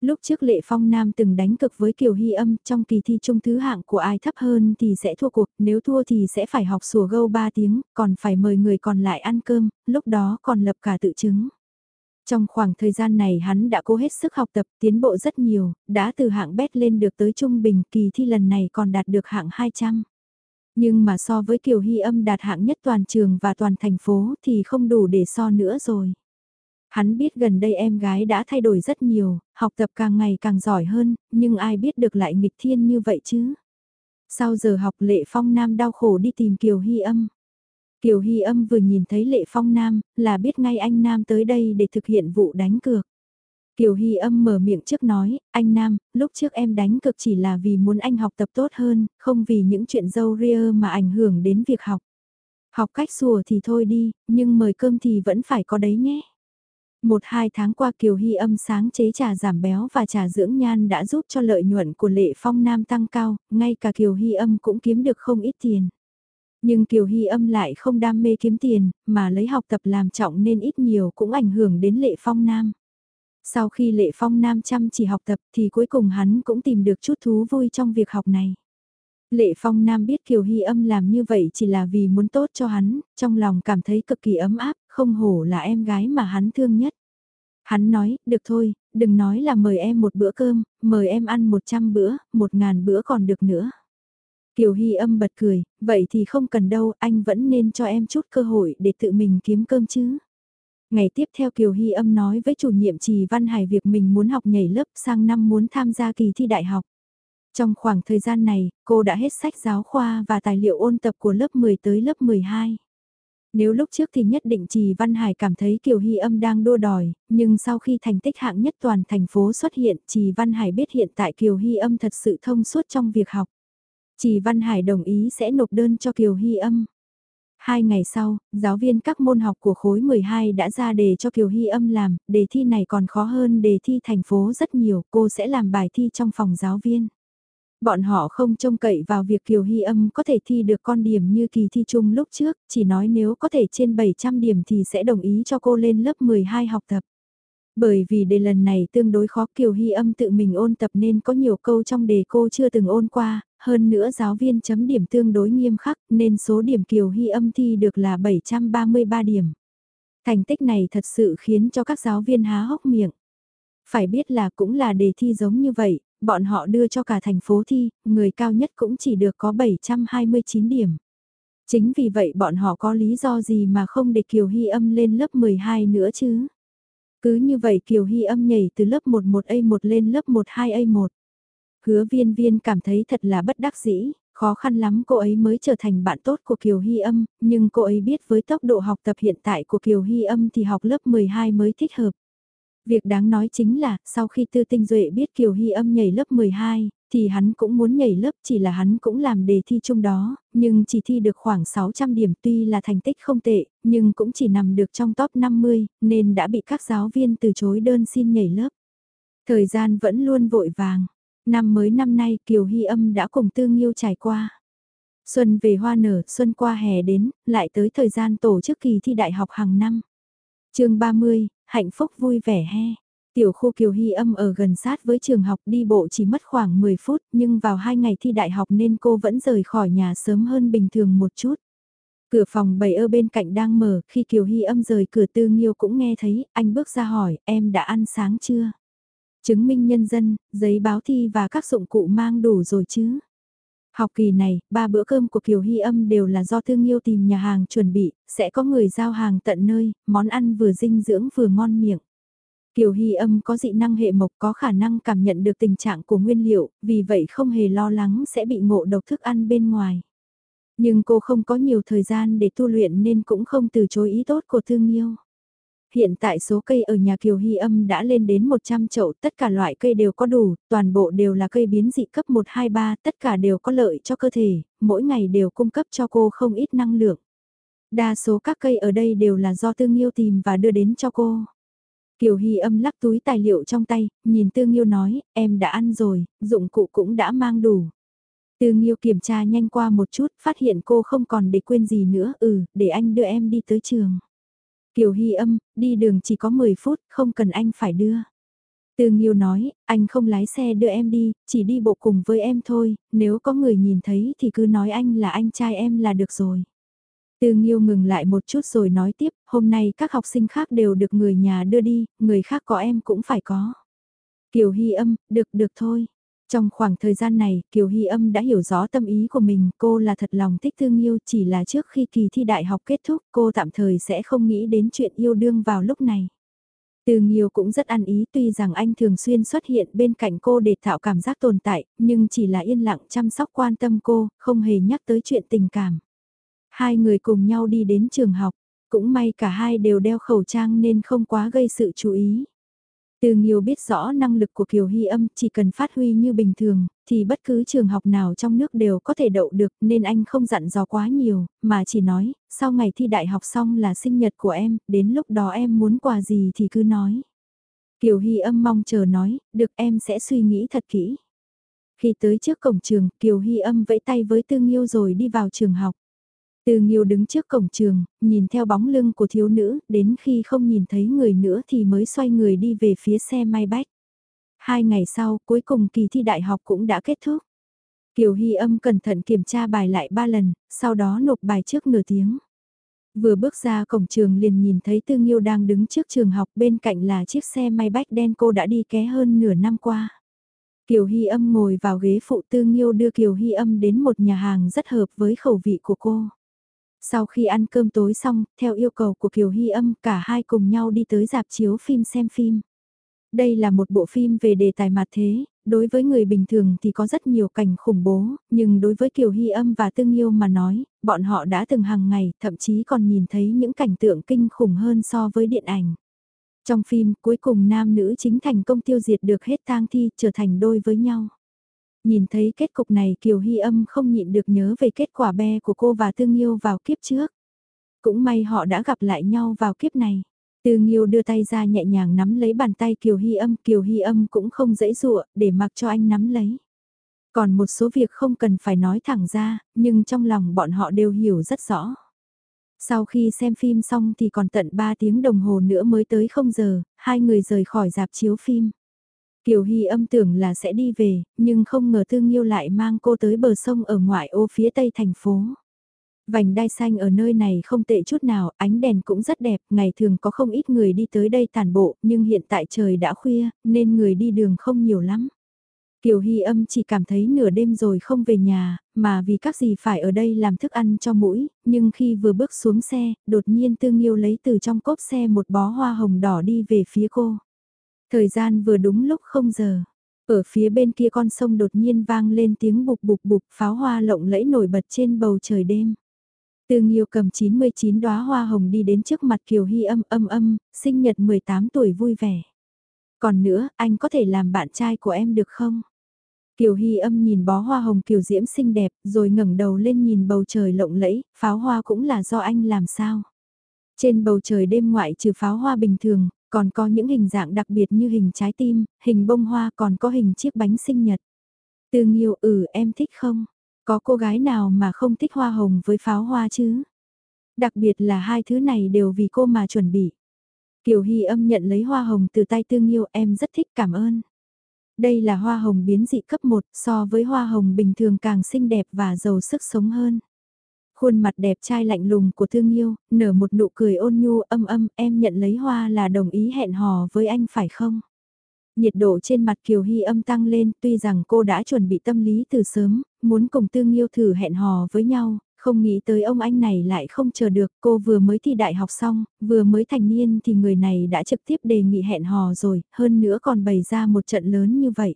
Lúc trước Lệ Phong Nam từng đánh cực với Kiều Hy âm trong kỳ thi trung thứ hạng của ai thấp hơn thì sẽ thua cuộc, nếu thua thì sẽ phải học sủa gâu 3 tiếng, còn phải mời người còn lại ăn cơm, lúc đó còn lập cả tự chứng. Trong khoảng thời gian này hắn đã cố hết sức học tập, tiến bộ rất nhiều, đã từ hạng bét lên được tới trung bình, kỳ thi lần này còn đạt được hạng 200. Nhưng mà so với Kiều Hy âm đạt hạng nhất toàn trường và toàn thành phố thì không đủ để so nữa rồi. Hắn biết gần đây em gái đã thay đổi rất nhiều, học tập càng ngày càng giỏi hơn, nhưng ai biết được lại nghịch thiên như vậy chứ. Sau giờ học Lệ Phong Nam đau khổ đi tìm Kiều Hy âm. Kiều Hy âm vừa nhìn thấy Lệ Phong Nam là biết ngay anh Nam tới đây để thực hiện vụ đánh cược. Kiều Hy âm mở miệng trước nói, anh Nam, lúc trước em đánh cược chỉ là vì muốn anh học tập tốt hơn, không vì những chuyện dâu ria mà ảnh hưởng đến việc học. Học cách sùa thì thôi đi, nhưng mời cơm thì vẫn phải có đấy nhé. Một hai tháng qua Kiều Hy âm sáng chế trà giảm béo và trà dưỡng nhan đã giúp cho lợi nhuận của Lệ Phong Nam tăng cao, ngay cả Kiều Hy âm cũng kiếm được không ít tiền. Nhưng Kiều Hy âm lại không đam mê kiếm tiền, mà lấy học tập làm trọng nên ít nhiều cũng ảnh hưởng đến Lệ Phong Nam. Sau khi Lệ Phong Nam chăm chỉ học tập thì cuối cùng hắn cũng tìm được chút thú vui trong việc học này. Lệ Phong Nam biết Kiều Hy âm làm như vậy chỉ là vì muốn tốt cho hắn, trong lòng cảm thấy cực kỳ ấm áp, không hổ là em gái mà hắn thương nhất. Hắn nói, được thôi, đừng nói là mời em một bữa cơm, mời em ăn một trăm bữa, một ngàn bữa còn được nữa. Kiều Hy âm bật cười, vậy thì không cần đâu, anh vẫn nên cho em chút cơ hội để tự mình kiếm cơm chứ. Ngày tiếp theo Kiều Hy âm nói với chủ nhiệm Trì Văn Hải việc mình muốn học nhảy lớp sang năm muốn tham gia kỳ thi đại học. Trong khoảng thời gian này, cô đã hết sách giáo khoa và tài liệu ôn tập của lớp 10 tới lớp 12. Nếu lúc trước thì nhất định Trì Văn Hải cảm thấy Kiều Hy âm đang đua đòi, nhưng sau khi thành tích hạng nhất toàn thành phố xuất hiện, Trì Văn Hải biết hiện tại Kiều Hy âm thật sự thông suốt trong việc học. Chỉ Văn Hải đồng ý sẽ nộp đơn cho Kiều Hy âm. Hai ngày sau, giáo viên các môn học của khối 12 đã ra đề cho Kiều Hy âm làm, đề thi này còn khó hơn đề thi thành phố rất nhiều, cô sẽ làm bài thi trong phòng giáo viên. Bọn họ không trông cậy vào việc Kiều Hy âm có thể thi được con điểm như kỳ thi chung lúc trước, chỉ nói nếu có thể trên 700 điểm thì sẽ đồng ý cho cô lên lớp 12 học tập. Bởi vì đề lần này tương đối khó Kiều Hy âm tự mình ôn tập nên có nhiều câu trong đề cô chưa từng ôn qua, hơn nữa giáo viên chấm điểm tương đối nghiêm khắc nên số điểm Kiều Hy âm thi được là 733 điểm. Thành tích này thật sự khiến cho các giáo viên há hốc miệng. Phải biết là cũng là đề thi giống như vậy, bọn họ đưa cho cả thành phố thi, người cao nhất cũng chỉ được có 729 điểm. Chính vì vậy bọn họ có lý do gì mà không để Kiều Hy âm lên lớp 12 nữa chứ? Cứ như vậy Kiều Hy âm nhảy từ lớp 11A1 lên lớp 12A1. Hứa viên viên cảm thấy thật là bất đắc dĩ, khó khăn lắm cô ấy mới trở thành bạn tốt của Kiều Hy âm, nhưng cô ấy biết với tốc độ học tập hiện tại của Kiều Hy âm thì học lớp 12 mới thích hợp. Việc đáng nói chính là, sau khi Tư Tinh Duệ biết Kiều Hy âm nhảy lớp 12, thì hắn cũng muốn nhảy lớp chỉ là hắn cũng làm đề thi chung đó, nhưng chỉ thi được khoảng 600 điểm tuy là thành tích không tệ, nhưng cũng chỉ nằm được trong top 50, nên đã bị các giáo viên từ chối đơn xin nhảy lớp. Thời gian vẫn luôn vội vàng. Năm mới năm nay Kiều Hy âm đã cùng Tương Nhiêu trải qua. Xuân về hoa nở, xuân qua hè đến, lại tới thời gian tổ chức kỳ thi đại học hàng năm. chương 30, hạnh phúc vui vẻ he. Tiểu khu Kiều Hy âm ở gần sát với trường học đi bộ chỉ mất khoảng 10 phút nhưng vào hai ngày thi đại học nên cô vẫn rời khỏi nhà sớm hơn bình thường một chút. Cửa phòng bầy ở bên cạnh đang mở, khi Kiều Hy âm rời cửa tư nghiêu cũng nghe thấy, anh bước ra hỏi, em đã ăn sáng chưa? Chứng minh nhân dân, giấy báo thi và các dụng cụ mang đủ rồi chứ? Học kỳ này, ba bữa cơm của Kiều Hy âm đều là do thương yêu tìm nhà hàng chuẩn bị, sẽ có người giao hàng tận nơi, món ăn vừa dinh dưỡng vừa ngon miệng. Kiều Hy âm có dị năng hệ mộc có khả năng cảm nhận được tình trạng của nguyên liệu, vì vậy không hề lo lắng sẽ bị ngộ độc thức ăn bên ngoài. Nhưng cô không có nhiều thời gian để tu luyện nên cũng không từ chối ý tốt của thương yêu. Hiện tại số cây ở nhà Kiều Hy âm đã lên đến 100 chậu, tất cả loại cây đều có đủ, toàn bộ đều là cây biến dị cấp 123, tất cả đều có lợi cho cơ thể, mỗi ngày đều cung cấp cho cô không ít năng lượng. Đa số các cây ở đây đều là do Tương Nhiêu tìm và đưa đến cho cô. Kiều Hy âm lắc túi tài liệu trong tay, nhìn Tương Nhiêu nói, em đã ăn rồi, dụng cụ cũng đã mang đủ. Tương Nhiêu kiểm tra nhanh qua một chút, phát hiện cô không còn để quên gì nữa, ừ, để anh đưa em đi tới trường. Kiều Hy âm, đi đường chỉ có 10 phút, không cần anh phải đưa. Từ Nghiêu nói, anh không lái xe đưa em đi, chỉ đi bộ cùng với em thôi, nếu có người nhìn thấy thì cứ nói anh là anh trai em là được rồi. Từ Nghiêu ngừng lại một chút rồi nói tiếp, hôm nay các học sinh khác đều được người nhà đưa đi, người khác có em cũng phải có. Kiều Hy âm, được được thôi. Trong khoảng thời gian này, Kiều Hy âm đã hiểu rõ tâm ý của mình, cô là thật lòng thích thương yêu chỉ là trước khi kỳ thi đại học kết thúc cô tạm thời sẽ không nghĩ đến chuyện yêu đương vào lúc này. Từ Nghiêu cũng rất ăn ý tuy rằng anh thường xuyên xuất hiện bên cạnh cô để tạo cảm giác tồn tại, nhưng chỉ là yên lặng chăm sóc quan tâm cô, không hề nhắc tới chuyện tình cảm. Hai người cùng nhau đi đến trường học, cũng may cả hai đều đeo khẩu trang nên không quá gây sự chú ý. Từ Nghiêu biết rõ năng lực của Kiều Hy âm chỉ cần phát huy như bình thường, thì bất cứ trường học nào trong nước đều có thể đậu được nên anh không dặn dò quá nhiều, mà chỉ nói, sau ngày thi đại học xong là sinh nhật của em, đến lúc đó em muốn quà gì thì cứ nói. Kiều Hy âm mong chờ nói, được em sẽ suy nghĩ thật kỹ. Khi tới trước cổng trường, Kiều Hy âm vẫy tay với Tương Nhiêu rồi đi vào trường học. Từ Nghiêu đứng trước cổng trường, nhìn theo bóng lưng của thiếu nữ, đến khi không nhìn thấy người nữa thì mới xoay người đi về phía xe may bách. Hai ngày sau, cuối cùng kỳ thi đại học cũng đã kết thúc. Kiều Hy âm cẩn thận kiểm tra bài lại ba lần, sau đó nộp bài trước nửa tiếng. Vừa bước ra cổng trường liền nhìn thấy Tư Nghiêu đang đứng trước trường học bên cạnh là chiếc xe may bách đen cô đã đi ké hơn nửa năm qua. Kiều Hy âm ngồi vào ghế phụ Tư Nghiêu đưa Kiều Hy âm đến một nhà hàng rất hợp với khẩu vị của cô. Sau khi ăn cơm tối xong, theo yêu cầu của Kiều Hy âm, cả hai cùng nhau đi tới dạp chiếu phim xem phim. Đây là một bộ phim về đề tài mặt thế, đối với người bình thường thì có rất nhiều cảnh khủng bố, nhưng đối với Kiều Hy âm và Tương Yêu mà nói, bọn họ đã từng hàng ngày, thậm chí còn nhìn thấy những cảnh tượng kinh khủng hơn so với điện ảnh. Trong phim, cuối cùng nam nữ chính thành công tiêu diệt được hết tang thi, trở thành đôi với nhau. Nhìn thấy kết cục này Kiều Hy âm không nhịn được nhớ về kết quả be của cô và Tương Yêu vào kiếp trước. Cũng may họ đã gặp lại nhau vào kiếp này. Tương Yêu đưa tay ra nhẹ nhàng nắm lấy bàn tay Kiều Hy âm, Kiều Hy âm cũng không dễ dụa, để mặc cho anh nắm lấy. Còn một số việc không cần phải nói thẳng ra, nhưng trong lòng bọn họ đều hiểu rất rõ. Sau khi xem phim xong thì còn tận 3 tiếng đồng hồ nữa mới tới không giờ, hai người rời khỏi dạp chiếu phim. Kiều Hy âm tưởng là sẽ đi về, nhưng không ngờ Tương Nghiêu lại mang cô tới bờ sông ở ngoại ô phía tây thành phố. Vành đai xanh ở nơi này không tệ chút nào, ánh đèn cũng rất đẹp, ngày thường có không ít người đi tới đây tàn bộ, nhưng hiện tại trời đã khuya, nên người đi đường không nhiều lắm. Kiều Hy âm chỉ cảm thấy nửa đêm rồi không về nhà, mà vì các gì phải ở đây làm thức ăn cho mũi, nhưng khi vừa bước xuống xe, đột nhiên Tương Nghiêu lấy từ trong cốp xe một bó hoa hồng đỏ đi về phía cô. Thời gian vừa đúng lúc không giờ. Ở phía bên kia con sông đột nhiên vang lên tiếng bục bục bục pháo hoa lộng lẫy nổi bật trên bầu trời đêm. Từ Nghiêu cầm 99 đóa hoa hồng đi đến trước mặt Kiều Hy âm âm âm, sinh nhật 18 tuổi vui vẻ. Còn nữa, anh có thể làm bạn trai của em được không? Kiều Hy âm nhìn bó hoa hồng kiều diễm xinh đẹp, rồi ngẩng đầu lên nhìn bầu trời lộng lẫy, pháo hoa cũng là do anh làm sao? Trên bầu trời đêm ngoại trừ pháo hoa bình thường, còn có những hình dạng đặc biệt như hình trái tim, hình bông hoa còn có hình chiếc bánh sinh nhật. Tương yêu ừ em thích không? Có cô gái nào mà không thích hoa hồng với pháo hoa chứ? Đặc biệt là hai thứ này đều vì cô mà chuẩn bị. Kiều Hy âm nhận lấy hoa hồng từ tay tương yêu em rất thích cảm ơn. Đây là hoa hồng biến dị cấp 1 so với hoa hồng bình thường càng xinh đẹp và giàu sức sống hơn. Khuôn mặt đẹp trai lạnh lùng của thương yêu, nở một nụ cười ôn nhu âm âm, em nhận lấy hoa là đồng ý hẹn hò với anh phải không? Nhiệt độ trên mặt Kiều Hy âm tăng lên, tuy rằng cô đã chuẩn bị tâm lý từ sớm, muốn cùng tương yêu thử hẹn hò với nhau, không nghĩ tới ông anh này lại không chờ được, cô vừa mới thi đại học xong, vừa mới thành niên thì người này đã trực tiếp đề nghị hẹn hò rồi, hơn nữa còn bày ra một trận lớn như vậy.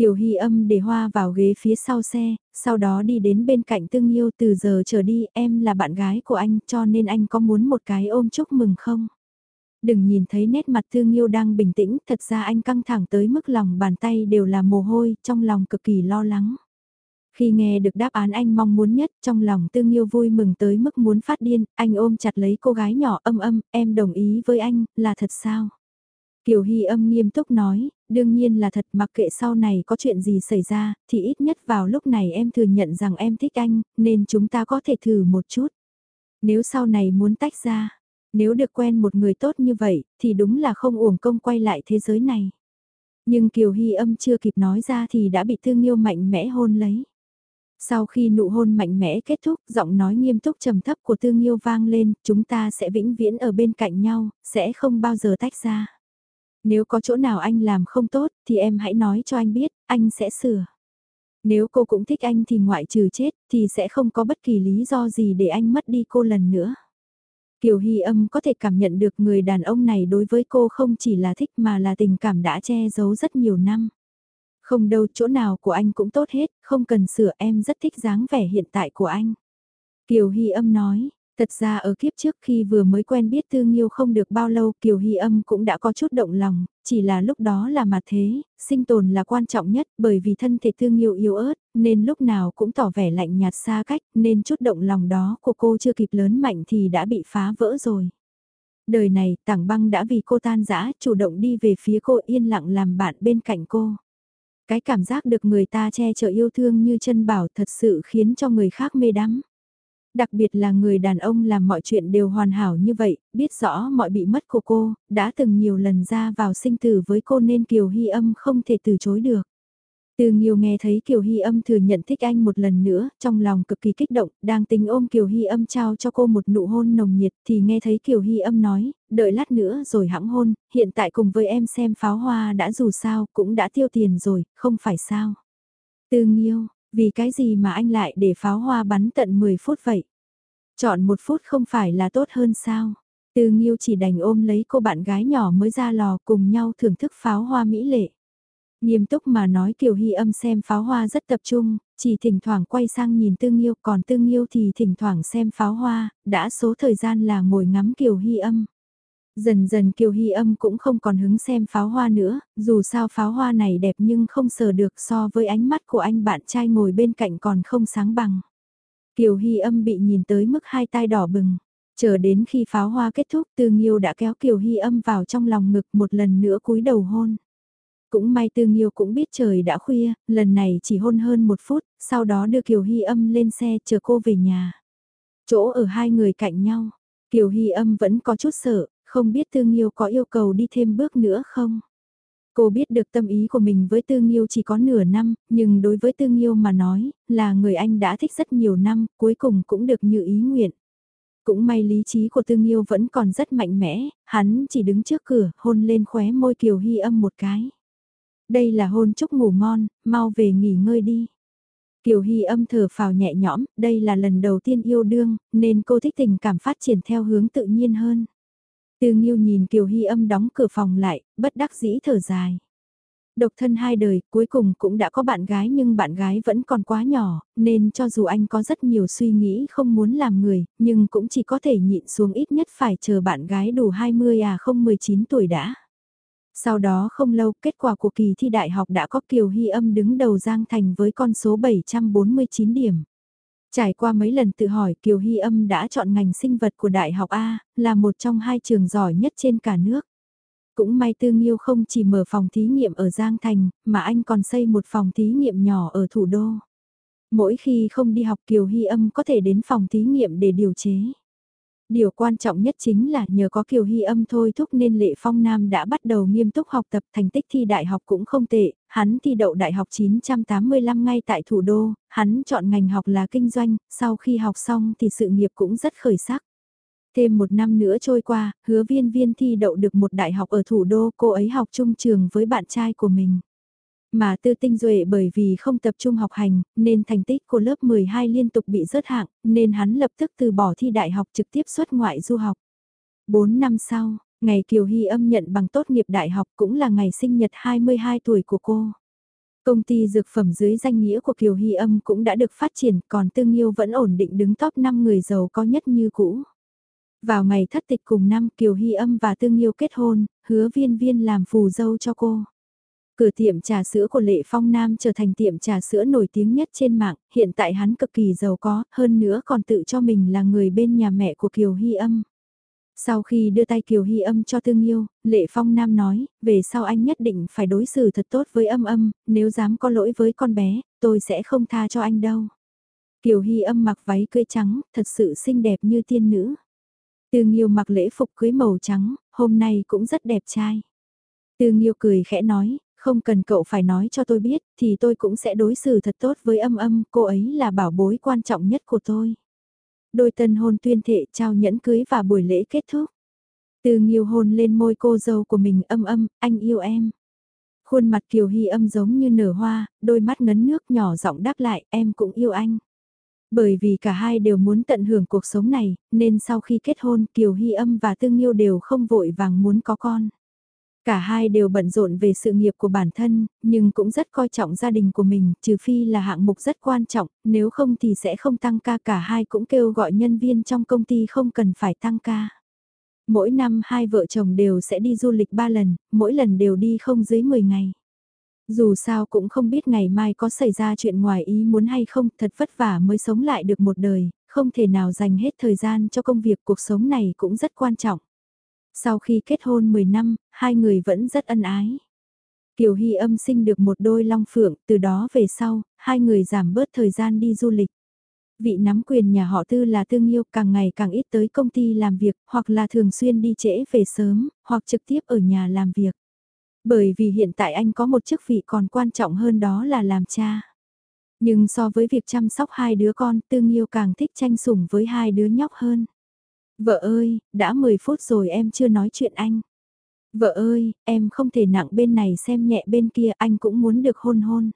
Kiều Hy âm để hoa vào ghế phía sau xe, sau đó đi đến bên cạnh tương yêu từ giờ trở đi em là bạn gái của anh cho nên anh có muốn một cái ôm chúc mừng không? Đừng nhìn thấy nét mặt tương yêu đang bình tĩnh, thật ra anh căng thẳng tới mức lòng bàn tay đều là mồ hôi, trong lòng cực kỳ lo lắng. Khi nghe được đáp án anh mong muốn nhất, trong lòng tương yêu vui mừng tới mức muốn phát điên, anh ôm chặt lấy cô gái nhỏ âm âm, em đồng ý với anh, là thật sao? Kiều Hy âm nghiêm túc nói, đương nhiên là thật mặc kệ sau này có chuyện gì xảy ra, thì ít nhất vào lúc này em thừa nhận rằng em thích anh, nên chúng ta có thể thử một chút. Nếu sau này muốn tách ra, nếu được quen một người tốt như vậy, thì đúng là không uổng công quay lại thế giới này. Nhưng Kiều Hy âm chưa kịp nói ra thì đã bị thương yêu mạnh mẽ hôn lấy. Sau khi nụ hôn mạnh mẽ kết thúc, giọng nói nghiêm túc trầm thấp của Tương Yêu vang lên, chúng ta sẽ vĩnh viễn ở bên cạnh nhau, sẽ không bao giờ tách ra. Nếu có chỗ nào anh làm không tốt, thì em hãy nói cho anh biết, anh sẽ sửa. Nếu cô cũng thích anh thì ngoại trừ chết, thì sẽ không có bất kỳ lý do gì để anh mất đi cô lần nữa. Kiều Hy âm có thể cảm nhận được người đàn ông này đối với cô không chỉ là thích mà là tình cảm đã che giấu rất nhiều năm. Không đâu chỗ nào của anh cũng tốt hết, không cần sửa em rất thích dáng vẻ hiện tại của anh. Kiều Hy âm nói, Thật ra ở kiếp trước khi vừa mới quen biết Tư Nghiêu không được bao lâu Kiều Hy âm cũng đã có chút động lòng, chỉ là lúc đó là mà thế, sinh tồn là quan trọng nhất bởi vì thân thể Tư Nghiêu yếu ớt, nên lúc nào cũng tỏ vẻ lạnh nhạt xa cách, nên chút động lòng đó của cô chưa kịp lớn mạnh thì đã bị phá vỡ rồi. Đời này, tảng băng đã vì cô tan giã chủ động đi về phía cô yên lặng làm bạn bên cạnh cô. Cái cảm giác được người ta che chở yêu thương như chân bảo thật sự khiến cho người khác mê đắm. Đặc biệt là người đàn ông làm mọi chuyện đều hoàn hảo như vậy, biết rõ mọi bị mất của cô, đã từng nhiều lần ra vào sinh tử với cô nên Kiều Hy âm không thể từ chối được. Từ nhiều nghe thấy Kiều Hy âm thừa nhận thích anh một lần nữa, trong lòng cực kỳ kích động, đang tính ôm Kiều Hy âm trao cho cô một nụ hôn nồng nhiệt thì nghe thấy Kiều Hy âm nói, đợi lát nữa rồi hãng hôn, hiện tại cùng với em xem pháo hoa đã dù sao, cũng đã tiêu tiền rồi, không phải sao. Từ Nghiêu, vì cái gì mà anh lại để pháo hoa bắn tận 10 phút vậy? Chọn một phút không phải là tốt hơn sao? Từ Nghiêu chỉ đành ôm lấy cô bạn gái nhỏ mới ra lò cùng nhau thưởng thức pháo hoa mỹ lệ. Nghiêm túc mà nói Kiều Hy âm xem pháo hoa rất tập trung, chỉ thỉnh thoảng quay sang nhìn Tương Nghiêu còn Tương Nghiêu thì thỉnh thoảng xem pháo hoa, đã số thời gian là ngồi ngắm Kiều Hy âm. Dần dần Kiều Hy âm cũng không còn hứng xem pháo hoa nữa, dù sao pháo hoa này đẹp nhưng không sờ được so với ánh mắt của anh bạn trai ngồi bên cạnh còn không sáng bằng. Kiều Hy âm bị nhìn tới mức hai tai đỏ bừng. Chờ đến khi pháo hoa kết thúc Tư Nghiêu đã kéo Kiều Hy âm vào trong lòng ngực một lần nữa cúi đầu hôn. Cũng may Tư Nghiêu cũng biết trời đã khuya, lần này chỉ hôn hơn một phút, sau đó đưa Kiều Hy âm lên xe chờ cô về nhà. Chỗ ở hai người cạnh nhau, Kiều Hy âm vẫn có chút sợ, không biết Tư Nghiêu có yêu cầu đi thêm bước nữa không? Cô biết được tâm ý của mình với Tư Nghiêu chỉ có nửa năm, nhưng đối với Tư Nghiêu mà nói, là người anh đã thích rất nhiều năm, cuối cùng cũng được như ý nguyện. Cũng may lý trí của Tư Nghiêu vẫn còn rất mạnh mẽ, hắn chỉ đứng trước cửa, hôn lên khóe môi Kiều Hy âm một cái. Đây là hôn chúc ngủ ngon, mau về nghỉ ngơi đi. Kiều Hy âm thở phào nhẹ nhõm, đây là lần đầu tiên yêu đương, nên cô thích tình cảm phát triển theo hướng tự nhiên hơn. Từ Nghiêu nhìn Kiều Hy âm đóng cửa phòng lại, bất đắc dĩ thở dài. Độc thân hai đời, cuối cùng cũng đã có bạn gái nhưng bạn gái vẫn còn quá nhỏ, nên cho dù anh có rất nhiều suy nghĩ không muốn làm người, nhưng cũng chỉ có thể nhịn xuống ít nhất phải chờ bạn gái đủ 20 à không 19 tuổi đã. Sau đó không lâu, kết quả của kỳ thi đại học đã có Kiều Hy âm đứng đầu Giang Thành với con số 749 điểm. Trải qua mấy lần tự hỏi Kiều Hy âm đã chọn ngành sinh vật của Đại học A, là một trong hai trường giỏi nhất trên cả nước. Cũng may tương yêu không chỉ mở phòng thí nghiệm ở Giang Thành, mà anh còn xây một phòng thí nghiệm nhỏ ở thủ đô. Mỗi khi không đi học Kiều Hy âm có thể đến phòng thí nghiệm để điều chế. Điều quan trọng nhất chính là nhờ có Kiều Hy âm thôi thúc nên Lệ Phong Nam đã bắt đầu nghiêm túc học tập thành tích thi đại học cũng không tệ, hắn thi đậu đại học 985 ngay tại thủ đô, hắn chọn ngành học là kinh doanh, sau khi học xong thì sự nghiệp cũng rất khởi sắc. Thêm một năm nữa trôi qua, hứa viên viên thi đậu được một đại học ở thủ đô, cô ấy học chung trường với bạn trai của mình. Mà tư tinh duệ bởi vì không tập trung học hành, nên thành tích của lớp 12 liên tục bị rớt hạng, nên hắn lập tức từ bỏ thi đại học trực tiếp xuất ngoại du học. 4 năm sau, ngày Kiều Hy âm nhận bằng tốt nghiệp đại học cũng là ngày sinh nhật 22 tuổi của cô. Công ty dược phẩm dưới danh nghĩa của Kiều Hy âm cũng đã được phát triển, còn Tương Nhiêu vẫn ổn định đứng top 5 người giàu có nhất như cũ. Vào ngày thất tịch cùng năm Kiều Hy âm và Tương Nhiêu kết hôn, hứa viên viên làm phù dâu cho cô. Cửa tiệm trà sữa của Lệ Phong Nam trở thành tiệm trà sữa nổi tiếng nhất trên mạng, hiện tại hắn cực kỳ giàu có, hơn nữa còn tự cho mình là người bên nhà mẹ của Kiều Hy âm. Sau khi đưa tay Kiều Hy âm cho Tương Yêu, Lệ Phong Nam nói, về sau anh nhất định phải đối xử thật tốt với âm âm, nếu dám có lỗi với con bé, tôi sẽ không tha cho anh đâu. Kiều Hy âm mặc váy cưới trắng, thật sự xinh đẹp như tiên nữ. Tương Yêu mặc lễ phục cưới màu trắng, hôm nay cũng rất đẹp trai. Tương Yêu cười khẽ nói, không cần cậu phải nói cho tôi biết, thì tôi cũng sẽ đối xử thật tốt với âm âm, cô ấy là bảo bối quan trọng nhất của tôi. Đôi tân hôn tuyên thệ trao nhẫn cưới và buổi lễ kết thúc. Từ nghiêu hôn lên môi cô dâu của mình âm âm, anh yêu em. Khuôn mặt Kiều Hy âm giống như nở hoa, đôi mắt ngấn nước nhỏ giọng đáp lại, em cũng yêu anh. Bởi vì cả hai đều muốn tận hưởng cuộc sống này, nên sau khi kết hôn Kiều Hy âm và Tương Yêu đều không vội vàng muốn có con. Cả hai đều bận rộn về sự nghiệp của bản thân, nhưng cũng rất coi trọng gia đình của mình, trừ phi là hạng mục rất quan trọng, nếu không thì sẽ không tăng ca cả hai cũng kêu gọi nhân viên trong công ty không cần phải tăng ca. Mỗi năm hai vợ chồng đều sẽ đi du lịch ba lần, mỗi lần đều đi không dưới 10 ngày. Dù sao cũng không biết ngày mai có xảy ra chuyện ngoài ý muốn hay không, thật vất vả mới sống lại được một đời, không thể nào dành hết thời gian cho công việc cuộc sống này cũng rất quan trọng. Sau khi kết hôn 10 năm, hai người vẫn rất ân ái. Kiều Hy âm sinh được một đôi long phượng, từ đó về sau, hai người giảm bớt thời gian đi du lịch. Vị nắm quyền nhà họ tư là tương yêu càng ngày càng ít tới công ty làm việc, hoặc là thường xuyên đi trễ về sớm, hoặc trực tiếp ở nhà làm việc. Bởi vì hiện tại anh có một chức vị còn quan trọng hơn đó là làm cha. Nhưng so với việc chăm sóc hai đứa con, tương yêu càng thích tranh sủng với hai đứa nhóc hơn. Vợ ơi, đã 10 phút rồi em chưa nói chuyện anh. Vợ ơi, em không thể nặng bên này xem nhẹ bên kia anh cũng muốn được hôn hôn.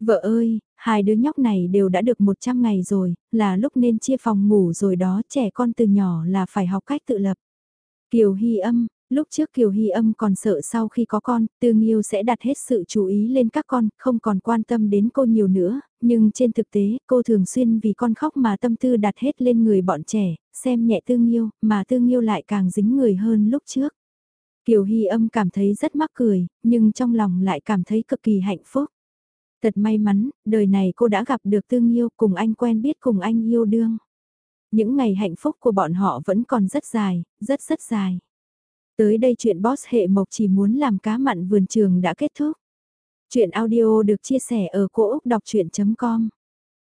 Vợ ơi, hai đứa nhóc này đều đã được 100 ngày rồi, là lúc nên chia phòng ngủ rồi đó, trẻ con từ nhỏ là phải học cách tự lập. Kiều Hy âm, lúc trước Kiều Hy âm còn sợ sau khi có con, tương yêu sẽ đặt hết sự chú ý lên các con, không còn quan tâm đến cô nhiều nữa, nhưng trên thực tế, cô thường xuyên vì con khóc mà tâm tư đặt hết lên người bọn trẻ, xem nhẹ tương yêu mà tương yêu lại càng dính người hơn lúc trước. Kiều Hy âm cảm thấy rất mắc cười, nhưng trong lòng lại cảm thấy cực kỳ hạnh phúc. Thật may mắn, đời này cô đã gặp được Tương Yêu cùng anh quen biết cùng anh yêu đương. Những ngày hạnh phúc của bọn họ vẫn còn rất dài, rất rất dài. Tới đây chuyện boss hệ mộc chỉ muốn làm cá mặn vườn trường đã kết thúc. Chuyện audio được chia sẻ ở cỗ đọc chuyện.com